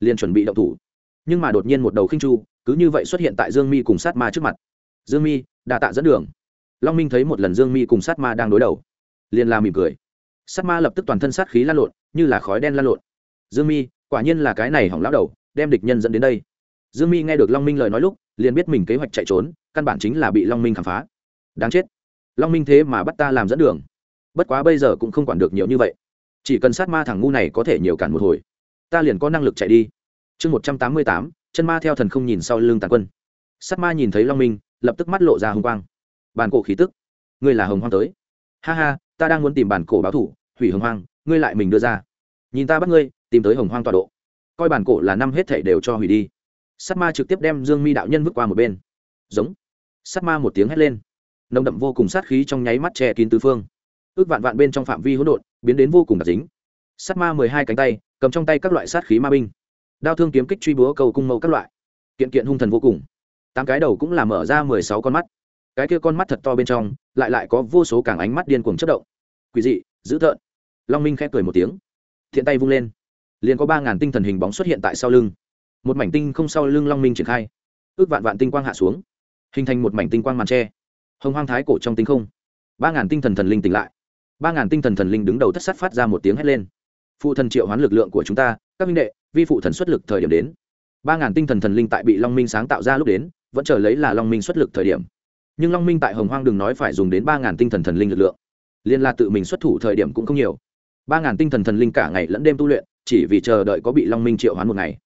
liền chuẩn bị động thủ. Nhưng mà đột nhiên một đầu khinh chu, cứ như vậy xuất hiện tại dương mi cùng sát ma trước mặt. Dương mi đà tạ dẫn đường. Long minh thấy một lần dương mi cùng sát ma đang đối đầu, liền là mỉm cười. Sát ma lập tức toàn thân sát khí lan lộn, như là khói đen lan lộn. Dương mi, quả nhiên là cái này hỏng lão đầu, đem địch nhân dẫn đến đây. Dương mi nghe được long minh lời nói lúc, liền biết mình kế hoạch chạy trốn, căn bản chính là bị long minh khám phá. Đáng chết. Long minh thế mà bắt ta làm dẫn đường. Bất quá bây giờ cũng không quản được nhiều như vậy. Chỉ cần sát ma thằng ngu này có thể nhiều cản một hồi ta liền có năng lực chạy đi. Chương một trăm tám mươi tám, chân ma theo thần không nhìn sau lưng tàn quân. Sát ma nhìn thấy long minh, lập tức mắt lộ ra hồng quang. Bàn cổ khí tức. Ngươi là hồng hoang tới. Ha ha, ta đang muốn tìm bản cổ báo thủ, hủy hồng hoang, ngươi lại mình đưa ra. Nhìn ta bắt ngươi, tìm tới hồng hoang tọa độ. Coi bản cổ là năm hết thảy đều cho hủy đi. Sắt ma trực tiếp đem dương mi đạo nhân vứt qua một bên. Giống. Sắt ma một tiếng hét lên. Nồng đậm vô cùng sát khí trong nháy mắt che kín tứ phương. Ước vạn vạn bên trong phạm vi hỗn độn, biến đến vô cùng đặc dính. Sắt ma mười hai cánh tay cầm trong tay các loại sát khí ma binh. Đao thương kiếm kích truy búa cầu cung mẫu các loại. Kiện kiện hung thần vô cùng. Tám cái đầu cũng là mở ra mười sáu con mắt. Cái kia con mắt thật to bên trong, lại lại có vô số càng ánh mắt điên cuồng chất động. Quỷ dị, dữ thợn long minh khẽ cười một tiếng. Thiện tay vung lên. Liền có ba ngàn tinh thần hình bóng xuất hiện tại sau lưng. Một mảnh tinh không sau lưng long minh triển khai. Ước vạn vạn tinh quang hạ xuống. Hình thành một mảnh tinh quang màn tre hồng hoang thái cổ trong tinh không. Ba ngàn tinh thần thần linh tỉnh lại. Ba ngàn tinh thần thần linh đứng đầu thất sát phát ra một tiếng hét lên phụ thần triệu hoán lực lượng của chúng ta, các minh đệ, vi phụ thần xuất lực thời điểm đến. Ba ngàn tinh thần thần linh tại bị long minh sáng tạo ra lúc đến, vẫn chờ lấy là long minh xuất lực thời điểm. Nhưng long minh tại hồng hoang đừng nói phải dùng đến ba ngàn tinh thần thần linh lực lượng. Liên la tự mình xuất thủ thời điểm cũng không nhiều. Ba ngàn tinh thần thần linh cả ngày lẫn đêm tu luyện, chỉ vì chờ đợi có bị long minh triệu hoán một ngày.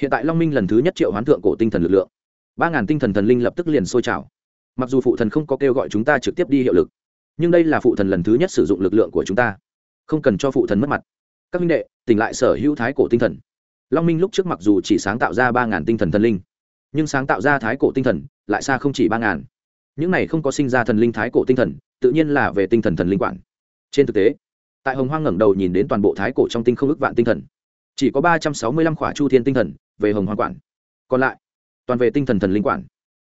Hiện tại long minh lần thứ nhất triệu hoán thượng cổ tinh thần lực lượng. Ba ngàn tinh thần thần linh lập tức liền sôi trào. Mặc dù phụ thần không có kêu gọi chúng ta trực tiếp đi hiệu lực, nhưng đây là phụ thần lần thứ nhất sử dụng lực lượng của chúng ta. Không cần cho phụ thần mất mặt các minh đệ, tỉnh lại sở hữu thái cổ tinh thần. Long minh lúc trước mặc dù chỉ sáng tạo ra ba ngàn tinh thần thần linh, nhưng sáng tạo ra thái cổ tinh thần lại xa không chỉ ba ngàn. Những này không có sinh ra thần linh thái cổ tinh thần, tự nhiên là về tinh thần thần linh quản. Trên thực tế, tại hồng hoang ngẩng đầu nhìn đến toàn bộ thái cổ trong tinh không ước vạn tinh thần, chỉ có ba trăm sáu mươi lăm khỏa chu thiên tinh thần về hồng hoang quản. Còn lại, toàn về tinh thần thần linh quản.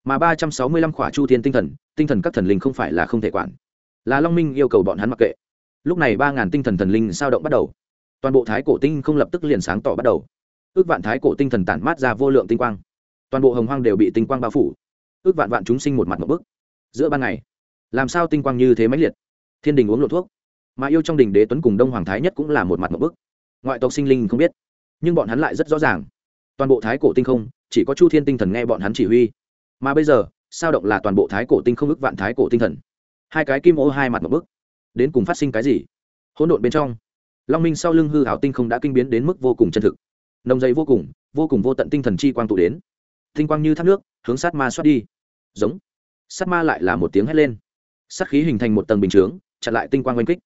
Mà ba trăm sáu mươi lăm khỏa chu thiên tinh thần tinh thần các thần linh không phải là không thể quản. Là long minh yêu cầu bọn hắn mặc kệ. Lúc này ba ngàn tinh thần thần linh sao động bắt đầu toàn bộ thái cổ tinh không lập tức liền sáng tỏ bắt đầu. Ước vạn thái cổ tinh thần tản mát ra vô lượng tinh quang. Toàn bộ hồng hoang đều bị tinh quang bao phủ. Ước vạn vạn chúng sinh một mặt một bức. Giữa ban ngày, làm sao tinh quang như thế mãnh liệt? Thiên đình uống lộ thuốc. Mà yêu trong đình đế tuấn cùng đông hoàng thái nhất cũng là một mặt một bức. Ngoại tộc sinh linh không biết, nhưng bọn hắn lại rất rõ ràng. Toàn bộ thái cổ tinh không, chỉ có chu thiên tinh thần nghe bọn hắn chỉ huy. Mà bây giờ, sao động là toàn bộ thái cổ tinh không ước vạn thái cổ tinh thần? Hai cái kim ô hai mặt một bức. Đến cùng phát sinh cái gì? Hỗn độn bên trong long minh sau lưng hư hảo tinh không đã kinh biến đến mức vô cùng chân thực. Nồng dày vô cùng vô cùng vô tận tinh thần chi quang tụ đến. Tinh quang như thác nước, hướng sát ma xoát đi. Giống. Sát ma lại là một tiếng hét lên. Sát khí hình thành một tầng bình chướng, chặn lại tinh quang oanh kích.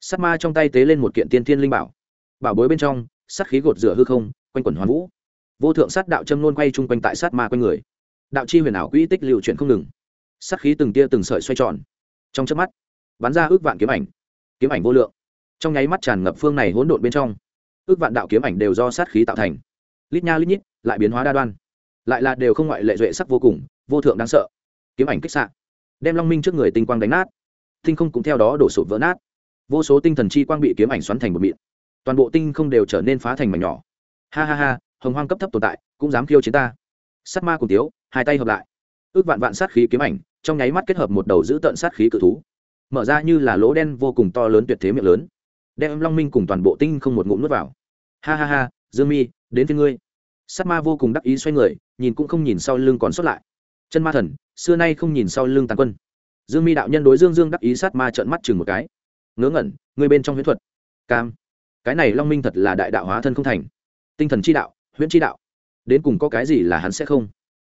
Sát ma trong tay tế lên một kiện tiên thiên linh bảo. Bảo bối bên trong, sát khí gột rửa hư không, quanh quẩn hoàn vũ. Vô thượng sát đạo châm luôn quay chung quanh tại sát ma quanh người. Đạo chi huyền ảo quỹ tích lưu chuyển không ngừng. Sát khí từng tia từng sợi xoay tròn. Trong chớp mắt, bắn ra ước vạn kiếm ảnh. Kiếm ảnh vô lượng trong nháy mắt tràn ngập phương này hỗn độn bên trong. Ước vạn đạo kiếm ảnh đều do sát khí tạo thành. Lít nha lít nhít, lại biến hóa đa đoan. Lại là đều không ngoại lệ duệ sắc vô cùng, vô thượng đáng sợ. Kiếm ảnh kích xạ. Đem long minh trước người tinh quang đánh nát. Tinh không cũng theo đó đổ sụp vỡ nát. Vô số tinh thần chi quang bị kiếm ảnh xoắn thành một mịn. Toàn bộ tinh không đều trở nên phá thành mảnh nhỏ. Ha ha ha, hồng hoang cấp thấp tồn tại, cũng dám khiêu chiến ta. Sát ma cùng tiếu, hai tay hợp lại. Ước vạn vạn sát khí kiếm ảnh, trong nháy mắt kết hợp một đầu giữ tận sát khí cự thú. Mở ra như là lỗ đen vô cùng to lớn tuyệt thế miệng lớn đem long minh cùng toàn bộ tinh không một ngụm nuốt vào. Ha ha ha, dương mi, đến với ngươi. Sát ma vô cùng đắc ý xoay người, nhìn cũng không nhìn sau lưng còn sót lại. Chân ma thần, xưa nay không nhìn sau lưng tàn quân. Dương mi đạo nhân đối dương dương đắc ý sát ma trợn mắt chừng một cái. Ngớ ngẩn, ngươi bên trong huyễn thuật. Cam. Cái này long minh thật là đại đạo hóa thân không thành. Tinh thần chi đạo, huyễn chi đạo. Đến cùng có cái gì là hắn sẽ không?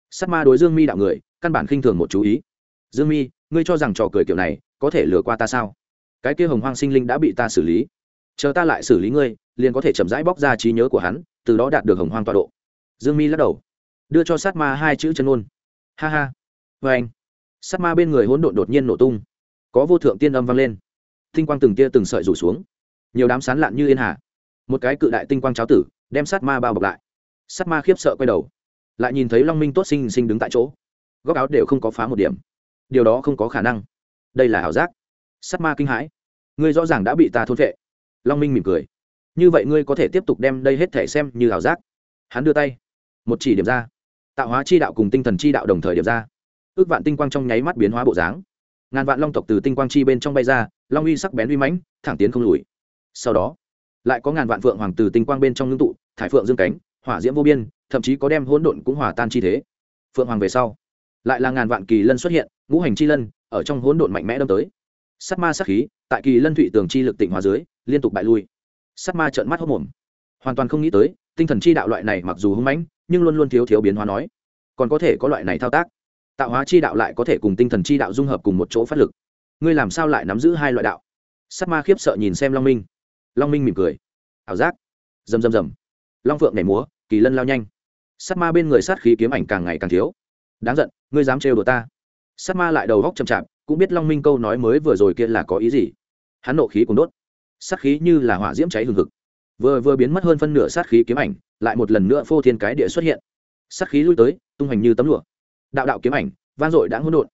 Sát ma đối dương mi đạo người, căn bản khinh thường một chú ý. Dương mi, ngươi cho rằng trò cười kiểu này có thể lừa qua ta sao? Cái kia hồng hoang sinh linh đã bị ta xử lý chờ ta lại xử lý ngươi, liền có thể chậm rãi bóc ra trí nhớ của hắn, từ đó đạt được hồng hoang tọa độ. Dương mi lắc đầu. Đưa cho sát ma hai chữ chân ôn ha ha. Vê anh, sát ma bên người hỗn độn đột nhiên nổ tung. Có vô thượng tiên âm vang lên. Tinh quang từng tia từng sợi rủ xuống. Nhiều đám sán lạn như yên hà. Một cái cự đại tinh quang cháo tử đem sát ma bao bọc lại. Sát ma khiếp sợ quay đầu. Lại nhìn thấy long minh tốt sinh sinh đứng tại chỗ. Góc áo đều không có phá một điểm. Điều đó không có khả năng. Đây là ảo giác. Sát ma kinh hãi. Ngươi rõ ràng đã bị ta thôn vệ long minh mỉm cười. Như vậy ngươi có thể tiếp tục đem đây hết thể xem như ảo giác. Hắn đưa tay. Một chỉ điểm ra. Tạo hóa chi đạo cùng tinh thần chi đạo đồng thời điểm ra. Ước vạn tinh quang trong nháy mắt biến hóa bộ dáng. Ngàn vạn long tộc từ tinh quang chi bên trong bay ra, long uy sắc bén uy mãnh, thẳng tiến không lùi. Sau đó, lại có ngàn vạn phượng hoàng từ tinh quang bên trong ngưng tụ, thải phượng dương cánh, hỏa diễm vô biên, thậm chí có đem hỗn độn cũng hòa tan chi thế. Phượng hoàng về sau, lại là ngàn vạn kỳ lân xuất hiện, ngũ hành chi lân ở trong hỗn độn mạnh mẽ đâm tới. Sắt ma sắc khí, tại kỳ lân thụy tường chi lực tịnh hòa dưới liên tục bại lui. Sắt ma trợn mắt hốc mồm. Hoàn toàn không nghĩ tới, tinh thần chi đạo loại này mặc dù hưng mãnh, nhưng luôn luôn thiếu thiếu biến hóa nói. Còn có thể có loại này thao tác. Tạo hóa chi đạo lại có thể cùng tinh thần chi đạo dung hợp cùng một chỗ phát lực. Ngươi làm sao lại nắm giữ hai loại đạo? Sắt ma khiếp sợ nhìn xem long minh. Long minh mỉm cười. Ảo giác. Rầm rầm rầm. Long phượng nhảy múa, kỳ lân lao nhanh. Sắt ma bên người sát khí kiếm ảnh càng ngày càng thiếu. Đáng giận, ngươi dám trêu đồ ta. Sắt ma lại đầu góc chậm chạp, cũng biết long minh câu nói mới vừa rồi kia là có ý gì. Hắn nộ khí cùng đốt sát khí như là hỏa diễm cháy hừng hực. Vừa vừa biến mất hơn phân nửa sát khí kiếm ảnh, lại một lần nữa phô thiên cái địa xuất hiện. Sát khí lui tới, tung hoành như tấm lụa. Đạo đạo kiếm ảnh van dội đã hỗn độn.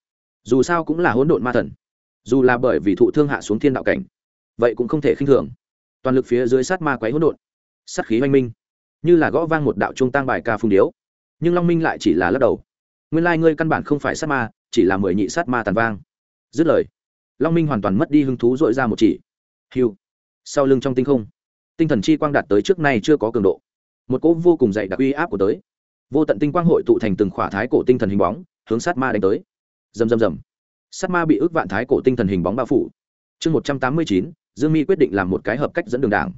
Dù sao cũng là hỗn độn ma thần. Dù là bởi vì thụ thương hạ xuống thiên đạo cảnh, vậy cũng không thể khinh thường. Toàn lực phía dưới sát ma quấy hỗn độn. Sát khí hoanh minh. Như là gõ vang một đạo trung tăng bài ca phung điếu. Nhưng long minh lại chỉ là lắc đầu. Nguyên lai ngươi căn bản không phải sát ma, chỉ là mười nhị sát ma tàn vang. Dứt lời, long minh hoàn toàn mất đi hứng thú dội ra một chỉ. Hiu sau lưng trong tinh không. Tinh thần chi quang đạt tới trước nay chưa có cường độ. Một cỗ vô cùng dày đặc uy áp của tới. Vô tận tinh quang hội tụ thành từng khỏa thái cổ tinh thần hình bóng, hướng sát ma đánh tới. Rầm rầm rầm. Sát ma bị ước vạn thái cổ tinh thần hình bóng bao phủ. Chương một trăm tám mươi chín, dương mi quyết định làm một cái hợp cách dẫn đường đảng.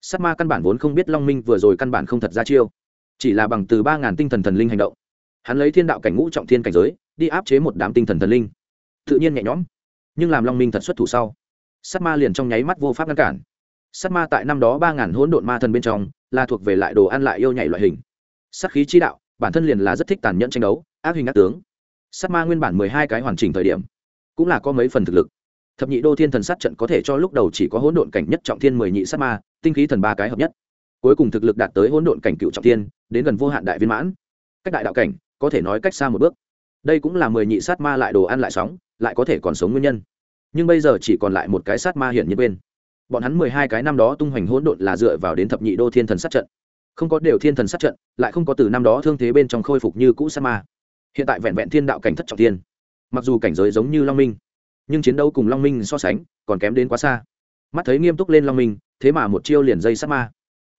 Sát ma căn bản vốn không biết long minh vừa rồi căn bản không thật ra chiêu. Chỉ là bằng từ ba ngàn tinh thần thần linh hành động. Hắn lấy thiên đạo cảnh ngũ trọng thiên cảnh giới, đi áp chế một đám tinh thần thần linh. Tự nhiên nhẹ nhõm, nhưng làm long minh thật xuất thủ sau, sát ma liền trong nháy mắt vô pháp ngăn cản sát ma tại năm đó ba ngàn hỗn độn ma thần bên trong, là thuộc về lại đồ ăn lại yêu nhảy loại hình. Sát khí chi đạo, bản thân liền là rất thích tàn nhẫn tranh đấu, ác hình ác tướng. Sát ma nguyên bản mười hai cái hoàn chỉnh thời điểm, cũng là có mấy phần thực lực. Thập nhị đô thiên thần sát trận có thể cho lúc đầu chỉ có hỗn độn cảnh nhất trọng thiên mười nhị sát ma, tinh khí thần ba cái hợp nhất. Cuối cùng thực lực đạt tới hỗn độn cảnh cựu trọng thiên, đến gần vô hạn đại viên mãn. Cách đại đạo cảnh, có thể nói cách xa một bước. Đây cũng là mười nhị sát ma lại đồ ăn lại sóng, lại có thể còn sống nguyên nhân. Nhưng bây giờ chỉ còn lại một cái sát ma hiển nhiên bên bọn hắn mười hai cái năm đó tung hoành hỗn độn là dựa vào đến thập nhị đô thiên thần sát trận. Không có đều thiên thần sát trận, lại không có từ năm đó thương thế bên trong khôi phục như cũ sa ma. Hiện tại vẹn vẹn thiên đạo cảnh thất trọng thiên. Mặc dù cảnh giới giống như long minh, nhưng chiến đấu cùng long minh so sánh, còn kém đến quá xa. Mắt thấy nghiêm túc lên long minh, thế mà một chiêu liền dây sát ma.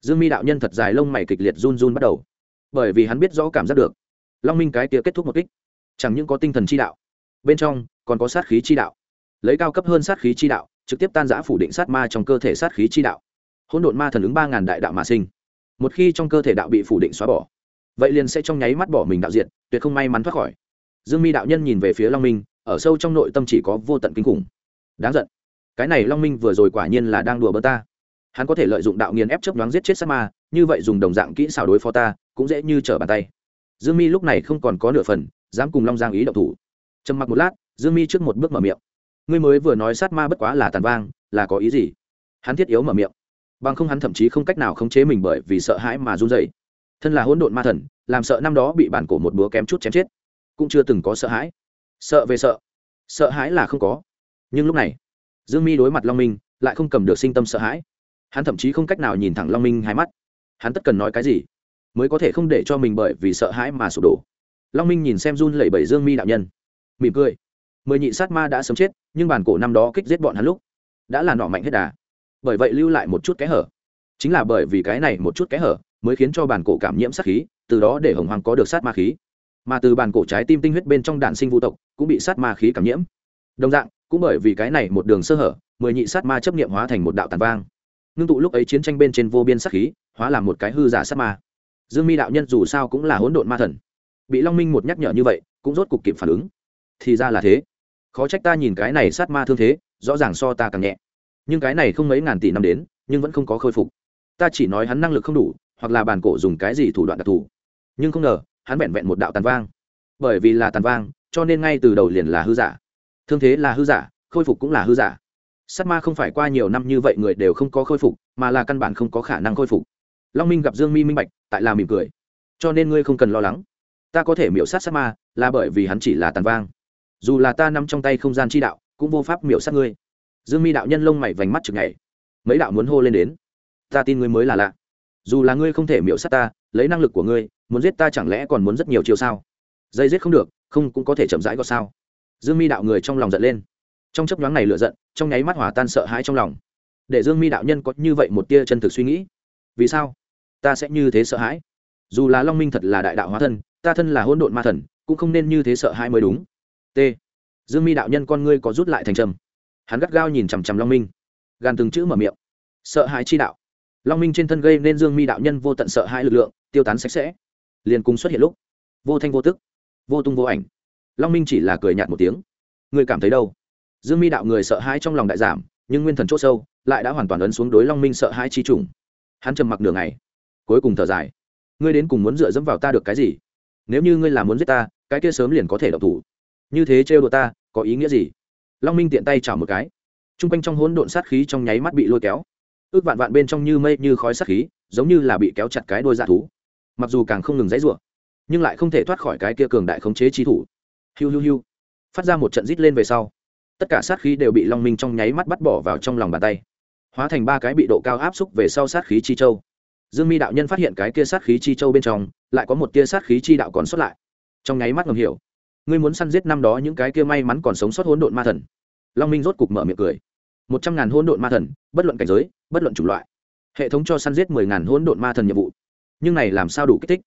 Dương mi đạo nhân thật dài lông mày kịch liệt run run bắt đầu. Bởi vì hắn biết rõ cảm giác được, long minh cái kia kết thúc một kích, chẳng những có tinh thần chi đạo, bên trong còn có sát khí chi đạo. Lấy cao cấp hơn sát khí chi đạo trực tiếp tan giã phủ định sát ma trong cơ thể sát khí chi đạo. Hỗn độn ma thần ứng ba ngàn đại đạo mà sinh. Một khi trong cơ thể đạo bị phủ định xóa bỏ, vậy liền sẽ trong nháy mắt bỏ mình đạo diện tuyệt không may mắn thoát khỏi. Dương mi đạo nhân nhìn về phía long minh, ở sâu trong nội tâm chỉ có vô tận kinh khủng. Đáng giận. Cái này long minh vừa rồi quả nhiên là đang đùa bơ ta. Hắn có thể lợi dụng đạo nghiền ép chấp đoán giết chết sát ma, như vậy dùng đồng dạng kỹ xảo đối phó ta, cũng dễ như trở bàn tay. Dương mi lúc này không còn có nửa phần, dám cùng long giang ý động thủ. Trầm mặc một lát, dương mi trước một bước mở miệng ngươi mới vừa nói sát ma bất quá là tàn vang, là có ý gì? Hắn thiết yếu mở miệng. Bằng không hắn thậm chí không cách nào khống chế mình bởi vì sợ hãi mà run dậy thân là hỗn độn ma thần, làm sợ năm đó bị bản cổ một búa kém chút chém chết, cũng chưa từng có sợ hãi. Sợ về sợ sợ hãi là không có. Nhưng lúc này, dương mi đối mặt long minh, lại không cầm được sinh tâm sợ hãi. Hắn thậm chí không cách nào nhìn thẳng long minh hai mắt. Hắn tất cần nói cái gì, mới có thể không để cho mình bởi vì sợ hãi mà sụp đổ. Long minh nhìn xem run lẩy bẩy dương mi đạo nhân, mỉm cười mười nhị sát ma đã sớm chết, nhưng bản cổ năm đó kích giết bọn hắn lúc, đã là nọ mạnh hết đà. Bởi vậy lưu lại một chút kẽ hở. Chính là bởi vì cái này một chút kẽ hở, mới khiến cho bản cổ cảm nhiễm sát khí, từ đó để hồng hoàng có được sát ma khí. Mà từ bản cổ trái tim tinh huyết bên trong đạn sinh vũ tộc, cũng bị sát ma khí cảm nhiễm. Đồng dạng, cũng bởi vì cái này một đường sơ hở, mười nhị sát ma chấp nghiệm hóa thành một đạo tàn vang. Ngưng tụ lúc ấy chiến tranh bên trên vô biên sát khí, hóa làm một cái hư giả sát ma. Dương mi đạo nhân dù sao cũng là hỗn độn ma thần. Bị long minh một nhắc nhở như vậy, cũng rốt cục kịp phản ứng. Thì ra là thế khó trách ta nhìn cái này sát ma thương thế, rõ ràng so ta càng nhẹ. Nhưng cái này không mấy ngàn tỷ năm đến, nhưng vẫn không có khôi phục. Ta chỉ nói hắn năng lực không đủ, hoặc là bàn cổ dùng cái gì thủ đoạn đặc thù. Nhưng không ngờ, hắn vẹn vẹn một đạo tàn vang. Bởi vì là tàn vang, cho nên ngay từ đầu liền là hư giả. Thương thế là hư giả, khôi phục cũng là hư giả. Sát ma không phải qua nhiều năm như vậy người đều không có khôi phục, mà là căn bản không có khả năng khôi phục. Long minh gặp dương mi minh bạch, tại là mỉm cười. Cho nên ngươi không cần lo lắng. Ta có thể miễu sát sát ma, là bởi vì hắn chỉ là tàn vang dù là ta nằm trong tay không gian chi đạo, cũng vô pháp miểu sát ngươi. Dương mi đạo nhân lông mày vành mắt chừng ngày mấy đạo muốn hô lên đến. Ta tin ngươi mới là lạ. Dù là ngươi không thể miểu sát ta, lấy năng lực của ngươi, muốn giết ta chẳng lẽ còn muốn rất nhiều chiều sao? Dây giết không được, không cũng có thể chậm rãi có sao. Dương mi đạo người trong lòng giận lên. Trong chấp nhoáng này lựa giận, trong nháy mắt hòa tan sợ hãi trong lòng. Để dương mi đạo nhân có như vậy một tia chân thực suy nghĩ. Vì sao? Ta sẽ như thế sợ hãi. Dù là long minh thật là đại đạo hóa thân, ta thân là hỗn độn ma thần, cũng không nên như thế sợ hãi mới đúng t. Dương mi đạo nhân con ngươi có rút lại thành trầm. Hắn gắt gao nhìn chằm chằm long minh. Gan từng chữ mở miệng. Sợ hãi chi đạo. Long minh trên thân gây nên dương mi đạo nhân vô tận sợ hãi lực lượng, tiêu tán sạch sẽ. Liền cùng xuất hiện lúc. Vô thanh vô tức, vô tung vô ảnh. Long minh chỉ là cười nhạt một tiếng. Người cảm thấy đâu? Dương mi đạo người sợ hãi trong lòng đại giảm, nhưng nguyên thần c h ỗ sâu lại đã hoàn toàn ấn xuống đối long minh sợ hãi chi trùng. Hắn trầm mặc nửa ngày, cuối cùng thở dài. Ngươi đến cùng muốn dựa dẫm vào ta được cái gì? Nếu như ngươi là muốn giết ta, cái kia sớm liền có thể độc thủ như thế trêu đùa ta, có ý nghĩa gì? Long minh tiện tay chảo một cái. T r u n g quanh trong hỗn độn sát khí trong nháy mắt bị lôi kéo. Ước vạn vạn bên trong như mây, như khói sát khí, giống như là bị kéo chặt cái đôi dạ thú. Mặc dù càng không ngừng dãy rụa nhưng lại không thể thoát khỏi cái kia cường đại khống chế chi thủ. Hiu hiu hiu. Phát ra một trận rít lên về sau, tất cả sát khí đều bị long minh trong nháy mắt bắt bỏ vào trong lòng bàn tay. Hóa thành ba cái bị độ cao áp xúc về sau sát khí chi châu. Dương mi đạo nhân phát hiện cái kia sát khí chi châu bên trong, lại có một tia sát khí chi đạo còn xuất lại. Trong nháy mắt ngầm hiểu ngươi muốn săn giết năm đó những cái kia may mắn còn sống sót hỗn độn ma thần. Long minh rốt cục mở miệng cười. Một trăm ngàn hỗn độn ma thần, bất luận cảnh giới, bất luận chủng loại. Hệ thống cho săn giết mười ngàn hỗn độn ma thần nhiệm vụ. Nhưng này làm sao đủ kích thích?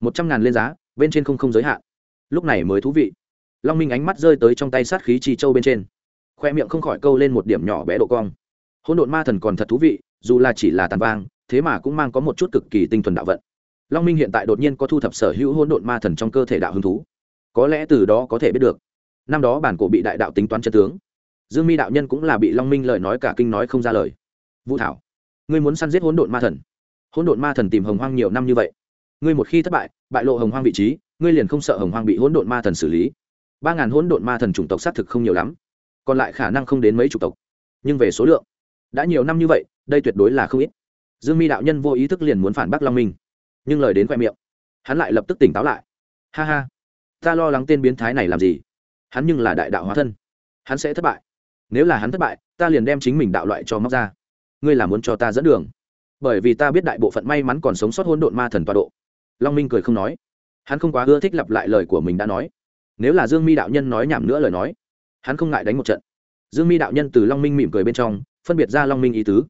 Một trăm ngàn lên giá, bên trên không không giới hạn. Lúc này mới thú vị. Long minh ánh mắt rơi tới trong tay sát khí chi châu bên trên. Khoe miệng không khỏi câu lên một điểm nhỏ bé độ cong. Hỗn độn ma thần còn thật thú vị, dù là chỉ là tàn vang, thế mà cũng mang có một chút cực kỳ tinh thuần đạo vận. Long minh hiện tại đột nhiên có thu thập sở hữu hỗn độn ma thần trong cơ thể đạo hứng thú có lẽ từ đó có thể biết được. Năm đó bản cổ bị đại đạo tính toán chân tướng. Dương mi đạo nhân cũng là bị long minh lời nói cả kinh nói không ra lời. Vũ thảo, ngươi muốn săn giết hỗn độn ma thần? Hỗn độn ma thần tìm hồng hoang nhiều năm như vậy. Ngươi một khi thất bại bại lộ hồng hoang vị trí, ngươi liền không sợ hồng hoang bị hỗn độn ma thần xử lý. Ba ngàn hỗn độn ma thần chủng tộc xác thực không nhiều lắm, còn lại khả năng không đến mấy chục tộc. Nhưng về số lượng, đã nhiều năm như vậy, đây tuyệt đối là không ít. Dương mi đạo nhân vô ý thức liền muốn phản bác long minh, nhưng lời đến khoe miệng, hắn lại lập tức tỉnh táo lại. Ha ha ta lo lắng tên biến thái này làm gì? Hắn nhưng là đại đạo hóa thân. Hắn sẽ thất bại. Nếu là hắn thất bại, ta liền đem chính mình đạo loại cho móc ra. Ngươi là muốn cho ta dẫn đường. Bởi vì ta biết đại bộ phận may mắn còn sống sót hỗn độn ma thần tọa độ. Long minh cười không nói. Hắn không quá ưa thích lặp lại lời của mình đã nói. Nếu là dương mi đạo nhân nói nhảm nữa lời nói, hắn không ngại đánh một trận. Dương mi đạo nhân từ long minh mỉm cười bên trong, phân biệt ra long minh ý tứ.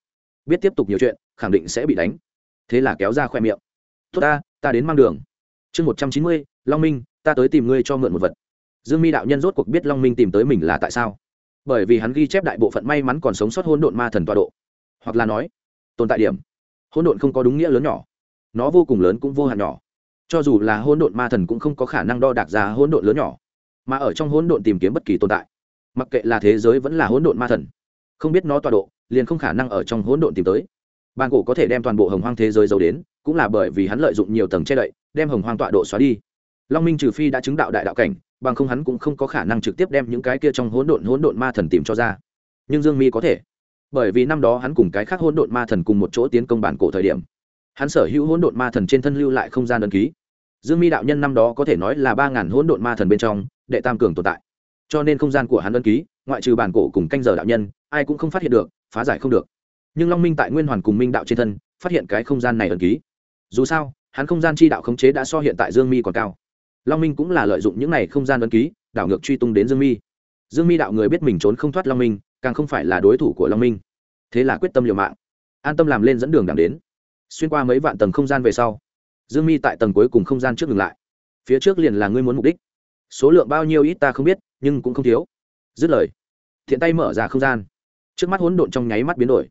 Biết tiếp tục nhiều chuyện, khẳng định sẽ bị đánh. Thế là kéo ra khoe miệng. Tốt ta ta đến mang đường. Chương một trăm chín mươi, long minh ta tới tìm ngươi cho mượn một vật. Dương mi đạo nhân rốt cuộc biết long minh tìm tới mình là tại sao. Bởi vì hắn ghi chép đại bộ phận may mắn còn sống sót hôn độn ma thần tọa độ. Hoặc là nói, tồn tại điểm. Hôn độn không có đúng nghĩa lớn nhỏ. Nó vô cùng lớn cũng vô hạn nhỏ. Cho dù là hôn độn ma thần cũng không có khả năng đo đạc ra hôn độn lớn nhỏ. Mà ở trong hôn độn tìm kiếm bất kỳ tồn tại. Mặc kệ là thế giới vẫn là hôn độn ma thần. Không biết nó tọa độ, liền không khả năng ở trong hỗn độn tìm tới. Bàn cổ có thể đem toàn bộ hồng hoang thế giới giấu đến, cũng là bởi vì hắn lợi dụng nhiều tầng che đậy, đem hồng hoang tọa độ xóa đi long minh trừ phi đã chứng đạo đại đạo cảnh, bằng không hắn cũng không có khả năng trực tiếp đem những cái kia trong hỗn độn hỗn độn ma thần tìm cho ra. Nhưng dương mi có thể. Bởi vì năm đó hắn cùng cái khác hỗn độn ma thần cùng một chỗ tiến công bản cổ thời điểm, hắn sở hữu hỗn độn ma thần trên thân lưu lại không gian đơn ký. Dương mi đạo nhân năm đó có thể nói là ba ngàn hỗn độn ma thần bên trong, đệ tam cường tồn tại. Cho nên không gian của hắn đơn ký, ngoại trừ bản cổ cùng canh giờ đạo nhân, ai cũng không phát hiện được, phá giải không được. Nhưng long minh tại nguyên hoàn cùng minh đạo trên thân, phát hiện cái không gian này đơn ký. Dù sao, hắn không gian chi đạo khống chế đã so hiện tại dương mi còn cao long minh cũng là lợi dụng những này không gian ấn ký, đảo ngược truy tung đến dương mi. Dương mi đạo người biết mình trốn không thoát long minh, càng không phải là đối thủ của long minh. Thế là quyết tâm liều mạng, an tâm làm lên dẫn đường đẳng đến. Xuyên qua mấy vạn tầng không gian về sau, dương mi tại tầng cuối cùng không gian trước ngừng lại. Phía trước liền là ngươi muốn mục đích. Số lượng bao nhiêu ít ta không biết, nhưng cũng không thiếu. Dứt lời, thiện tay mở ra không gian. Trước mắt hỗn độn trong nháy mắt biến đổi.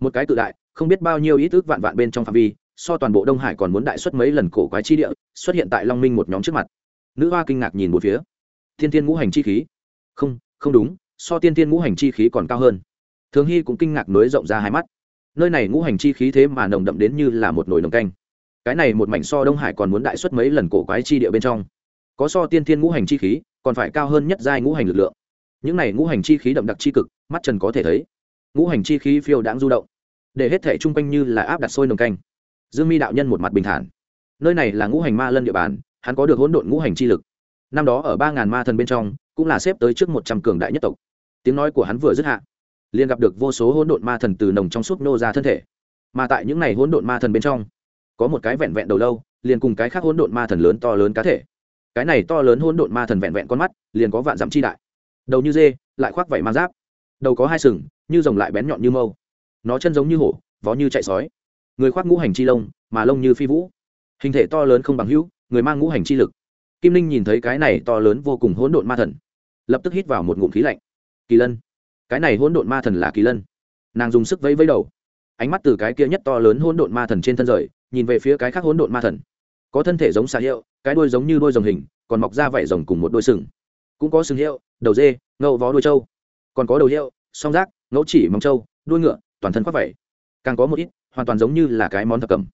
Một cái tự đại, không biết bao nhiêu ít ước vạn vạn bên trong phạm vi so toàn bộ đông hải còn muốn đại xuất mấy lần cổ quái chi địa, xuất hiện tại long minh một nhóm trước mặt. Nữ hoa kinh ngạc nhìn một phía. Thiên thiên ngũ hành chi khí? Không không đúng, so tiên Thiên ngũ hành chi khí còn cao hơn. Thường hy cũng kinh ngạc nới rộng ra hai mắt. Nơi này ngũ hành chi khí thế mà nồng đậm đến như là một nồi nồng canh. Cái này một mảnh so đông hải còn muốn đại xuất mấy lần cổ quái chi địa bên trong. Có so tiên thiên ngũ hành chi khí, còn phải cao hơn nhất giai ngũ hành lực lượng. Những này ngũ hành chi khí đậm đặc chi cực, mắt trần có thể thấy. Ngũ hành chi khí phiêu đãng du động, để hết thể chung quanh như là áp đặt sôi nồng canh dương mi đạo nhân một mặt bình thản. Nơi này là ngũ hành ma lân địa bàn, hắn có được hỗn độn ngũ hành chi lực. Năm đó ở ba ngàn ma thần bên trong, cũng là xếp tới trước một trăm cường đại nhất tộc. Tiếng nói của hắn vừa dứt hạ, liền gặp được vô số hỗn độn ma thần từ nồng trong suốt nô ra thân thể. Mà tại những này hỗn độn ma thần bên trong, có một cái vẹn vẹn đầu lâu, liền cùng cái khác hỗn độn ma thần lớn to lớn cá thể. Cái này to lớn hỗn độn ma thần vẹn vẹn con mắt, liền có vạn dặm chi đại. Đầu như dê, lại khoác vảy ma giáp. Đầu có hai sừng, như rồng lại bén nhọn như mâu. Nó chân giống như hổ, vó như chạy sói người khoác ngũ hành chi lông, mà lông như phi vũ. Hình thể to lớn không bằng hữu, người mang ngũ hành chi lực. Kim linh nhìn thấy cái này to lớn vô cùng hỗn độn ma thần, lập tức hít vào một ngụm khí lạnh. Kỳ lân. Cái này hỗn độn ma thần là kỳ lân. Nàng dùng sức vẫy vẫy đầu. Ánh mắt từ cái kia nhất to lớn hỗn độn ma thần trên thân rời, nhìn về phía cái khác hỗn độn ma thần. Có thân thể giống xà hiệu, cái đuôi giống như đuôi rồng hình, còn mọc ra vảy rồng cùng một đôi sừng. Cũng có sừng hiệu, đầu dê ngậu vó đuôi trâu. Còn có đầu hiệu, song rác ngẫu chỉ mong trâu, đuôi ngựa, toàn thân khoác vảy. Càng có một ít hoàn toàn giống như là cái món thập cẩm.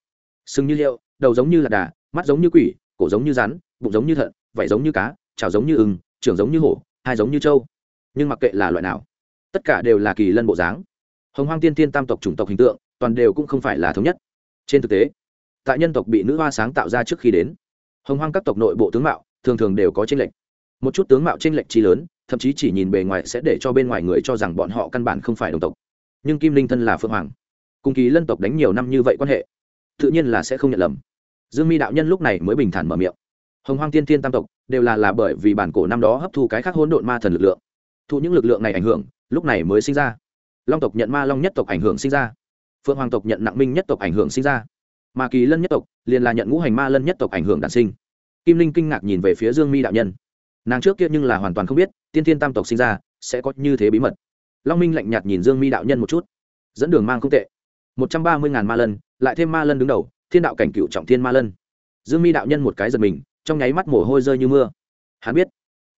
Sừng như liệu, đầu giống như là đà, mắt giống như quỷ, cổ giống như rắn, bụng giống như thận, vảy giống như cá, chảo giống như ưng, trưởng giống như hổ, hai giống như trâu. Nhưng mặc kệ là loại nào, tất cả đều là kỳ lân bộ dáng. Hồng hoang tiên tiên tam tộc chủng tộc hình tượng, toàn đều cũng không phải là thống nhất. Trên thực tế, tại nhân tộc bị nữ hoa sáng tạo ra trước khi đến, hồng hoang các tộc nội bộ tướng mạo thường thường đều có tranh lệch. Một chút tướng mạo tranh lệch chi lớn, thậm chí chỉ nhìn bề ngoài sẽ để cho bên ngoài người cho rằng bọn họ căn bản không phải đồng tộc. Nhưng kim linh thân là phượng hoàng cùng kỳ lân tộc đánh nhiều năm như vậy quan hệ, tự nhiên là sẽ không nhận lầm. Dương mi đạo nhân lúc này mới bình thản mở miệng. Hồng hoang tiên tiên tam tộc, đều là là bởi vì bản cổ năm đó hấp thu cái khác hỗn độn ma thần lực lượng, thu những lực lượng này ảnh hưởng, lúc này mới sinh ra. Long tộc nhận ma long nhất tộc ảnh hưởng sinh ra. Phượng hoàng tộc nhận nặng minh nhất tộc ảnh hưởng sinh ra. Mà kỳ lân nhất tộc, liền là nhận ngũ hành ma lân nhất tộc ảnh hưởng đản sinh. Kim linh kinh ngạc nhìn về phía dương mi đạo nhân. Nàng trước kia nhưng là hoàn toàn không biết, tiên tiên tam tộc sinh ra sẽ có như thế bí mật. Long minh lạnh nhạt nhìn dương mi đạo nhân một chút. Dẫn đường mang không tệ một trăm ba mươi ngàn ma lân, lại thêm ma lân đứng đầu, thiên đạo cảnh cựu trọng thiên ma lân. Dương mi đạo nhân một cái giật mình, trong nháy mắt mồ hôi rơi như mưa. Hắn biết,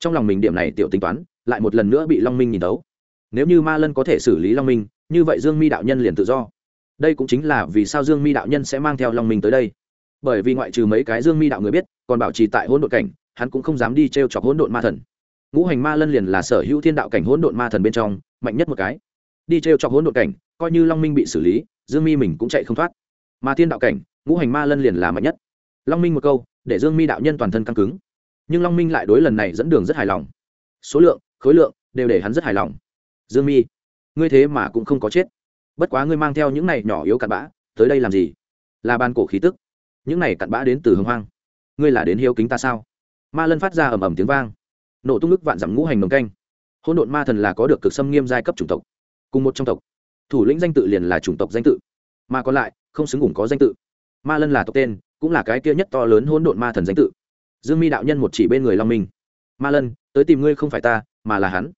trong lòng mình điểm này tiểu tính toán, lại một lần nữa bị long minh nhìn tấu nếu như ma lân có thể xử lý long minh, như vậy dương mi đạo nhân liền tự do. Đây cũng chính là vì sao dương mi đạo nhân sẽ mang theo long minh tới đây. Bởi vì ngoại trừ mấy cái dương mi đạo người biết, còn bảo trì tại hỗn độn cảnh, hắn cũng không dám đi t r e o chọc hỗn độn ma thần. Ngũ hành ma lân liền là sở hữu thiên đạo cảnh hỗn độn ma thần bên trong, mạnh nhất một cái. Đi t r e o chọc hỗn độn cảnh, coi như long minh bị xử lý dương mi mình cũng chạy không thoát. Mà thiên đạo cảnh, ngũ hành ma lân liền là mạnh nhất. Long minh một câu, để dương mi đạo nhân toàn thân căng cứng. Nhưng long minh lại đối lần này dẫn đường rất hài lòng. Số lượng, khối lượng, đều để hắn rất hài lòng. Dương mi, ngươi thế mà cũng không có chết. Bất quá ngươi mang theo những này nhỏ yếu cặn bã, tới đây làm gì? Là ban cổ khí tức. Những này cặn bã đến từ hưng hoang. Ngươi là đến hiếu kính ta sao? Ma lân phát ra ầm ầm tiếng vang. Nổ tung nước vạn dặm ngũ hành đồng canh. Hỗn độn ma thần là có được cực xâm nghiêm giai cấp chủng tộc. Cùng một trong tộc thủ lĩnh danh tự liền là chủng tộc danh tự. Mà còn lại, không xứng ủng có danh tự. Ma lân là tộc tên, cũng là cái kia nhất to lớn hỗn độn ma thần danh tự. Dương mi đạo nhân một chỉ bên người long minh. Ma lân, tới tìm ngươi không phải ta, mà là hắn.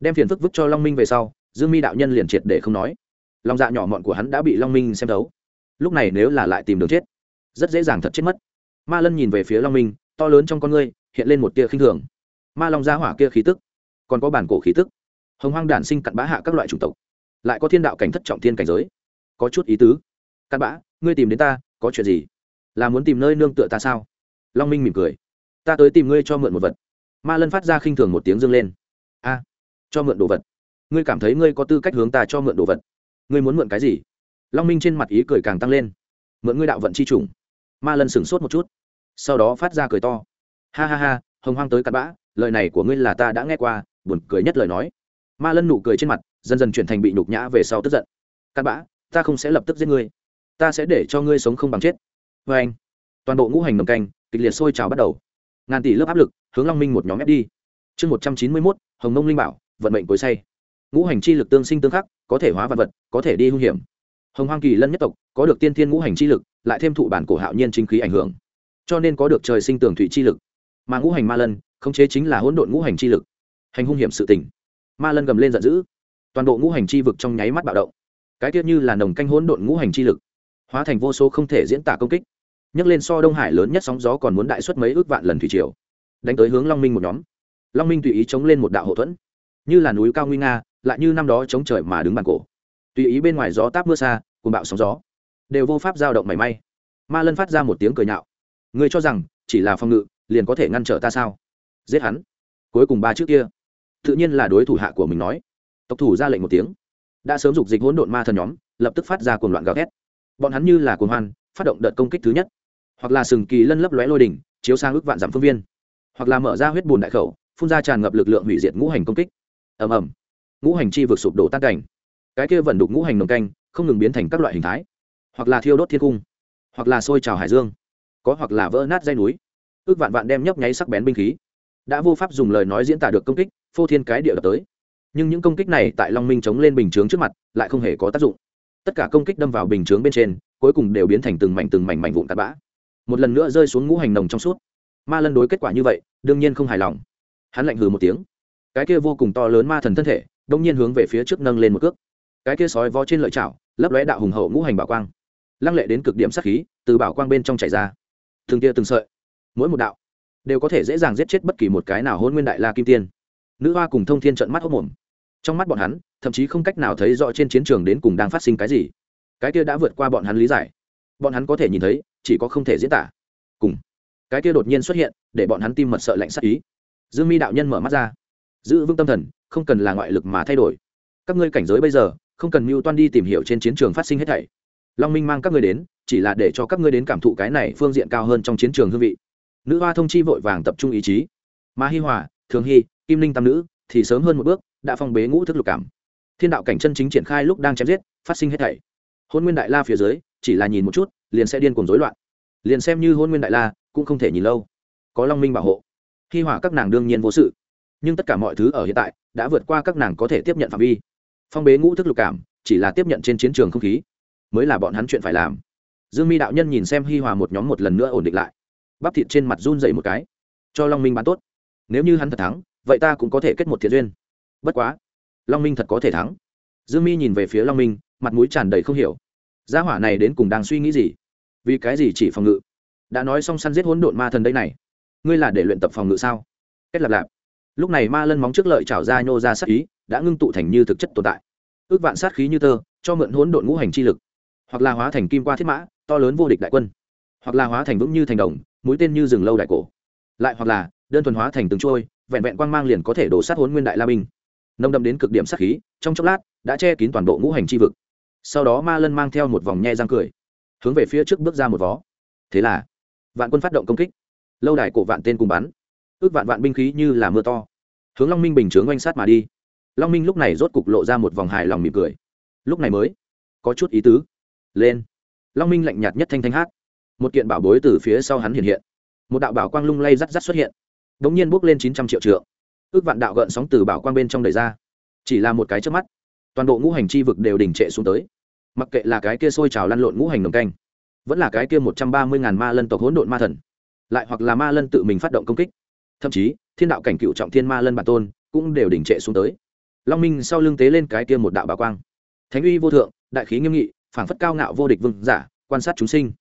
Đem phiền phức vứt cho long minh về sau, dương mi đạo nhân liền triệt để không nói. Lòng dạ nhỏ mọn của hắn đã bị long minh xem thấu. Lúc này nếu là lại tìm đường chết, rất dễ dàng thật chết mất. Ma lân nhìn về phía long minh, to lớn trong con ngươi, hiện lên một tia khinh thường. Ma long gia hỏa kia khí tức, còn có bản cổ khí tức. Hồng hoang đản sinh cặn bã hạ các loại chủng tộc lại có thiên đạo cảnh thất trọng thiên cảnh giới. Có chút ý tứ. Cặn bã, ngươi tìm đến ta, có chuyện gì? Là muốn tìm nơi nương tựa ta sao? Long minh mỉm cười. Ta tới tìm ngươi cho mượn một vật. Ma lân phát ra khinh thường một tiếng dâng lên. A, cho mượn đồ vật. Ngươi cảm thấy ngươi có tư cách hướng ta cho mượn đồ vật. Ngươi muốn mượn cái gì? Long minh trên mặt ý cười càng tăng lên. Mượn ngươi đạo vận chi trùng. Ma lân sửng sốt một chút. Sau đó phát ra cười to. Ha ha ha, hồng hoang tới cặn bã, lời này của ngươi là ta đã nghe qua, buồn cười nhất lời nói. Ma lân nụ cười trên mặt dần dần chuyển thành bị nhục nhã về sau tức giận. Cắt bã, ta không sẽ lập tức giết ngươi. Ta sẽ để cho ngươi sống không bằng chết. Vê anh, toàn bộ ngũ hành ngầm canh, kịch liệt sôi trào bắt đầu. Ngàn tỷ lớp áp lực, hướng long minh một nhóm ép đi. Chương một trăm chín mươi mốt, hồng nông linh bảo, vận mệnh cối say. Ngũ hành chi lực tương sinh tương khắc, có thể hóa vật vật, có thể đi hung hiểm. Hồng hoang kỳ lân nhất tộc, có được tiên thiên ngũ hành chi lực, lại thêm thụ bản cổ hạo nhiên chính khí ảnh hưởng. Cho nên có được trời sinh tường thủy chi lực. Mà ngũ hành ma lân, khống chế chính là hỗn độn ngũ hành chi lực. Hành hung hiểm sự tình. Ma lân gầm lên giận dữ toàn bộ ngũ hành chi vực trong nháy mắt bạo động. Cái tiết như là nồng canh hỗn độn ngũ hành chi lực, hóa thành vô số không thể diễn tả công kích. Nhấc lên so đông hải lớn nhất sóng gió còn muốn đại suất mấy ước vạn lần thủy triều, đánh tới hướng long minh một nhóm. Long minh tùy ý chống lên một đạo hậu thuẫn, như là núi cao nguy nga, lại như năm đó chống trời mà đứng bàn cổ. Tùy ý bên ngoài gió táp mưa xa cùng bạo sóng gió, đều vô pháp dao động mảy may. Ma lân phát ra một tiếng cười nhạo. Người cho rằng, chỉ là phòng ngự, liền có thể ngăn trở ta sao? Giết hắn. Cuối cùng ba trước kia, tự nhiên là đối thủ hạ của mình nói tộc thủ ra lệnh một tiếng. Đã sớm dục dịch hỗn độn ma thần nhóm, lập tức phát ra cuồng loạn gào thét. Bọn hắn như là cuồng hoan, phát động đợt công kích thứ nhất. Hoặc là sừng kỳ lân lấp lóe lôi đỉnh, chiếu sang ước vạn giảm phương viên. Hoặc là mở ra huyết bùn đại khẩu, phun ra tràn ngập lực lượng hủy diệt ngũ hành công kích. Ầm ầm. Ngũ hành chi vực sụp đổ tan cảnh. Cái kia vận đục ngũ hành nồng canh, không ngừng biến thành các loại hình thái. Hoặc là thiêu đốt thiên cung. Hoặc là sôi trào hải dương. Có hoặc là vỡ nát dây núi. Ước vạn vạn đem nhấp nháy sắc bén binh khí. Đã vô pháp dùng lời nói diễn tả được công kích, phô thiên cái địa đập tới nhưng những công kích này tại long minh chống lên bình chướng trước mặt, lại không hề có tác dụng. Tất cả công kích đâm vào bình chướng bên trên, cuối cùng đều biến thành từng mảnh từng mảnh mảnh vụn tạt bã. Một lần nữa rơi xuống ngũ hành nồng trong suốt. Ma lân đối kết quả như vậy, đương nhiên không hài lòng. Hắn lạnh hừ một tiếng. Cái kia vô cùng to lớn ma thần thân thể, đông nhiên hướng về phía trước nâng lên một cước. Cái kia sói vó trên lợi chảo, lấp lóe đạo hùng hậu ngũ hành bảo quang. Lăng lệ đến cực điểm sát khí, từ bảo quang bên trong chảy ra. Từng tia từng sợi, mỗi một đạo, đều có thể dễ dàng giết chết bất kỳ một cái nào hôn nguyên đại la kim tiên. Nữ hoa cùng thông thiên trận mắt hốc mồm trong mắt bọn hắn, thậm chí không cách nào thấy rõ trên chiến trường đến cùng đang phát sinh cái gì. Cái kia đã vượt qua bọn hắn lý giải. Bọn hắn có thể nhìn thấy, chỉ có không thể diễn tả. Cùng, cái kia đột nhiên xuất hiện, để bọn hắn tim mật sợ lạnh sắc ý. Dương mi đạo nhân mở mắt ra. Giữ vững tâm thần, không cần là ngoại lực mà thay đổi. Các ngươi cảnh giới bây giờ, không cần mưu toan đi tìm hiểu trên chiến trường phát sinh hết thảy. Long minh mang các ngươi đến, chỉ là để cho các ngươi đến cảm thụ cái này phương diện cao hơn trong chiến trường hương vị. Nữ hoa thông chi vội vàng tập trung ý chí. Mà hi hòa, thường hy, kim linh tam nữ, thì sớm hơn một bước đã phong bế ngũ thức lục cảm. Thiên đạo cảnh chân chính triển khai lúc đang chém giết, phát sinh hết thảy. Hôn nguyên đại la phía dưới, chỉ là nhìn một chút, liền sẽ điên cuồng rối loạn. Liền xem như hôn nguyên đại la, cũng không thể nhìn lâu. Có long minh bảo hộ. Hi hòa các nàng đương nhiên vô sự. Nhưng tất cả mọi thứ ở hiện tại, đã vượt qua các nàng có thể tiếp nhận phạm vi. Phong bế ngũ thức lục cảm, chỉ là tiếp nhận trên chiến trường không khí, mới là bọn hắn chuyện phải làm. Dương mi đạo nhân nhìn xem hi hòa một nhóm một lần nữa ổn định lại. Bắp thịt trên mặt run dậy một cái. Cho long minh bán tốt. Nếu như hắn thật thắng, vậy ta cũng có thể kết một thiện duyên bất quá, long minh thật có thể thắng. Dương mi nhìn về phía long minh, mặt mũi tràn đầy không hiểu. Gia hỏa này đến cùng đang suy nghĩ gì? Vì cái gì chỉ phòng ngự? Đã nói xong săn giết hỗn độn ma thần đây này, ngươi là để luyện tập phòng ngự sao? Kết lạp lạp. Lúc này ma lân móng trước lợi trào ra nhô ra sát ý, đã ngưng tụ thành như thực chất tồn tại. Ước vạn sát khí như tơ, cho mượn hỗn độn ngũ hành chi lực. Hoặc là hóa thành kim qua thiết mã, to lớn vô địch đại quân. Hoặc là hóa thành vững như thành đồng, mũi tên như rừng lâu đại cổ. Lại hoặc là, đơn thuần hóa thành từng trôi vẹn vẹn quang mang liền có thể đổ sát hốn nguyên đại la binh nồng đậm đến cực điểm sát khí, trong chốc lát, đã che kín toàn bộ ngũ hành chi vực. Sau đó ma lân mang theo một vòng nhe răng cười, hướng về phía trước bước ra một vó. Thế là, vạn quân phát động công kích. Lâu đài cổ vạn tên cùng bắn. Ước vạn vạn binh khí như là mưa to. Hướng long minh bình chướng oanh sát mà đi. Long minh lúc này rốt cục lộ ra một vòng hài lòng mỉm cười. Lúc này mới, có chút ý tứ. Lên. Long minh lạnh nhạt nhất thanh thanh hát. Một kiện bảo bối từ phía sau hắn hiện hiện. Một đạo bảo quang lung lay rắt rắt xuất hiện. Đ ỗ n g nhiên bước lên chín trăm triệu trượng ước vạn đạo gợn sóng từ bảo quang bên trong đầy ra. Chỉ là một cái trước mắt, toàn bộ ngũ hành chi vực đều đình trệ xuống tới. Mặc kệ là cái kia sôi trào lăn lộn ngũ hành nồng canh, vẫn là cái kia một trăm ba mươi ngàn ma lân tộc hỗn độn ma thần, lại hoặc là ma lân tự mình phát động công kích. Thậm chí, thiên đạo cảnh cựu trọng thiên ma lân bản tôn cũng đều đình trệ xuống tới. Long minh sau lưng tế lên cái kia một đạo bảo quang. Thánh uy vô thượng, đại khí nghiêm nghị, phảng phất cao ngạo vô địch vương giả, quan sát chúng sinh.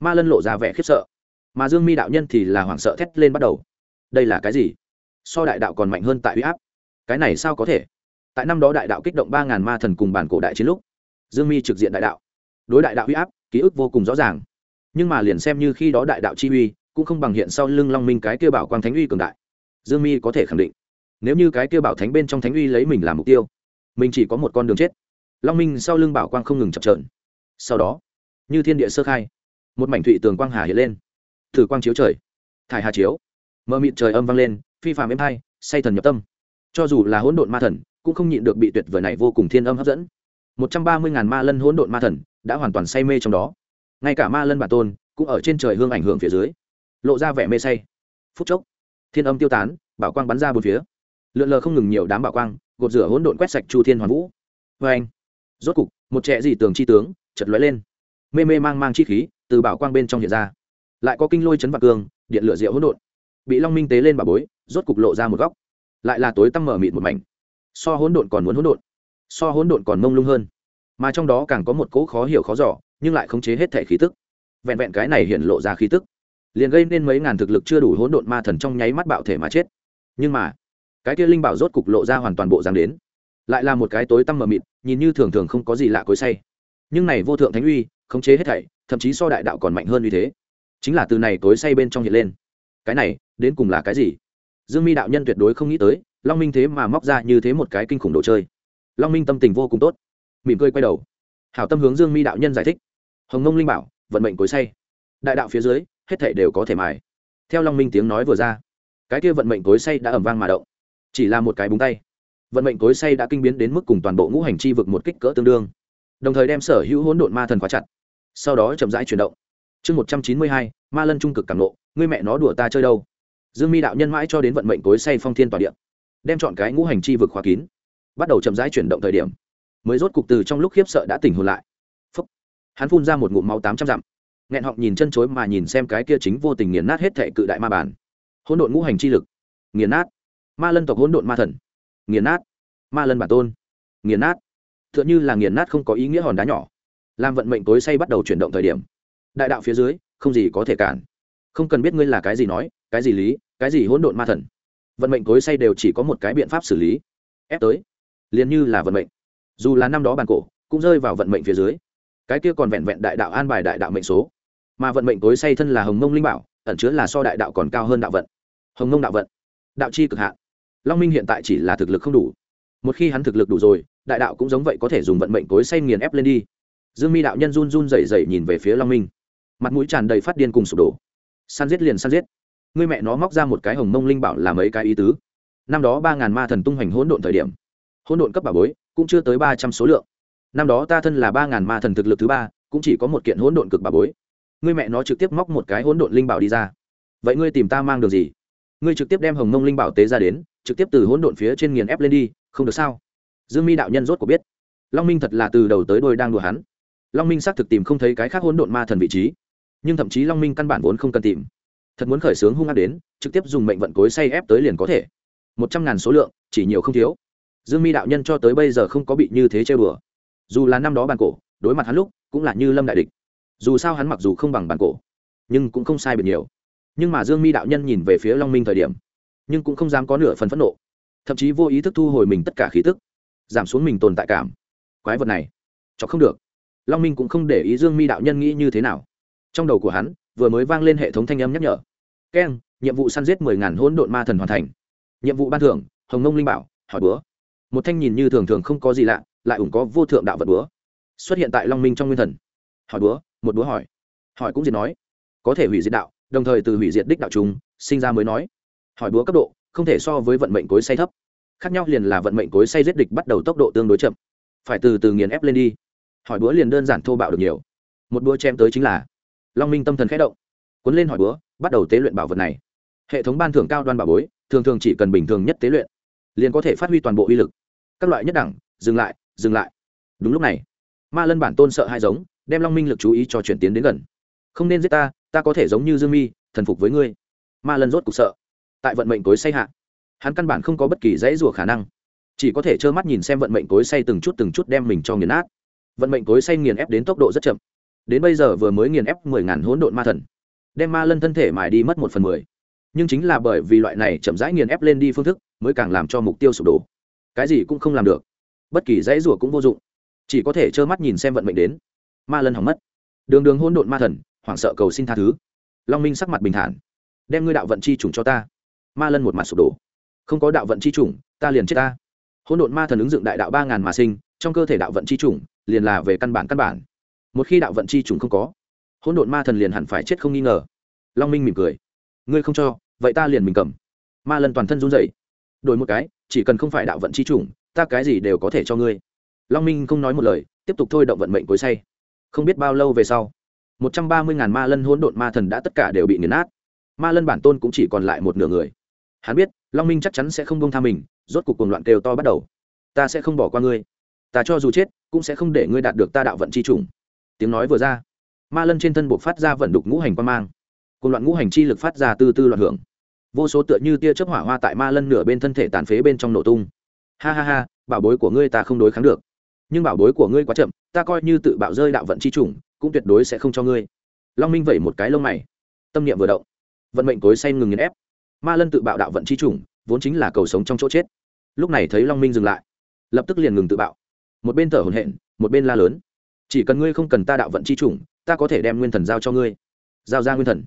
Ma lân lộ ra vẻ khiếp sợ. Mà dương mi đạo nhân thì là hoảng sợ thét lên bắt đầu. Đây là cái gì? So đại đạo còn mạnh hơn tại huy áp. Cái này sao có thể? Tại năm đó đại đạo kích động ba ngàn ma thần cùng bản cổ đại chiến lúc, dương mi trực diện đại đạo. Đối đại đạo huy áp, ký ức vô cùng rõ ràng. Nhưng mà liền xem như khi đó đại đạo chi uy, cũng không bằng hiện sau lưng long minh cái kêu bảo quang thánh uy cường đại. Dương mi có thể khẳng định, nếu như cái kêu bảo thánh bên trong thánh uy lấy mình làm mục tiêu, mình chỉ có một con đường chết. Long minh sau lưng bảo quang không ngừng chập trợn sau đó, như thiên địa sơ khai, một mảnh thụy tường quang hà hiện lên. Thử quang chiếu trời, thải hà chiếu, mờ mịt trời âm vang lên phi phàm êm hai say thần nhập tâm. Cho dù là hỗn độn ma thần, cũng không nhịn được bị tuyệt vời này vô cùng thiên âm hấp dẫn. Một trăm ba mươi ngàn ma lân hỗn độn ma thần đã hoàn toàn say mê trong đó. Ngay cả ma lân bản tôn cũng ở trên trời hương ảnh hưởng phía dưới, lộ ra vẻ mê say. Phút chốc, thiên âm tiêu tán, bảo quang bắn ra bốn phía. Lượn lờ không ngừng nhiều đám bảo quang, gột rửa hỗn độn quét sạch chu thiên hoàn vũ. Vê anh, rốt cục, một trẻ dị tường chi tướng chật lóe lên. Mê mê mang mang chi khí từ bảo quang bên trong hiện ra. Lại có kinh lôi chấn vạc cương điện lửa rượu hỗn độn. Bị long minh tế lên bà bối rốt cục lộ ra một góc. Lại là tối tăm mở mịt một mảnh. So hỗn độn còn muốn hỗn độn. So hỗn độn còn mông lung hơn. Mà trong đó càng có một cỗ khó hiểu khó giỏ nhưng lại khống chế hết thể khí tức. Vẹn vẹn cái này hiện lộ ra khí tức. Liền gây nên mấy ngàn thực lực chưa đủ hỗn độn ma thần trong nháy mắt bạo thể mà chết. Nhưng mà, cái kia linh bảo rốt cục lộ ra hoàn toàn bộ dáng đến. Lại là một cái tối tăm mờ mịt, nhìn như thường thường không có gì lạ cối say. Nhưng này vô thượng thánh uy, khống chế hết thảy, thậm chí so đại đạo còn mạnh hơn uy thế. Chính là từ này tối say bên trong hiện lên. Cái này, đến cùng là cái gì? Dương mi đạo nhân tuyệt đối không nghĩ tới, long minh thế mà móc ra như thế một cái kinh khủng đồ chơi. Long minh tâm tình vô cùng tốt. Mỉm cười quay đầu. Hảo tâm hướng dương mi đạo nhân giải thích. Hồng nông linh bảo, vận mệnh cối say. Đại đạo phía dưới, hết thảy đều có thể mài. Theo long minh tiếng nói vừa ra, cái kia vận mệnh cối say đã ẩm vang mà động. Chỉ là một cái búng tay. Vận mệnh cối say đã kinh biến đến mức cùng toàn bộ ngũ hành chi vực một kích cỡ tương đương. Đồng thời đem sở hữu hỗn độn ma thần khóa chặt. Sau đó chậm rãi chuyển động. Chương một trăm chín mươi hai, ma lân trung cực cảm nộ ngươi mẹ nó đùa ta chơi đâu? Dương mi đạo nhân mãi cho đến vận mệnh cối say phong thiên tỏa điện, đem chọn cái ngũ hành chi vực khóa kín, bắt đầu chậm rãi chuyển động thời điểm, mới rốt cục từ trong lúc khiếp sợ đã tỉnh hồn lại. Phúc. hắn phun ra một ngụm máu tám trăm dặm, nghẹn họng nhìn chân chối mà nhìn xem cái kia chính vô tình nghiền nát hết thệ cự đại ma bản hỗn độn ngũ hành chi lực. Nghiền nát. Ma lân tộc hỗn độn ma thần. Nghiền nát. Ma lân bản tôn. Nghiền nát. T h ư ợ n h ư là nghiền nát không có ý nghĩa hòn đá nhỏ. Làm vận mệnh tối say bắt đầu chuyển động thời điểm, đại đạo phía dưới, không gì có thể cản. Không cần biết ngươi là cái gì nói cái gì lý, cái gì hỗn độn ma thần? Vận mệnh cối say đều chỉ có một cái biện pháp xử lý. Ép tới. Liền như là vận mệnh. Dù là năm đó bàn cổ, cũng rơi vào vận mệnh phía dưới. Cái kia còn vẹn vẹn đại đạo an bài đại đạo mệnh số. Mà vận mệnh cối say thân là hồng mông linh bảo, ẩn chứa là so đại đạo còn cao hơn đạo vận. Hồng mông đạo vận. Đạo chi cực hạn. Long minh hiện tại chỉ là thực lực không đủ. Một khi hắn thực lực đủ rồi, đại đạo cũng giống vậy có thể dùng vận mệnh cối say nghiền ép lên đi. Dương mi đạo nhân run run rẩy rẩy nhìn về phía long minh. Mặt mũi tràn đầy phát điên cùng sụp đổ. San giết liền san giết. Ngươi mẹ nó móc ra một cái hồng mông linh bảo là mấy cái ý tứ? Năm đó ba ngàn ma thần tung hoành hỗn độn thời điểm, hỗn độn cấp bà bối cũng chưa tới ba trăm số lượng. Năm đó ta thân là ba ngàn ma thần thực lực thứ ba, cũng chỉ có một kiện hỗn độn cực bà bối. Ngươi mẹ nó trực tiếp móc một cái hỗn độn linh bảo đi ra. Vậy ngươi tìm ta mang được gì? Ngươi trực tiếp đem hồng mông linh bảo tế ra đến, trực tiếp từ hỗn độn phía trên nghiền ép lên đi, không được sao? Dương mi đạo nhân rốt của biết. Long minh thật là từ đầu tới đôi đang đùa hắn. Long minh xác thực tìm không thấy cái khác hỗn độn ma thần vị trí, nhưng thậm chí long minh căn bản vốn không cần tìm thật muốn khởi xướng hung ác đến, trực tiếp dùng mệnh vận cối say ép tới liền có thể. Một trăm ngàn số lượng, chỉ nhiều không thiếu. Dương mi đạo nhân cho tới bây giờ không có bị như thế chơi bừa dù là năm đó bàn cổ, đối mặt hắn lúc, cũng là như lâm đại địch. Dù sao hắn mặc dù không bằng bàn cổ, nhưng cũng không sai biệt nhiều. Nhưng mà dương mi đạo nhân nhìn về phía long minh thời điểm, nhưng cũng không dám có nửa phần phẫn nộ. Thậm chí vô ý thức thu hồi mình tất cả khí tức, giảm xuống mình tồn tại cảm. Quái vật này cho không được. Long minh cũng không để ý dương mi đạo nhân nghĩ như thế nào. Trong đầu của hắn vừa mới vang lên hệ thống thanh âm nhắc nhở. Keng, nhiệm vụ săn giết mười ngàn hỗn độn ma thần hoàn thành. Nhiệm vụ ban thưởng, hồng nông linh bảo, hỏi bữa. Một thanh nhìn như thường thường không có gì lạ, lại ủng có vô thượng đạo vật búa xuất hiện tại long minh trong nguyên thần. Hỏi búa một búa hỏi. Hỏi cũng diệt nói. Có thể hủy diệt đạo, đồng thời từ hủy diệt đích đạo chúng sinh ra mới nói. Hỏi búa cấp độ, không thể so với vận mệnh cối say thấp. Khác nhau liền là vận mệnh cối say giết địch bắt đầu tốc độ tương đối chậm. Phải từ từ nghiền ép lên đi. Hỏi búa liền đơn giản thô bạo được nhiều. Một búa chém tới chính là long minh tâm thần khẽ động, cuốn lên hỏi búa, bắt đầu tế luyện bảo vật này. Hệ thống ban thưởng cao đoan bảo bối, thường thường chỉ cần bình thường nhất tế luyện, liền có thể phát huy toàn bộ uy lực. Các loại nhất đẳng, dừng lại dừng lại. Đúng lúc này, ma lân bản tôn sợ hai giống, đem long minh lực chú ý cho chuyển tiến đến gần. Không nên giết ta ta có thể giống như dương mi, thần phục với ngươi. Ma lân rốt cục sợ. Tại vận mệnh cối say hạ, hắn căn bản không có bất kỳ dãy rủa khả năng. Chỉ có thể trơ mắt nhìn xem vận mệnh cối say từng chút từng chút đem mình cho nghiền nát. Vận mệnh cối say nghiền ép đến tốc độ rất chậm đến bây giờ vừa mới nghiền ép mười ngàn hỗn độn ma thần, đem ma lân thân thể mài đi mất một phần mười. Nhưng chính là bởi vì loại này chậm rãi nghiền ép lên đi phương thức, mới càng làm cho mục tiêu sụp đổ. Cái gì cũng không làm được. Bất kỳ dãy rủa cũng vô dụng. Chỉ có thể trơ mắt nhìn xem vận mệnh đến. Ma lân hỏng mất. Đường đường hỗn độn ma thần, hoảng sợ cầu xin tha thứ. Long minh sắc mặt bình thản. Đem ngươi đạo vận chi trùng cho ta. Ma lân một mặt sụp đổ. Không có đạo vận chi trùng ta liền chết ta. Hỗn độn ma thần ứng dụng đại đạo ba ngàn mà sinh, trong cơ thể đạo vận chi trùng liền là về căn bản căn bản một khi đạo vận chi trùng không có, hỗn độn ma thần liền hẳn phải chết không nghi ngờ. Long minh mỉm cười. Ngươi không cho, vậy ta liền mình cầm. Ma lân toàn thân run dậy đổi một cái, chỉ cần không phải đạo vận chi trùng, ta cái gì đều có thể cho ngươi. Long minh không nói một lời, tiếp tục thôi động vận mệnh cối say. Không biết bao lâu về sau, một trăm ba mươi ngàn ma lân hỗn độn ma thần đã tất cả đều bị nghiền nát. Ma lân bản tôn cũng chỉ còn lại một nửa người. Hắn biết, long minh chắc chắn sẽ không bông tha mình, rốt cuộc cuồng loạn kêu to bắt đầu. Ta sẽ không bỏ qua ngươi. Ta cho dù chết, cũng sẽ không để ngươi đạt được ta đạo vận chi trùng tiếng nói vừa ra, ma lân trên thân buộc phát ra vận đục ngũ hành quan mang cùng loạn ngũ hành chi lực phát ra từ từ loạn hưởng. Vô số tựa như tia chớp hỏa hoa tại ma lân nửa bên thân thể tàn phế bên trong nổ tung. Ha ha ha, bảo bối của ngươi ta không đối kháng được. Nhưng bảo bối của ngươi quá chậm, ta coi như tự bạo rơi đạo vận chi trùng cũng tuyệt đối sẽ không cho ngươi. Long minh vẩy một cái lông mày. Tâm niệm vừa động, vận mệnh cối say ngừng nghiền ép. Ma lân tự bạo đạo vận chi trùng vốn chính là cầu sống trong chỗ chết. Lúc này thấy long minh dừng lại, lập tức liền ngừng tự bạo. Một bên thở hổn hển, một bên la lớn chỉ cần ngươi không cần ta đạo vận chi chủng, ta có thể đem nguyên thần giao cho ngươi. Giao ra nguyên thần.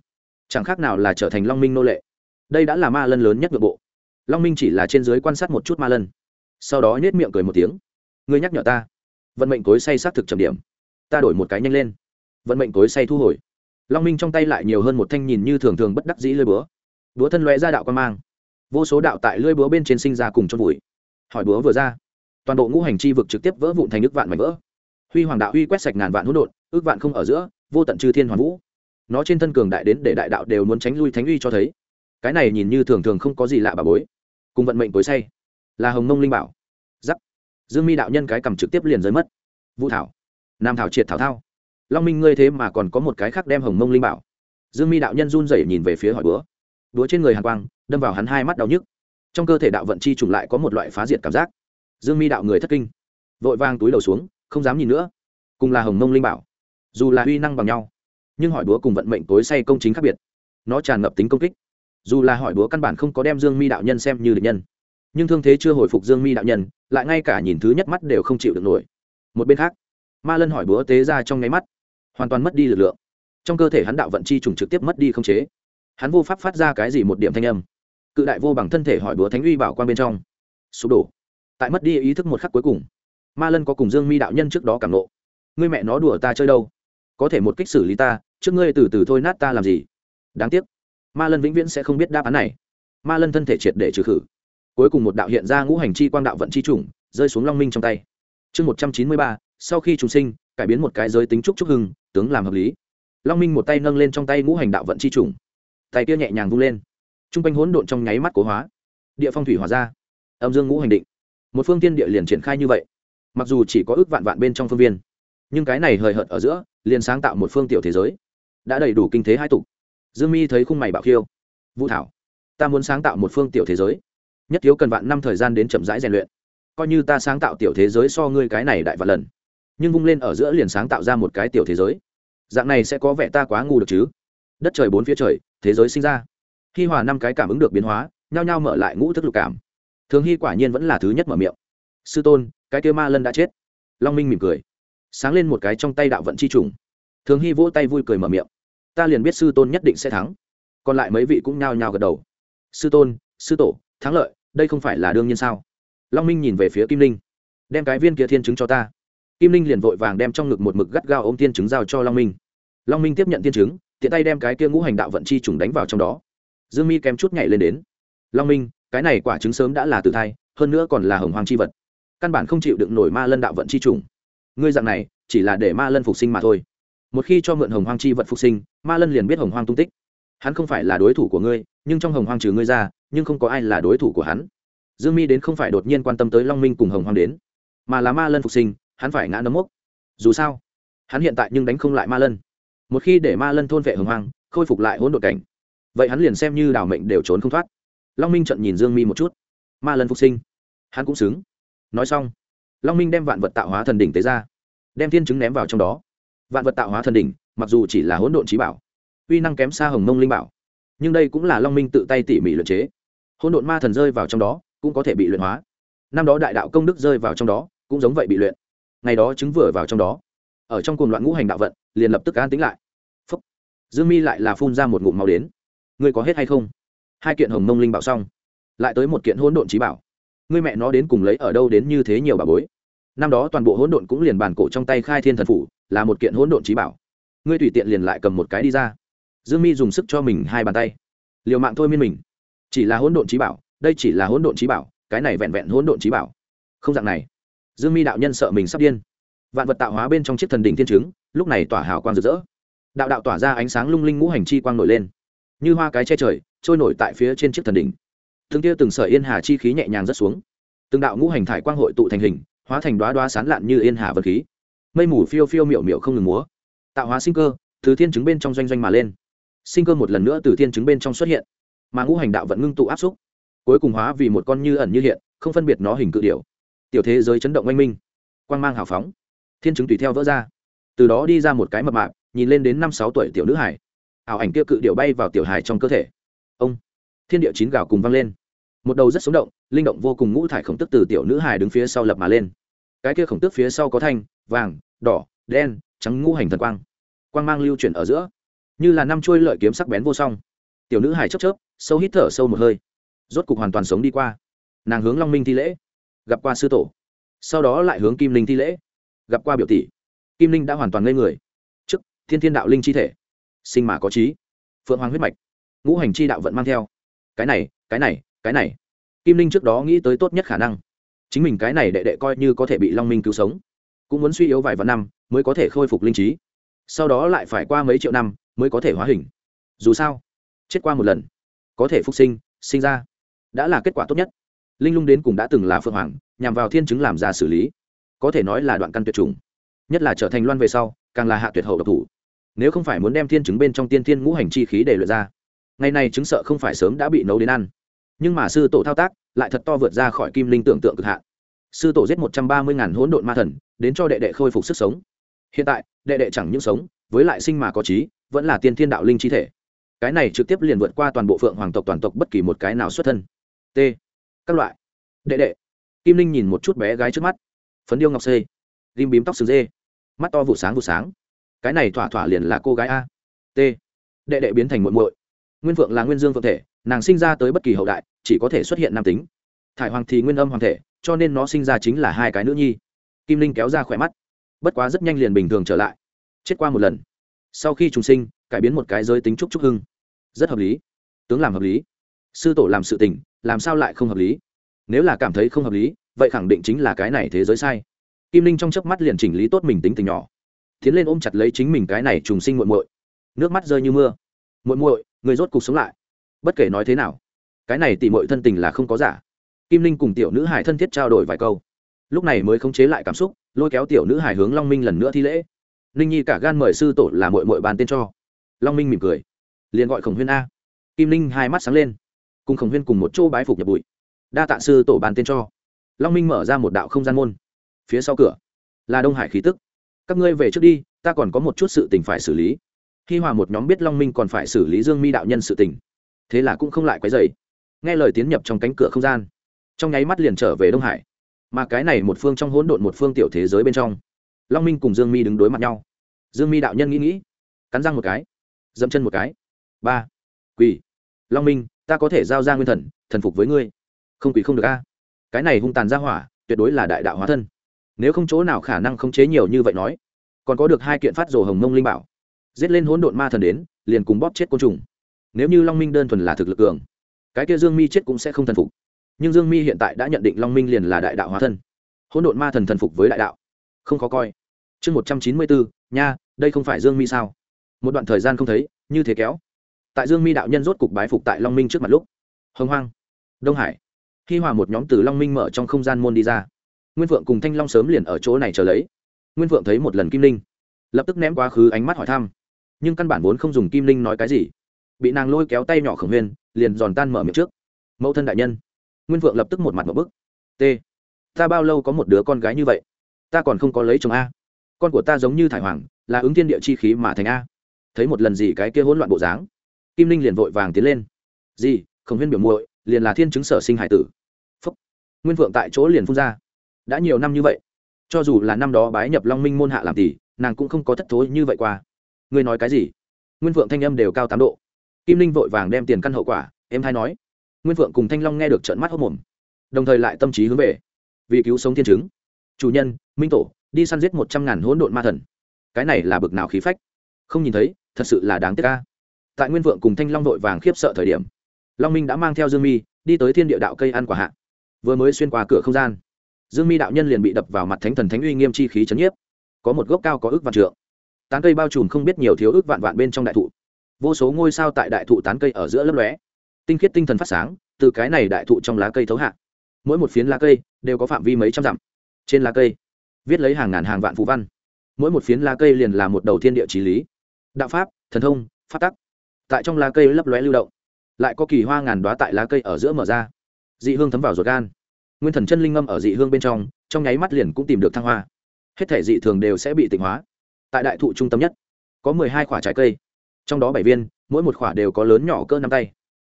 Chẳng khác nào là trở thành long minh nô lệ. Đây đã là ma lân lớn nhất nội bộ. Long minh chỉ là trên dưới quan sát một chút ma lân. Sau đó nhét miệng cười một tiếng. Ngươi nhắc nhở ta. Vận mệnh cối say xác thực trầm điểm. Ta đổi một cái nhanh lên. Vận mệnh cối say thu hồi. Long minh trong tay lại nhiều hơn một thanh nhìn như thường thường bất đắc dĩ lơi búa. Búa thân lóe ra đạo quan mang. Vô số đạo tại lơi búa bên trên sinh ra cùng chôn vùi. Hỏi búa vừa ra, toàn bộ ngũ hành chi vực trực tiếp vỡ vụn thành nước vạn mảnh vỡ huy hoàng đạo huy quét sạch ngàn vạn hỗn độn, ước vạn không ở giữa, vô tận chư thiên hoàn vũ. Nó trên thân cường đại đến để đại đạo đều muốn tránh lui, thánh uy cho thấy. Cái này nhìn như thường thường không có gì lạ bà bối. Cùng vận mệnh tối say. Là hồng mông linh bảo. Giắc dương mi đạo nhân cái cầm trực tiếp liền rơi mất. Vũ thảo. Nam thảo triệt thảo thao. Long minh ngươi thế mà còn có một cái khác đem hồng mông linh bảo. Dương mi đạo nhân run rẩy nhìn về phía hỏi búa búa trên người hàn quang, đâm vào hắn hai mắt đau nhức. Trong cơ thể đạo vận chi trùng lại có một loại phá diệt cảm giác. Dương mi đạo người thất kinh. Vội vang túi đầu xuống không dám nhìn nữa. Cùng là hồng mông linh bảo, dù là huy năng bằng nhau, nhưng hỏi búa cùng vận mệnh tối say công chính khác biệt. Nó tràn ngập tính công kích. Dù là hỏi búa căn bản không có đem dương mi đạo nhân xem như địch nhân, nhưng thương thế chưa hồi phục dương mi đạo nhân, lại ngay cả nhìn thứ nhất mắt đều không chịu được nổi. Một bên khác, ma lân hỏi búa tế ra trong nháy mắt, hoàn toàn mất đi lực lượng. Trong cơ thể hắn đạo vận chi trùng trực tiếp mất đi không chế. Hắn vô pháp phát ra cái gì một điểm thanh âm. Cự đại vô bằng thân thể hỏi búa thánh uy bảo quan bên trong. Sụp đổ. Tại mất đi ý thức một khắc cuối cùng ma lân có cùng dương mi đạo nhân trước đó cảm nộ ngươi mẹ nó đùa ta chơi đâu? Có thể một kích xử lý ta, trước ngươi từ từ thôi nát ta làm gì? Đáng tiếc, ma lân vĩnh viễn sẽ không biết đáp án này. Ma lân thân thể triệt để trừ khử. Cuối cùng một đạo hiện ra ngũ hành chi quang đạo vận chi chủng rơi xuống long minh trong tay. Chương một trăm chín mươi ba, sau khi chúng sinh, cải biến một cái giới tính trúc trúc hưng, tướng làm hợp lý. Long minh một tay nâng lên trong tay ngũ hành đạo vận chi chủng tay kia nhẹ nhàng vung lên. T r u n g quanh hỗn độn trong nháy mắt cố hóa. Địa phong thủy hòa ra. Âm dương ngũ hành định. Một phương tiên địa liền triển khai như vậy mặc dù chỉ có ước vạn vạn bên trong phương viên, nhưng cái này hời hợt ở giữa, liền sáng tạo một phương tiểu thế giới, đã đầy đủ kinh thế hai tục. Dương mi thấy khung mày bạo khiêu, vũ thảo, ta muốn sáng tạo một phương tiểu thế giới, nhất thiếu cần vạn năm thời gian đến chậm rãi rèn luyện, coi như ta sáng tạo tiểu thế giới so ngươi cái này đại vạn lần, nhưng vung lên ở giữa liền sáng tạo ra một cái tiểu thế giới. Dạng này sẽ có vẻ ta quá ngu được chứ? Đất trời bốn phía trời, thế giới sinh ra. Khi hòa năm cái cảm ứng được biến hóa, nhao nhao mở lại ngũ thức lục cảm. Thường hy quả nhiên vẫn là thứ nhất mở miệng. Sư tôn cái kia ma lân đã chết. Long minh mỉm cười, sáng lên một cái trong tay đạo vận chi trùng. Thường hy vỗ tay vui cười mở miệng. Ta liền biết sư tôn nhất định sẽ thắng. Còn lại mấy vị cũng nhao nhao gật đầu. Sư tôn, sư tổ, thắng lợi, đây không phải là đương nhiên sao? Long minh nhìn về phía kim linh. Đem cái viên kia thiên chứng cho ta. Kim linh liền vội vàng đem trong ngực một mực gắt gao ô m thiên chứng giao cho long minh. Long minh tiếp nhận thiên chứng, tiện tay đem cái kia ngũ hành đạo vận chi trùng đánh vào trong đó. Dương mi kém chút nhảy lên đến. Long minh, cái này quả trứng sớm đã là tự thai, hơn nữa còn là hồng hoàng chi vật căn bản không chịu đựng nổi ma lân đạo vận chi trùng. Ngươi dạng này, chỉ là để ma lân phục sinh mà thôi. Một khi cho mượn hồng hoàng chi vận phục sinh, ma lân liền biết hồng hoàng tung tích. Hắn không phải là đối thủ của ngươi, nhưng trong hồng hoàng trừ ngươi ra, nhưng không có ai là đối thủ của hắn. Dương mi đến không phải đột nhiên quan tâm tới long minh cùng hồng hoàng đến, mà là ma lân phục sinh, hắn phải ngã nấm mốc. Dù sao, hắn hiện tại nhưng đánh không lại ma lân. Một khi để ma lân thôn vệ hồng hoàng khôi phục lại hỗn độn cảnh, vậy hắn liền xem như đảo mệnh đều trốn không thoát. Long minh trận nhìn dương mi một chút. Ma lân phục sinh, hắn cũng xứng nói xong, long minh đem vạn vật tạo hóa thần đỉnh tế ra, đem thiên chứng ném vào trong đó. Vạn vật tạo hóa thần đỉnh, mặc dù chỉ là hỗn độn trí bảo, uy năng kém xa hồng mông linh bảo, nhưng đây cũng là long minh tự tay tỉ mỉ luyện chế. Hỗn độn ma thần rơi vào trong đó, cũng có thể bị luyện hóa. Năm đó đại đạo công đức rơi vào trong đó, cũng giống vậy bị luyện. Ngày đó chứng vừa vào trong đó, ở trong cuồng loạn ngũ hành đạo vận, liền lập tức an tính lại. Phúc. Dương mi lại là phun ra một ngụm màu đến. Ngươi có hết hay không? Hai kiện hồng mông linh bảo xong. Lại tới một kiện hỗn độn trí bảo ngươi mẹ nó đến cùng lấy ở đâu đến như thế nhiều bà bối. Năm đó toàn bộ hỗn độn cũng liền bàn cổ trong tay khai thiên thần phủ, là một kiện hỗn độn trí bảo. Ngươi tùy tiện liền lại cầm một cái đi ra. Dương mi dùng sức cho mình hai bàn tay. Liều mạng thôi miên mình. Chỉ là hỗn độn trí bảo, đây chỉ là hỗn độn trí bảo, cái này vẹn vẹn hỗn độn trí bảo. Không dạng này. Dương mi đạo nhân sợ mình sắp điên. Vạn vật tạo hóa bên trong chiếc thần đỉnh thiên trứng lúc này tỏa hào quang rực rỡ. Đạo đạo tỏa ra ánh sáng lung linh ngũ hành chi quang nổi lên. Như hoa cái che trời, trôi nổi tại phía trên chiếc thần đỉnh từng tia từng sợi yên hà chi khí nhẹ nhàng rất xuống. Từng đạo ngũ hành thải quang hội tụ thành hình, hóa thành đoá đoá sán lạn như yên hà vật khí. Mây mù phiêu phiêu miệu miệu không ngừng múa. Tạo hóa sinh cơ, từ thiên chứng bên trong doanh doanh mà lên. Sinh cơ một lần nữa từ thiên chứng bên trong xuất hiện. Mà ngũ hành đạo vẫn ngưng tụ áp xúc. Cuối cùng hóa vì một con như ẩn như hiện, không phân biệt nó hình cự điệu tiểu thế giới chấn động oanh minh. Quang mang hào phóng. Thiên chứng tùy theo vỡ ra. Từ đó đi ra một cái mập mạp, nhìn lên đến năm sáu tuổi tiểu nữ hải. Ảo ảnh kia cự điệu bay vào tiểu hải trong cơ thể. Ông thiên địa chín gào cùng vang lên. Một đầu rất sống động, linh động vô cùng ngũ thải khổng tức từ tiểu nữ hải đứng phía sau lập mà lên. Cái kia khổng tức phía sau có thanh, vàng, đỏ, đen, trắng ngũ hành thần quang. Quang mang lưu chuyển ở giữa. Như là năm chuôi lợi kiếm sắc bén vô song. Tiểu nữ hải chớp chớp, sâu hít thở sâu một hơi. Rốt cục hoàn toàn sống đi qua. Nàng hướng long minh thi lễ. Gặp qua sư tổ. Sau đó lại hướng kim linh thi lễ. Gặp qua biểu tỷ. Kim linh đã hoàn toàn ngây người. Trước, thiên thiên đạo linh chi thể. Sinh mà có trí. Phượng hoàng huyết mạch. Ngũ hành chi đạo vẫn mang theo cái này cái này cái này. Kim linh trước đó nghĩ tới tốt nhất khả năng. Chính mình cái này đệ đệ coi như có thể bị long minh cứu sống. Cũng muốn suy yếu vài vạn năm, mới có thể khôi phục linh trí. Sau đó lại phải qua mấy triệu năm, mới có thể hóa hình. Dù sao, chết qua một lần, có thể phục sinh sinh ra, đã là kết quả tốt nhất. Linh lung đến cùng đã từng là phượng hoàng, nhằm vào thiên chứng làm ra xử lý. Có thể nói là đoạn căn tuyệt chủng. Nhất là trở thành loan về sau, càng là hạ tuyệt hậu độc thủ. Nếu không phải muốn đem thiên chứng bên trong tiên thiên ngũ hành chi khí để luyện ra ngày này chứng sợ không phải sớm đã bị nấu đến ăn. Nhưng mà sư tổ thao tác lại thật to vượt ra khỏi kim linh tưởng tượng cực hạn. Sư tổ giết một trăm ba mươi ngàn hỗn độn ma thần, đến cho đệ đệ khôi phục sức sống. Hiện tại, đệ đệ chẳng những sống, với lại sinh mà có trí, vẫn là tiên thiên đạo linh chi thể. Cái này trực tiếp liền vượt qua toàn bộ phượng hoàng tộc toàn tộc bất kỳ một cái nào xuất thân. T. Các loại. Đệ đệ. Kim linh nhìn một chút bé gái trước mắt. Phấn điêu ngọc xê. Ghim bím tóc sừng dê. Mắt to vụ sáng vụ sáng. Cái này thỏa thỏa liền là cô gái a. T. Đệ đệ biến thành muộn muội nguyên phượng là nguyên dương phượng thể, nàng sinh ra tới bất kỳ hậu đại, chỉ có thể xuất hiện nam tính. Thải hoàng thì nguyên âm hoàng thể, cho nên nó sinh ra chính là hai cái nữ nhi. Kim linh kéo ra khỏe mắt. Bất quá rất nhanh liền bình thường trở lại. Chết qua một lần. Sau khi trùng sinh, cải biến một cái giới tính trúc trúc hưng. Rất hợp lý. Tướng làm hợp lý. Sư tổ làm sự tình, làm sao lại không hợp lý? Nếu là cảm thấy không hợp lý, vậy khẳng định chính là cái này thế giới sai. Kim linh trong chớp mắt liền chỉnh lý tốt mình tính tình nhỏ. Tiến lên ôm chặt lấy chính mình cái này trùng sinh muộn muội. Nước mắt rơi như mưa muội muội, người rốt cuộc sống lại. Bất kể nói thế nào, cái này tỉ muội thân tình là không có giả. Kim linh cùng tiểu nữ hải thân thiết trao đổi vài câu. Lúc này mới khống chế lại cảm xúc, lôi kéo tiểu nữ hải hướng long minh lần nữa thi lễ. Ninh nhi cả gan mời sư tổ là mội mội bàn tên cho. Long minh mỉm cười, liền gọi khổng huyên a. Kim linh hai mắt sáng lên, cùng khổng huyên cùng một chỗ bái phục nhập bụi. Đa tạ sư tổ bàn tên cho. Long minh mở ra một đạo không gian môn, phía sau cửa là đông hải khí tức. Các ngươi về trước đi, ta còn có một chút sự tình phải xử lý khi hòa một nhóm biết long minh còn phải xử lý dương mi đạo nhân sự tình. Thế là cũng không lại quấy dày nghe lời tiến nhập trong cánh cửa không gian, trong nháy mắt liền trở về đông hải. Mà cái này một phương trong hỗn độn một phương tiểu thế giới bên trong, long minh cùng dương mi đứng đối mặt nhau. Dương mi đạo nhân nghĩ nghĩ, cắn răng một cái, dẫm chân một cái. Ba, quỳ. Long minh, ta có thể giao ra nguyên thần thần phục với ngươi. Không quỳ không được a. Cái này hung tàn ra hỏa, tuyệt đối là đại đạo hóa thân. Nếu không chỗ nào khả năng khống chế nhiều như vậy nói, còn có được hai kiện phát rồ hồng mông linh bảo giết lên hỗn độn ma thần đến, liền cùng bóp chết côn trùng. Nếu như long minh đơn thuần là thực lực cường, cái kia dương mi chết cũng sẽ không thần phục. Nhưng dương mi hiện tại đã nhận định long minh liền là đại đạo hóa thân. Hỗn độn ma thần thần phục với đại đạo, không khó coi. Chương một trăm chín mươi bốn, nha, đây không phải dương mi sao? Một đoạn thời gian không thấy, như thế kéo. Tại dương mi đạo nhân rốt cục bái phục tại long minh trước mặt lúc. Hồng hoang, đông hải. Khi hòa một nhóm từ long minh mở trong không gian môn đi ra, nguyên vượng cùng thanh long sớm liền ở chỗ này chờ lấy. Nguyên vượng thấy một lần kim linh, lập tức ném quá khứ ánh mắt hỏi thăm nhưng căn bản vốn không dùng kim linh nói cái gì. Bị nàng lôi kéo tay nhỏ khổng huyên, liền giòn tan mở miệng trước. Mẫu thân đại nhân, nguyên vượng lập tức một mặt một bức. T, ta bao lâu có một đứa con gái như vậy? Ta còn không có lấy chồng a. Con của ta giống như thải hoàng, là ứng thiên địa chi khí mà thành a. Thấy một lần gì cái kia hỗn loạn bộ dáng, kim linh liền vội vàng tiến lên. Gì, khổng huyên biểu muội, liền là thiên chứng sở sinh hải tử. Phúc. nguyên vượng tại chỗ liền phun ra. Đã nhiều năm như vậy, cho dù là năm đó bái nhập long minh môn hạ làm tỷ, nàng cũng không có thất thối như vậy qua ngươi nói cái gì? Nguyên vượng thanh âm đều cao tám độ. Kim linh vội vàng đem tiền căn hậu quả, em thay nói. Nguyên vượng cùng thanh long nghe được trợn mắt hốc mồm, đồng thời lại tâm trí hướng về. Vì cứu sống thiên chứng. Chủ nhân, minh tổ, đi săn giết một trăm ngàn hỗn độn ma thần. Cái này là bực nào khí phách? Không nhìn thấy, thật sự là đáng tiếc ca tại nguyên vượng cùng thanh long vội vàng khiếp sợ thời điểm, long minh đã mang theo dương mi đi tới thiên địa đạo cây ăn quả hạ. Vừa mới xuyên qua cửa không gian, dương mi đạo nhân liền bị đập vào mặt thánh thần thánh uy nghiêm chi khí chấn nhiếp. Có một gốc cao có ước vạn trượng tán cây bao trùm không biết nhiều thiếu ước vạn vạn bên trong đại thụ. Vô số ngôi sao tại đại thụ tán cây ở giữa lấp lóe. Tinh khiết tinh thần phát sáng, từ cái này đại thụ trong lá cây thấu hạ. Mỗi một phiến lá cây đều có phạm vi mấy trăm dặm. Trên lá cây, viết lấy hàng ngàn hàng vạn phú văn. Mỗi một phiến lá cây liền là một đầu thiên địa trí lý. Đạo pháp, thần thông phát tắc, tại trong lá cây lấp lóe lưu động. Lại có kỳ hoa ngàn đoá tại lá cây ở giữa mở ra. Dị hương thấm vào ruột gan. Nguyên thần chân linh ngâm ở dị hương bên trong trong nháy mắt liền cũng tìm được thăng hoa. Hết thể dị thường đều sẽ bị tịnh hóa tại đại thụ trung tâm nhất, có mười hai quả trái cây, trong đó bảy viên, mỗi một quả đều có lớn nhỏ cỡ năm tay.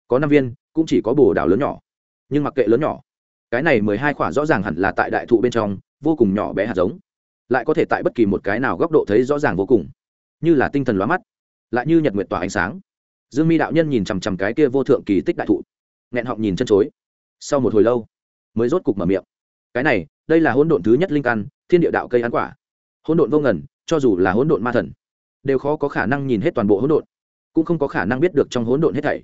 Có năm viên, cũng chỉ có bồ đào lớn nhỏ. Nhưng mặc kệ lớn nhỏ, cái này mười hai quả rõ ràng hẳn là tại đại thụ bên trong, vô cùng nhỏ bé hạt giống. Lại có thể tại bất kỳ một cái nào góc độ thấy rõ ràng vô cùng. Như là tinh thần lóa mắt, lại như nhật nguyệt tỏa ánh sáng. Dương mi đạo nhân nhìn chằm chằm cái kia vô thượng kỳ tích đại thụ, nghẹn họng nhìn chân chối. Sau một hồi lâu, mới rốt cục mở miệng. Cái này, đây là hỗn độn thứ nhất linh căn, thiên địa đạo cây ăn quả. Hỗn độn vô ngần cho dù là hỗn độn ma thần, đều khó có khả năng nhìn hết toàn bộ hỗn độn, cũng không có khả năng biết được trong hỗn độn hết thảy.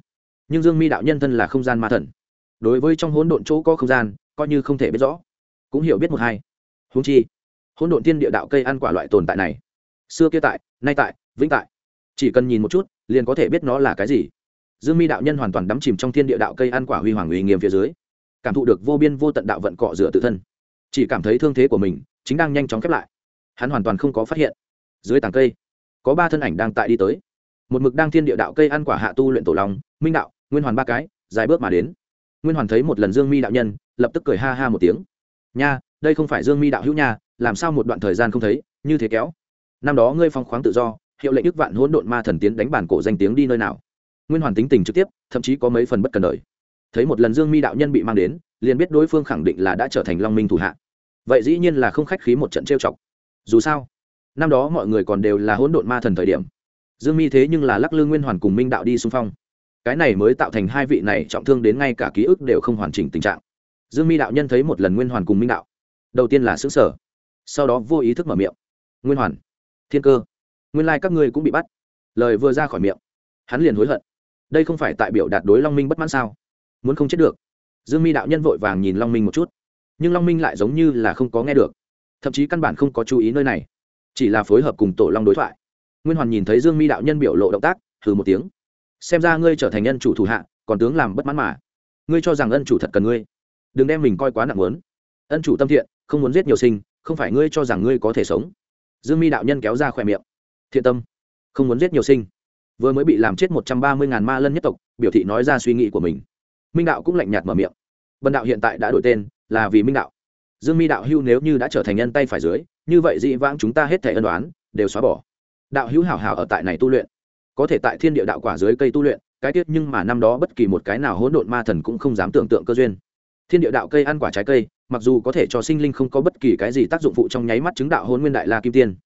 Nhưng dương mi đạo nhân thân là không gian ma thần, đối với trong hỗn độn chỗ có không gian, coi như không thể biết rõ, cũng hiểu biết một hai. Húng chi, hỗn độn thiên địa đạo cây ăn quả loại tồn tại này, xưa kia tại, nay tại, vĩnh tại. Chỉ cần nhìn một chút, liền có thể biết nó là cái gì. Dương mi đạo nhân hoàn toàn đắm chìm trong thiên địa đạo cây ăn quả huy hoàng uy nghiêm phía dưới, cảm thụ được vô biên vô tận đạo vận cọ rửa tự thân. Chỉ cảm thấy thương thế của mình chính đang nhanh chóng khép lại hắn hoàn toàn không có phát hiện. Dưới tàng cây, có ba thân ảnh đang tại đi tới. Một mực đang thiên địa đạo cây ăn quả hạ tu luyện tổ long, minh đạo, nguyên hoàn ba cái, dài bước mà đến. Nguyên hoàn thấy một lần dương mi đạo nhân, lập tức cười ha ha một tiếng. Nha, đây không phải dương mi đạo hữu nha, làm sao một đoạn thời gian không thấy, như thế kéo. Năm đó ngươi phong khoáng tự do, hiệu lệnh ức vạn hỗn độn ma thần tiến đánh bản cổ danh tiếng đi nơi nào? Nguyên hoàn tính tình trực tiếp, thậm chí có mấy phần bất cần đời. Thấy một lần dương mi đạo nhân bị mang đến, liền biết đối phương khẳng định là đã trở thành long minh thủ hạ. Vậy dĩ nhiên là không khách khí một trận trêu chọc dù sao, năm đó mọi người còn đều là hỗn độn ma thần thời điểm. Dương mi thế nhưng là lắc lư nguyên hoàn cùng minh đạo đi xung phong. Cái này mới tạo thành hai vị này trọng thương đến ngay cả ký ức đều không hoàn chỉnh tình trạng. Dương mi đạo nhân thấy một lần nguyên hoàn cùng minh đạo. Đầu tiên là xứng sở sau đó vô ý thức mở miệng. Nguyên hoàn, thiên cơ, nguyên lai các ngươi cũng bị bắt. Lời vừa ra khỏi miệng, hắn liền hối hận. Đây không phải tại biểu đạt đối long minh bất mãn sao? Muốn không chết được. Dương mi đạo nhân vội vàng nhìn long minh một chút, nhưng long minh lại giống như là không có nghe được thậm chí căn bản không có chú ý nơi này. Chỉ là phối hợp cùng tổ long đối thoại. Nguyên hoàn nhìn thấy dương mi đạo nhân biểu lộ động tác thử một tiếng. Xem ra ngươi trở thành nhân chủ thủ hạ, còn tướng làm bất mãn mà. Ngươi cho rằng ân chủ thật cần ngươi. Đừng đem mình coi quá nặng lớn ân chủ tâm thiện, không muốn giết nhiều sinh, không phải ngươi cho rằng ngươi có thể sống. Dương mi đạo nhân kéo ra khỏe miệng. Thiện tâm, không muốn giết nhiều sinh. Vừa mới bị làm chết một trăm ba mươi ngàn ma lân nhất tộc, biểu thị nói ra suy nghĩ của mình. Minh đạo cũng lạnh nhạt mở miệng. Bần đạo hiện tại đã đổi tên, là vì minh đạo dương mi đạo hưu nếu như đã trở thành nhân tay phải dưới, như vậy dị vãng chúng ta hết thể ân đoán đều xóa bỏ. Đạo hữu hảo hảo ở tại này tu luyện. Có thể tại thiên địa đạo quả dưới cây tu luyện, cái tiết nhưng mà năm đó bất kỳ một cái nào hỗn độn ma thần cũng không dám tưởng tượng cơ duyên. Thiên địa đạo cây ăn quả trái cây, mặc dù có thể cho sinh linh không có bất kỳ cái gì tác dụng phụ trong nháy mắt chứng đạo hôn nguyên đại la kim tiên,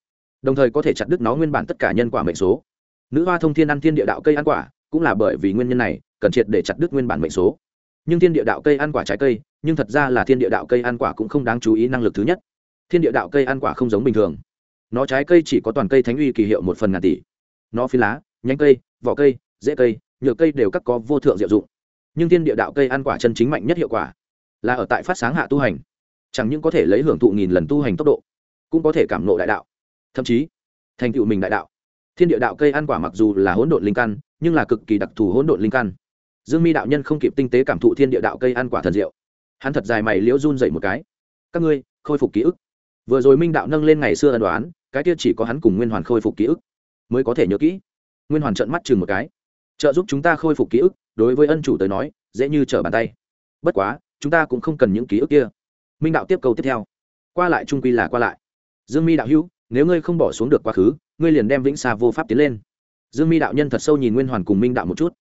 đồng thời có thể chặt đứt nó nguyên bản tất cả nhân quả mệnh số. Nữ hoa thông thiên ăn thiên địa đạo cây ăn quả, cũng là bởi vì nguyên nhân này, cần triệt để chặt đứt nguyên bản mệnh số nhưng thiên địa đạo cây ăn quả trái cây, nhưng thật ra là thiên địa đạo cây ăn quả cũng không đáng chú ý năng lực thứ nhất. Thiên địa đạo cây ăn quả không giống bình thường. Nó trái cây chỉ có toàn cây thánh uy kỳ hiệu một phần ngàn tỷ. Nó phi lá, nhánh cây, vỏ cây dễ cây, nhựa cây đều các có vô thượng diệu dụng. Nhưng thiên địa đạo cây ăn quả chân chính mạnh nhất hiệu quả là ở tại phát sáng hạ tu hành. Chẳng những có thể lấy hưởng thụ nghìn lần tu hành tốc độ, cũng có thể cảm nộ đại đạo. Thậm chí, thành tựu mình đại đạo. Thiên địa đạo cây ăn quả mặc dù là hỗn độn linh căn, nhưng là cực kỳ đặc thù hỗn độn linh căn dương mi đạo nhân không kịp tinh tế cảm thụ thiên địa đạo cây ăn quả thần diệu. Hắn thật dài mày liễu run dậy một cái. Các ngươi, khôi phục ký ức. Vừa rồi minh đạo nâng lên ngày xưa ân đoán cái kia chỉ có hắn cùng nguyên hoàn khôi phục ký ức mới có thể nhớ kỹ. Nguyên hoàn trợn mắt chừng một cái. Trợ giúp chúng ta khôi phục ký ức, đối với ân chủ tới nói, dễ như trở bàn tay. Bất quá, chúng ta cũng không cần những ký ức kia. Minh đạo tiếp câu tiếp theo. Qua lại trung quy là qua lại. Dương mi đạo hữu, nếu ngươi không bỏ xuống được quá khứ, ngươi liền đem vĩnh xa vô pháp tiến lên. Dương mi đạo nhân thật sâu nhìn nguyên hoàn cùng minh đạo một chút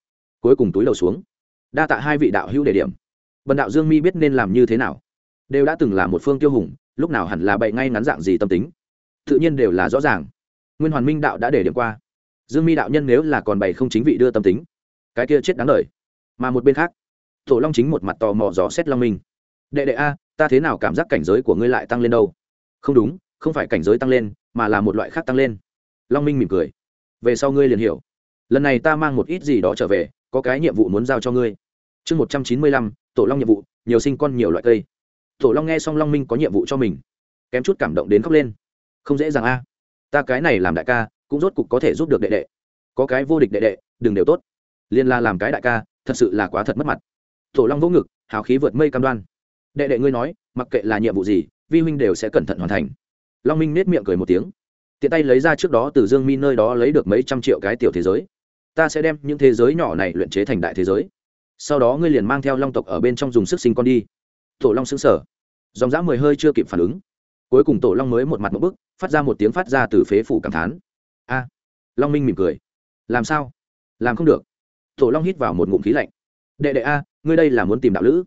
cuối cùng túi đầu xuống. Đa tạ hai vị đạo hữu đề điểm. Bần đạo dương mi biết nên làm như thế nào. Đều đã từng là một phương tiêu hùng, lúc nào hẳn là bậy ngay ngắn dạng gì tâm tính. Tự nhiên đều là rõ ràng. Nguyên hoàn minh đạo đã để điểm qua. Dương mi đạo nhân nếu là còn bày không chính vị đưa tâm tính, cái kia chết đáng lời mà một bên khác tổ long chính một mặt tò mò dò xét long minh. Đệ đệ a, ta thế nào cảm giác cảnh giới của ngươi lại tăng lên đâu? Không đúng, không phải cảnh giới tăng lên, mà là một loại khác tăng lên. Long minh mỉm cười. Về sau ngươi liền hiểu. Lần này ta mang một ít gì đó trở về có cái nhiệm vụ muốn giao cho ngươi. Chương một trăm chín mươi lăm, tổ long nhiệm vụ, nhiều sinh con nhiều loại cây. Tổ long nghe xong long minh có nhiệm vụ cho mình, kém chút cảm động đến khóc lên. Không dễ dàng a. Ta cái này làm đại ca, cũng rốt cục có thể giúp được đệ đệ. Có cái vô địch đệ đệ, đừng đều tốt. Liên la làm cái đại ca, thật sự là quá thật mất mặt. Tổ long vỗ ngực, hào khí vượt mây cam đoan. Đệ đệ ngươi nói, mặc kệ là nhiệm vụ gì, vi huynh đều sẽ cẩn thận hoàn thành. Long minh nết miệng cười một tiếng. Tiện tay lấy ra trước đó từ dương mi nơi đó lấy được mấy trăm triệu cái tiểu thế giới ta sẽ đem những thế giới nhỏ này luyện chế thành đại thế giới. Sau đó ngươi liền mang theo long tộc ở bên trong dùng sức sinh con đi. Tổ long xứng sở dòng dã mười hơi chưa kịp phản ứng. Cuối cùng tổ long mới một mặt một bức, phát ra một tiếng phát ra từ phế phủ cảm thán. A. Long minh mỉm cười. Làm sao? Làm không được. Tổ long hít vào một ngụm khí lạnh. Đệ đệ a, ngươi đây là muốn tìm đạo lữ.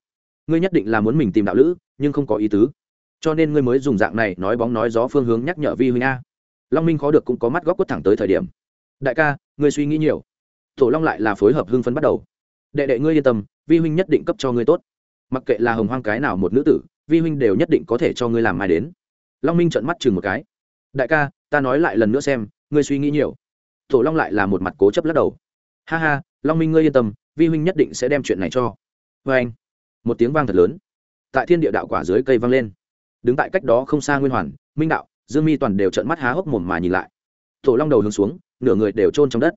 Ngươi nhất định là muốn mình tìm đạo lữ, nhưng không có ý tứ. Cho nên ngươi mới dùng dạng này nói bóng nói gió phương hướng nhắc nhở vi huynh a. Long minh khó được cũng có mắt góc quất thẳng tới thời điểm. Đại ca, ngươi suy nghĩ nhiều tổ long lại là phối hợp hưng phấn bắt đầu. Đệ đệ ngươi yên tâm, vi huynh nhất định cấp cho ngươi tốt. Mặc kệ là hồng hoang cái nào một nữ tử, vi huynh đều nhất định có thể cho ngươi làm mai đến. Long minh trợn mắt chừng một cái. Đại ca, ta nói lại lần nữa xem, ngươi suy nghĩ nhiều. Tổ long lại là một mặt cố chấp lắc đầu. Ha ha, long minh ngươi yên tâm, vi huynh nhất định sẽ đem chuyện này cho. Vê anh, một tiếng vang thật lớn. Tại thiên địa đạo quả dưới cây vang lên. Đứng tại cách đó không xa nguyên hoàn, minh đạo, dương mi toàn đều trợn mắt há hốc mồm mà nhìn lại. Tổ long đầu hướng xuống, nửa người đều chôn trong đất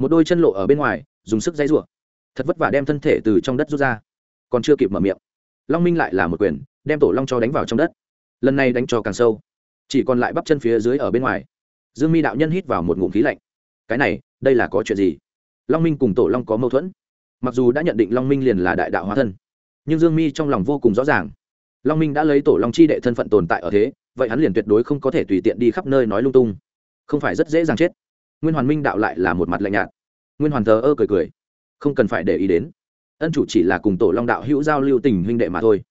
một đôi chân lộ ở bên ngoài, dùng sức dây rủa. Thật vất vả đem thân thể từ trong đất rút ra, còn chưa kịp mở miệng. Long minh lại là một quyền, đem tổ long cho đánh vào trong đất. Lần này đánh cho càng sâu, chỉ còn lại bắp chân phía dưới ở bên ngoài. Dương mi đạo nhân hít vào một ngụm khí lạnh. Cái này, đây là có chuyện gì? Long minh cùng tổ long có mâu thuẫn. Mặc dù đã nhận định long minh liền là đại đạo hóa thân, nhưng dương mi trong lòng vô cùng rõ ràng. Long minh đã lấy tổ long chi đệ thân phận tồn tại ở thế, vậy hắn liền tuyệt đối không có thể tùy tiện đi khắp nơi nói lung tung. Không phải rất dễ dàng chết nguyên hoàn minh đạo lại là một mặt lạnh nhạt. Nguyên hoàn thờ ơ cười cười. Không cần phải để ý đến. Ân chủ chỉ là cùng tổ long đạo hữu giao lưu tình huynh đệ mà thôi.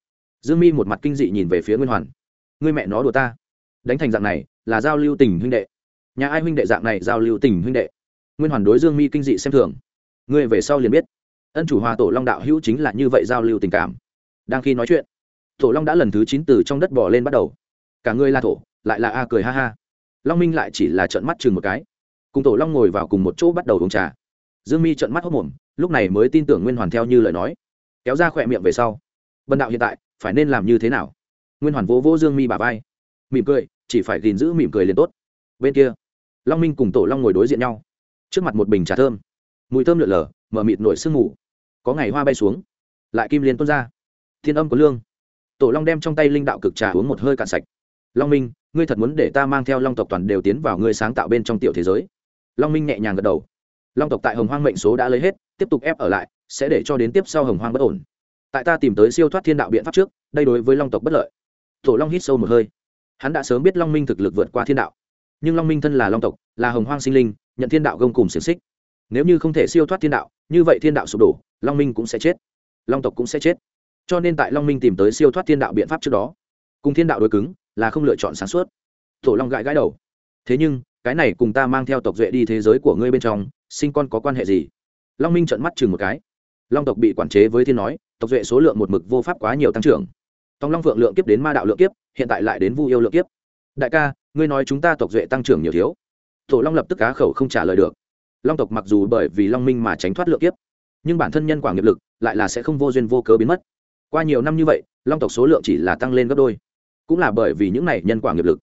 Dương mi một mặt kinh dị nhìn về phía nguyên hoàn. Ngươi mẹ nó đùa ta. Đánh thành dạng này, là giao lưu tình huynh đệ. Nhà ai huynh đệ dạng này giao lưu tình huynh đệ? Nguyên hoàn đối dương mi kinh dị xem thường. Ngươi về sau liền biết. Ân chủ hòa tổ long đạo hữu chính là như vậy giao lưu tình cảm. Đang khi nói chuyện, tổ long đã lần thứ chín từ trong đất bỏ lên bắt đầu. Cả ngươi là thổ, lại là a cười ha ha. Long minh lại chỉ là trợn mắt chừng một cái cùng tổ long ngồi vào cùng một chỗ bắt đầu uống trà. Dương mi trợn mắt hốc mồm, lúc này mới tin tưởng nguyên hoàn theo như lời nói. Kéo ra khỏe miệng về sau bần đạo hiện tại, phải nên làm như thế nào? Nguyên hoàn vỗ vỗ dương mi bà vai. Mỉm cười, chỉ phải gìn giữ mỉm cười liền tốt. Bên kia, long minh cùng tổ long ngồi đối diện nhau. Trước mặt một bình trà thơm. Mùi thơm lượn lờ, mở mịt nổi sương mù. Có ngày hoa bay xuống, lại kim liên tuôn ra. Thiên âm có lương. Tổ long đem trong tay linh đạo cực trà uống một hơi cạn sạch. Long minh, ngươi thật muốn để ta mang theo long tộc toàn đều tiến vào ngươi sáng tạo bên trong tiểu thế giới? Long minh nhẹ nhàng gật đầu. Long tộc tại hồng hoang mệnh số đã lấy hết, tiếp tục ép ở lại, sẽ để cho đến tiếp sau hồng hoang bất ổn. Tại ta tìm tới siêu thoát thiên đạo biện pháp trước, đây đối với long tộc bất lợi. Tổ long hít sâu một hơi. Hắn đã sớm biết long minh thực lực vượt qua thiên đạo. Nhưng long minh thân là long tộc, là hồng hoang sinh linh, nhận thiên đạo gông cùng xiềng xích. Nếu như không thể siêu thoát thiên đạo, như vậy thiên đạo sụp đổ, long minh cũng sẽ chết. Long tộc cũng sẽ chết. Cho nên tại long minh tìm tới siêu thoát thiên đạo biện pháp trước đó, cùng thiên đạo đối cứng, là không lựa chọn sáng suốt. Tổ long gãi gãi đầu. Thế nhưng cái này cùng ta mang theo tộc duệ đi thế giới của ngươi bên trong, sinh con có quan hệ gì? Long minh trợn mắt chừng một cái. Long tộc bị quản chế với thiên nói, tộc duệ số lượng một mực vô pháp quá nhiều tăng trưởng. Tòng long phượng lượng kiếp đến ma đạo lượng kiếp, hiện tại lại đến vu yêu lượng kiếp. Đại ca, ngươi nói chúng ta tộc duệ tăng trưởng nhiều thiếu. Tổ long lập tức cá khẩu không trả lời được. Long tộc mặc dù bởi vì long minh mà tránh thoát lượng kiếp, nhưng bản thân nhân quả nghiệp lực lại là sẽ không vô duyên vô cớ biến mất. Qua nhiều năm như vậy, long tộc số lượng chỉ là tăng lên gấp đôi. Cũng là bởi vì những này nhân quả nghiệp lực.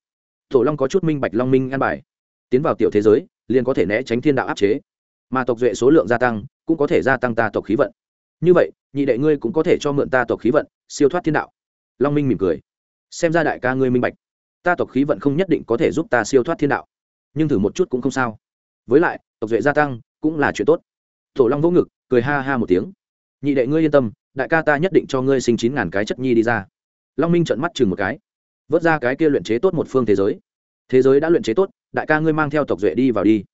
Tổ long có chút minh bạch long minh an bài tiến vào tiểu thế giới, liền có thể né tránh thiên đạo áp chế. Mà tộc duệ số lượng gia tăng, cũng có thể gia tăng ta tộc khí vận. Như vậy, nhị đệ ngươi cũng có thể cho mượn ta tộc khí vận, siêu thoát thiên đạo. Long minh mỉm cười. Xem ra đại ca ngươi minh bạch. Ta tộc khí vận không nhất định có thể giúp ta siêu thoát thiên đạo. Nhưng thử một chút cũng không sao. Với lại, tộc duệ gia tăng, cũng là chuyện tốt. Tổ long vỗ ngực, cười ha ha một tiếng. Nhị đệ ngươi yên tâm, đại ca ta nhất định cho ngươi sinh chín ngàn cái chất nhi đi ra. Long minh trợn mắt chừng một cái. Vớt ra cái kia luyện chế tốt một phương thế giới. Thế giới đã luyện chế tốt đại ca ngươi mang theo tộc duệ đi vào đi.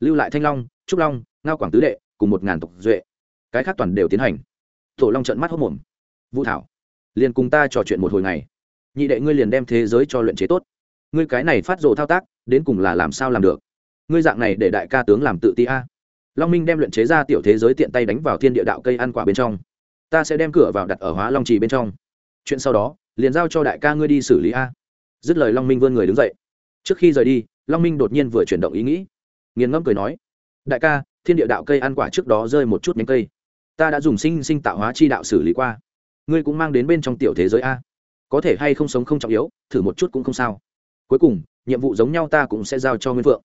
Lưu lại thanh long, trúc long, ngao quảng tứ đệ, cùng một ngàn tộc duệ. Cái khác toàn đều tiến hành. Tổ long trận mắt hốc mồm. Vũ thảo, liền cùng ta trò chuyện một hồi ngày. Nhị đệ ngươi liền đem thế giới cho luyện chế tốt. Ngươi cái này phát rộ thao tác, đến cùng là làm sao làm được? Ngươi dạng này để đại ca tướng làm tự ti a. Long minh đem luyện chế ra tiểu thế giới tiện tay đánh vào thiên địa đạo cây ăn quả bên trong. Ta sẽ đem cửa vào đặt ở hóa long trì bên trong. Chuyện sau đó, liền giao cho đại ca ngươi đi xử lý a. Dứt lời long minh vươn người đứng dậy trước khi rời đi, long minh đột nhiên vừa chuyển động ý nghĩ. Nghiền ngẫm cười nói, đại ca, thiên địa đạo cây ăn quả trước đó rơi một chút nhánh cây. Ta đã dùng sinh sinh tạo hóa chi đạo xử lý qua. Ngươi cũng mang đến bên trong tiểu thế giới a. Có thể hay không sống không trọng yếu, thử một chút cũng không sao. Cuối cùng, nhiệm vụ giống nhau ta cũng sẽ giao cho nguyên vượng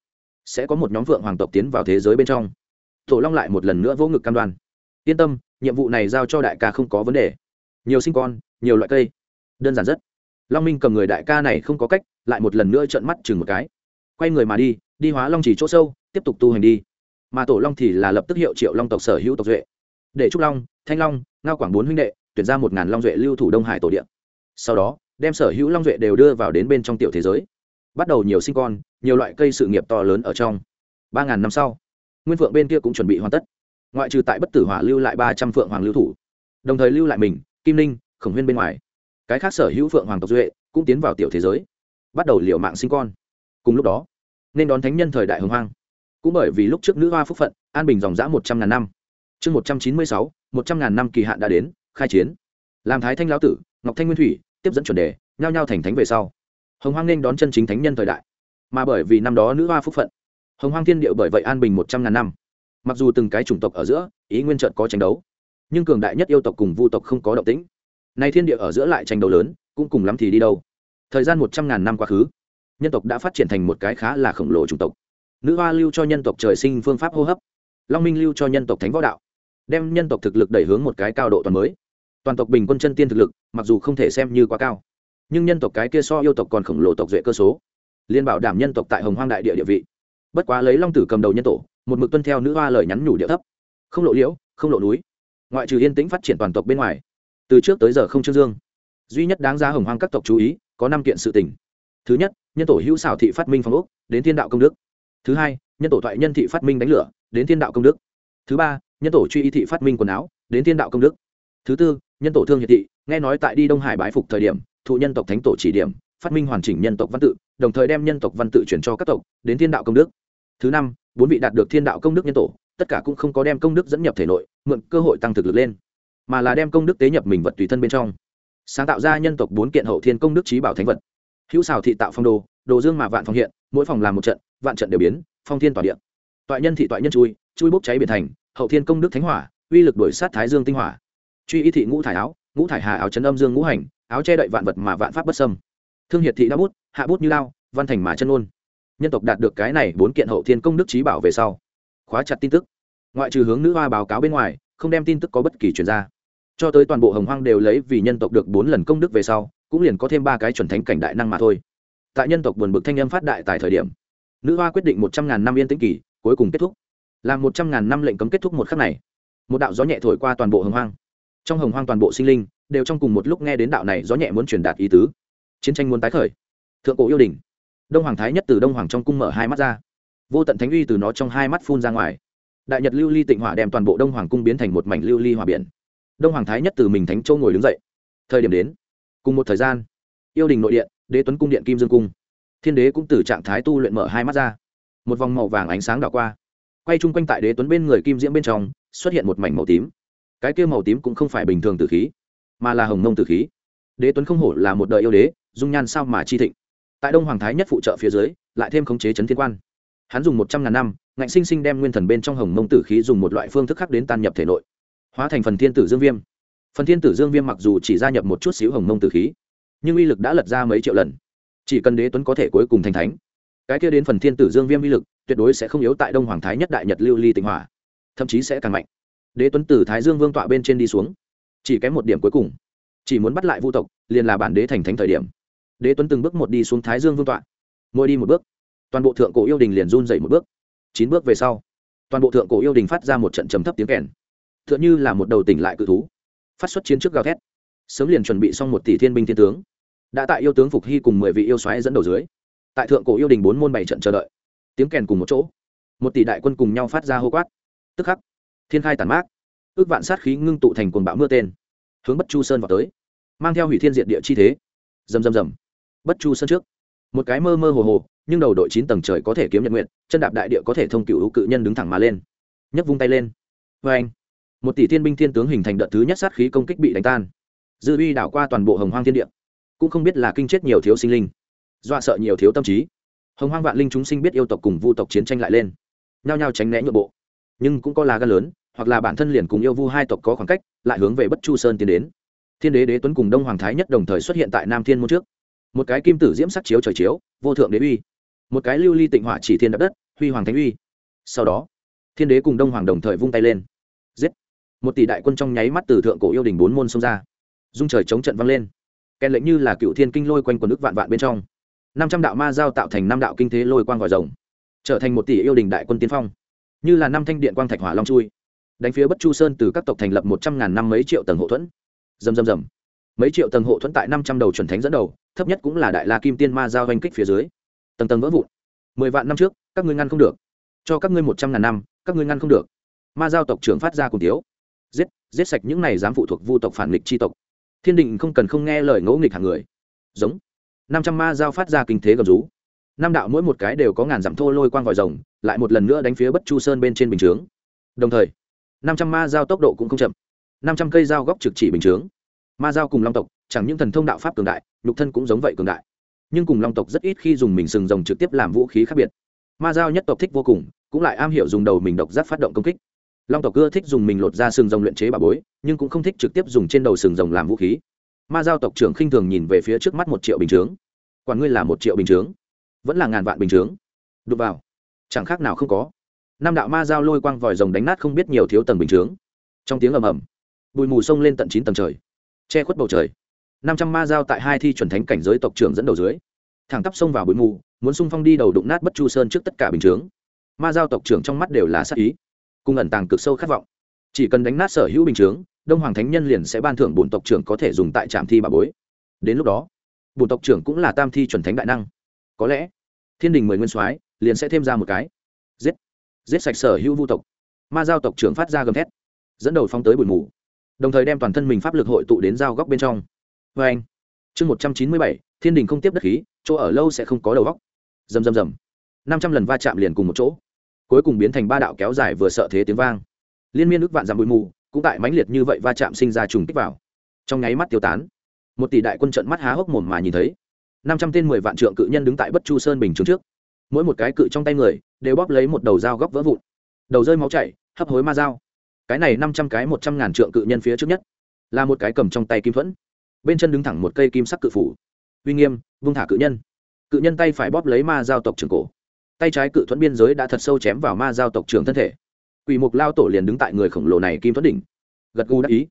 sẽ có một nhóm vượng hoàng tộc tiến vào thế giới bên trong. Tổ long lại một lần nữa vô ngực cam đoan. Yên tâm, nhiệm vụ này giao cho đại ca không có vấn đề. Nhiều sinh con, nhiều loại cây. Đơn giản rất long minh cầm người đại ca này không có cách lại một lần nữa trợn mắt chừng một cái. Quay người mà đi đi hóa long chỉ chỗ sâu tiếp tục tu hành đi. Mà tổ long thì là lập tức hiệu triệu long tộc sở hữu tộc duệ. Để trúc long thanh long ngao quảng bốn huynh đệ tuyển ra một ngàn long duệ lưu thủ đông hải tổ điện sau đó đem sở hữu long duệ đều đưa vào đến bên trong tiểu thế giới. Bắt đầu nhiều sinh con nhiều loại cây sự nghiệp to lớn ở trong. Ba ngàn năm sau nguyên phượng bên kia cũng chuẩn bị hoàn tất. Ngoại trừ tại bất tử hỏa lưu lại ba trăm phượng hoàng lưu thủ. Đồng thời lưu lại mình kim Ninh, khổng huyên bên ngoài cái khác sở hữu phượng hoàng tộc duệ cũng tiến vào tiểu thế giới, bắt đầu liều mạng sinh con. Cùng lúc đó, nên đón thánh nhân thời đại hồng hoang. Cũng bởi vì lúc trước nữ hoa phúc phận, an bình dòng dã một trăm ngàn năm. Chương một trăm chín mươi sáu, một trăm ngàn năm kỳ hạn đã đến, khai chiến. Làm thái thanh lão tử, ngọc thanh nguyên thủy, tiếp dẫn chuẩn đề, nhao nhao thành thánh về sau. Hồng hoang nên đón chân chính thánh nhân thời đại. Mà bởi vì năm đó nữ hoa phúc phận, hồng hoang thiên điệu bởi vậy an bình một trăm ngàn năm. Mặc dù từng cái chủng tộc ở giữa, ý nguyên trận có tranh đấu, nhưng cường đại nhất yêu tộc cùng vu tộc không có động tĩnh nay thiên địa ở giữa lại tranh đấu lớn, cũng cùng lắm thì đi đâu. Thời gian một trăm ngàn năm quá khứ, nhân tộc đã phát triển thành một cái khá là khổng lồ chủng tộc. Nữ hoa lưu cho nhân tộc trời sinh phương pháp hô hấp, long minh lưu cho nhân tộc thánh võ đạo, đem nhân tộc thực lực đẩy hướng một cái cao độ toàn mới. Toàn tộc bình quân chân tiên thực lực, mặc dù không thể xem như quá cao, nhưng nhân tộc cái kia so yêu tộc còn khổng lồ tộc duệ cơ số. Liên bảo đảm nhân tộc tại hồng hoang đại địa địa vị. Bất quá lấy long tử cầm đầu nhân tổ, một mực tuân theo nữ hoa lời nhắn nhủ địa thấp. Không lộ liễu, không lộ núi. Ngoại trừ yên tĩnh phát triển toàn tộc bên ngoài từ trước tới giờ không trương dương. Duy nhất đáng giá hồng hoang các tộc chú ý, có năm kiện sự tình. Thứ nhất, nhân tổ hữu xảo thị phát minh phong ốc, đến thiên đạo công đức. Thứ hai, nhân tổ thoại nhân thị phát minh đánh lửa, đến thiên đạo công đức. Thứ ba, nhân tổ truy y thị phát minh quần áo, đến thiên đạo công đức. Thứ tư, nhân tổ thương hiệp thị, nghe nói tại đi đông hải bái phục thời điểm, thụ nhân tộc thánh tổ chỉ điểm, phát minh hoàn chỉnh nhân tộc văn tự, đồng thời đem nhân tộc văn tự chuyển cho các tộc, đến thiên đạo công đức. Thứ năm, bốn vị đạt được thiên đạo công đức nhân tổ, tất cả cũng không có đem công đức dẫn nhập thể nội, mượn cơ hội tăng thực lực lên mà là đem công đức tế nhập mình vật tùy thân bên trong. Sáng tạo ra nhân tộc bốn kiện hậu thiên công đức trí bảo thánh vật. Hữu xào thị tạo phong đồ đồ dương mà vạn phong hiện, mỗi phòng làm một trận, vạn trận đều biến, phong thiên tỏa điện toại nhân thị toại nhân chui chui bốc cháy biển thành, hậu thiên công đức thánh hỏa, uy lực đổi sát thái dương tinh hỏa. Truy y thị ngũ thải áo, ngũ thải hà áo chấn âm dương ngũ hành, áo che đậy vạn vật mà vạn pháp bất sâm thương hiệt thị đa bút, hạ bút như lao, văn thành mà chân ôn. Nhân tộc đạt được cái này bốn kiện hậu thiên công đức trí bảo về sau. Khóa chặt tin tức. Ngoại trừ hướng nữ hoa báo cáo bên ngoài, không đem tin tức có bất kỳ chuyển ra cho tới toàn bộ hồng hoang đều lấy vì nhân tộc được bốn lần công đức về sau, cũng liền có thêm ba cái chuẩn thánh cảnh đại năng mà thôi. Tại nhân tộc buồn bực thanh âm phát đại tại thời điểm, nữ hoa quyết định một trăm ngàn năm yên tĩnh kỳ, cuối cùng kết thúc. Làm một trăm ngàn năm lệnh cấm kết thúc một khắc này, một đạo gió nhẹ thổi qua toàn bộ hồng hoang. Trong hồng hoang toàn bộ sinh linh, đều trong cùng một lúc nghe đến đạo này gió nhẹ muốn truyền đạt ý tứ. Chiến tranh muốn tái khởi. Thượng cổ yêu đình đông hoàng thái nhất từ đông hoàng trong cung mở hai mắt ra. Vô tận thánh uy từ nó trong hai mắt phun ra ngoài. Đại nhật lưu ly tịnh hỏa đem toàn bộ đông hoàng cung biến thành một mảnh lưu ly hòa biển đông hoàng thái nhất từ mình thánh châu ngồi đứng dậy. Thời điểm đến, cùng một thời gian, yêu đình nội điện, đế tuấn cung điện kim dương cung, thiên đế cũng từ trạng thái tu luyện mở hai mắt ra. Một vòng màu vàng ánh sáng đảo qua, quay chung quanh tại đế tuấn bên người kim diễm bên trong, xuất hiện một mảnh màu tím. Cái kia màu tím cũng không phải bình thường tử khí, mà là hồng mông tử khí. Đế tuấn không hổ là một đời yêu đế, dung nhan sao mà chi thịnh. Tại đông hoàng thái nhất phụ trợ phía dưới, lại thêm khống chế chấn thiên quan. Hắn dùng một trăm ngàn năm, ngạnh sinh sinh đem nguyên thần bên trong hồng mông tử khí dùng một loại phương thức khác đến tan nhập thể nội hóa thành phần thiên tử dương viêm. Phần thiên tử dương viêm mặc dù chỉ gia nhập một chút xíu hồng mông tử khí, nhưng uy lực đã lật ra mấy triệu lần. Chỉ cần đế tuấn có thể cuối cùng thành thánh, cái kia đến phần thiên tử dương viêm uy lực tuyệt đối sẽ không yếu tại đông hoàng thái nhất đại nhật lưu ly tịnh hỏa, thậm chí sẽ càng mạnh. Đế tuấn từ thái dương vương tọa bên trên đi xuống, chỉ kém một điểm cuối cùng, chỉ muốn bắt lại vu tộc, liền là bản đế thành thánh thời điểm. Đế tuấn từng bước một đi xuống thái dương vương tọa, mỗi đi một bước, toàn bộ thượng cổ yêu đình liền run dậy một bước. Chín bước về sau, toàn bộ thượng cổ yêu đình phát ra một trận trầm thấp tiếng kèn t h ư ợ n h ư là một đầu tỉnh lại cự thú. Phát xuất chiến trước gào thét. Sớm liền chuẩn bị xong một tỷ thiên binh thiên tướng. Đã tại yêu tướng phục hy cùng mười vị yêu xoáy dẫn đầu dưới. Tại thượng cổ yêu đình bốn môn bảy trận chờ đợi. Tiếng kèn cùng một chỗ. Một tỷ đại quân cùng nhau phát ra hô quát. Tức khắc, thiên khai tàn mát. Ước vạn sát khí ngưng tụ thành quần bão mưa tên. Hướng bất chu sơn vào tới. Mang theo hủy thiên diện địa chi thế. Rầm rầm rầm. Bất chu sơn trước. Một cái mơ mơ hồ hồ, nhưng đầu đội chín tầng trời có thể kiếm nhật nguyện, chân đạp đại địa có thể thông cựu hữu cự nhân đứng thẳng mà lên. Nhấc vung tay lên. Vê anh một tỷ thiên binh thiên tướng hình thành đợt thứ nhất sát khí công kích bị đánh tan. Dư uy đảo qua toàn bộ hồng hoang thiên địa. Cũng không biết là kinh chết nhiều thiếu sinh linh, dọa sợ nhiều thiếu tâm trí. Hồng hoang vạn linh chúng sinh biết yêu tộc cùng vu tộc chiến tranh lại lên, nhao nhao tránh né nhượng bộ. Nhưng cũng có là gan lớn, hoặc là bản thân liền cùng yêu vu hai tộc có khoảng cách, lại hướng về bất chu sơn tiến đến. Thiên đế đế tuấn cùng đông hoàng thái nhất đồng thời xuất hiện tại nam thiên môn trước. Một cái kim tử diễm sắc chiếu trời chiếu, vô thượng đế uy. Một cái lưu ly tịnh hỏa chỉ thiên đập đất, huy hoàng thánh uy. Sau đó, thiên đế cùng đông hoàng đồng thời vung tay lên một tỷ đại quân trong nháy mắt từ thượng cổ yêu đình bốn môn xông ra. Dung trời chống trận vang lên. Kèn lệnh như là cựu thiên kinh lôi quanh quần nước vạn vạn bên trong. Năm trăm đạo ma giao tạo thành năm đạo kinh thế lôi quang vòi rồng, trở thành một tỷ yêu đình đại quân tiên phong. Như là năm thanh điện quang thạch hỏa long chui, đánh phía bất chu sơn từ các tộc thành lập một trăm ngàn năm mấy triệu tầng hộ thuẫn. Dầm dầm dầm mấy triệu tầng hộ thuẫn tại năm trăm đầu chuẩn thánh dẫn đầu, thấp nhất cũng là đại la kim tiên ma giao oanh kích phía dưới. Tầng tầng vỡ vụn. Mười vạn năm trước, các ngươi ngăn không được. Cho các ngươi một trăm ngàn năm, các ngươi ngăn không được. Ma giao tộc trưởng phát ra cùng tiếu giết giết sạch những này dám phụ thuộc vu tộc phản nghịch tri tộc. Thiên định không cần không nghe lời ngỗ nghịch hàng người. Giống. Năm trăm ma giao phát ra kinh thế gầm rú. Năm đạo mỗi một cái đều có ngàn dặm thô lôi quang vòi rồng, lại một lần nữa đánh phía bất chu sơn bên trên bình chướng. Đồng thời, năm trăm ma giao tốc độ cũng không chậm. Năm trăm cây dao góc trực chỉ bình chướng. Ma giao cùng long tộc, chẳng những thần thông đạo pháp cường đại, nhục thân cũng giống vậy cường đại. Nhưng cùng long tộc rất ít khi dùng mình sừng rồng trực tiếp làm vũ khí khác biệt. Ma giao nhất tộc thích vô cùng, cũng lại am hiểu dùng đầu mình độc giác phát động công kích long tộc ưa thích dùng mình lột ra sừng rồng luyện chế bà bối, nhưng cũng không thích trực tiếp dùng trên đầu sừng rồng làm vũ khí. Ma giao tộc trưởng khinh thường nhìn về phía trước mắt một triệu bình chướng. Quản ngươi là một triệu bình chướng, vẫn là ngàn vạn bình chướng. Đụt vào. Chẳng khác nào không có. Năm đạo ma giao lôi quang vòi rồng đánh nát không biết nhiều thiếu tầng bình chướng. Trong tiếng ầm ầm, bụi mù sông lên tận chín tầng trời, che khuất bầu trời. Năm trăm ma giao tại hai thi chuẩn thánh cảnh giới tộc trưởng dẫn đầu dưới, thẳng tắp xông vào bụi mù, muốn xung phong đi đầu đụng nát bất chu sơn trước tất cả bình chướng. Ma giao tộc trưởng trong mắt đều là sắc ý cùng ẩn tàng cực sâu khát vọng. Chỉ cần đánh nát sở hữu bình chướng, đông hoàng thánh nhân liền sẽ ban thưởng bổn tộc trưởng có thể dùng tại trạm thi bà bối. Đến lúc đó, bổn tộc trưởng cũng là tam thi chuẩn thánh đại năng. Có lẽ, thiên đình mười nguyên soái liền sẽ thêm ra một cái. Giết giết sạch sở hữu vu tộc. Ma giao tộc trưởng phát ra gầm thét, dẫn đầu phong tới bụi mù, đồng thời đem toàn thân mình pháp lực hội tụ đến giao góc bên trong. Vê anh, chương một trăm chín mươi bảy, thiên đình không tiếp đất khí, chỗ ở lâu sẽ không có đầu góc rầm rầm rầm. Năm trăm lần va chạm liền cùng một chỗ cuối cùng biến thành ba đạo kéo dài vừa sợ thế tiếng vang. Liên miên ức vạn dặm bụi mù, cũng tại mãnh liệt như vậy va chạm sinh ra trùng kích vào. Trong nháy mắt tiêu tán, một tỷ đại quân trận mắt há hốc mồm mà nhìn thấy. Năm trăm tên mười vạn trượng cự nhân đứng tại bất chu sơn bình trướng trước. Mỗi một cái cự trong tay người, đều bóp lấy một đầu dao góc vỡ vụn. Đầu rơi máu chảy, hấp hối ma dao. Cái này năm trăm cái một trăm ngàn trượng cự nhân phía trước nhất, là một cái cầm trong tay kim thuẫn. Bên chân đứng thẳng một cây kim sắc cự phủ. Uy nghiêm, vung thả cự nhân. Cự nhân tay phải bóp lấy ma dao tộc trưởng cổ tay trái cự thuẫn biên giới đã thật sâu chém vào ma giao tộc trưởng thân thể. Quỷ mục lao tổ liền đứng tại người khổng lồ này kim thuẫn đỉnh. Gật gù đắc ý.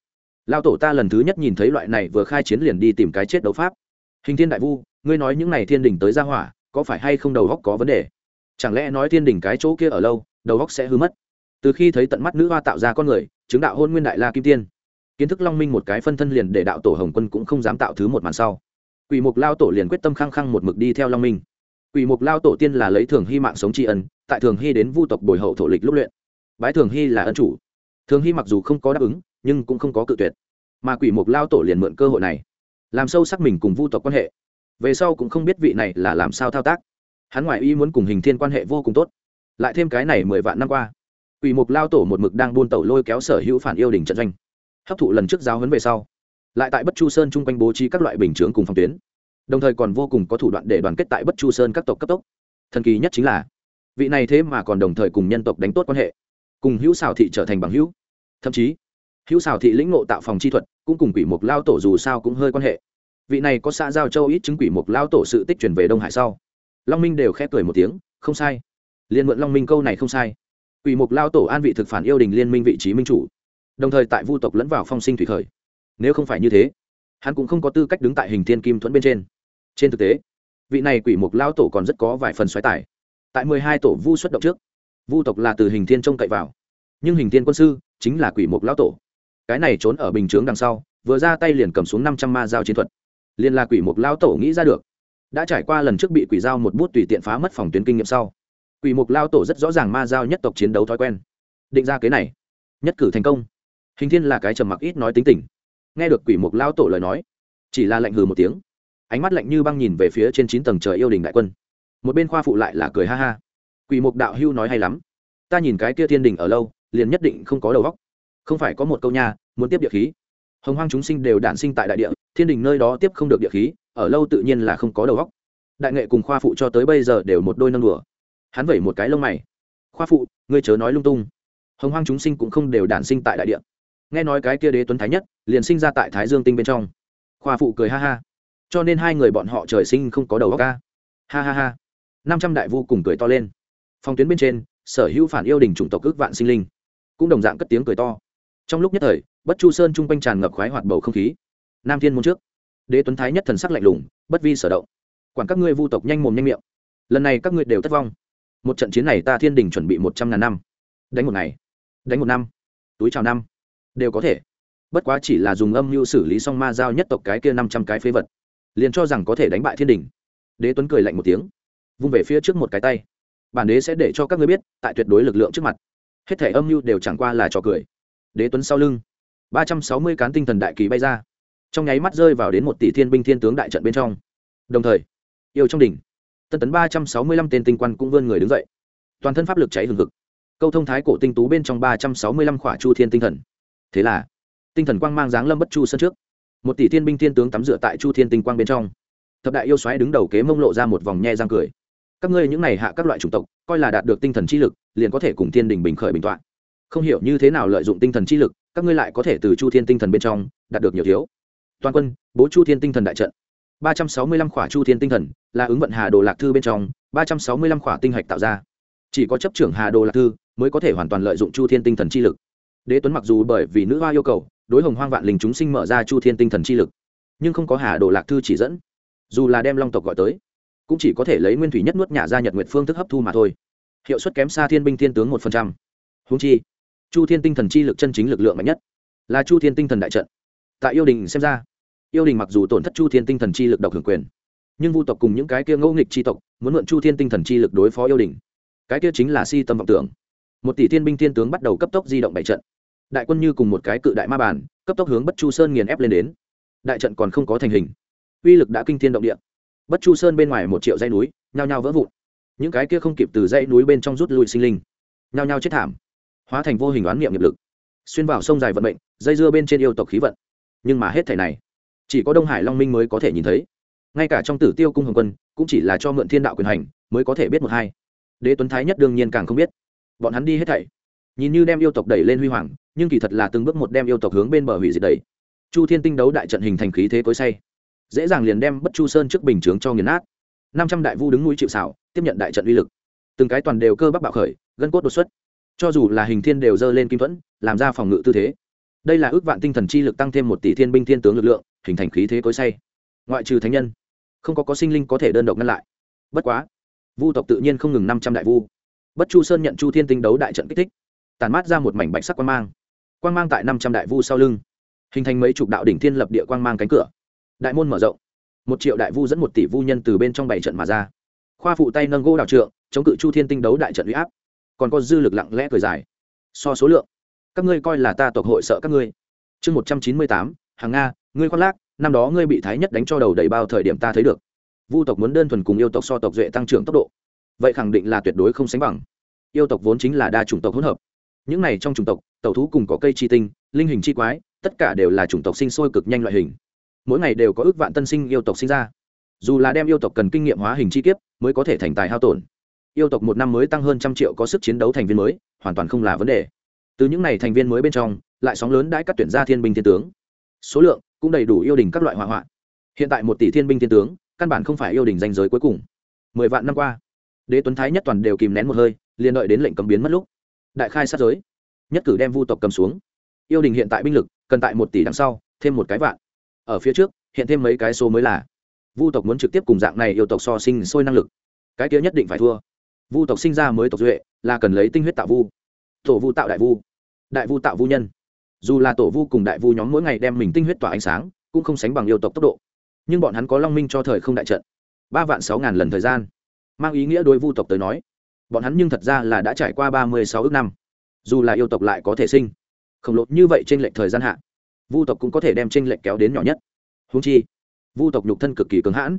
Lao tổ ta lần thứ nhất nhìn thấy loại này vừa khai chiến liền đi tìm cái chết đấu pháp. Hình thiên đại vu, ngươi nói những n à y thiên đình tới ra hỏa, có phải hay không đầu góc có vấn đề? Chẳng lẽ nói thiên đình cái chỗ kia ở lâu, đầu góc sẽ hư mất? Từ khi thấy tận mắt nữ hoa tạo ra con người, chứng đạo hôn nguyên đại la kim tiên. Kiến thức long minh một cái phân thân liền để đạo tổ hồng quân cũng không dám tạo thứ một màn sau. Quỷ mục lao tổ liền quyết tâm khăng khăng một mực đi theo long minh quỷ mục lao tổ tiên là lấy thường hy mạng sống tri ân, tại thường hy đến vu tộc bồi hậu thổ lịch lúc luyện. Bái thường hy là ân chủ. Thường hy mặc dù không có đáp ứng, nhưng cũng không có cự tuyệt. Mà quỷ mục lao tổ liền mượn cơ hội này, làm sâu sắc mình cùng vu tộc quan hệ. Về sau cũng không biết vị này là làm sao thao tác. Hắn ngoại y muốn cùng hình thiên quan hệ vô cùng tốt. Lại thêm cái này mười vạn năm qua, quỷ mục lao tổ một mực đang buôn tẩu lôi kéo sở hữu phản yêu đình trận doanh. Hấp thụ lần trước giáo huấn về sau, lại tại bất chu sơn chung quanh bố trí các loại bình chướng cùng phòng tuyến đồng thời còn vô cùng có thủ đoạn để đoàn kết tại bất chu sơn các tộc cấp tốc. Thần kỳ nhất chính là, vị này thế mà còn đồng thời cùng nhân tộc đánh tốt quan hệ, cùng hữu xào thị trở thành bằng hữu. Thậm chí, hữu xào thị lĩnh ngộ tạo phòng chi thuật, cũng cùng quỷ mục lao tổ dù sao cũng hơi quan hệ. Vị này có xã giao châu ít chứng quỷ mục lao tổ sự tích truyền về đông hải sau. Long minh đều khép cười một tiếng, không sai. Liên mượn long minh câu này không sai. Quỷ mục lao tổ an vị thực phản yêu đình liên minh vị trí minh chủ. Đồng thời tại vu tộc lẫn vào phong sinh thủy khởi. Nếu không phải như thế, hắn cũng không có tư cách đứng tại hình thiên kim thuẫn bên trên trên thực tế, vị này quỷ mục lao tổ còn rất có vài phần xoáy tải tại mười hai tổ vu xuất động trước, vu tộc là từ hình thiên trông cậy vào. Nhưng hình thiên quân sư chính là quỷ mục lao tổ. Cái này trốn ở bình chướng đằng sau, vừa ra tay liền cầm xuống năm trăm ma giao chiến thuật. Liền là quỷ mục lao tổ nghĩ ra được. Đã trải qua lần trước bị quỷ giao một bút tùy tiện phá mất phòng tuyến kinh nghiệm sau, quỷ mục lao tổ rất rõ ràng ma giao nhất tộc chiến đấu thói quen. Định ra kế này, nhất cử thành công. Hình thiên là cái trầm mặc ít nói tính tình. Nghe được quỷ mục lao tổ lời nói, chỉ là lạnh hừ một tiếng ánh mắt lạnh như băng nhìn về phía trên chín tầng trời yêu đình đại quân. Một bên khoa phụ lại là cười ha ha. Quỷ mục đạo hưu nói hay lắm. Ta nhìn cái kia thiên đình ở lâu liền nhất định không có đầu góc không phải có một câu nha, muốn tiếp địa khí. Hồng hoang chúng sinh đều đản sinh tại đại địa thiên đình nơi đó tiếp không được địa khí ở lâu tự nhiên là không có đầu góc đại nghệ cùng khoa phụ cho tới bây giờ đều một đôi nâng đùa. Hắn vẩy một cái lông mày. Khoa phụ ngươi chớ nói lung tung. Hồng hoang chúng sinh cũng không đều đản sinh tại đại địa. Nghe nói cái kia đế tuấn thái nhất liền sinh ra tại thái dương tinh bên trong. Khoa phụ cười ha ha cho nên hai người bọn họ trời sinh không có đầu óc ca. Ha ha ha. Năm trăm đại vu cùng cười to lên. Phong tuyến bên trên, sở hữu phản yêu đình chủng tộc ước vạn sinh linh. Cũng đồng dạng cất tiếng cười to. Trong lúc nhất thời, bất chu sơn chung quanh tràn ngập khoái hoạt bầu không khí. Nam thiên môn trước. Đế tuấn thái nhất thần sắc lạnh lùng, bất vi sở động. Quản các ngươi vu tộc nhanh mồm nhanh miệng. Lần này các ngươi đều thất vong. Một trận chiến này ta thiên đình chuẩn bị một trăm ngàn năm. Đánh một ngày. Đánh một năm. Túi chào năm. Đều có thể. Bất quá chỉ là dùng âm mưu xử lý xong ma giao nhất tộc cái kia năm trăm cái phế vật liền cho rằng có thể đánh bại thiên đình. Đế tuấn cười lạnh một tiếng, vung về phía trước một cái tay. Bản đế sẽ để cho các ngươi biết, tại tuyệt đối lực lượng trước mặt. Hết thể âm mưu đều chẳng qua là trò cười. Đế tuấn sau lưng, ba trăm sáu mươi cán tinh thần đại kỳ bay ra. Trong nháy mắt rơi vào đến một tỷ thiên binh thiên tướng đại trận bên trong. Đồng thời, yêu trong đỉnh, tân tấn ba trăm sáu mươi lăm tên tinh quan cũng vươn người đứng dậy. Toàn thân pháp lực cháy hừng hực. Câu thông thái cổ tinh tú bên trong ba trăm sáu mươi lăm khỏa chu thiên tinh thần. Thế là, tinh thần quang mang dáng lâm bất chu sân trước một tỷ thiên binh thiên tướng tắm rửa tại chu thiên tinh quang bên trong. Thập đại yêu xoáy đứng đầu kế mông lộ ra một vòng nhe răng cười. Các ngươi những này hạ các loại chủng tộc, coi là đạt được tinh thần chi lực, liền có thể cùng thiên đình bình khởi bình tọa không hiểu như thế nào lợi dụng tinh thần chi lực, các ngươi lại có thể từ chu thiên tinh thần bên trong đạt được nhiều thiếu. Toàn quân, bố chu thiên tinh thần đại trận. Ba trăm sáu mươi lăm khỏa chu thiên tinh thần là ứng vận hà đồ lạc thư bên trong, ba trăm sáu mươi lăm khỏa tinh hạch tạo ra. Chỉ có chấp trưởng hà đồ lạc thư mới có thể hoàn toàn lợi dụng chu thiên tinh thần chi lực. Đế tuấn mặc dù bởi vì nữ hoa yêu cầu đối hồng hoang vạn linh chúng sinh mở ra chu thiên tinh thần chi lực, nhưng không có hà đồ lạc thư chỉ dẫn, dù là đem long tộc gọi tới, cũng chỉ có thể lấy nguyên thủy nhất nuốt nhả ra nhật nguyệt phương thức hấp thu mà thôi. Hiệu suất kém xa thiên binh thiên tướng một phần trăm. Húng chi, chu thiên tinh thần chi lực chân chính lực lượng mạnh nhất là chu thiên tinh thần đại trận. Tại yêu đình xem ra, yêu đình mặc dù tổn thất chu thiên tinh thần chi lực độc hưởng quyền, nhưng vu tộc cùng những cái kia ngẫu nghịch chi tộc muốn mượn chu thiên tinh thần chi lực đối phó yêu đình. Cái kia chính là si tâm vọng tưởng. Một tỷ thiên binh thiên tướng bắt đầu cấp tốc di động bảy trận đại quân như cùng một cái cự đại ma bản cấp tốc hướng bất chu sơn nghiền ép lên đến. Đại trận còn không có thành hình. Uy lực đã kinh thiên động địa. Bất chu sơn bên ngoài một triệu dây núi, nhao nhao vỡ vụn. Những cái kia không kịp từ dãy núi bên trong rút lui sinh linh, nhao nhao chết thảm, hóa thành vô hình oán niệm nghiệp lực. Xuyên vào sông dài vận mệnh, dây dưa bên trên yêu tộc khí vận. Nhưng mà hết thảy này, chỉ có đông hải long minh mới có thể nhìn thấy. Ngay cả trong tử tiêu cung hồng quân, cũng chỉ là cho mượn thiên đạo quyền hành, mới có thể biết một hai. Đế tuấn thái nhất đương nhiên càng không biết. Bọn hắn đi hết thảy, nhìn như đem yêu tộc đẩy lên huy hoàng nhưng kỳ thật là từng bước một đem yêu tộc hướng bên bờ hủy diệt đấy. chu thiên tinh đấu đại trận hình thành khí thế cối say. Dễ dàng liền đem bất chu sơn trước bình chướng cho nghiền nát. Năm trăm đại vu đứng núi chịu xảo tiếp nhận đại trận uy lực. Từng cái toàn đều cơ bắp bạo khởi, gân cốt đột xuất. Cho dù là hình thiên đều dơ lên kim thuẫn, làm ra phòng ngự tư thế. Đây là ước vạn tinh thần chi lực tăng thêm một tỷ thiên binh thiên tướng lực lượng, hình thành khí thế cối say. Ngoại trừ thánh nhân, không có có sinh linh có thể đơn độc ngăn lại. Bất quá, vu tộc tự nhiên không ngừng năm trăm đại vu. Bất chu sơn nhận chu thiên tinh đấu đại trận kích thích, tàn mát ra một mảnh bạch sắc quan mang quang mang tại năm trăm đại vu sau lưng. Hình thành mấy chục đạo đỉnh thiên lập địa quang mang cánh cửa. Đại môn mở rộng. Một triệu đại vu dẫn một tỷ vu nhân từ bên trong bảy trận mà ra. Khoa phụ tay nâng gỗ đào trượng, chống cự chu thiên tinh đấu đại trận u y áp. Còn có dư lực lặng lẽ cười dài. So số lượng. Các ngươi coi là ta tộc hội sợ các ngươi. Chương một trăm chín mươi tám, hàng nga, ngươi khoác lác, năm đó ngươi bị thái nhất đánh cho đầu đầy bao thời điểm ta thấy được. Vu tộc muốn đơn thuần cùng yêu tộc so tộc duệ tăng trưởng tốc độ. Vậy khẳng định là tuyệt đối không sánh bằng. Yêu tộc vốn chính là đa chủng tộc hỗn hợp những này trong chủng tộc, tẩu thú cùng có cây chi tinh, linh hình chi quái, tất cả đều là chủng tộc sinh sôi cực nhanh loại hình. Mỗi ngày đều có ước vạn tân sinh yêu tộc sinh ra. Dù là đem yêu tộc cần kinh nghiệm hóa hình chi kiếp, mới có thể thành tài hao tổn. Yêu tộc một năm mới tăng hơn trăm triệu có sức chiến đấu thành viên mới, hoàn toàn không là vấn đề. Từ những n à y thành viên mới bên trong, lại sóng lớn đãi các tuyển gia thiên binh thiên tướng. Số lượng cũng đầy đủ yêu đình các loại hỏa hoạn. Hiện tại một tỷ thiên binh thiên tướng, căn bản không phải yêu đình danh giới cuối cùng. Mười vạn năm qua, đế tuấn thái nhất toàn đều kìm nén một hơi, liền đợi đến lệnh cấm biến mất lúc đại khai sát giới. Nhất cử đem vu tộc cầm xuống. Yêu đình hiện tại binh lực, cần tại một tỷ đằng sau, thêm một cái vạn. Ở phía trước, hiện thêm mấy cái số mới là. Vu tộc muốn trực tiếp cùng dạng này yêu tộc so sinh sôi năng lực. Cái kia nhất định phải thua. Vu tộc sinh ra mới tộc duệ, là cần lấy tinh huyết tạo vu. Tổ vu tạo đại vu. Đại vu tạo vu nhân. Dù là tổ vu cùng đại vu nhóm mỗi ngày đem mình tinh huyết tỏa ánh sáng, cũng không sánh bằng yêu tộc tốc độ. Nhưng bọn hắn có long minh cho thời không đại trận. Ba vạn sáu ngàn lần thời gian. Mang ý nghĩa đối vu tộc tới nói bọn hắn nhưng thật ra là đã trải qua ba mươi sáu ước năm. Dù là yêu tộc lại có thể sinh khổng lồ như vậy trên lệnh thời gian hạn, vu tộc cũng có thể đem trên lệnh kéo đến nhỏ nhất. Húng chi vu tộc nhục thân cực kỳ cứng hãn.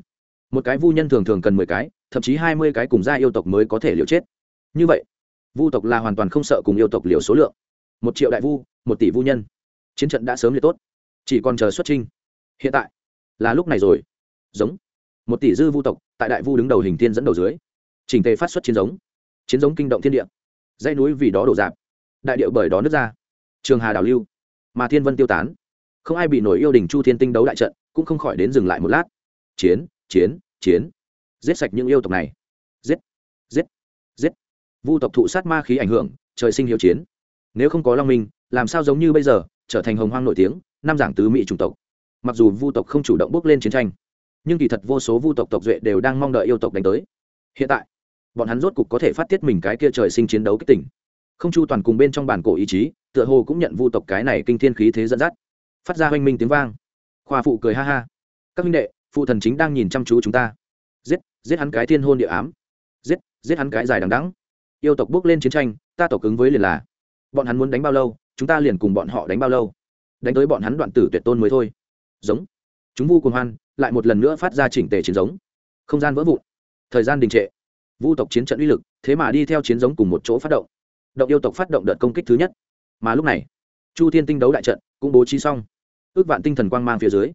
Một cái vu nhân thường thường cần mười cái thậm chí hai mươi cái cùng gia yêu tộc mới có thể liều chết. Như vậy vu tộc là hoàn toàn không sợ cùng yêu tộc liều số lượng. Một triệu đại vu một tỷ vu nhân. Chiến trận đã sớm liệt tốt chỉ còn chờ xuất trinh hiện tại là lúc này rồi. Giống một tỷ dư vu tộc tại đại vu đứng đầu hình tiên dẫn đầu dưới chỉnh tề phát xuất chiến giống chiến giống kinh động thiên địa. Dãy núi vì đó đổ dạp, đại điệu bởi đó nước ra. Trường hà đảo lưu, mà thiên vân tiêu tán. Không ai bị nổi yêu đình chu thiên tinh đấu đại trận, cũng không khỏi đến dừng lại một lát. Chiến chiến chiến. Giết sạch những yêu tộc này. Giết giết giết. Vu tộc thụ sát ma khí ảnh hưởng, trời sinh hiệu chiến. Nếu không có long minh, làm sao giống như bây giờ, trở thành hồng hoang nổi tiếng, năm giảng tứ mỹ chủng tộc. Mặc dù vu tộc không chủ động bước lên chiến tranh, nhưng kỳ thật vô số vu tộc tộc duệ đều đang mong đợi yêu tộc đánh tới. Hiện tại bọn hắn rốt cục có thể phát tiết mình cái kia trời sinh chiến đấu kích tỉnh không chu toàn cùng bên trong bản cổ ý chí, tựa hồ cũng nhận vu tộc cái này kinh thiên khí thế dẫn dắt. Phát ra hoanh minh tiếng vang. Khoa phụ cười ha ha. Các minh đệ, phụ thần chính đang nhìn chăm chú chúng ta. Giết giết hắn cái thiên hôn địa ám. Giết giết hắn cái dài đằng đắng yêu tộc bước lên chiến tranh, ta tộc ứng với liền là. Bọn hắn muốn đánh bao lâu, chúng ta liền cùng bọn họ đánh bao lâu. Đánh tới bọn hắn đoạn tử tuyệt tôn mới thôi. Giống. Chúng vu cùng hoan, lại một lần nữa phát ra chỉnh tề chiến giống. Không gian vỡ vụn. Thời gian đình trệ vu tộc chiến trận uy lực, thế mà đi theo chiến giống cùng một chỗ phát động. Động yêu tộc phát động đợt công kích thứ nhất. Mà lúc này, chu thiên tinh đấu đại trận cũng bố trí xong. Ước vạn tinh thần quang mang phía dưới,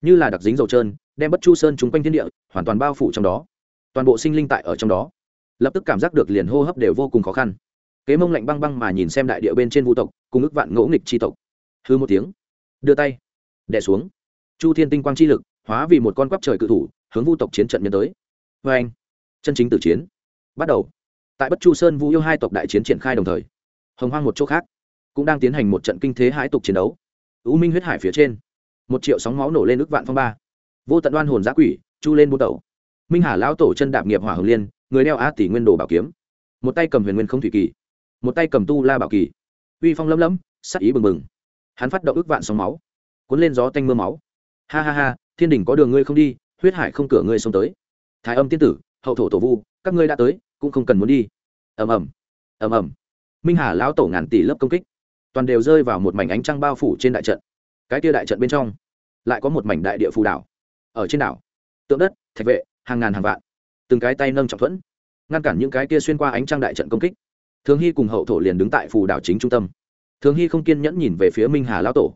như là đặc dính dầu trơn, đem bất chu sơn chung quanh thiên địa, hoàn toàn bao phủ trong đó. Toàn bộ sinh linh tại ở trong đó. Lập tức cảm giác được liền hô hấp đều vô cùng khó khăn. Kế mông lạnh băng băng mà nhìn xem đại địa bên trên vũ tộc, cùng ước vạn ngỗ nghịch tri tộc. Hư một tiếng, đưa tay đẻ xuống. Chu thiên tinh quang chi lực, hóa vì một con quắp trời cự thủ, hướng vu tộc chiến trận nhân tới. Vê anh chân chính tử chiến. Bắt đầu. Tại bất chu sơn vũ yêu hai tộc đại chiến triển khai đồng thời, hồng hoang một chỗ khác cũng đang tiến hành một trận kinh thế hãi tục chiến đấu. U minh huyết hải phía trên, một triệu sóng máu nổ lên ức vạn phong ba. Vô tận đoan hồn giã quỷ, chu lên bút tẩu. Minh hà lão tổ chân đạp nghiệp hỏa hồng liên, người đeo á tỷ nguyên đồ bảo kiếm. Một tay cầm huyền nguyên không thủy kỳ, một tay cầm tu la bảo kỳ. Uy phong lấm lấm, sắc ý bừng bừng. Hắn phát động ức vạn sóng máu, cuốn lên gió tanh mưa máu. Ha ha ha, thiên đình có đường ngươi không đi, huyết hải không cửa ngươi xông tới. Thái âm tiên tử hậu thổ tổ vu, các ngươi đã tới, cũng không cần muốn đi. Ầm ầm ầm ầm. Minh hà lão tổ ngàn tỷ lớp công kích. Toàn đều rơi vào một mảnh ánh trăng bao phủ trên đại trận. Cái kia đại trận bên trong, lại có một mảnh đại địa phù đảo. Ở trên đảo, tượng đất, thạch vệ, hàng ngàn hàng vạn. Từng cái tay nâng trọng thuẫn, ngăn cản những cái kia xuyên qua ánh trăng đại trận công kích. Thường hy cùng hậu thổ liền đứng tại phù đảo chính trung tâm. Thường hy không kiên nhẫn nhìn về phía minh hà lão tổ.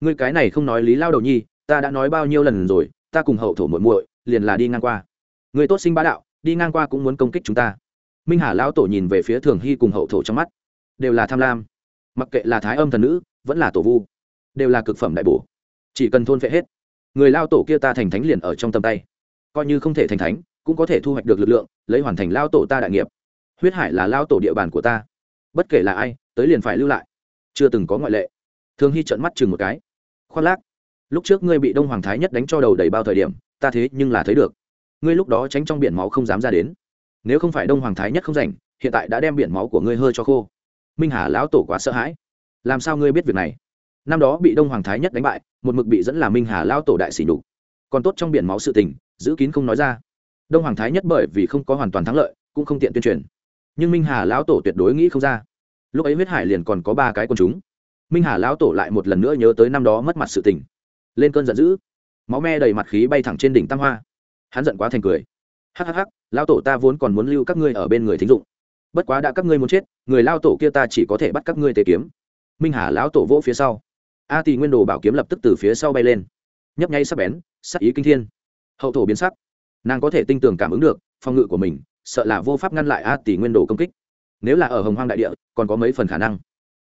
Ngươi cái này không nói lý lao đầu nhi, ta đã nói bao nhiêu lần rồi, ta cùng hậu thổ muội muội liền là đi ngang qua. Người tốt sinh bá đạo đi ngang qua cũng muốn công kích chúng ta. Minh hà lão tổ nhìn về phía thường hy cùng hậu thổ trong mắt. Đều là tham lam. Mặc kệ là thái âm thần nữ, vẫn là tổ vu, đều là cực phẩm đại bổ. Chỉ cần thôn phệ hết, người lao tổ kia ta thành thánh liền ở trong tầm tay. Coi như không thể thành thánh, cũng có thể thu hoạch được lực lượng, lấy hoàn thành lao tổ ta đại nghiệp. Huyết hải là lao tổ địa bàn của ta. Bất kể là ai, tới liền phải lưu lại. Chưa từng có ngoại lệ. Thường hy trợn mắt chừng một cái. Khoác lác. Lúc trước ngươi bị đông hoàng thái nhất đánh cho đầu đầy bao thời điểm, ta thế nhưng là thấy được ngươi lúc đó tránh trong biển máu không dám ra đến. Nếu không phải đông hoàng thái nhất không rảnh, hiện tại đã đem biển máu của ngươi hơi cho khô. Minh hà lão tổ quá sợ hãi. Làm sao ngươi biết việc này? Năm đó bị đông hoàng thái nhất đánh bại, một mực bị dẫn là minh hà lão tổ đại sỉ nhục. Còn tốt trong biển máu sự tình, giữ kín không nói ra. Đông hoàng thái nhất bởi vì không có hoàn toàn thắng lợi, cũng không tiện tuyên truyền. Nhưng minh hà lão tổ tuyệt đối nghĩ không ra. Lúc ấy huyết hải liền còn có ba cái con chúng. Minh hà lão tổ lại một lần nữa nhớ tới năm đó mất mặt sự tình. Lên cơn giận dữ. Máu me đầy mặt khí bay thẳng trên đỉnh tam hoa hắn giận quá thành cười. Hắc hắc hắc tổ ta vốn còn muốn lưu các ngươi ở bên người thính dụng. Bất quá đã các ngươi muốn chết, người lao tổ kia ta chỉ có thể bắt các ngươi tề kiếm. Minh hà lão tổ vỗ phía sau. A tỳ nguyên đồ bảo kiếm lập tức từ phía sau bay lên. Nhấp nháy sắc bén, sắc ý kinh thiên. Hậu thổ biến sắc. Nàng có thể tinh tường cảm ứng được phòng ngự của mình, sợ là vô pháp ngăn lại a tỷ nguyên đồ công kích. Nếu là ở hồng hoang đại địa, còn có mấy phần khả năng.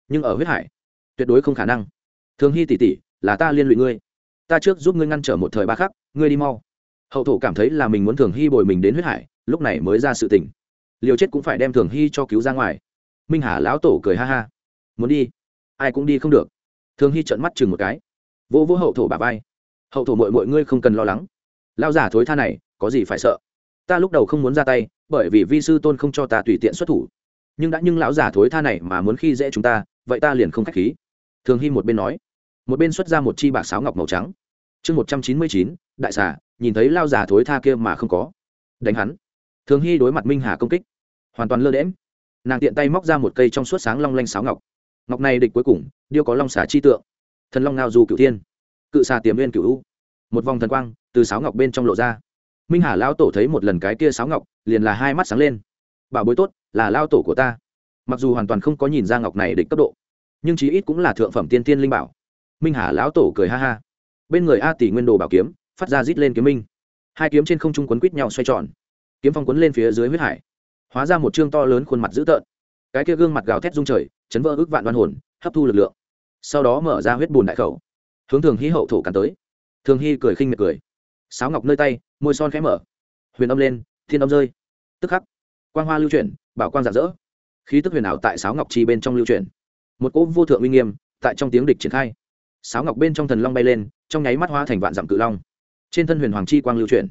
Nhưng ở huyết hải, tuyệt đối không khả năng. Thường hy tỷ tỷ, là ta liên lụy ngươi. Ta trước giúp ngươi ngăn trở một thời ba khắc, ngươi đi mau hậu thổ cảm thấy là mình muốn thường hy bồi mình đến huyết hải, lúc này mới ra sự tình. Liều chết cũng phải đem thường hy cho cứu ra ngoài. Minh hà lão tổ cười ha ha. Muốn đi? Ai cũng đi không được. Thường hy trợn mắt chừng một cái. Vô vô hậu thổ bà vai. Hậu thổ mội mọi ngươi không cần lo lắng. Lao giả thối tha này, có gì phải sợ? Ta lúc đầu không muốn ra tay, bởi vì vi sư tôn không cho ta tùy tiện xuất thủ. Nhưng đã nhưng lão giả thối tha này mà muốn khi dễ chúng ta, vậy ta liền không k h á c h khí. Thường hy một bên nói. Một bên xuất ra một chi bạc sáo ngọc màu trắng. Chương một trăm chín mươi chín đại xà, nhìn thấy lao giả thối tha kia mà không có. Đánh hắn. Thường hy đối mặt minh hà công kích, hoàn toàn lơ đễm nàng tiện tay móc ra một cây trong suốt sáng long lanh sáo ngọc. Ngọc này địch cuối cùng, điêu có long xà chi tượng. Thần long ngao du cựu thiên. Cự xà tiềm viên cựu u. Một vòng thần quang từ sáo ngọc bên trong lộ ra. Minh hà lao tổ thấy một lần cái kia sáo ngọc, liền là hai mắt sáng lên. Bảo bối tốt, là lao tổ của ta. Mặc dù hoàn toàn không có nhìn ra ngọc này địch cấp độ, nhưng chí ít cũng là thượng phẩm tiên tiên linh bảo. Minh hà lão tổ cười ha ha. Bên người a tỷ nguyên đồ bảo kiếm phát ra rít lên kiếm minh. Hai kiếm trên không trung quấn quít nhau xoay tròn. Kiếm phong quấn lên phía dưới huyết hải. Hóa ra một chương to lớn khuôn mặt dữ tợn. Cái kia gương mặt gào thét rung trời, chấn vỡ ước vạn đoan hồn, hấp thu lực lượng. Sau đó mở ra huyết bùn đại khẩu. Hướng thường hy hậu thổ cắn tới. Thường hy cười khinh miệt cười. Sáo ngọc nơi tay, môi son khẽ mở. Huyền âm lên, thiên âm rơi. Tức khắc, quang hoa lưu chuyển, bảo quang giả rỡ. Khí tức huyền ảo tại sáo ngọc chi bên trong lưu chuyển. Một cỗ vô thượng uy nghiêm, tại trong tiếng địch triển khai. Sáo ngọc bên trong thần long bay lên, trong nháy mắt hoa thành vạn dặm cự long trên thân huyền hoàng chi quang lưu truyền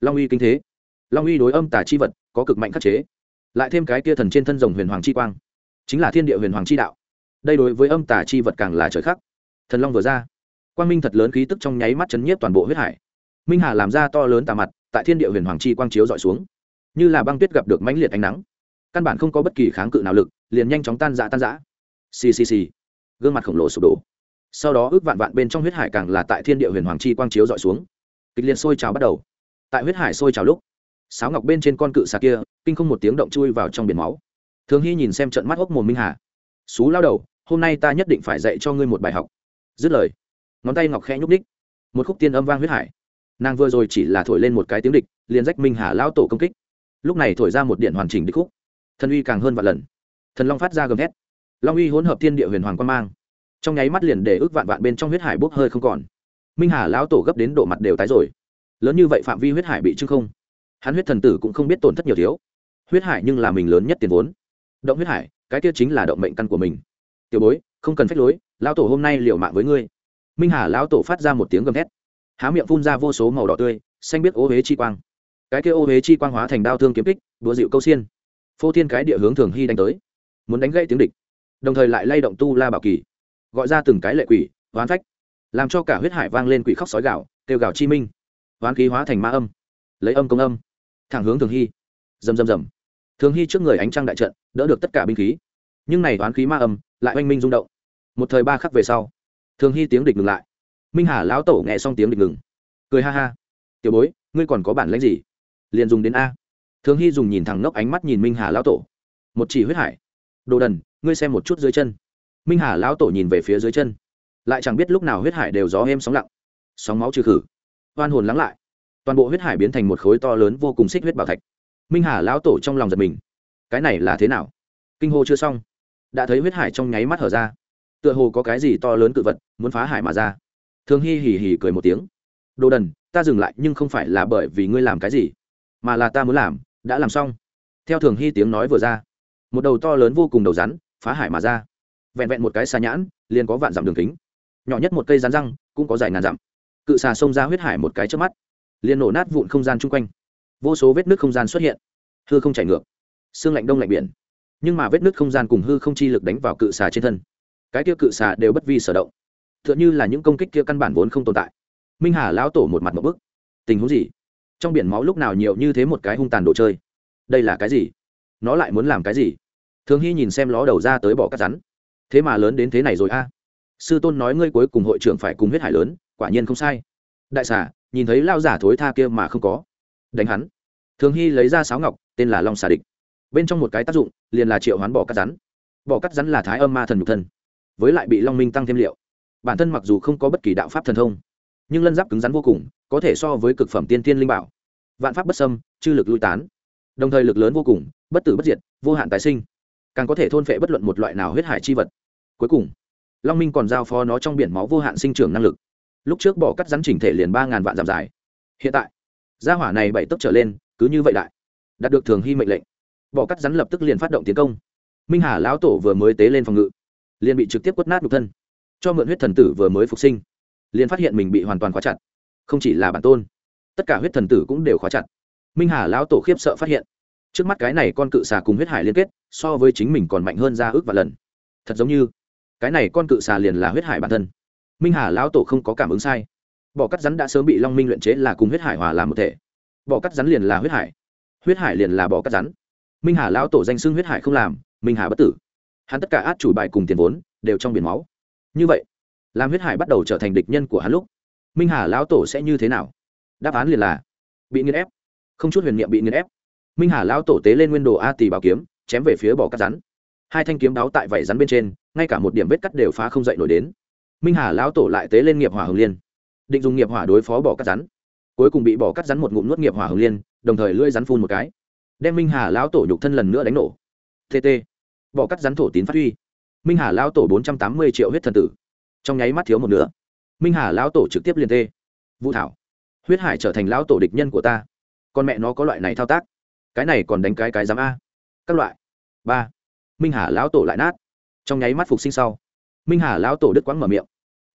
long uy kinh thế. Long uy đối âm tả chi vật có cực mạnh khắc chế. Lại thêm cái kia thần trên thân rồng huyền hoàng chi quang. Chính là thiên địa huyền hoàng chi đạo. Đây đối với âm tả chi vật càng là trời khắc. Thần long vừa ra. Quang minh thật lớn khí tức trong nháy mắt chấn nhiếp toàn bộ huyết hải. Minh hà làm ra to lớn tà mặt, tại thiên địa huyền hoàng chi quang chiếu dọi xuống. Như là băng tuyết gặp được mãnh liệt ánh nắng. Căn bản không có bất kỳ kháng cự nào lực, liền nhanh chóng tan dã tan dã xì xì xì. Gương mặt khổng lồ sụp đổ. Sau đó ước vạn vạn bên trong huyết hải càng là tại thiên địa huyền hoàng chi quang chiếu dọi xuống kịch liệt sôi trào bắt đầu. Tại huyết hải sôi trào lúc, sáo ngọc bên trên con cự xà kia, kinh không một tiếng động chui vào trong biển máu. Thường hy nhìn xem trận mắt hốc mồm minh hà. Xú lao đầu, hôm nay ta nhất định phải dạy cho ngươi một bài học. Dứt lời, ngón tay ngọc khẽ nhúc ních một khúc tiên âm vang huyết hải. Nàng vừa rồi chỉ là thổi lên một cái tiếng địch, liền rách minh hà lao tổ công kích. Lúc này thổi ra một điện hoàn chỉnh địch khúc. Thần uy càng hơn vạn lần. Thần long phát ra gầm hét long uy hỗn hợp thiên địa huyền hoàng quan mang. Trong nháy mắt liền để ước vạn vạn bên trong huyết hải bốc hơi không còn minh hà lão tổ gấp đến độ mặt đều tái rồi lớn như vậy phạm vi huyết hải bị chứ không hắn huyết thần tử cũng không biết tổn thất nhiều thiếu huyết hải nhưng là mình lớn nhất tiền vốn động huyết hải cái kia chính là động mệnh căn của mình tiểu bối không cần phép lối lão tổ hôm nay liều mạng với ngươi minh hà lão tổ phát ra một tiếng gầm thét há miệng phun ra vô số màu đỏ tươi xanh biết ô huế chi quang cái kia ô huế chi quang hóa thành đao thương kiếm kích đùa dịu câu xiên phô thiên cái địa hướng thường hy đánh tới muốn đánh gãy tiếng địch đồng thời lại lay động tu la bảo kỳ gọi ra từng cái lệ quỷ hoán phách làm cho cả huyết hải vang lên quỷ khóc sói gạo kêu gạo chi minh. Hoán khí hóa thành ma âm. Lấy âm công âm. Thẳng hướng thường hy. Rầm rầm rầm. Thường hy trước người ánh trăng đại trận, đỡ được tất cả binh khí. Nhưng này hoán khí ma âm lại oanh minh rung động. Một thời ba khắc về sau, thường hy tiếng địch ngừng lại. Minh hà lão tổ nghe xong tiếng địch ngừng. Cười ha ha. Tiểu bối, ngươi còn có bản lãnh gì? Liền dùng đến a. Thường hy dùng nhìn thẳng ngốc ánh mắt nhìn minh hà lão tổ. Một chỉ huyết hải. Đồ đần, ngươi xem một chút dưới chân. Minh hà lão tổ nhìn về phía dưới chân lại chẳng biết lúc nào huyết hải đều gió êm sóng lặng. Sóng máu trừ khử. Oan hồn lắng lại. Toàn bộ huyết hải biến thành một khối to lớn vô cùng xích huyết bảo thạch. Minh hà lão tổ trong lòng giật mình. Cái này là thế nào? Kinh hô chưa xong. Đã thấy huyết hải trong nháy mắt hở ra. Tựa hồ có cái gì to lớn cự vật muốn phá hải mà ra. Thường hy hì hì cười một tiếng. Đồ đần, ta dừng lại nhưng không phải là bởi vì ngươi làm cái gì, mà là ta muốn làm, đã làm xong. Theo thường hy tiếng nói vừa ra, một đầu to lớn vô cùng đầu rắn phá hải mà ra. Vẹn vẹn một cái xa nhãn, liền có vạn dặm đường kính nhỏ nhất một cây rắn răng, cũng có dài ngàn dặm. Cự xà xông ra huyết hải một cái trước mắt, liền nổ nát vụn không gian chung quanh. Vô số vết nước không gian xuất hiện, hư không chảy ngược, xương lạnh đông lạnh biển. Nhưng mà vết nước không gian cùng hư không chi lực đánh vào cự xà trên thân. Cái kia cự xà đều bất vi sở động. T h ư ợ n h ư là những công kích kia căn bản vốn không tồn tại. Minh hà lão tổ một mặt một bức. Tình huống gì? Trong biển máu lúc nào nhiều như thế một cái hung tàn đồ chơi? Đây là cái gì? Nó lại muốn làm cái gì? Thường hy nhìn xem ló đầu ra tới bỏ cắt rắn. Thế mà lớn đến thế này rồi a sư tôn nói ngươi cuối cùng hội trưởng phải cùng huyết hải lớn, quả nhiên không sai. Đại xà, nhìn thấy lao giả thối tha kia mà không có. Đánh hắn. Thường hy lấy ra sáo ngọc, tên là long xà địch. Bên trong một cái tác dụng, liền là triệu hoán bỏ cắt rắn. Bỏ cắt rắn là thái âm ma thần nhục thân, với lại bị long minh tăng thêm liệu. Bản thân mặc dù không có bất kỳ đạo pháp thần thông, nhưng lân giáp cứng rắn vô cùng, có thể so với cực phẩm tiên tiên linh bảo. Vạn pháp bất xâm, chư lực lui tán. Đồng thời lực lớn vô cùng, bất tử bất diệt, vô hạn tái sinh. Càng có thể thôn phệ bất luận một loại nào huyết hải chi vật. Cuối cùng long minh còn giao phó nó trong biển máu vô hạn sinh trưởng năng lực. Lúc trước bỏ cắt rắn chỉnh thể liền ba ngàn vạn giảm dài. Hiện tại, gia hỏa này bảy tấc trở lên, cứ như vậy đại. Đạt được thường hy mệnh lệnh, bỏ cắt rắn lập tức liền phát động tiến công. Minh hà lão tổ vừa mới tế lên phòng ngự, liền bị trực tiếp quất nát đục thân. Cho mượn huyết thần tử vừa mới phục sinh, liền phát hiện mình bị hoàn toàn khóa chặt. Không chỉ là bản tôn, tất cả huyết thần tử cũng đều khóa chặt. Minh hà lão tổ khiếp sợ phát hiện, trước mắt cái này con cự xà cùng huyết hải liên kết, so với chính mình còn mạnh hơn ra ước và lần. Thật giống như cái này con cự xà liền là huyết hải bản thân. Minh hà lão tổ không có cảm ứng sai. Bỏ cắt rắn đã sớm bị long minh luyện chế là cùng huyết hải hòa làm một thể. Bỏ cắt rắn liền là huyết hải. Huyết hải liền là bỏ cắt rắn. Minh hà lão tổ danh xưng huyết hải không làm, minh hà bất tử. Hắn tất cả át chủ bài cùng tiền vốn đều trong biển máu. Như vậy, làm huyết hải bắt đầu trở thành địch nhân của hắn lúc, minh hà lão tổ sẽ như thế nào? Đáp án liền là bị nghiên ép. Không chút huyền niệm bị nghiên ép. Minh hà lão tổ tế lên nguyên đồ a tỷ bảo kiếm, chém về phía bỏ cắt rắn hai thanh kiếm đáo tại vảy rắn bên trên, ngay cả một điểm vết cắt đều phá không dậy nổi đến. Minh hà lão tổ lại tế lên nghiệp hỏa hồng liên. Định dùng nghiệp hỏa đối phó bỏ cắt rắn. Cuối cùng bị bỏ cắt rắn một ngụm nuốt nghiệp hỏa hồng liên, đồng thời lưỡi rắn phun một cái. Đem minh hà lão tổ nhục thân lần nữa đánh nổ. Tt bỏ cắt rắn thổ tín phát huy. Minh hà lão tổ bốn trăm tám mươi triệu huyết thần tử. Trong nháy mắt thiếu một nửa. Minh hà lão tổ trực tiếp liên tê. Vũ thảo. Huyết hải trở thành lão tổ địch nhân của ta. Con mẹ nó có loại này thao tác. Cái này còn đánh cái cái dám a. Các loại. Ba minh hà lão tổ lại nát trong nháy mắt phục sinh sau minh hà lão tổ đứt quãng mở miệng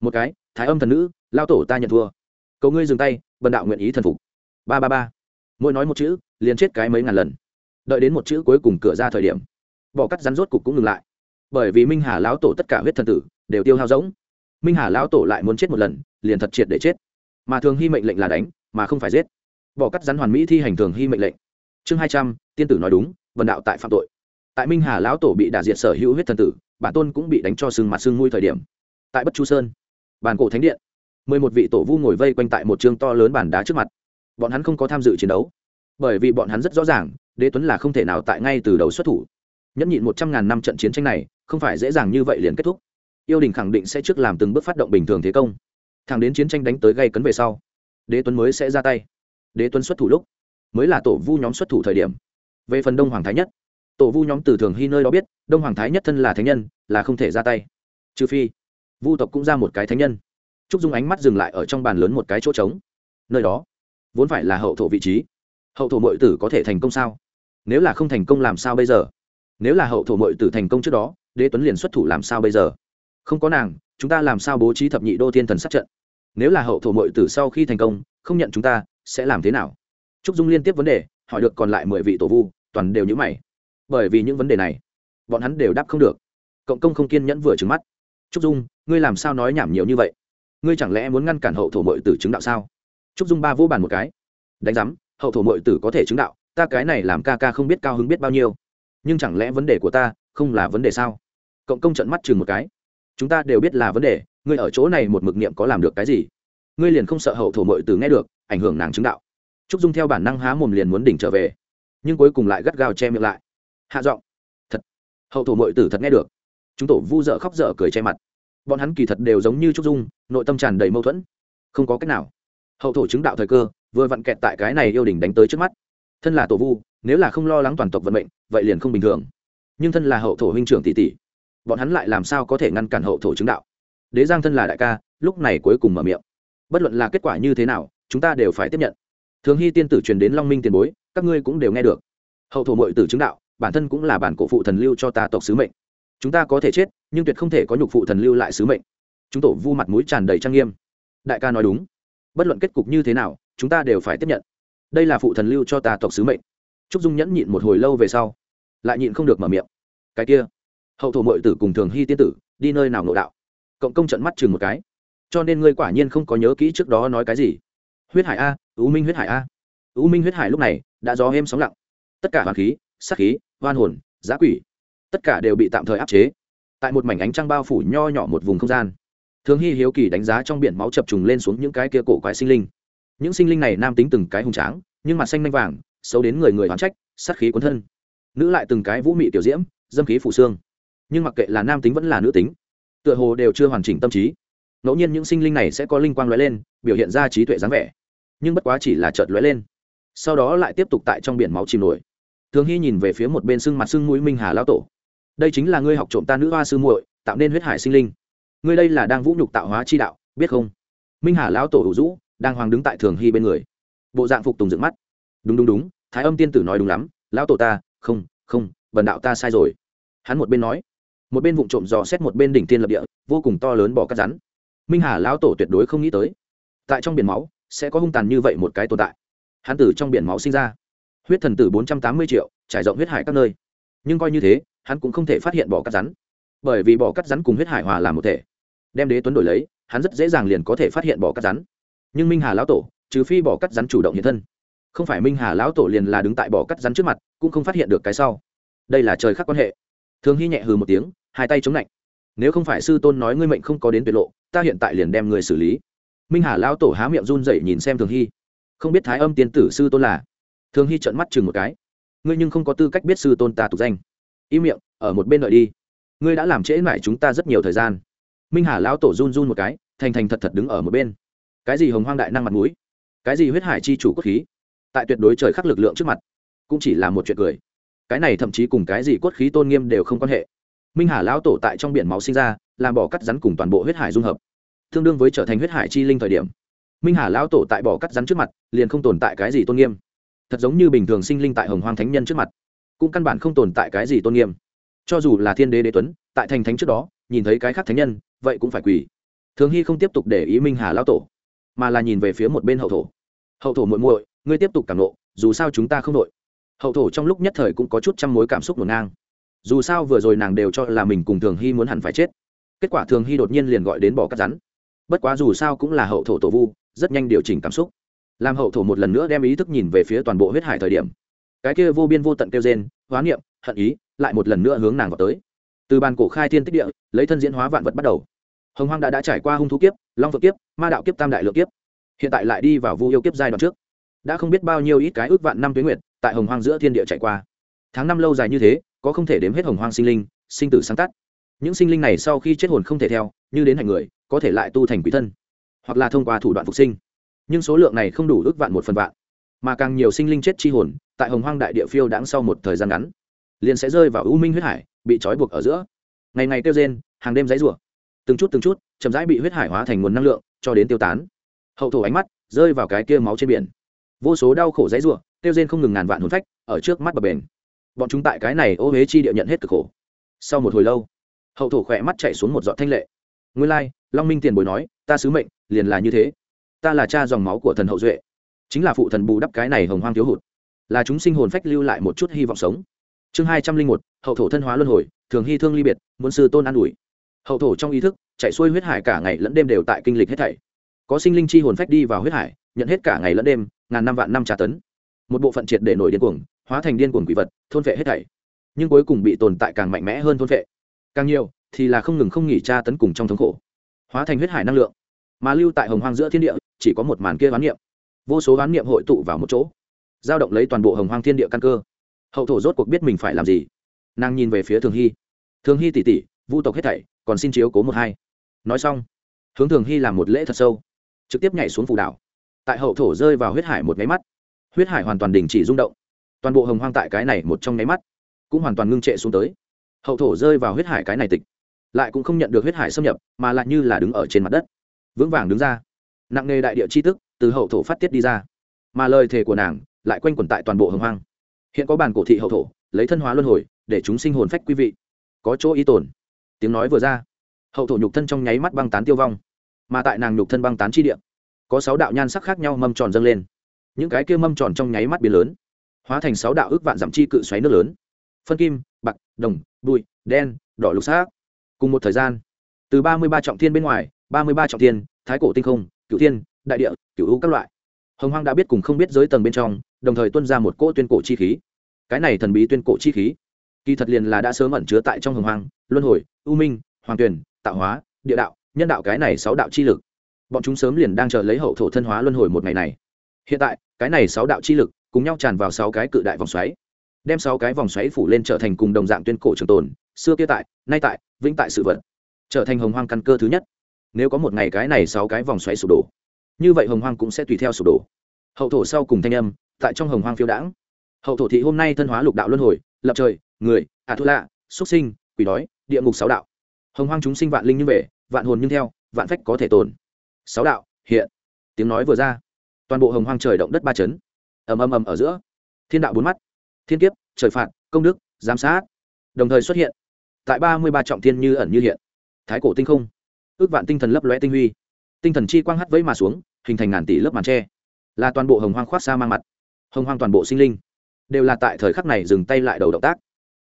một cái thái âm thần nữ lao tổ ta nhận thua cầu ngươi dừng tay bần đạo nguyện ý thần phục ba ba ba mỗi nói một chữ liền chết cái mấy ngàn lần đợi đến một chữ cuối cùng cửa ra thời điểm bỏ cắt rắn rốt cục cũng ngừng lại bởi vì minh hà lão tổ tất cả huyết thần tử đều tiêu hao rỗng minh hà lão tổ lại muốn chết một lần liền thật triệt để chết mà thường hy mệnh lệnh là đánh mà không phải giết bỏ cắt rắn hoàn mỹ thi hành thường hy mệnh lệnh chương hai trăm tiên tử nói đúng vần đạo tại phạm tội tại minh hà lão tổ bị đả diệt sở hữu huyết thần tử, bản tôn cũng bị đánh cho sưng mặt sưng mui thời điểm. Tại bất chu sơn, bàn cổ thánh điện, mười một vị tổ vu ngồi vây quanh tại một chương to lớn bàn đá trước mặt. Bọn hắn không có tham dự chiến đấu, bởi vì bọn hắn rất rõ ràng, đế tuấn là không thể nào tại ngay từ đầu xuất thủ. Nhẫn nhịn một trăm ngàn năm trận chiến tranh này, không phải dễ dàng như vậy liền kết thúc. Yêu đình khẳng định sẽ trước làm từng bước phát động bình thường thế công. Thẳng đến chiến tranh đánh tới gây cấn về sau, đế tuấn mới sẽ ra tay. Đế tuấn xuất thủ lúc, mới là tổ vu nhóm xuất thủ thời điểm. Về phần đông hoàng thái nhất tổ vu nhóm từ thường hy nơi đó biết, đông hoàng thái nhất thân là thánh nhân, là không thể ra tay. Trừ phi, vu tộc cũng ra một cái thánh nhân. Trúc dung ánh mắt dừng lại ở trong bàn lớn một cái chỗ trống. Nơi đó, vốn phải là hậu thổ vị trí. Hậu thổ mội tử có thể thành công sao? Nếu là không thành công làm sao bây giờ? Nếu là hậu thổ mội tử thành công trước đó, đế tuấn liền xuất thủ làm sao bây giờ? Không có nàng, chúng ta làm sao bố trí thập nhị đô thiên thần sát trận? Nếu là hậu thổ mội tử sau khi thành công, không nhận chúng ta, sẽ làm thế nào? Trúc dung liên tiếp vấn đề, hỏi được còn lại mười vị tổ vu, toàn đều nhữ mày bởi vì những vấn đề này, bọn hắn đều đáp không được. Cộng công không kiên nhẫn vừa trứng mắt. Trúc dung, ngươi làm sao nói nhảm nhiều như vậy? Ngươi chẳng lẽ muốn ngăn cản hậu thổ mội tử chứng đạo sao? Trúc dung ba vỗ bàn một cái. Đánh giám, hậu thổ mội tử có thể chứng đạo, ta cái này làm ca ca không biết cao hứng biết bao nhiêu. Nhưng chẳng lẽ vấn đề của ta không là vấn đề sao? Cộng công trận mắt chừng một cái. Chúng ta đều biết là vấn đề, ngươi ở chỗ này một mực niệm có làm được cái gì? Ngươi liền không sợ hậu thổ mội tử nghe được, ảnh hưởng nàng chứng đạo. Trúc dung theo bản năng há mồm liền muốn đỉnh trở về, nhưng cuối cùng lại gắt gao che miệng lại hạ giọng. Thật. Hậu thổ mội tử thật nghe được. Chúng tổ vu dợ khóc dở cười che mặt. Bọn hắn kỳ thật đều giống như trúc dung, nội tâm tràn đầy mâu thuẫn. Không có cách nào. Hậu thổ chứng đạo thời cơ, vừa vặn kẹt tại cái này yêu đình đánh tới trước mắt. Thân là tổ vu, nếu là không lo lắng toàn tộc vận mệnh, vậy liền không bình thường. Nhưng thân là hậu thổ huynh trưởng tỷ tỷ, bọn hắn lại làm sao có thể ngăn cản hậu thổ chứng đạo? Đế giang thân là đại ca, lúc này cuối cùng mở miệng. Bất luận là kết quả như thế nào, chúng ta đều phải tiếp nhận. Thường hy tiên tử truyền đến long minh tiền bối, các ngươi cũng đều nghe được. Hậu thổ mội tử chứng đạo bản thân cũng là bản cổ phụ thần lưu cho ta tộc sứ mệnh. Chúng ta có thể chết, nhưng tuyệt không thể có nhục phụ thần lưu lại sứ mệnh. Chúng tổ vu mặt mũi tràn đầy trang nghiêm. Đại ca nói đúng. Bất luận kết cục như thế nào, chúng ta đều phải tiếp nhận. Đây là phụ thần lưu cho ta tộc sứ mệnh. Trúc dung nhẫn nhịn một hồi lâu về sau, lại nhịn không được mở miệng. Cái kia, hậu thổ mội tử cùng thường hy tiên tử, đi nơi nào nội đạo? Cộng công trận mắt chừng một cái. Cho nên ngươi quả nhiên không có nhớ kỹ trước đó nói cái gì. Huyết hải a ưu minh huyết hải a. Ưu minh huyết hải lúc này đã gió êm sóng lặng. Tất cả hoàng khí sắc khí hoan hồn giá quỷ. Tất cả đều bị tạm thời áp chế. Tại một mảnh ánh trăng bao phủ nho nhỏ một vùng không gian, thường hy hiếu kỳ đánh giá trong biển máu chập trùng lên xuống những cái kia cổ quái sinh linh. Những sinh linh này nam tính từng cái hùng tráng, nhưng mặt xanh nanh vàng, xấu đến người người hoán trách, sát khí cuốn thân. Nữ lại từng cái vũ mị tiểu diễm, dâm khí phủ xương. Nhưng mặc kệ là nam tính vẫn là nữ tính, tựa hồ đều chưa hoàn chỉnh tâm trí. Ngẫu nhiên những sinh linh này sẽ có linh quang lóe lên, biểu hiện ra trí tuệ dáng vẻ, nhưng bất quá chỉ là chợt lóe lên. Sau đó lại tiếp tục tại trong biển máu chìm nổi thường hy nhìn về phía một bên xương mặt xương mũi minh hà lao tổ. Đây chính là ngươi học trộm ta nữ hoa sư muội, tạo nên huyết hải sinh linh. Ngươi đây là đang vũ nhục tạo hóa chi đạo, biết không? Minh hà lão tổ hữu dũ đang hoàng đứng tại thường hy bên người. Bộ dạng phục tùng dựng mắt. Đúng đúng đúng, thái âm tiên tử nói đúng lắm, lão tổ ta, không không, bần đạo ta sai rồi. Hắn một bên nói, một bên vụ trộm dò xét một bên đỉnh tiên lập địa, vô cùng to lớn bỏ cắt rắn. Minh hà lão tổ tuyệt đối không nghĩ tới, tại trong biển máu sẽ có hung tàn như vậy một cái tồn tại. Hắn tử trong biển máu sinh ra huyết thần tử bốn trăm tám mươi triệu, trải rộng huyết hải các nơi. Nhưng coi như thế, hắn cũng không thể phát hiện bỏ cắt rắn. Bởi vì bỏ cắt rắn cùng huyết hải hòa làm một thể. Đem đế tuấn đổi lấy, hắn rất dễ dàng liền có thể phát hiện bỏ cắt rắn. Nhưng minh hà lão tổ, trừ phi bỏ cắt rắn chủ động hiện thân. Không phải minh hà lão tổ liền là đứng tại bỏ cắt rắn trước mặt, cũng không phát hiện được cái sau. Đây là trời khắc quan hệ. Thường hy nhẹ hừ một tiếng, hai tay chống lạnh nếu không phải sư tôn nói ngươi mệnh không có đến tuyệt lộ, ta hiện tại liền đem người xử lý. Minh hà lão tổ há miệng run dậy nhìn xem thường hy. Không biết thái âm tiên tử sư tôn là thường hy trợn mắt chừng một cái. Ngươi nhưng không có tư cách biết sư tôn ta tục danh. Im miệng, ở một bên đợi đi. Ngươi đã làm trễ mãi chúng ta rất nhiều thời gian. Minh hà lão tổ run run một cái, thành thành thật thật đứng ở một bên. Cái gì hồng hoang đại năng mặt mũi? Cái gì huyết hải chi chủ cốt khí? Tại tuyệt đối trời khắc lực lượng trước mặt, cũng chỉ là một chuyện cười. Cái này thậm chí cùng cái gì cốt khí tôn nghiêm đều không quan hệ. Minh hà lão tổ tại trong biển máu sinh ra, làm bỏ cắt rắn cùng toàn bộ huyết hải dung hợp. Tương đương với trở thành huyết hải chi linh thời điểm. Minh hà lão tổ tại bỏ cắt rắn trước mặt, liền không tồn tại cái gì tôn nghiêm thật giống như bình thường sinh linh tại hồng hoang thánh nhân trước mặt, cũng căn bản không tồn tại cái gì tôn nghiêm. Cho dù là thiên đế đế tuấn, tại thành thánh trước đó, nhìn thấy cái khác thánh nhân, vậy cũng phải quỳ. Thường hy không tiếp tục để ý minh hà lao tổ, mà là nhìn về phía một bên hậu thổ. Hậu thổ muội muội, ngươi tiếp tục cảm nộ, dù sao chúng ta không đội. Hậu thổ trong lúc nhất thời cũng có chút trăm mối cảm xúc ngổn ngang. Dù sao vừa rồi nàng đều cho là mình cùng thường hy muốn hẳn phải chết. Kết quả thường hy đột nhiên liền gọi đến bỏ cắt rắn. Bất quá dù sao cũng là hậu thổ tổ vu, rất nhanh điều chỉnh cảm xúc làm hậu thổ một lần nữa đem ý thức nhìn về phía toàn bộ huyết hải thời điểm. Cái kia vô biên vô tận kêu gen hóa niệm, hận ý, lại một lần nữa hướng nàng vào tới. Từ bàn cổ khai thiên tích địa, lấy thân diễn hóa vạn vật bắt đầu. Hồng hoang đã đã trải qua hung thú kiếp, long phượng kiếp, ma đạo kiếp, tam đại lượng kiếp. Hiện tại lại đi vào vu yêu kiếp giai đoạn trước. Đã không biết bao nhiêu ít cái ước vạn năm tuyến nguyệt, tại hồng hoang giữa thiên địa chạy qua. Tháng năm lâu dài như thế, có không thể đếm hết hồng hoang sinh linh, sinh tử sáng tắt. Những sinh linh này sau khi chết hồn không thể theo, như đến hành người, có thể lại tu thành quỷ thân, hoặc là thông qua thủ đoạn phục sinh nhưng số lượng này không đủ ước vạn một phần vạn. Mà càng nhiều sinh linh chết chi hồn, tại hồng hoang đại địa phiêu đãng sau một thời gian ngắn, liền sẽ rơi vào ưu minh huyết hải, bị trói buộc ở giữa. Ngày ngày kêu rên, hàng đêm dãy rủa từng chút từng chút, chậm rãi bị huyết hải hóa thành nguồn năng lượng, cho đến tiêu tán. Hậu thổ ánh mắt rơi vào cái kia máu trên biển. Vô số đau khổ dãy rủa tiêu rên không ngừng ngàn vạn hồn phách ở trước mắt bờ bền. Bọn chúng tại cái này ô huế chi địa nhận hết cực khổ. Sau một hồi lâu, hậu thổ khỏe mắt chạy xuống một giọt thanh lệ. Nguyên lai, long minh tiền bối nói, ta sứ mệnh liền là như thế ta là cha dòng máu của thần hậu duệ. Chính là phụ thần bù đắp cái này hồng hoang thiếu hụt. Là chúng sinh hồn phách lưu lại một chút hy vọng sống. Chương hai trăm linh một, hậu thổ thân hóa luân hồi, thường hy thương ly biệt, muốn sư tôn an ủi. Hậu thổ trong ý thức, chạy xuôi huyết hải cả ngày lẫn đêm đều tại kinh lịch hết thảy. Có sinh linh chi hồn phách đi vào huyết hải, nhận hết cả ngày lẫn đêm, ngàn năm vạn năm trả tấn. Một bộ phận triệt để nổi điên cuồng, hóa thành điên cuồng quỷ vật, thôn vệ hết thảy. Nhưng cuối cùng bị tồn tại càng mạnh mẽ hơn thôn vệ càng nhiều, thì là không ngừng không nghỉ tra tấn cùng trong thống khổ. Hóa thành huyết hải năng lượng mà lưu tại hồng hoang giữa thiên địa, chỉ có một màn kia oán niệm. Vô số oán niệm hội tụ vào một chỗ, giao động lấy toàn bộ hồng hoang thiên địa căn cơ. Hậu thổ rốt cuộc biết mình phải làm gì. Nàng nhìn về phía thường hy. Thường hy tỉ tỉ, vu tộc hết thảy, còn xin chiếu cố một hai. Nói xong, hướng thường hy làm một lễ thật sâu, trực tiếp nhảy xuống phù đảo. Tại hậu thổ rơi vào huyết hải một máy mắt, huyết hải hoàn toàn đình chỉ rung động. Toàn bộ hồng hoang tại cái này một trong nháy mắt, cũng hoàn toàn ngưng trệ xuống tới. Hậu thổ rơi vào huyết hải cái này tịch, lại cũng không nhận được huyết hải xâm nhập, mà lại như là đứng ở trên mặt đất vững vàng đứng ra. Nặng nề đại địa chi tức từ hậu thổ phát tiết đi ra, mà lời thề của nàng lại quanh quẩn tại toàn bộ hồng hoang. Hiện có bản cổ thị hậu thổ, lấy thân hóa luân hồi để chúng sinh hồn phách quý vị. Có chỗ ý tổn tiếng nói vừa ra, hậu thổ nhục thân trong nháy mắt băng tán tiêu vong, mà tại nàng nhục thân băng tán chi điện có sáu đạo nhan sắc khác nhau mâm tròn dâng lên. Những cái kia mâm tròn trong nháy mắt biến lớn, hóa thành sáu đạo ước vạn giảm chi cự xoáy nước lớn. Phân kim, bạc, đồng, bụi, đen, đỏ lục xác cùng một thời gian, từ ba mươi ba trọng thiên bên ngoài ba mươi ba trọng thiên, thái cổ tinh không cựu thiên, đại địa cựu u các loại. Hồng hoang đã biết cùng không biết giới tầng bên trong, đồng thời tuân ra một cỗ tuyên cổ chi khí. Cái này thần bí tuyên cổ chi khí, kỳ thật liền là đã sớm ẩn chứa tại trong hồng hoang, luân hồi, u minh, hoàng tuyển tạo hóa, địa đạo, nhân đạo cái này sáu đạo chi lực. Bọn chúng sớm liền đang chờ lấy hậu thổ thân hóa luân hồi một ngày này. Hiện tại, cái này sáu đạo chi lực cùng nhau tràn vào sáu cái cự đại vòng xoáy, đem sáu cái vòng xoáy phủ lên trở thành cùng đồng dạng tuyên cổ trường tồn, xưa kia tại, nay tại, vĩnh tại sự vật, trở thành hồng hoang căn cơ thứ nhất nếu có một ngày cái này sáu cái vòng xoáy sụp đổ, như vậy hồng hoang cũng sẽ tùy theo sụp đổ. Hậu thổ sau cùng thanh âm, tại trong hồng hoang phiêu đãng. Hậu thổ thị hôm nay thân hóa lục đạo luân hồi, lập trời, người ả thu lạ xuất sinh, quỷ đói, địa ngục sáu đạo. Hồng hoang chúng sinh vạn linh như về, vạn hồn nhưng theo, vạn phách có thể tồn. Sáu đạo, hiện. Tiếng nói vừa ra, toàn bộ hồng hoang trời động đất ba chấn. Ầm ầm ầm ở giữa. Thiên đạo bốn mắt, thiên kiếp, trời phạt, công đức, giám sát. Đồng thời xuất hiện. Tại ba mươi ba trọng thiên như ẩn như hiện. Thái cổ tinh không ước vạn tinh thần lấp lóe tinh huy. Tinh thần chi quang hắt vẫy mà xuống, hình thành ngàn tỷ lớp màn tre. Là toàn bộ hồng hoang khoác xa mang mặt. Hồng hoang toàn bộ sinh linh đều là tại thời khắc này dừng tay lại đầu động tác.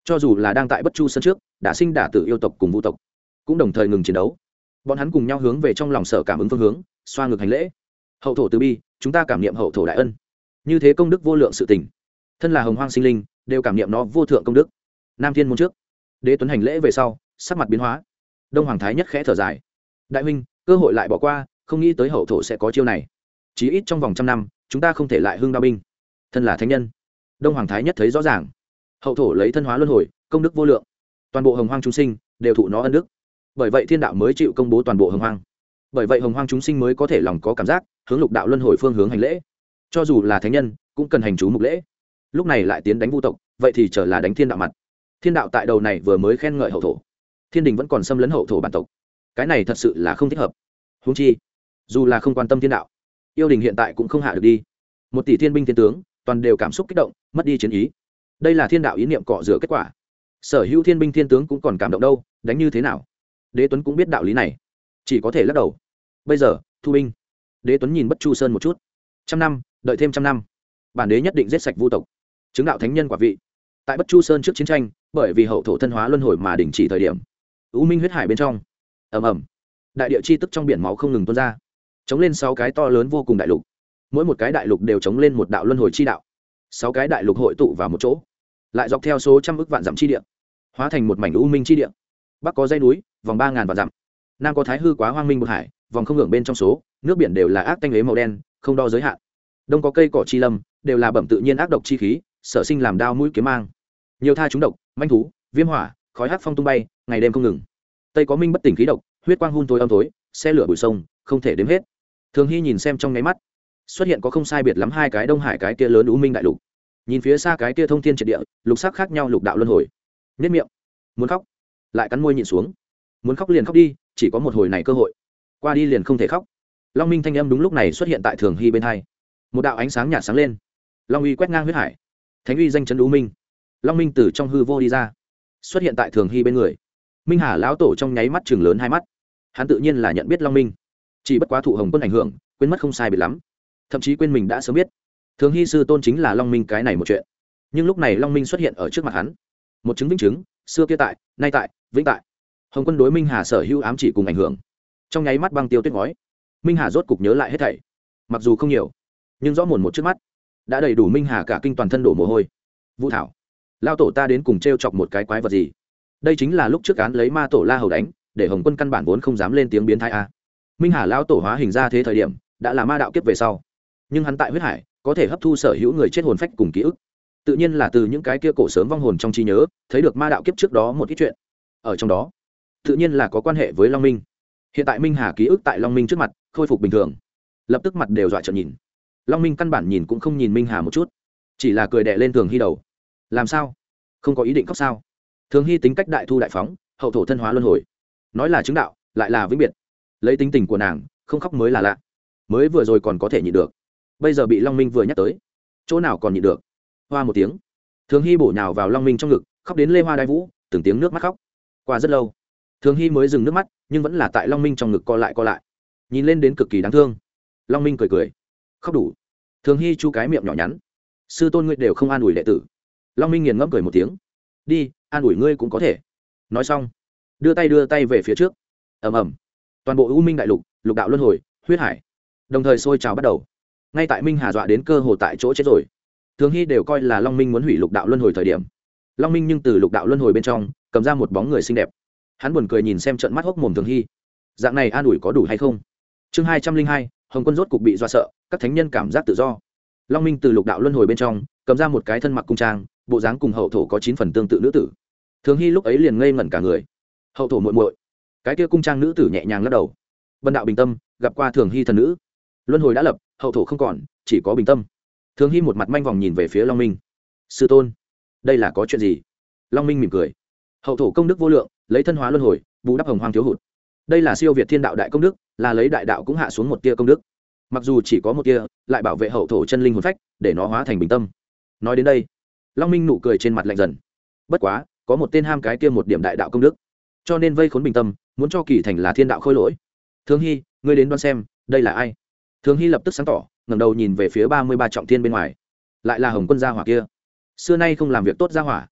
Cho dù là đang tại bất chu sân trước đã sinh đả tử yêu tộc cùng vũ tộc cũng đồng thời ngừng chiến đấu. Bọn hắn cùng nhau hướng về trong lòng sở cảm ứng phương hướng, xoa ngược hành lễ. Hậu thổ từ bi, chúng ta cảm niệm hậu thổ đại ân. Như thế công đức vô lượng sự tình, thân là hồng hoang sinh linh, đều cảm niệm nó vô thượng công đức. Nam thiên môn trước, đế tuấn hành lễ về sau, sắc mặt biến hóa. Đông hoàng thái nhất khẽ thở dài đại huynh, cơ hội lại bỏ qua, không nghĩ tới hậu thổ sẽ có chiêu này. Chí ít trong vòng trăm năm, chúng ta không thể lại hưng đao binh. Thân là thánh nhân. Đông hoàng thái nhất thấy rõ ràng. Hậu thổ lấy thân hóa luân hồi, công đức vô lượng. Toàn bộ hồng hoang chúng sinh đều thụ nó ân đức. Bởi vậy thiên đạo mới chịu công bố toàn bộ hồng hoang. Bởi vậy hồng hoang chúng sinh mới có thể lòng có cảm giác, hướng lục đạo luân hồi phương hướng hành lễ. Cho dù là thánh nhân, cũng cần hành chú mục lễ. Lúc này lại tiến đánh vu tộc, vậy thì trở là đánh thiên đạo mặt. Thiên đạo tại đầu này vừa mới khen ngợi hậu thổ. Thiên đình vẫn còn xâm lấn hậu thổ bản tộc cái này thật sự là không thích hợp. Húng chi, dù là không quan tâm thiên đạo, yêu đình hiện tại cũng không hạ được đi. Một tỷ thiên binh thiên tướng, toàn đều cảm xúc kích động, mất đi chiến ý. Đây là thiên đạo ý niệm cọ rửa kết quả. Sở hữu thiên binh thiên tướng cũng còn cảm động đâu, đánh như thế nào? Đế tuấn cũng biết đạo lý này. Chỉ có thể lắc đầu. Bây giờ, thu binh. Đế tuấn nhìn bất chu sơn một chút. Trăm năm, đợi thêm trăm năm. Bản đế nhất định giết sạch vu tộc. Chứng đạo thánh nhân quả vị. Tại bất chu sơn trước chiến tranh, bởi vì hậu thổ thân hóa luân hồi mà đình chỉ thời điểm, u minh huyết hải bên trong ầm ầm. Đại địa chi tức trong biển máu không ngừng tuôn ra. Chống lên sáu cái to lớn vô cùng đại lục. Mỗi một cái đại lục đều chống lên một đạo luân hồi chi đạo. Sáu cái đại lục hội tụ vào một chỗ. Lại dọc theo số trăm ước vạn dặm chi địa, hóa thành một mảnh u minh chi địa. Bắc có dây núi, vòng ba ngàn vạn dặm. Nam có thái hư quá hoang minh một hải, vòng không ngưỡng bên trong số, nước biển đều là ác tanh ế màu đen, không đo giới hạn. Đông có cây cỏ chi lâm, đều là bẩm tự nhiên ác độc chi khí, sở sinh làm đao mũi kiếm mang. Nhiều tha chúng độc, manh thú, viêm hỏa, khói hát phong tung bay, ngày đêm không ngừng tây có minh bất tỉnh khí độc, huyết quang hun tối âm tối, xe lửa bụi sông, không thể đếm hết. Thường hy nhìn xem trong nháy mắt, xuất hiện có không sai biệt lắm hai cái đông hải cái kia lớn u minh đại lục. Nhìn phía xa cái kia thông thiên triệt địa, lục sắc khác nhau lục đạo luân hồi. Nhất miệng, muốn khóc, lại cắn môi nhịn xuống. Muốn khóc liền khóc đi, chỉ có một hồi này cơ hội. Qua đi liền không thể khóc. Long minh thanh âm đúng lúc này xuất hiện tại thường hy bên hai. Một đạo ánh sáng nhạt sáng lên. Long uy quét ngang huyết hải. Thánh uy danh chấn đũ minh. Long minh từ trong hư vô đi ra, xuất hiện tại thường hy bên người minh hà lão tổ trong nháy mắt chừng lớn hai mắt. Hắn tự nhiên là nhận biết long minh. Chỉ bất quá thụ hồng quân ảnh hưởng, quên mất không sai bị lắm. Thậm chí quên mình đã sớm biết. Thường hy sư tôn chính là long minh cái này một chuyện. Nhưng lúc này long minh xuất hiện ở trước mặt hắn. Một chứng vĩnh chứng, xưa kia tại, nay tại, vĩnh tại. Hồng quân đối minh hà sở hữu ám chỉ cùng ảnh hưởng. Trong nháy mắt băng tiêu tuyết ngói. Minh hà rốt cục nhớ lại hết thảy. Mặc dù không nhiều, nhưng rõ mồn một trước mắt. Đã đầy đủ minh hà cả kinh toàn thân đổ mồ hôi. Vũ thảo lao tổ ta đến cùng t r e o chọc một cái quái vật gì? Đây chính là lúc trước án lấy ma tổ la hầu đánh, để hồng quân căn bản vốn không dám lên tiếng biến thai a. Minh hà lao tổ hóa hình ra thế thời điểm, đã là ma đạo kiếp về sau. Nhưng hắn tại huyết hải, có thể hấp thu sở hữu người chết hồn phách cùng ký ức. Tự nhiên là từ những cái kia cổ sớm vong hồn trong trí nhớ, thấy được ma đạo kiếp trước đó một ít chuyện. Ở trong đó, tự nhiên là có quan hệ với long minh. Hiện tại minh hà ký ức tại long minh trước mặt, khôi phục bình thường. Lập tức mặt đều dọa trợn nhìn. Long minh căn bản nhìn cũng không nhìn minh hà một chút. Chỉ là cười đẻ lên thường hy đầu. Làm sao? Không có ý định khóc sao? Thường hy tính cách đại thu đại phóng, hậu thổ thân hóa luân hồi. Nói là chứng đạo, lại là vĩnh biệt. Lấy tính tình của nàng, không khóc mới là lạ. Mới vừa rồi còn có thể nhịn được. Bây giờ bị long minh vừa nhắc tới, chỗ nào còn nhịn được? Hoa một tiếng. Thường hy bổ nhào vào long minh trong ngực, khóc đến lê hoa đai vũ, từng tiếng nước mắt khóc. Qua rất lâu, thường hy mới dừng nước mắt, nhưng vẫn là tại long minh trong ngực co lại co lại. Nhìn lên đến cực kỳ đáng thương. Long minh cười cười. Khóc đủ. Thường hy chu cái miệng nhỏ nhắn. Sư tôn ngươi đều không an ủi đệ tử. Long minh nghiền ngẫm cười một tiếng. Đi an ủi ngươi cũng có thể. Nói xong, đưa tay đưa tay về phía trước. Ầm ầm. Toàn bộ u minh đại lục lục đạo luân hồi, huyết hải, đồng thời sôi trào bắt đầu. Ngay tại minh hà dọa đến cơ hồ tại chỗ chết rồi. Thường hy đều coi là long minh muốn hủy lục đạo luân hồi thời điểm. Long minh nhưng từ lục đạo luân hồi bên trong, cầm ra một bóng người xinh đẹp. Hắn buồn cười nhìn xem trận mắt hốc mồm thường hy. Dạng này an ủi có đủ hay không? Chương hai trăm linh hai, hồng quân rốt cục bị do sợ, các thánh nhân cảm giác tự do. Long minh từ lục đạo luân hồi bên trong, cầm ra một cái thân mặc cung trang, bộ dáng cùng hậu thổ có chín phần tương tự nữ tử thường hy lúc ấy liền ngây ngẩn cả người. Hậu thổ muội muội. Cái kia cung trang nữ tử nhẹ nhàng lắc đầu. Bần đạo bình tâm, gặp qua thường hy thần nữ. Luân hồi đã lập, hậu thổ không còn, chỉ có bình tâm. Thường hy một mặt manh vòng nhìn về phía long minh. Sư tôn, đây là có chuyện gì? Long minh mỉm cười. Hậu thổ công đức vô lượng, lấy thân hóa luân hồi, bù đắp hồng hoang thiếu hụt. Đây là siêu việt thiên đạo đại công đức, là lấy đại đạo cũng hạ xuống một tia công đức. Mặc dù chỉ có một tia, lại bảo vệ hậu thổ chân linh hồn phách, để nó hóa thành bình tâm. Nói đến đây, long minh nụ cười trên mặt lạnh dần. Bất quá có một tên ham cái kia một điểm đại đạo công đức. Cho nên vây khốn bình tâm, muốn cho kỳ thành là thiên đạo khôi lỗi. Thương hy, ngươi đến đoan xem, đây là ai? Thương hy lập tức sáng tỏ, ngẩng đầu nhìn về phía ba mươi ba trọng thiên bên ngoài. Lại là hồng quân gia hỏa kia. Xưa nay không làm việc tốt gia hỏa.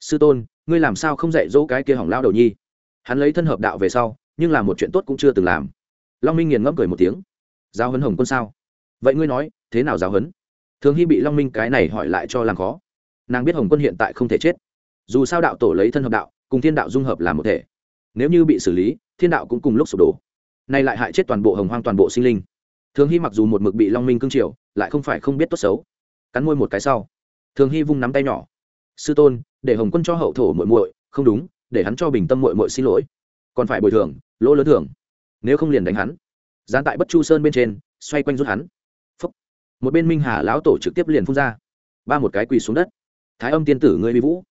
Sư tôn, ngươi làm sao không dạy dỗ cái kia hỏng lao đầu nhi? Hắn lấy thân hợp đạo về sau, nhưng làm một chuyện tốt cũng chưa từng làm. Long minh nghiền ngẫm cười một tiếng. Giáo huấn hồng quân sao? Vậy ngươi nói, thế nào giáo huấn? Thường hy bị long minh cái này hỏi lại cho làm khó. Nàng biết hồng quân hiện tại không thể chết dù sao đạo tổ lấy thân hợp đạo cùng thiên đạo dung hợp làm một thể. Nếu như bị xử lý thiên đạo cũng cùng lúc sụp đổ. Nay lại hại chết toàn bộ hồng hoang toàn bộ sinh linh. Thường hy mặc dù một mực bị long minh cưng triều, lại không phải không biết tốt xấu. Cắn môi một cái sau thường hy vung nắm tay nhỏ. Sư tôn để hồng quân cho hậu thổ muội muội không đúng để hắn cho bình tâm muội muội xin lỗi. Còn phải bồi thường lỗ lớn thưởng. Nếu không liền đánh hắn. Gián tại bất chu sơn bên trên xoay quanh rút hắn. Phúc. một bên minh hà lão tổ trực tiếp liền phun ra. Ba một cái quỳ xuống đất. Thái âm tiên tử ngươi bị vũ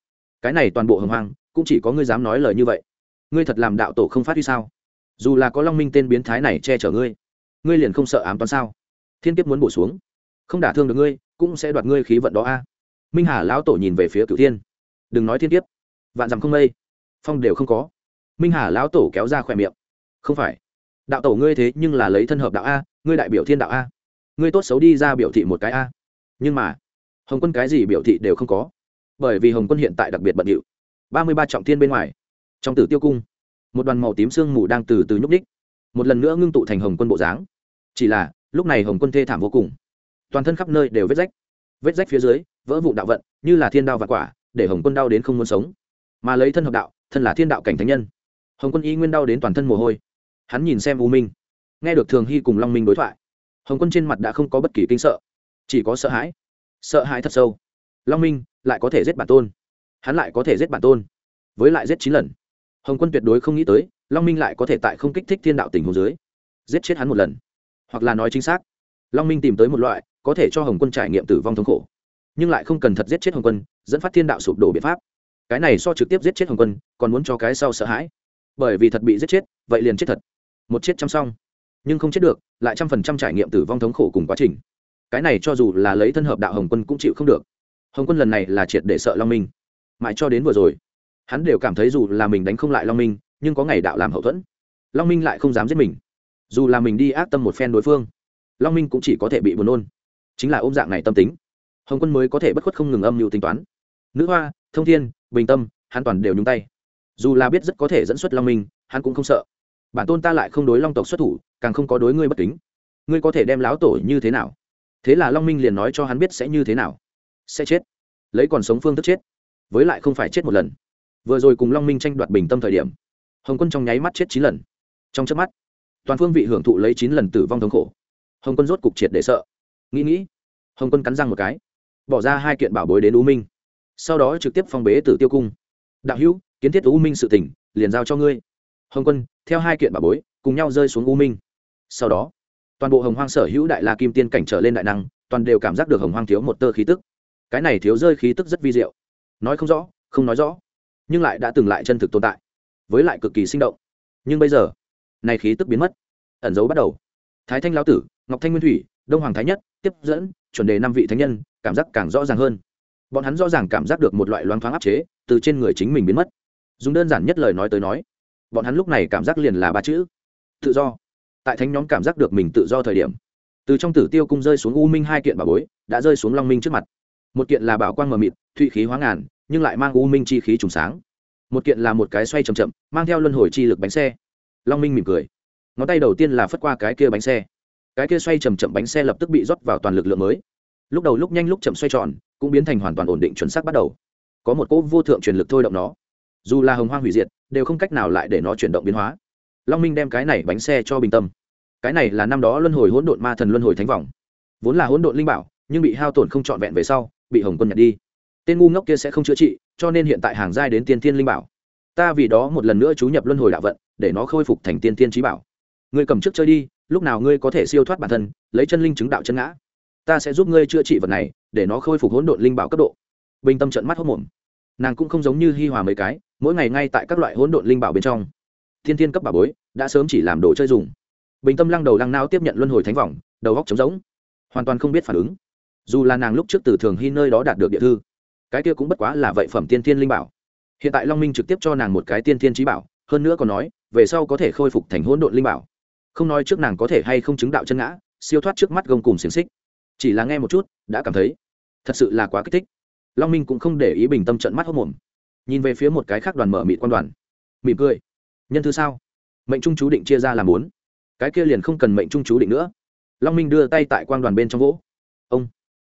cái này toàn bộ hồng hoang cũng chỉ có ngươi dám nói lời như vậy. Ngươi thật làm đạo tổ không phát huy sao? Dù là có long minh tên biến thái này che chở ngươi ngươi liền không sợ ám toán sao? Thiên kiếp muốn bổ xuống, không đả thương được ngươi, cũng sẽ đoạt ngươi khí vận đó a. Minh hà lão tổ nhìn về phía cửu thiên. Đừng nói thiên kiếp, vạn dặm không mây, phong đều không có. Minh hà lão tổ kéo ra khỏe miệng. Không phải. Đạo tổ ngươi thế nhưng là lấy thân hợp đạo a, ngươi đại biểu thiên đạo a. Ngươi tốt xấu đi ra biểu thị một cái a. Nhưng mà, hồng quân cái gì biểu thị đều không có bởi vì hồng quân hiện tại đặc biệt bận điệu. Ba mươi ba trọng thiên bên ngoài, trong tử tiêu cung, một đoàn màu tím sương mù đang từ từ nhúc ních một lần nữa ngưng tụ thành hồng quân bộ dáng. Chỉ là, lúc này hồng quân thê thảm vô cùng. Toàn thân khắp nơi đều vết rách. Vết rách phía dưới, vỡ vụ đạo vận, như là thiên đao và quả, để hồng quân đau đến không muốn sống. Mà lấy thân hợp đạo, thân là thiên đạo cảnh thánh nhân. Hồng quân y nguyên đau đến toàn thân mồ hôi. Hắn nhìn xem u minh, nghe được thường hy cùng long minh đối thoại. Hồng quân trên mặt đã không có bất kỳ kinh sợ, chỉ có sợ hãi. Sợ hãi thật sâu. Long minh lại có thể giết bản tôn. Hắn lại có thể giết bản tôn. Với lại giết chín lần. Hồng quân tuyệt đối không nghĩ tới, long minh lại có thể tại không kích thích thiên đạo tình hồ dưới, giết chết hắn một lần. Hoặc là nói chính xác, long minh tìm tới một loại có thể cho hồng quân trải nghiệm tử vong thống khổ, nhưng lại không cần thật giết chết hồng quân, dẫn phát thiên đạo sụp đổ biện pháp. Cái này so trực tiếp giết chết hồng quân, còn muốn cho cái sau sợ hãi. Bởi vì thật bị giết chết, vậy liền chết thật. Một chết chăm xong nhưng không chết được, lại trăm phần trăm trải nghiệm tử vong thống khổ cùng quá trình. Cái này cho dù là lấy thân hợp đạo hồng quân cũng chịu không được hồng quân lần này là triệt để sợ long minh. Mãi cho đến vừa rồi, hắn đều cảm thấy dù là mình đánh không lại long minh, nhưng có ngày đạo làm hậu thuẫn. Long minh lại không dám giết mình. Dù là mình đi ác tâm một phen đối phương, long minh cũng chỉ có thể bị buồn nôn. Chính là ôm dạng này tâm tính, hồng quân mới có thể bất khuất không ngừng âm mưu tính toán. Nữ hoa, thông thiên, bình tâm, hắn toàn đều nhúng tay. Dù là biết rất có thể dẫn xuất long minh, hắn cũng không sợ. Bản tôn ta lại không đối long tộc xuất thủ, càng không có đối ngươi bất kính. Ngươi có thể đem láo tổ như thế nào? Thế là long minh liền nói cho hắn biết sẽ như thế nào sẽ chết. Lấy còn sống phương thức chết, với lại không phải chết một lần. Vừa rồi cùng long minh tranh đoạt bình tâm thời điểm, hồng quân trong nháy mắt chết chín lần. Trong chớp mắt, toàn phương vị hưởng thụ lấy chín lần tử vong thống khổ. Hồng quân rốt cục triệt để sợ. Nghĩ nghĩ, hồng quân cắn răng một cái, bỏ ra hai kiện bảo bối đến u minh. Sau đó trực tiếp phong bế tử tiêu cung. Đạo hữu, kiến thiết u minh sự tỉnh liền giao cho ngươi. Hồng quân, theo hai kiện bảo bối, cùng nhau rơi xuống u minh. Sau đó, toàn bộ hồng hoang sở hữu đại la kim tiên cảnh trở lên đại năng, toàn đều cảm giác được hồng hoang thiếu một tơ khí tức cái này thiếu rơi khí tức rất vi diệu. Nói không rõ, không nói rõ, nhưng lại đã từng lại chân thực tồn tại, với lại cực kỳ sinh động. Nhưng bây giờ, này khí tức biến mất, ẩn dấu bắt đầu. Thái thanh lão tử, ngọc thanh nguyên thủy, đông hoàng thái nhất, tiếp dẫn, chuẩn đề năm vị thánh nhân, cảm giác càng rõ ràng hơn. Bọn hắn rõ ràng cảm giác được một loại loáng thoáng áp chế từ trên người chính mình biến mất. Dùng đơn giản nhất lời nói tới nói, bọn hắn lúc này cảm giác liền là ba chữ, tự do. Tại thánh nhóm cảm giác được mình tự do thời điểm, từ trong tử tiêu cung rơi xuống u minh hai kiện bà bối, đã rơi xuống long minh trước mặt một kiện là bảo quang mờ mịt, thụy khí hóa ngàn, nhưng lại mang u minh chi khí trùng sáng. Một kiện là một cái xoay chậm chậm, mang theo luân hồi chi lực bánh xe. Long minh mỉm cười. Ngón tay đầu tiên là phất qua cái kia bánh xe. Cái kia xoay chậm chậm bánh xe lập tức bị rót vào toàn lực lượng mới. Lúc đầu lúc nhanh lúc chậm xoay tròn, cũng biến thành hoàn toàn ổn định chuẩn xác bắt đầu. Có một cỗ vô thượng truyền lực thôi động nó. Dù là hồng hoang hủy diệt, đều không cách nào lại để nó chuyển động biến hóa. Long minh đem cái này bánh xe cho bình tâm. Cái này là năm đó luân hồi hỗn độn ma thần luân hồi thánh vòng vốn là hỗn độn linh bảo, nhưng bị hao tổn không trọn vẹn về sau bị hồng quân nhặt đi. Tên ngu ngốc kia sẽ không chữa trị, cho nên hiện tại hàng giai đến tiên thiên linh bảo. Ta vì đó một lần nữa chú nhập luân hồi đạo vận, để nó khôi phục thành tiên thiên trí bảo. Ngươi cầm trước chơi đi, lúc nào ngươi có thể siêu thoát bản thân, lấy chân linh chứng đạo chân ngã. Ta sẽ giúp ngươi chữa trị vật này, để nó khôi phục hỗn độn linh bảo cấp độ. Bình tâm trận mắt hốc mồm nàng cũng không giống như hi hòa mấy cái, mỗi ngày ngay tại các loại hỗn độn linh bảo bên trong. Thiên thiên cấp bà bối, đã sớm chỉ làm đồ chơi dùng. Bình tâm lăng đầu lăng nao tiếp nhận luân hồi thánh vòng đầu góc trống rỗng. Hoàn toàn không biết phản ứng dù là nàng lúc trước từ thường hy nơi đó đạt được địa thư, cái kia cũng bất quá là vậy phẩm tiên thiên linh bảo. Hiện tại long minh trực tiếp cho nàng một cái tiên thiên trí bảo, hơn nữa còn nói, về sau có thể khôi phục thành hỗn độn linh bảo. Không nói trước nàng có thể hay không chứng đạo chân ngã, siêu thoát trước mắt gông cùng xiềng xích. Chỉ là nghe một chút, đã cảm thấy, thật sự là quá kích thích. Long minh cũng không để ý bình tâm trận mắt hốc mồm. Nhìn về phía một cái khác đoàn mở mịt quan đoàn. Mỉm cười. Nhân thư sao? Mệnh trung chú định chia ra làm bốn. Cái kia liền không cần mệnh trung chú định nữa. Long minh đưa tay tại quan đoàn bên trong gỗ ông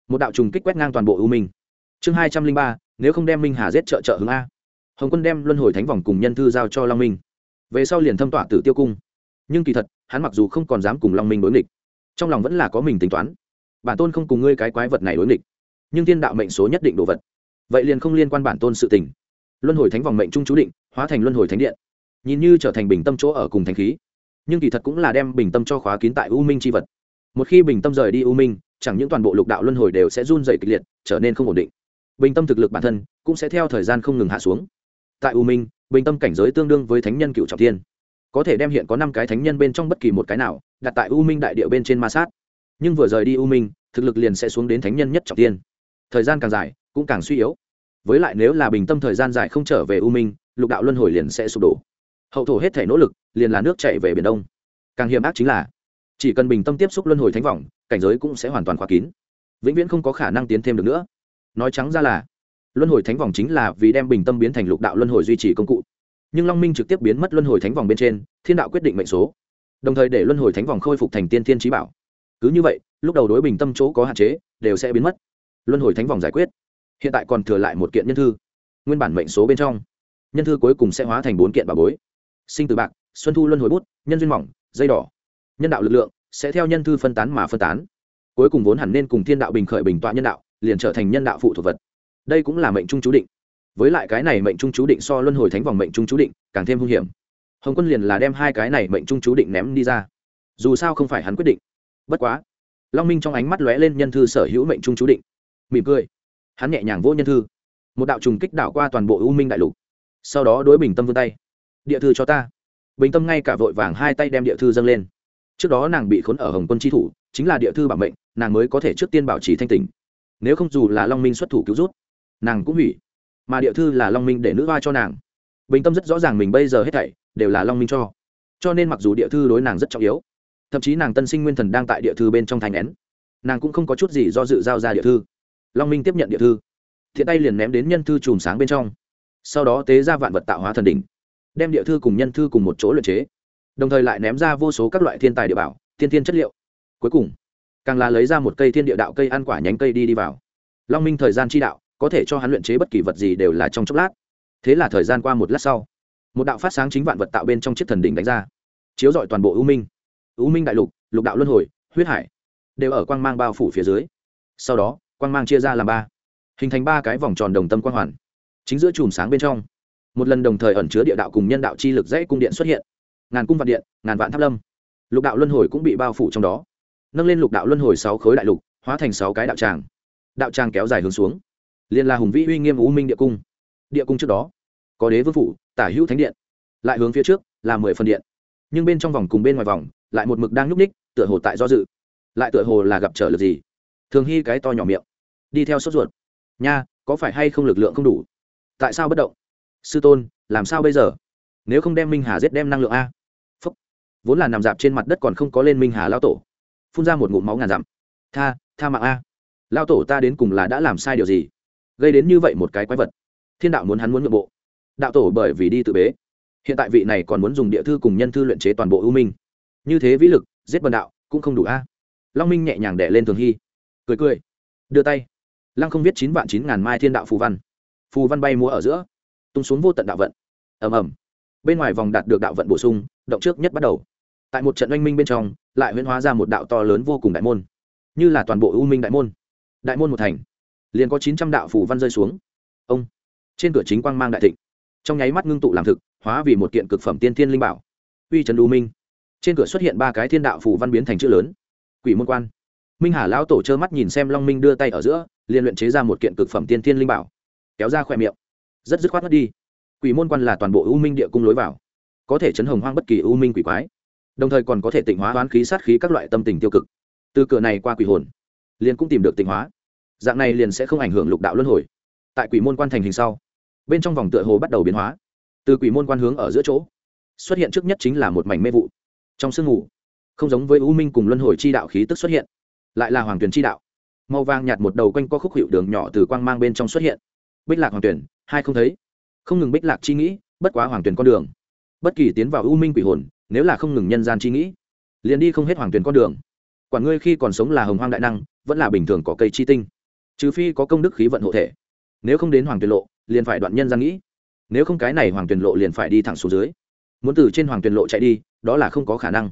một đạo trùng kích quét ngang toàn bộ ưu minh. Chương hai trăm linh ba, nếu không đem minh hà giết trợ trợ hướng a. Hồng quân đem luân hồi thánh vòng cùng nhân thư giao cho long minh. Về sau liền thâm tọa tử tiêu cung. Nhưng kỳ thật, hắn mặc dù không còn dám cùng long minh đối nghịch, trong lòng vẫn là có mình tính toán. Bản tôn không cùng ngươi cái quái vật này đối nghịch, nhưng thiên đạo mệnh số nhất định đồ vật. Vậy liền không liên quan bản tôn sự tình. Luân hồi thánh vòng mệnh trung chú định, hóa thành luân hồi thánh điện. Nhìn như trở thành bình tâm chỗ ở cùng thánh khí, nhưng kỳ thật cũng là đem bình tâm cho khóa kín tại u minh c h i vật. Một khi bình tâm rời đi u minh chẳng những toàn bộ lục đạo luân hồi đều sẽ run dày kịch liệt, trở nên không ổn định. Bình tâm thực lực bản thân cũng sẽ theo thời gian không ngừng hạ xuống. Tại u minh, bình tâm cảnh giới tương đương với thánh nhân cựu trọng thiên. Có thể đem hiện có năm cái thánh nhân bên trong bất kỳ một cái nào đặt tại u minh đại địa bên trên ma sát. Nhưng vừa rời đi u minh, thực lực liền sẽ xuống đến thánh nhân nhất trọng thiên. Thời gian càng dài, cũng càng suy yếu. Với lại nếu là bình tâm thời gian dài không trở về u minh, lục đạo luân hồi liền sẽ sụp đổ. Hậu thổ hết thể nỗ lực, liền là nước chạy về biển đông. Càng hiểm ác chính là, chỉ cần bình tâm tiếp xúc luân hồi thánh vọng cảnh giới cũng sẽ hoàn toàn khóa kín. Vĩnh viễn không có khả năng tiến thêm được nữa. Nói trắng ra là, luân hồi thánh vòng chính là vì đem bình tâm biến thành lục đạo luân hồi duy trì công cụ. Nhưng long minh trực tiếp biến mất luân hồi thánh vòng bên trên, thiên đạo quyết định mệnh số. Đồng thời để luân hồi thánh vòng khôi phục thành tiên thiên trí bảo. Cứ như vậy, lúc đầu đối bình tâm chỗ có hạn chế, đều sẽ biến mất. Luân hồi thánh vòng giải quyết. Hiện tại còn thừa lại một kiện nhân thư. Nguyên bản mệnh số bên trong, nhân thư cuối cùng sẽ hóa thành bốn kiện bảo bối. Sinh từ bạc, xuân thu luân hồi bút, nhân duyên mỏng, dây đỏ. Nhân đạo lực lượng sẽ theo nhân thư phân tán mà phân tán. Cuối cùng vốn hẳn nên cùng thiên đạo bình khởi bình tọa nhân đạo, liền trở thành nhân đạo phụ thuộc vật. Đây cũng là mệnh trung chú định. Với lại cái này mệnh trung chú định so luân hồi thánh vòng mệnh trung chú định càng thêm hung hiểm. Hồng quân liền là đem hai cái này mệnh trung chú định ném đi ra. Dù sao không phải hắn quyết định. Bất quá, long minh trong ánh mắt lóe lên nhân thư sở hữu mệnh trung chú định. Mỉm cười. Hắn nhẹ nhàng vô nhân thư. Một đạo trùng kích đảo qua toàn bộ u minh đại lục. Sau đó đối bình tâm vươn tay. Địa thư cho ta. Bình tâm ngay cả vội vàng hai tay đem địa thư dâng lên trước đó nàng bị khốn ở hồng quân tri thủ, chính là địa thư bảo mệnh, nàng mới có thể trước tiên bảo trì thanh tình nếu không dù là long minh xuất thủ cứu rút, nàng cũng hủy. Mà địa thư là long minh để nữ hoa cho nàng. Bình tâm rất rõ ràng mình bây giờ hết thảy đều là long minh cho. Cho nên mặc dù địa thư đối nàng rất trọng yếu, thậm chí nàng tân sinh nguyên thần đang tại địa thư bên trong thành nén, nàng cũng không có chút gì do dự giao ra địa thư. Long minh tiếp nhận địa thư, thiện tay liền ném đến nhân thư chùm sáng bên trong. Sau đó tế ra vạn vật tạo hóa thần đỉnh, đem địa thư cùng nhân thư cùng một chỗ luyện chế đồng thời lại ném ra vô số các loại thiên tài địa bảo, thiên thiên chất liệu. Cuối cùng, càng là lấy ra một cây thiên địa đạo cây ăn quả nhánh cây đi đi vào. Long minh thời gian chi đạo, có thể cho hắn luyện chế bất kỳ vật gì đều là trong chốc lát. Thế là thời gian qua một lát sau, một đạo phát sáng chính vạn vật tạo bên trong chiếc thần đỉnh đánh ra, chiếu rọi toàn bộ ưu minh. Ưu minh đại lục lục đạo luân hồi, huyết hải, đều ở quang mang bao phủ phía dưới. Sau đó, quang mang chia ra làm ba, hình thành ba cái vòng tròn đồng tâm quang hoàn, chính giữa chùm sáng bên trong. Một lần đồng thời ẩn chứa địa đạo cùng nhân đạo chi lực dãy cung điện xuất hiện ngàn cung vạn điện, ngàn vạn tháp lâm. Lục đạo luân hồi cũng bị bao phủ trong đó. Nâng lên lục đạo luân hồi sáu khối đại lục, hóa thành sáu cái đạo tràng. Đạo tràng kéo dài hướng xuống. Liền là hùng vĩ uy nghiêm u minh địa cung. Địa cung trước đó, có đế vương phủ, tả hữu thánh điện. Lại hướng phía trước, là mười phần điện. Nhưng bên trong vòng cùng bên ngoài vòng, lại một mực đang nhúc ních tựa hồ tại do dự. Lại tựa hồ là gặp trở lực gì. Thường hy cái to nhỏ miệng, đi theo sốt ruột. Nha, có phải hay không lực lượng không đủ? Tại sao bất động? Sư tôn, làm sao bây giờ? Nếu không đem minh hà giết đem năng lượng a vốn là nằm dạp trên mặt đất còn không có lên minh hà lao tổ. Phun ra một ngụm máu ngàn dặm. Tha tha mạng a. Lao tổ ta đến cùng là đã làm sai điều gì? Gây đến như vậy một cái quái vật. Thiên đạo muốn hắn muốn nội bộ. Đạo tổ bởi vì đi tự bế. Hiện tại vị này còn muốn dùng địa thư cùng nhân thư luyện chế toàn bộ ưu minh. Như thế vĩ lực, giết bần đạo, cũng không đủ a. Long minh nhẹ nhàng đẻ lên thường hy. Cười cười. Đưa tay. Lăng không viết chín vạn chín ngàn mai thiên đạo phù văn. Phù văn bay múa ở giữa. Tung xuống vô tận đạo vận. Ầm ầm. Bên ngoài vòng đạt được đạo vận bổ sung, động trước nhất bắt đầu tại một trận oanh minh bên trong, lại huyễn hóa ra một đạo to lớn vô cùng đại môn. Như là toàn bộ u minh đại môn. Đại môn một thành. Liền có chín trăm đạo phủ văn rơi xuống. Ông. Trên cửa chính quang mang đại thịnh. Trong nháy mắt ngưng tụ làm thực, hóa vì một kiện cực phẩm tiên thiên linh bảo. Uy trần u minh. Trên cửa xuất hiện ba cái thiên đạo phủ văn biến thành chữ lớn. Quỷ môn quan. Minh hà lão tổ trơ mắt nhìn xem long minh đưa tay ở giữa, liền luyện chế ra một kiện cực phẩm tiên thiên linh bảo. Kéo ra khỏe miệng. Rất dứt khoát mất đi. Quỷ môn quan là toàn bộ u minh địa cung lối vào. Có thể chấn hồng hoang bất kỳ u minh quỷ quái đồng thời còn có thể tịnh hóa oán khí sát khí các loại tâm tình tiêu cực. Từ cửa này qua quỷ hồn, liền cũng tìm được tịnh hóa. Dạng này liền sẽ không ảnh hưởng lục đạo luân hồi. Tại quỷ môn quan thành hình sau, bên trong vòng tựa hồ bắt đầu biến hóa. Từ quỷ môn quan hướng ở giữa chỗ, xuất hiện trước nhất chính là một mảnh mê vụ. Trong sương mù, không giống với u minh cùng luân hồi chi đạo khí tức xuất hiện, lại là hoàng tuyền chi đạo. Màu vàng nhạt một đầu quanh co khúc hiệu đường nhỏ từ quang mang bên trong xuất hiện. Bích lạc hoàng tuyển, hai không thấy. Không ngừng bích lạc chi nghĩ, bất quá hoàng tuyển con đường bất kỳ tiến vào u minh quỷ hồn, nếu là không ngừng nhân gian chi nghĩ, liền đi không hết hoàng tuyển con đường. Quản ngươi khi còn sống là hồng hoang đại năng, vẫn là bình thường có cây chi tinh. Trừ phi có công đức khí vận hộ thể. Nếu không đến hoàng tuyển lộ, liền phải đoạn nhân gian nghĩ. Nếu không cái này hoàng tuyển lộ liền phải đi thẳng xuống dưới. Muốn từ trên hoàng tuyển lộ chạy đi, đó là không có khả năng.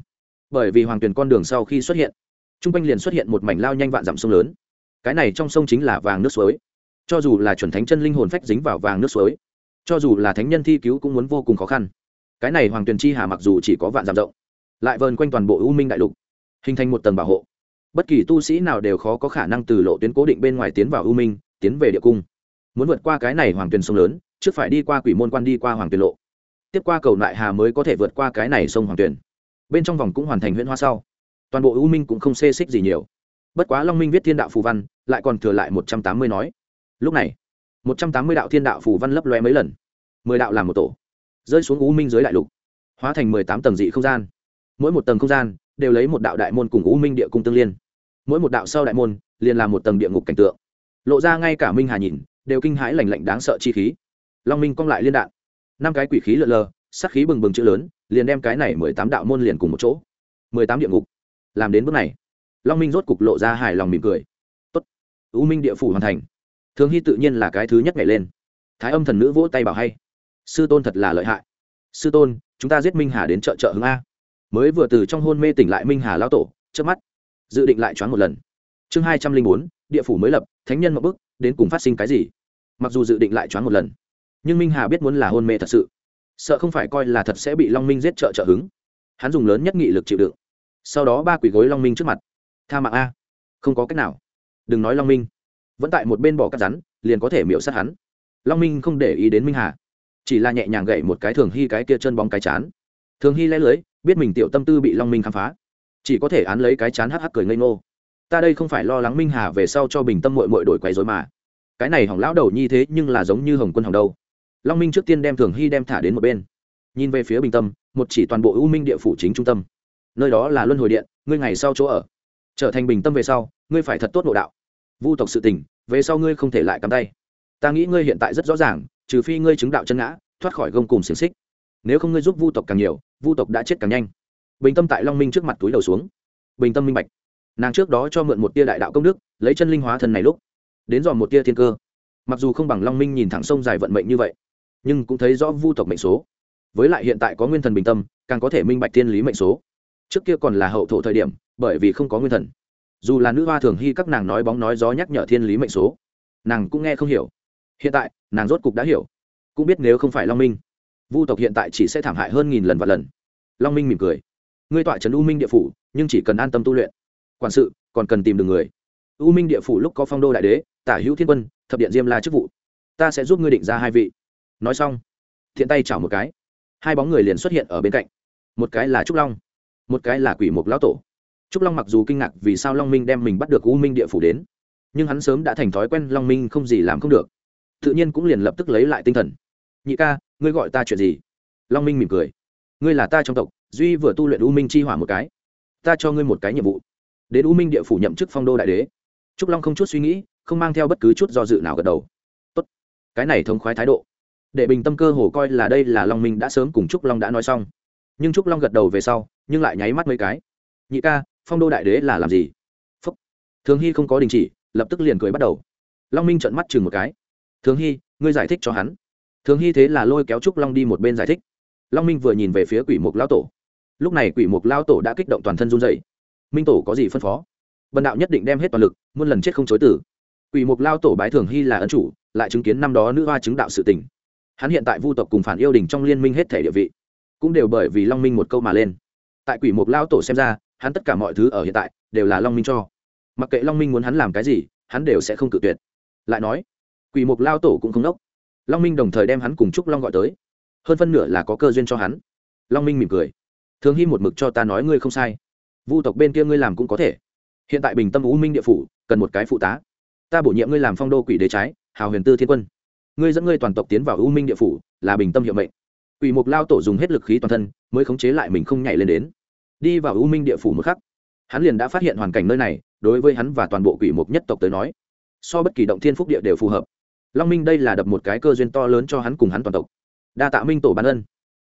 Bởi vì hoàng tuyển con đường sau khi xuất hiện t r u n g quanh liền xuất hiện một mảnh lao nhanh vạn dặm sông lớn. Cái này trong sông chính là vàng nước suối. Cho dù là chuẩn thánh chân linh hồn phách dính vào vàng nước suối, cho dù là thánh nhân thi cứu cũng muốn vô cùng khó khăn cái này hoàng tuyền chi hà mặc dù chỉ có vạn dặm rộng, lại vờn quanh toàn bộ u minh đại lục, hình thành một tầng bảo hộ. Bất kỳ tu sĩ nào đều khó có khả năng từ lộ tuyến cố định bên ngoài tiến vào u minh, tiến về địa cung. Muốn vượt qua cái này hoàng tuyền sông lớn, trước phải đi qua quỷ môn quan đi qua hoàng tuyền lộ. Tiếp qua cầu nại hà mới có thể vượt qua cái này sông hoàng tuyền. Bên trong vòng cũng hoàn thành huyện hoa sau. Toàn bộ u minh cũng không xê xích gì nhiều. Bất quá long minh viết thiên đạo phù văn, lại còn thừa lại một trăm tám mươi nói. Lúc này, một trăm tám mươi đạo thiên đạo phù văn lấp loe mấy lần. Mười đạo làm một tổ rơi xuống u minh dưới đại lục, hóa thành mười tám tầng dị không gian. Mỗi một tầng không gian đều lấy một đạo đại môn cùng u minh địa cung tương liên. Mỗi một đạo sau đại môn liền là một tầng địa ngục cảnh tượng. Lộ ra ngay cả minh hà nhìn, đều kinh hãi lành lạnh đáng sợ chi khí. Long minh cong lại liên đạn. Năm cái quỷ khí lợn lờ sắc khí bừng bừng chữ lớn, liền đem cái này mười tám đạo môn liền cùng một chỗ. Mười tám địa ngục. Làm đến bước này, long minh rốt cục lộ ra hài lòng mỉm cười. Tốt. U minh địa phủ hoàn thành. Thường hy tự nhiên là cái thứ nhất nhảy lên. Thái âm thần nữ vỗ tay bảo hay sư tôn thật là lợi hại. Sư tôn, chúng ta giết minh hà đến chợ chợ hướng a. Mới vừa từ trong hôn mê tỉnh lại minh hà lao tổ trước mắt, dự định lại choáng một lần. Chương hai trăm linh bốn, địa phủ mới lập, thánh nhân một bức đến cùng phát sinh cái gì? Mặc dù dự định lại choáng một lần, nhưng minh hà biết muốn là hôn mê thật sự, sợ không phải coi là thật sẽ bị long minh giết trợ trợ hứng. Hắn dùng lớn nhất nghị lực chịu đựng. Sau đó ba quỷ gối long minh trước mặt. Tha mạng a. Không có cách nào. Đừng nói long minh. Vẫn tại một bên bỏ cắt rắn, liền có thể miễu sát hắn. Long minh không để ý đến minh hà chỉ là nhẹ nhàng gậy một cái thường hy cái kia chân bóng cái chán. Thường hy lẽ lưới, biết mình tiểu tâm tư bị long minh khám phá. Chỉ có thể án lấy cái chán hắc hắc cười ngây ngô. Ta đây không phải lo lắng minh hà về sau cho bình tâm mội mội đổi quấy dối mà. Cái này hỏng lão đầu như thế nhưng là giống như hồng quân hỏng đâu. Long minh trước tiên đem thường hy đem thả đến một bên. Nhìn về phía bình tâm, một chỉ toàn bộ ưu minh địa phủ chính trung tâm. Nơi đó là luân hồi điện, ngươi ngày sau chỗ ở. Trở thành bình tâm về sau, ngươi phải thật tốt nội đạo. Vu tộc sự tình, về sau ngươi không thể lại cắm tay. Ta nghĩ ngươi hiện tại rất rõ ràng trừ phi ngươi chứng đạo chân ngã, thoát khỏi gông cùng xiềng xích. Nếu không ngươi giúp vu tộc càng nhiều, vu tộc đã chết càng nhanh. Bình tâm tại long minh trước mặt túi đầu xuống. Bình tâm minh bạch. Nàng trước đó cho mượn một tia đại đạo công đức, lấy chân linh hóa thần này lúc, đến dòm một tia thiên cơ. Mặc dù không bằng long minh nhìn thẳng sông dài vận mệnh như vậy, nhưng cũng thấy rõ vu tộc mệnh số. Với lại hiện tại có nguyên thần bình tâm, càng có thể minh bạch thiên lý mệnh số. Trước kia còn là hậu thổ thời điểm, bởi vì không có nguyên thần. Dù là nữ hoa thường hy các nàng nói bóng nói gió nhắc nhở thiên lý mệnh số, nàng cũng nghe không hiểu hiện tại, nàng rốt cục đã hiểu. Cũng biết nếu không phải long minh, vu tộc hiện tại chỉ sẽ thảm hại hơn nghìn lần và lần. Long minh mỉm cười. Ngươi tọa trấn u minh địa phủ, nhưng chỉ cần an tâm tu luyện. Quản sự, còn cần tìm được người. U minh địa phủ lúc có phong đô đại đế, tả hữu thiên quân, thập điện diêm la chức vụ. Ta sẽ giúp ngươi định ra hai vị. Nói xong, thiện tay chảo một cái. Hai bóng người liền xuất hiện ở bên cạnh. Một cái là trúc long, một cái là quỷ mục lão tổ. Trúc long mặc dù kinh ngạc vì sao long minh đem mình bắt được u minh địa phủ đến, nhưng hắn sớm đã thành thói quen long minh không gì làm không được tự nhiên cũng liền lập tức lấy lại tinh thần. Nhị ca, ngươi gọi ta chuyện gì? Long minh mỉm cười. Ngươi là ta trong tộc, duy vừa tu luyện u minh chi hỏa một cái. Ta cho ngươi một cái nhiệm vụ. Đến u minh địa phủ nhậm chức phong đô đại đế. Trúc long không chút suy nghĩ, không mang theo bất cứ chút do dự nào gật đầu. Tốt. Cái này thống khoái thái độ. Để bình tâm cơ hồ coi là đây là long minh đã sớm cùng trúc long đã nói xong. Nhưng trúc long gật đầu về sau, nhưng lại nháy mắt mấy cái. Nhị ca, phong đô đại đế là làm gì? Phúc. Thường hy không có đình chỉ, lập tức liền cười bắt đầu. Long minh trợn mắt chừng một cái thường hy, ngươi giải thích cho hắn. Thường hy thế là lôi kéo trúc long đi một bên giải thích. Long minh vừa nhìn về phía quỷ mục lao tổ. Lúc này quỷ mục lao tổ đã kích động toàn thân run dày minh tổ có gì phân phó? Bần đạo nhất định đem hết toàn lực, muôn lần chết không chối tử quỷ mục lao tổ bái thường hy là ân chủ, lại chứng kiến năm đó nữ hoa chứng đạo sự tình. Hắn hiện tại vu tộc cùng phản yêu đình trong liên minh hết thể địa vị, cũng đều bởi vì long minh một câu mà lên. Tại quỷ mục lao tổ xem ra, hắn tất cả mọi thứ ở hiện tại đều là long minh cho. Mặc kệ long minh muốn hắn làm cái gì, hắn đều sẽ không cự tuyệt. Lại nói quỷ mục lao tổ cũng không đốc long minh đồng thời đem hắn cùng trúc long gọi tới. Hơn phân nửa là có cơ duyên cho hắn. Long minh mỉm cười. Thường hy một mực cho ta nói ngươi không sai. Vu tộc bên kia ngươi làm cũng có thể. Hiện tại bình tâm u minh địa phủ, cần một cái phụ tá. Ta bổ nhiệm ngươi làm phong đô quỷ đế trái, hào huyền tư thiên quân. Ngươi dẫn ngươi toàn tộc tiến vào u minh địa phủ, là bình tâm hiệu mệnh. Quỷ mục lao tổ dùng hết lực khí toàn thân, mới khống chế lại mình không nhảy lên đến. Đi vào u minh địa phủ một khắc, hắn liền đã phát hiện hoàn cảnh nơi này, đối với hắn và toàn bộ quỷ mục nhất tộc tới nói, so bất kỳ động thiên phúc địa đều phù hợp long minh đây là đập một cái cơ duyên to lớn cho hắn cùng hắn toàn tộc. Đa tạ minh tổ bản ân.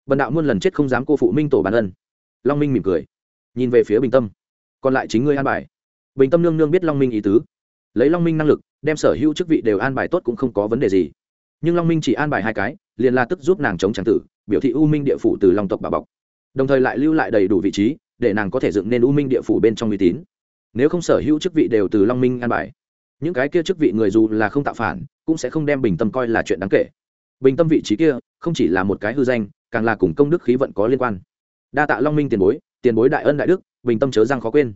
Bần đạo muôn lần chết không dám cô phụ minh tổ bản ân. Long minh mỉm cười, nhìn về phía bình tâm. Còn lại chính ngươi an bài. Bình tâm nương nương biết long minh ý tứ. Lấy long minh năng lực, đem sở hữu chức vị đều an bài tốt cũng không có vấn đề gì. Nhưng long minh chỉ an bài hai cái, liền là tức giúp nàng chống tràng tử, biểu thị u minh địa phủ từ long tộc bà bọc. Đồng thời lại lưu lại đầy đủ vị trí, để nàng có thể dựng nên u minh địa phủ bên trong uy tín. Nếu không sở hữu chức vị đều từ long minh an bài những cái kia chức vị người dù là không tạo phản, cũng sẽ không đem bình tâm coi là chuyện đáng kể. Bình tâm vị trí kia, không chỉ là một cái hư danh, càng là cùng công đức khí vận có liên quan. Đa tạ long minh tiền bối tiền bối đại ân đại đức, bình tâm chớ răng khó quên.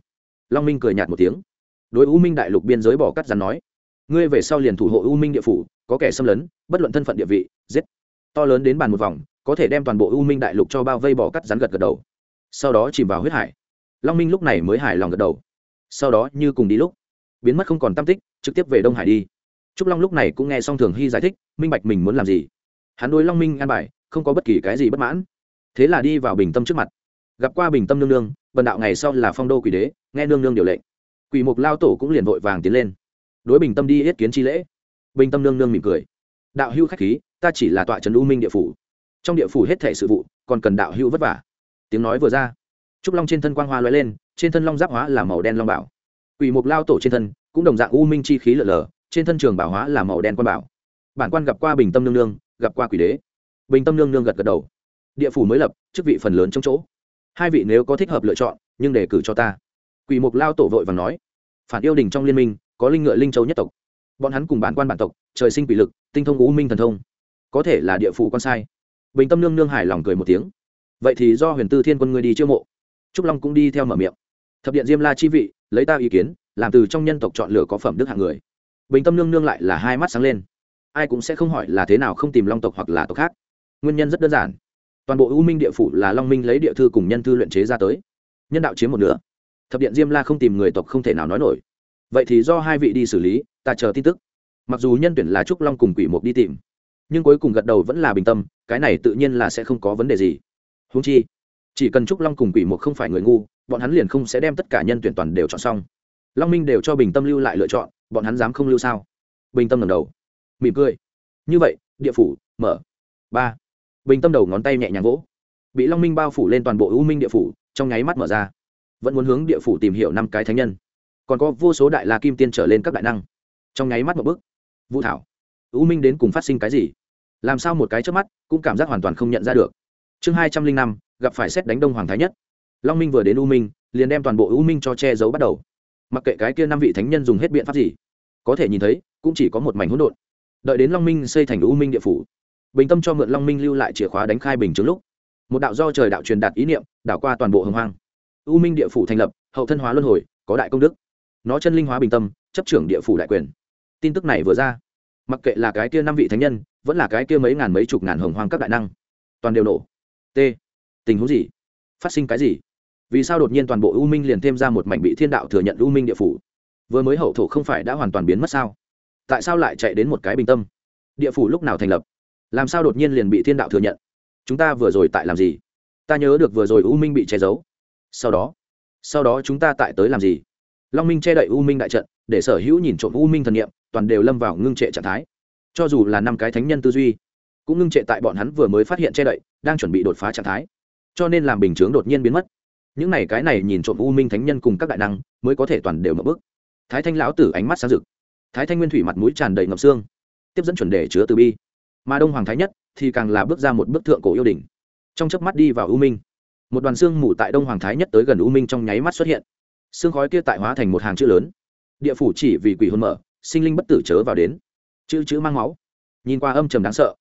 Long minh cười nhạt một tiếng. Đối u minh đại lục biên giới bỏ cắt rắn nói, ngươi về sau liền thủ hộ u minh địa phủ, có kẻ xâm lấn, bất luận thân phận địa vị, giết. To lớn đến bàn một vòng, có thể đem toàn bộ u minh đại lục cho bao vây bỏ cắt rắn gật gật đầu. Sau đó chìm vào huyết hải. Long minh lúc này mới hài lòng gật đầu. Sau đó như cùng đi lúc, biến mất không còn tam tích trực tiếp về đông hải đi. Trúc long lúc này cũng nghe xong thường hy giải thích, minh bạch mình muốn làm gì. Hắn đối long minh an bài, không có bất kỳ cái gì bất mãn. Thế là đi vào bình tâm trước mặt. Gặp qua bình tâm nương nương bần đạo ngày sau là phong đô quỷ đế, nghe nương nương điều lệnh. Quỷ mục lao tổ cũng liền vội vàng tiến lên. Đối bình tâm đi yết kiến chi lễ. Bình tâm nương nương mỉm cười. Đạo hưu khách khí, ta chỉ là tọa trấn u minh địa phủ. Trong địa phủ hết thể sự vụ, còn cần đạo hưu vất vả. Tiếng nói vừa ra, trúc long trên thân quang hoa l lên, trên thân long giáp hóa là màu đen long bảo. Quỷ mục lao tổ trên thân cũng đồng dạng u minh chi khí lở lở, trên thân trường bảo hóa là màu đen quan bảo. Bản quan gặp qua bình tâm nương nương, gặp qua quỷ đế. Bình tâm nương nương gật gật đầu. Địa phủ mới lập, chức vị phần lớn trong chỗ. Hai vị nếu có thích hợp lựa chọn, nhưng đề cử cho ta. Quỷ mục lao tổ vội và nói. Phản yêu đình trong liên minh, có linh ngựa linh châu nhất tộc. Bọn hắn cùng bản quan bản tộc, trời sinh quỷ lực, tinh thông u minh thần thông. Có thể là địa phủ con sai. Bình tâm nương nương hài lòng cười một tiếng. Vậy thì do huyền tư thiên quân ngươi đi chiêu mộ. Trúc long cũng đi theo mở miệng. Thập điện diêm la chi vị, lấy ta ý kiến làm từ trong nhân tộc chọn lựa có phẩm đức hạng người. Bình tâm nương nương lại là hai mắt sáng lên. Ai cũng sẽ không hỏi là thế nào không tìm long tộc hoặc là tộc khác. Nguyên nhân rất đơn giản. Toàn bộ u minh địa phủ là long minh lấy địa thư cùng nhân thư luyện chế ra tới. Nhân đạo chiếm một nửa. Thập điện diêm la không tìm người tộc không thể nào nói nổi. Vậy thì do hai vị đi xử lý, ta chờ tin tức. Mặc dù nhân tuyển là trúc long cùng quỷ mục đi tìm, nhưng cuối cùng gật đầu vẫn là bình tâm, cái này tự nhiên là sẽ không có vấn đề gì. Húng chi, chỉ cần trúc long cùng quỷ mục không phải người ngu, bọn hắn liền không sẽ đem tất cả nhân tuyển toàn đều chọn xong long minh đều cho bình tâm lưu lại lựa chọn bọn hắn dám không lưu sao? Bình tâm ngầm đầu mỉm cười. Như vậy địa phủ mở. Ba. Bình tâm đầu ngón tay nhẹ nhàng gỗ, bị long minh bao phủ lên toàn bộ u minh địa phủ trong nháy mắt mở ra. Vẫn muốn hướng địa phủ tìm hiểu năm cái thánh nhân. Còn có vô số đại la kim tiên trở lên các đại năng. Trong nháy mắt một bước. Vũ thảo. U minh đến cùng phát sinh cái gì? Làm sao một cái trước mắt cũng cảm giác hoàn toàn không nhận ra được. Chương hai trăm linh năm gặp phải xét đánh đông hoàng thái nhất. Long minh vừa đến u minh liền đem toàn bộ u minh cho che giấu bắt đầu mặc kệ cái kia năm vị thánh nhân dùng hết biện pháp gì, có thể nhìn thấy, cũng chỉ có một mảnh hỗn độn. Đợi đến long minh xây thành u minh địa phủ, bình tâm cho mượn long minh lưu lại chìa khóa đánh khai bình chứng lúc, một đạo do trời đạo truyền đạt ý niệm, đảo qua toàn bộ hồng hoang. U minh địa phủ thành lập, hậu thân hóa luân hồi, có đại công đức. Nó chân linh hóa bình tâm, chấp trưởng địa phủ đại quyền. Tin tức này vừa ra, mặc kệ là cái kia năm vị thánh nhân, vẫn là cái kia mấy ngàn mấy chục ngàn hồng hoang các đại năng, toàn đều nổ. T, tình huống gì? Phát sinh cái gì? Vì sao đột nhiên toàn bộ u minh liền thêm ra một mảnh bị thiên đạo thừa nhận u minh địa phủ? Vừa mới hậu thổ không phải đã hoàn toàn biến mất sao? Tại sao lại chạy đến một cái bình tâm? Địa phủ lúc nào thành lập? Làm sao đột nhiên liền bị thiên đạo thừa nhận? Chúng ta vừa rồi tại làm gì? Ta nhớ được vừa rồi u minh bị che giấu. Sau đó? Sau đó chúng ta tại tới làm gì? Long minh che đậy u minh đại trận, để sở hữu nhìn trộm u minh thần nghiệm toàn đều lâm vào ngưng trệ trạng thái. Cho dù là năm cái thánh nhân tư duy, cũng ngưng trệ tại bọn hắn vừa mới phát hiện che đậy, đang chuẩn bị đột phá trạng thái. Cho nên làm bình chướng đột nhiên biến mất những này cái này nhìn trộm u minh thánh nhân cùng các đại năng, mới có thể toàn đều mở bước. Thái thanh lão tử ánh mắt sáng rực. Thái thanh nguyên thủy mặt mũi tràn đầy ngập xương, tiếp dẫn chuẩn đề chứa từ bi. Mà đông hoàng thái nhất thì càng là bước ra một bức thượng cổ yêu đình trong chớp mắt đi vào u minh, một đoàn xương mù tại đông hoàng thái nhất tới gần u minh trong nháy mắt xuất hiện. Xương khói kia tại hóa thành một hàng chữ lớn. Địa phủ chỉ vì quỷ hôn mở, sinh linh bất tử chớ vào đến. Chữ chữ mang máu. Nhìn qua âm trầm đáng sợ,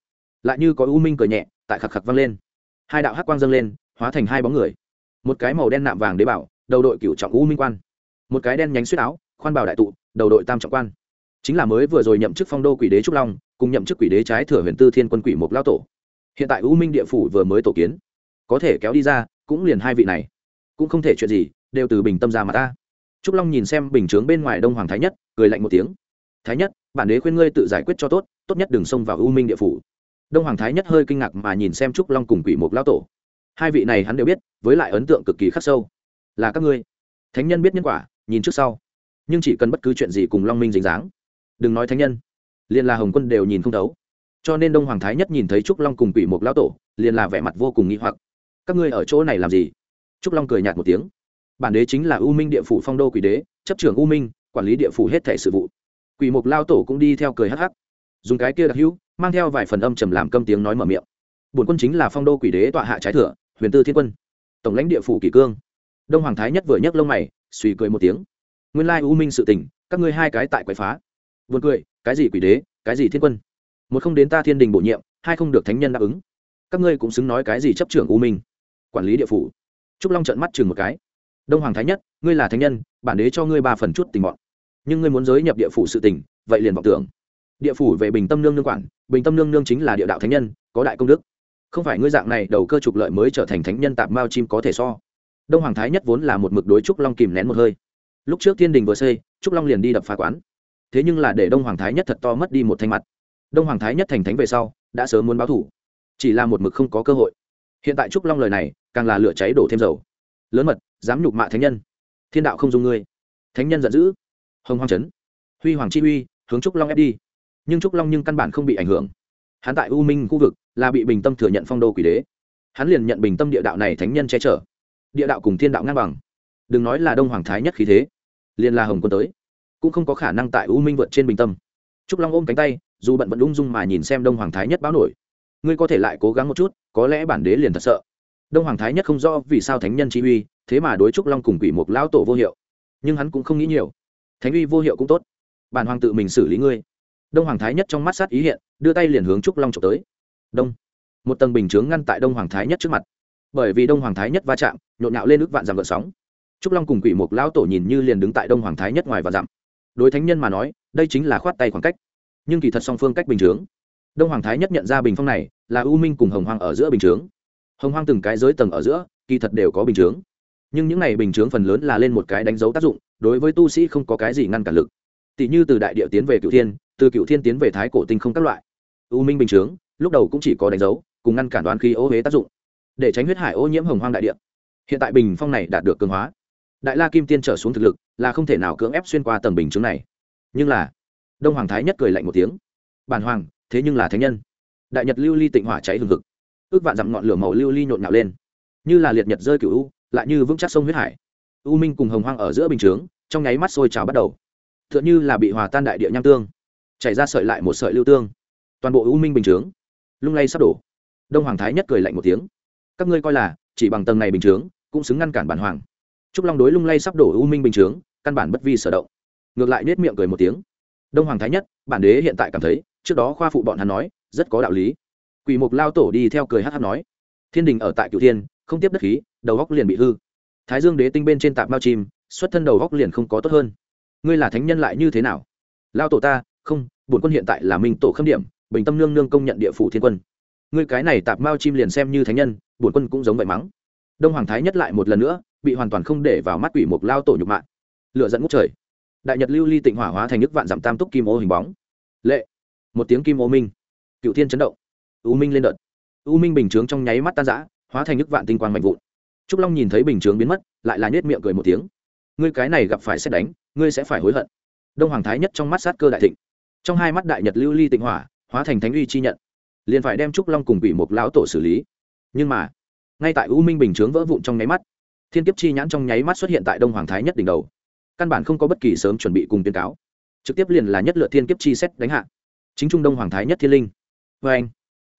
lại như có u minh cười nhẹ, tại khạc khạc văng lên. Hai đạo hắc quang dâng lên, hóa thành hai bóng người một cái màu đen nạm vàng đế bảo, đầu đội cựu trọng u minh quan. Một cái đen nhánh suýt áo, khoan bảo đại tụ, đầu đội tam trọng quan. Chính là mới vừa rồi nhậm chức phong đô quỷ đế trúc long, cùng nhậm chức quỷ đế trái thừa huyền tư thiên quân quỷ mục lao tổ. Hiện tại u minh địa phủ vừa mới tổ kiến. Có thể kéo đi ra, cũng liền hai vị này. Cũng không thể chuyện gì, đều từ bình tâm ra mà ta. Trúc long nhìn xem bình chướng bên ngoài đông hoàng thái nhất, cười lạnh một tiếng. Thái nhất, bản đế khuyên ngươi tự giải quyết cho tốt tốt nhất đừng xông vào u minh địa phủ. Đông hoàng thái nhất hơi kinh ngạc mà nhìn xem trúc long cùng quỷ mục lao tổ hai vị này hắn đều biết, với lại ấn tượng cực kỳ khắc sâu. Là các ngươi. Thánh nhân biết nhân quả, nhìn trước sau. Nhưng chỉ cần bất cứ chuyện gì cùng long minh dính dáng. Đừng nói thánh nhân. Liền là hồng quân đều nhìn không đấu. cho nên đông hoàng thái nhất nhìn thấy trúc long cùng quỷ mục lão tổ, liền là vẻ mặt vô cùng nghi hoặc. Các ngươi ở chỗ này làm gì? Trúc long cười nhạt một tiếng. Bản đế chính là u minh địa phủ phong đô quỷ đế, chấp trưởng u minh, quản lý địa phủ hết thể sự vụ. Quỷ mục lao tổ cũng đi theo cười hắc hắc. Dùng cái kia đặc hữu, mang theo vài phần âm trầm làm câm tiếng nói mở miệng. Bổn quân chính là phong đô quỷ đế tọa hạ trái thửa huyền tư thiên quân, tổng lãnh địa phủ kỷ cương. Đông hoàng thái nhất vừa nhấc lông mày, suy cười một tiếng. Nguyên lai u minh sự tình, các ngươi hai cái tại quậy phá. Vượt cười, cái gì quỷ đế, cái gì thiên quân? Một không đến ta thiên đình bổ nhiệm, hai không được thánh nhân đáp ứng. Các ngươi cũng xứng nói cái gì chấp trưởng u minh? Quản lý địa phủ. Trúc long trợn mắt chừng một cái. Đông hoàng thái nhất, ngươi là thánh nhân, bản đế cho ngươi ba phần chút tình bọn. Nhưng ngươi muốn giới nhập địa phủ sự tình, vậy liền vọng tưởng. Địa phủ về bình tâm nương nương quản, bình tâm nương nương chính là địa đạo thánh nhân, có đại công đức không phải ngươi dạng này đầu cơ trục lợi mới trở thành thánh nhân tạp mao chim có thể so. Đông hoàng thái nhất vốn là một mực đối trúc long kìm nén một hơi. Lúc trước thiên đình vừa xây, trúc long liền đi đập phá quán. Thế nhưng là để đông hoàng thái nhất thật to mất đi một thanh mặt. Đông hoàng thái nhất thành thánh về sau, đã sớm muốn báo thủ. Chỉ là một mực không có cơ hội. Hiện tại trúc long lời này, càng là lửa cháy đổ thêm dầu. Lớn mật, dám nhục mạ thánh nhân. Thiên đạo không dung ngươi. Thánh nhân giận dữ. Hồng hoàng trấn. Huy hoàng chi huy hướng trúc long ép đi. Nhưng trúc long nhưng căn bản không bị ảnh hưởng hắn tại u minh khu vực là bị bình tâm thừa nhận phong đô quỷ đế. Hắn liền nhận bình tâm địa đạo này thánh nhân che chở. Địa đạo cùng thiên đạo ngang bằng. Đừng nói là đông hoàng thái nhất khí thế liền là hồng quân tới cũng không có khả năng tại u minh vượt trên bình tâm. Trúc long ôm cánh tay dù bận vẫn ung dung mà nhìn xem đông hoàng thái nhất báo nổi. Ngươi có thể lại cố gắng một chút có lẽ bản đế liền thật sợ. Đông hoàng thái nhất không rõ vì sao thánh nhân chỉ huy, thế mà đối trúc long cùng quỷ một lão tổ vô hiệu. Nhưng hắn cũng không nghĩ nhiều. Thánh uy vô hiệu cũng tốt. Bản hoàng tự mình xử lý ngươi đông hoàng thái nhất trong mắt sát ý hiện, đưa tay liền hướng trúc long trộm tới. Đông. Một tầng bình chướng ngăn tại đông hoàng thái nhất trước mặt. Bởi vì đông hoàng thái nhất va chạm, nhộn nhạo lên ước vạn dặm gợn sóng. Trúc long cùng quỷ mục lão tổ nhìn như liền đứng tại đông hoàng thái nhất ngoài và dặm. Đối thánh nhân mà nói, đây chính là khoát tay khoảng cách. Nhưng kỳ thật song phương cách bình chướng. Đông hoàng thái nhất nhận ra bình phong này, là u minh cùng hồng hoàng ở giữa bình chướng. Hồng hoàng từng cái giới tầng ở giữa, kỳ thật đều có bình chướng. Nhưng những này bình chướng phần lớn là lên một cái đánh dấu tác dụng, đối với tu sĩ không có cái gì ngăn cản lực. Tỷ như từ đại địa tiến về cựu thiên từ cựu thiên tiến về thái cổ tinh không các loại. U minh bình chướng, lúc đầu cũng chỉ có đánh dấu, cùng ngăn cản đoán khí ô huế tác dụng, để tránh huyết hải ô nhiễm hồng hoang đại địa. Hiện tại bình phong này đạt được cường hóa. Đại la kim tiên trở xuống thực lực là không thể nào cưỡng ép xuyên qua tầng bình chướng này. Nhưng là, đông hoàng thái nhất cười lạnh một tiếng. Bản hoàng, thế nhưng là thánh nhân. Đại nhật lưu ly tịnh hỏa cháy hừng hực. Ước vạn dặm ngọn lửa màu lưu ly nhộn nhạo lên. Như là liệt nhật rơi cựu u, lại như vững chắc sông huyết hải. U minh cùng hồng hoang ở giữa bình chướng, trong nháy mắt sôi trào bắt đầu. T h ư ợ n h ư là bị hòa tan đại địa nham tương chảy ra sợi lại một sợi lưu tương. Toàn bộ u minh bình chướng. Lung lay sắp đổ. Đông hoàng thái nhất cười lạnh một tiếng. Các ngươi coi là, chỉ bằng tầng này bình chướng, cũng xứng ngăn cản bản hoàng. Trúc long đối lung lay sắp đổ u minh bình chướng, căn bản bất vi sở động. Ngược lại nết miệng cười một tiếng. Đông hoàng thái nhất, bản đế hiện tại cảm thấy, trước đó khoa phụ bọn hắn nói, rất có đạo lý. Quỷ mục lao tổ đi theo cười hát hát nói. Thiên đình ở tại cựu thiên, không tiếp đất khí, đầu góc liền bị hư. Thái dương đế tinh bên trên tạp bao chim, xuất thân đầu góc liền không có tốt hơn. Ngươi là thánh nhân lại như thế nào? Lao tổ ta, không bổn quân hiện tại là minh tổ khâm điểm, bình tâm nương nương công nhận địa phủ thiên quân. Ngươi cái này tạp mao chim liền xem như thánh nhân, bổn quân cũng giống vậy mắng. Đông hoàng thái nhất lại một lần nữa, bị hoàn toàn không để vào mắt quỷ mục lao tổ nhục mạng lựa dẫn ngút trời. Đại nhật lưu ly tịnh hỏa hóa thành nước vạn giảm tam túc kim ô hình bóng. Lệ. Một tiếng kim ô minh. Cựu thiên chấn động. U minh lên đợt. U minh bình chướng trong nháy mắt tan rã, hóa thành nước vạn tinh quang mạnh vụn. Trúc long nhìn thấy bình chướng biến mất, lại là nhét miệng cười một tiếng. Ngươi cái này gặp phải xét đánh, ngươi sẽ phải hối hận. Đông hoàng thái nhất trong mắt sát cơ đại thịnh trong hai mắt đại nhật lưu ly tịnh hỏa, hóa thành thánh uy chi nhận, liền phải đem trúc long cùng quỷ mục lão tổ xử lý. Nhưng mà, ngay tại u minh bình chướng vỡ vụn trong nháy mắt, thiên kiếp chi nhãn trong nháy mắt xuất hiện tại đông hoàng thái nhất đỉnh đầu. Căn bản không có bất kỳ sớm chuẩn bị cùng tuyên cáo. Trực tiếp liền là nhất lựa thiên kiếp chi xét đánh hạ. Chính trung đông hoàng thái nhất thiên linh. Vê anh,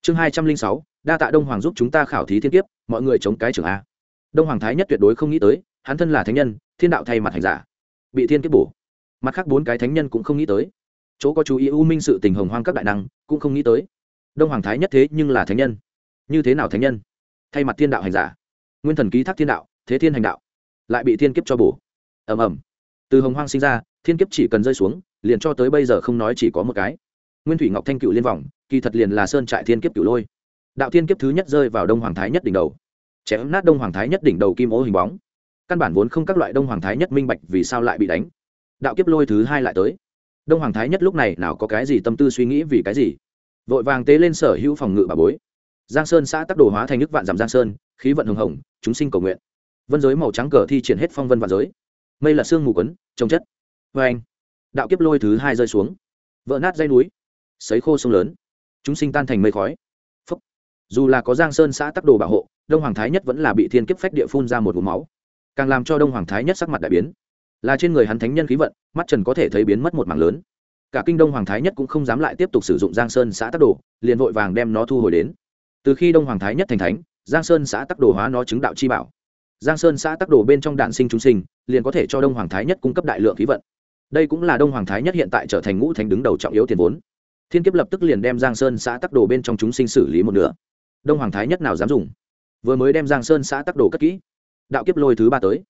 chương hai trăm linh sáu, đa tạ đông hoàng giúp chúng ta khảo thí thiên kiếp, mọi người chống cái trưởng a. Đông hoàng thái nhất tuyệt đối không nghĩ tới, hắn thân là thánh nhân, thiên đạo thay mặt hành giả, bị thiên kiếp bổ. Mặt khác bốn cái thánh nhân cũng không nghĩ tới chỗ có chú ý u minh sự tình hồng hoang các đại năng cũng không nghĩ tới. Đông hoàng thái nhất thế nhưng là thánh nhân. Như thế nào thánh nhân? Thay mặt thiên đạo hành giả. Nguyên thần ký thác thiên đạo, thế thiên hành đạo. Lại bị thiên kiếp cho bổ. Ầm ầm. Từ hồng hoang sinh ra, thiên kiếp chỉ cần rơi xuống, liền cho tới bây giờ không nói chỉ có một cái. Nguyên thủy ngọc thanh cựu liên vọng, kỳ thật liền là sơn trại thiên kiếp cựu lôi. Đạo thiên kiếp thứ nhất rơi vào đông hoàng thái nhất đỉnh đầu. Chém nát đông hoàng thái nhất đỉnh đầu kim ố hình bóng. Căn bản vốn không các loại đông hoàng thái nhất minh bạch vì sao lại bị đánh. Đạo kiếp lôi thứ hai lại tới đông hoàng thái nhất lúc này nào có cái gì tâm tư suy nghĩ vì cái gì? Vội vàng tế lên sở hữu phòng ngự bà bối. Giang sơn xã tắc đồ hóa thành nước vạn giảm giang sơn, khí vận hồng hồng, chúng sinh cầu nguyện. Vân giới màu trắng cờ thi triển hết phong vân vạn giới. Mây là sương mù quấn trồng chất. Vê anh, đạo kiếp lôi thứ hai rơi xuống. Vỡ nát dây núi, sấy khô sông lớn. Chúng sinh tan thành mây khói. Phúc. dù là có giang sơn xã tắc đồ bảo hộ, đông hoàng thái nhất vẫn là bị thiên kiếp phách địa phun ra một vùng máu. Càng làm cho đông hoàng thái nhất sắc mặt đại biến là trên người hắn thánh nhân khí vận, mắt trần có thể thấy biến mất một mảng lớn. Cả kinh đông hoàng thái nhất cũng không dám lại tiếp tục sử dụng giang sơn xã tắc đồ, liền vội vàng đem nó thu hồi đến. Từ khi đông hoàng thái nhất thành thánh, giang sơn xã tắc đồ hóa nó chứng đạo chi bảo. Giang sơn xã tắc đồ bên trong đạn sinh chúng sinh, liền có thể cho đông hoàng thái nhất cung cấp đại lượng khí vận. Đây cũng là đông hoàng thái nhất hiện tại trở thành ngũ thánh đứng đầu trọng yếu tiền vốn. Thiên kiếp lập tức liền đem giang sơn xã tắc đồ bên trong chúng sinh xử lý một nửa. Đông hoàng thái nhất nào dám dùng? Vừa mới đem giang sơn xã tắc đồ cất kỹ. Đạo kiếp lôi thứ ba tới.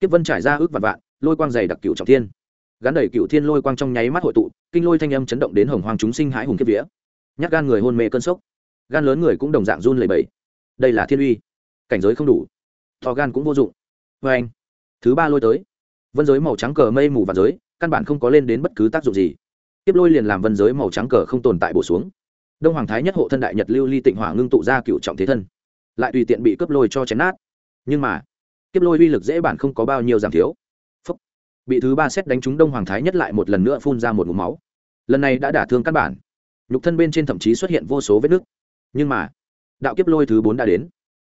Kiếp vân trải ra ước vạn vạn lôi quang dày đặc cựu trọng thiên. Gắn đầy cựu thiên lôi quang trong nháy mắt hội tụ, kinh lôi thanh âm chấn động đến hồng hoàng chúng sinh hãi hùng kiếp vía. Nhát gan người hôn mê cơn sốc. Gan lớn người cũng đồng dạng run lầy bẫy đây là thiên uy. Cảnh giới không đủ. Thò gan cũng vô dụng. Vê anh, thứ ba lôi tới. Vân giới màu trắng cờ mây mù và giới, căn bản không có lên đến bất cứ tác dụng gì. Tiếp lôi liền làm vân giới màu trắng cờ không tồn tại bổ xuống. Đông hoàng thái nhất hộ thân đại nhật lưu ly tịnh hỏa ngưng tụ ra cựu trọng thế thân. Lại tùy tiện bị cướp lôi cho chém nát. Nhưng mà kiếp lôi uy lực dễ bản không có bao nhiêu giảm thiếu bị thứ ba xét đánh trúng đông hoàng thái nhất lại một lần nữa phun ra một ngụm máu. Lần này đã đả thương căn bản. Nhục thân bên trên thậm chí xuất hiện vô số vết nứt. Nhưng mà, đạo kiếp lôi thứ bốn đã đến.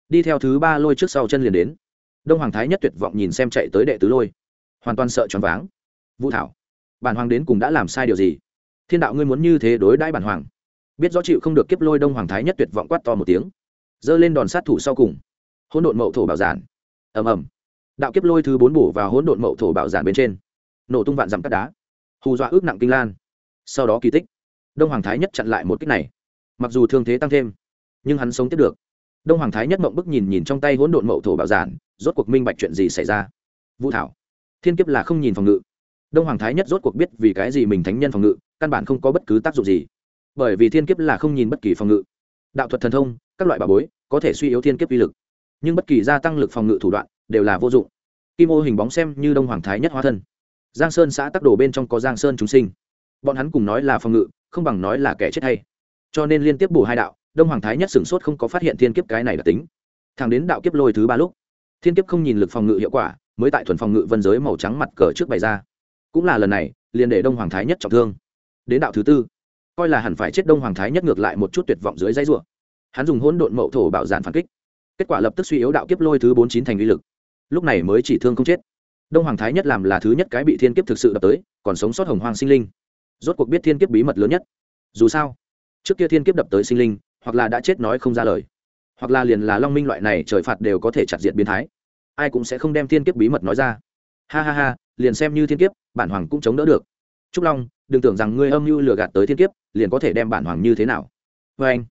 Đi theo thứ ba lôi trước sau chân liền đến. Đông hoàng thái nhất tuyệt vọng nhìn xem chạy tới đệ tứ lôi. Hoàn toàn sợ choáng váng. Vũ thảo, bản hoàng đến cùng đã làm sai điều gì? Thiên đạo ngươi muốn như thế đối đãi bản hoàng. Biết rõ chịu không được kiếp lôi đông hoàng thái nhất tuyệt vọng quát to một tiếng. Giơ lên đòn sát thủ sau cùng. Hỗn độn mậu thổ bảo giản. Ầm ầm đạo kiếp lôi thứ bốn bổ vào hỗn độn mậu thổ bảo giản bên trên. Nổ tung vạn dặm cắt đá. Hù dọa ước nặng kinh lan. Sau đó kỳ tích. Đông hoàng thái nhất chặn lại một kích này. Mặc dù thương thế tăng thêm, nhưng hắn sống tiếp được. Đông hoàng thái nhất mộng bức nhìn nhìn trong tay hỗn độn mậu thổ bảo giản, rốt cuộc minh bạch chuyện gì xảy ra. Vũ thảo. Thiên kiếp là không nhìn phòng ngự. Đông hoàng thái nhất rốt cuộc biết vì cái gì mình thánh nhân phòng ngự, căn bản không có bất cứ tác dụng gì. Bởi vì thiên kiếp là không nhìn bất kỳ phòng ngự. Đạo thuật thần thông, các loại bà bối, có thể suy yếu thiên kiếp uy lực. Nhưng bất kỳ gia tăng lực phòng ngự thủ đoạn đều là vô dụng. Kim ô hình bóng xem như đông hoàng thái nhất hóa thân. Giang sơn xã tắc đồ bên trong có giang sơn chúng sinh. Bọn hắn cùng nói là phòng ngự, không bằng nói là kẻ chết hay. Cho nên liên tiếp bổ hai đạo, đông hoàng thái nhất sửng sốt không có phát hiện thiên kiếp cái này là tính. Thẳng đến đạo kiếp lôi thứ ba lúc, thiên kiếp không nhìn lực phòng ngự hiệu quả, mới tại thuần phòng ngự vân giới màu trắng mặt cờ trước bày ra. Cũng là lần này, liền để đông hoàng thái nhất trọng thương. Đến đạo thứ tư, coi là hẳn phải chết đông hoàng thái nhất ngược lại một chút tuyệt vọng dưới dãy rủa. Hắn dùng hỗn độn mậu thổ bạo giản phản kích. Kết quả lập tức suy yếu đạo kiếp lôi thứ bốn chín thành uy lực lúc này mới chỉ thương không chết. Đông hoàng thái nhất làm là thứ nhất cái bị thiên kiếp thực sự đập tới, còn sống sót hồng hoàng sinh linh. Rốt cuộc biết thiên kiếp bí mật lớn nhất. Dù sao, trước kia thiên kiếp đập tới sinh linh, hoặc là đã chết nói không ra lời, hoặc là liền là long minh loại này trời phạt đều có thể chặt diệt biến thái, ai cũng sẽ không đem thiên kiếp bí mật nói ra. Ha ha ha, liền xem như thiên kiếp, bản hoàng cũng chống đỡ được. Trúc long, đừng tưởng rằng ngươi âm mưu lừa gạt tới thiên kiếp, liền có thể đem bản hoàng như thế nào. Vê anh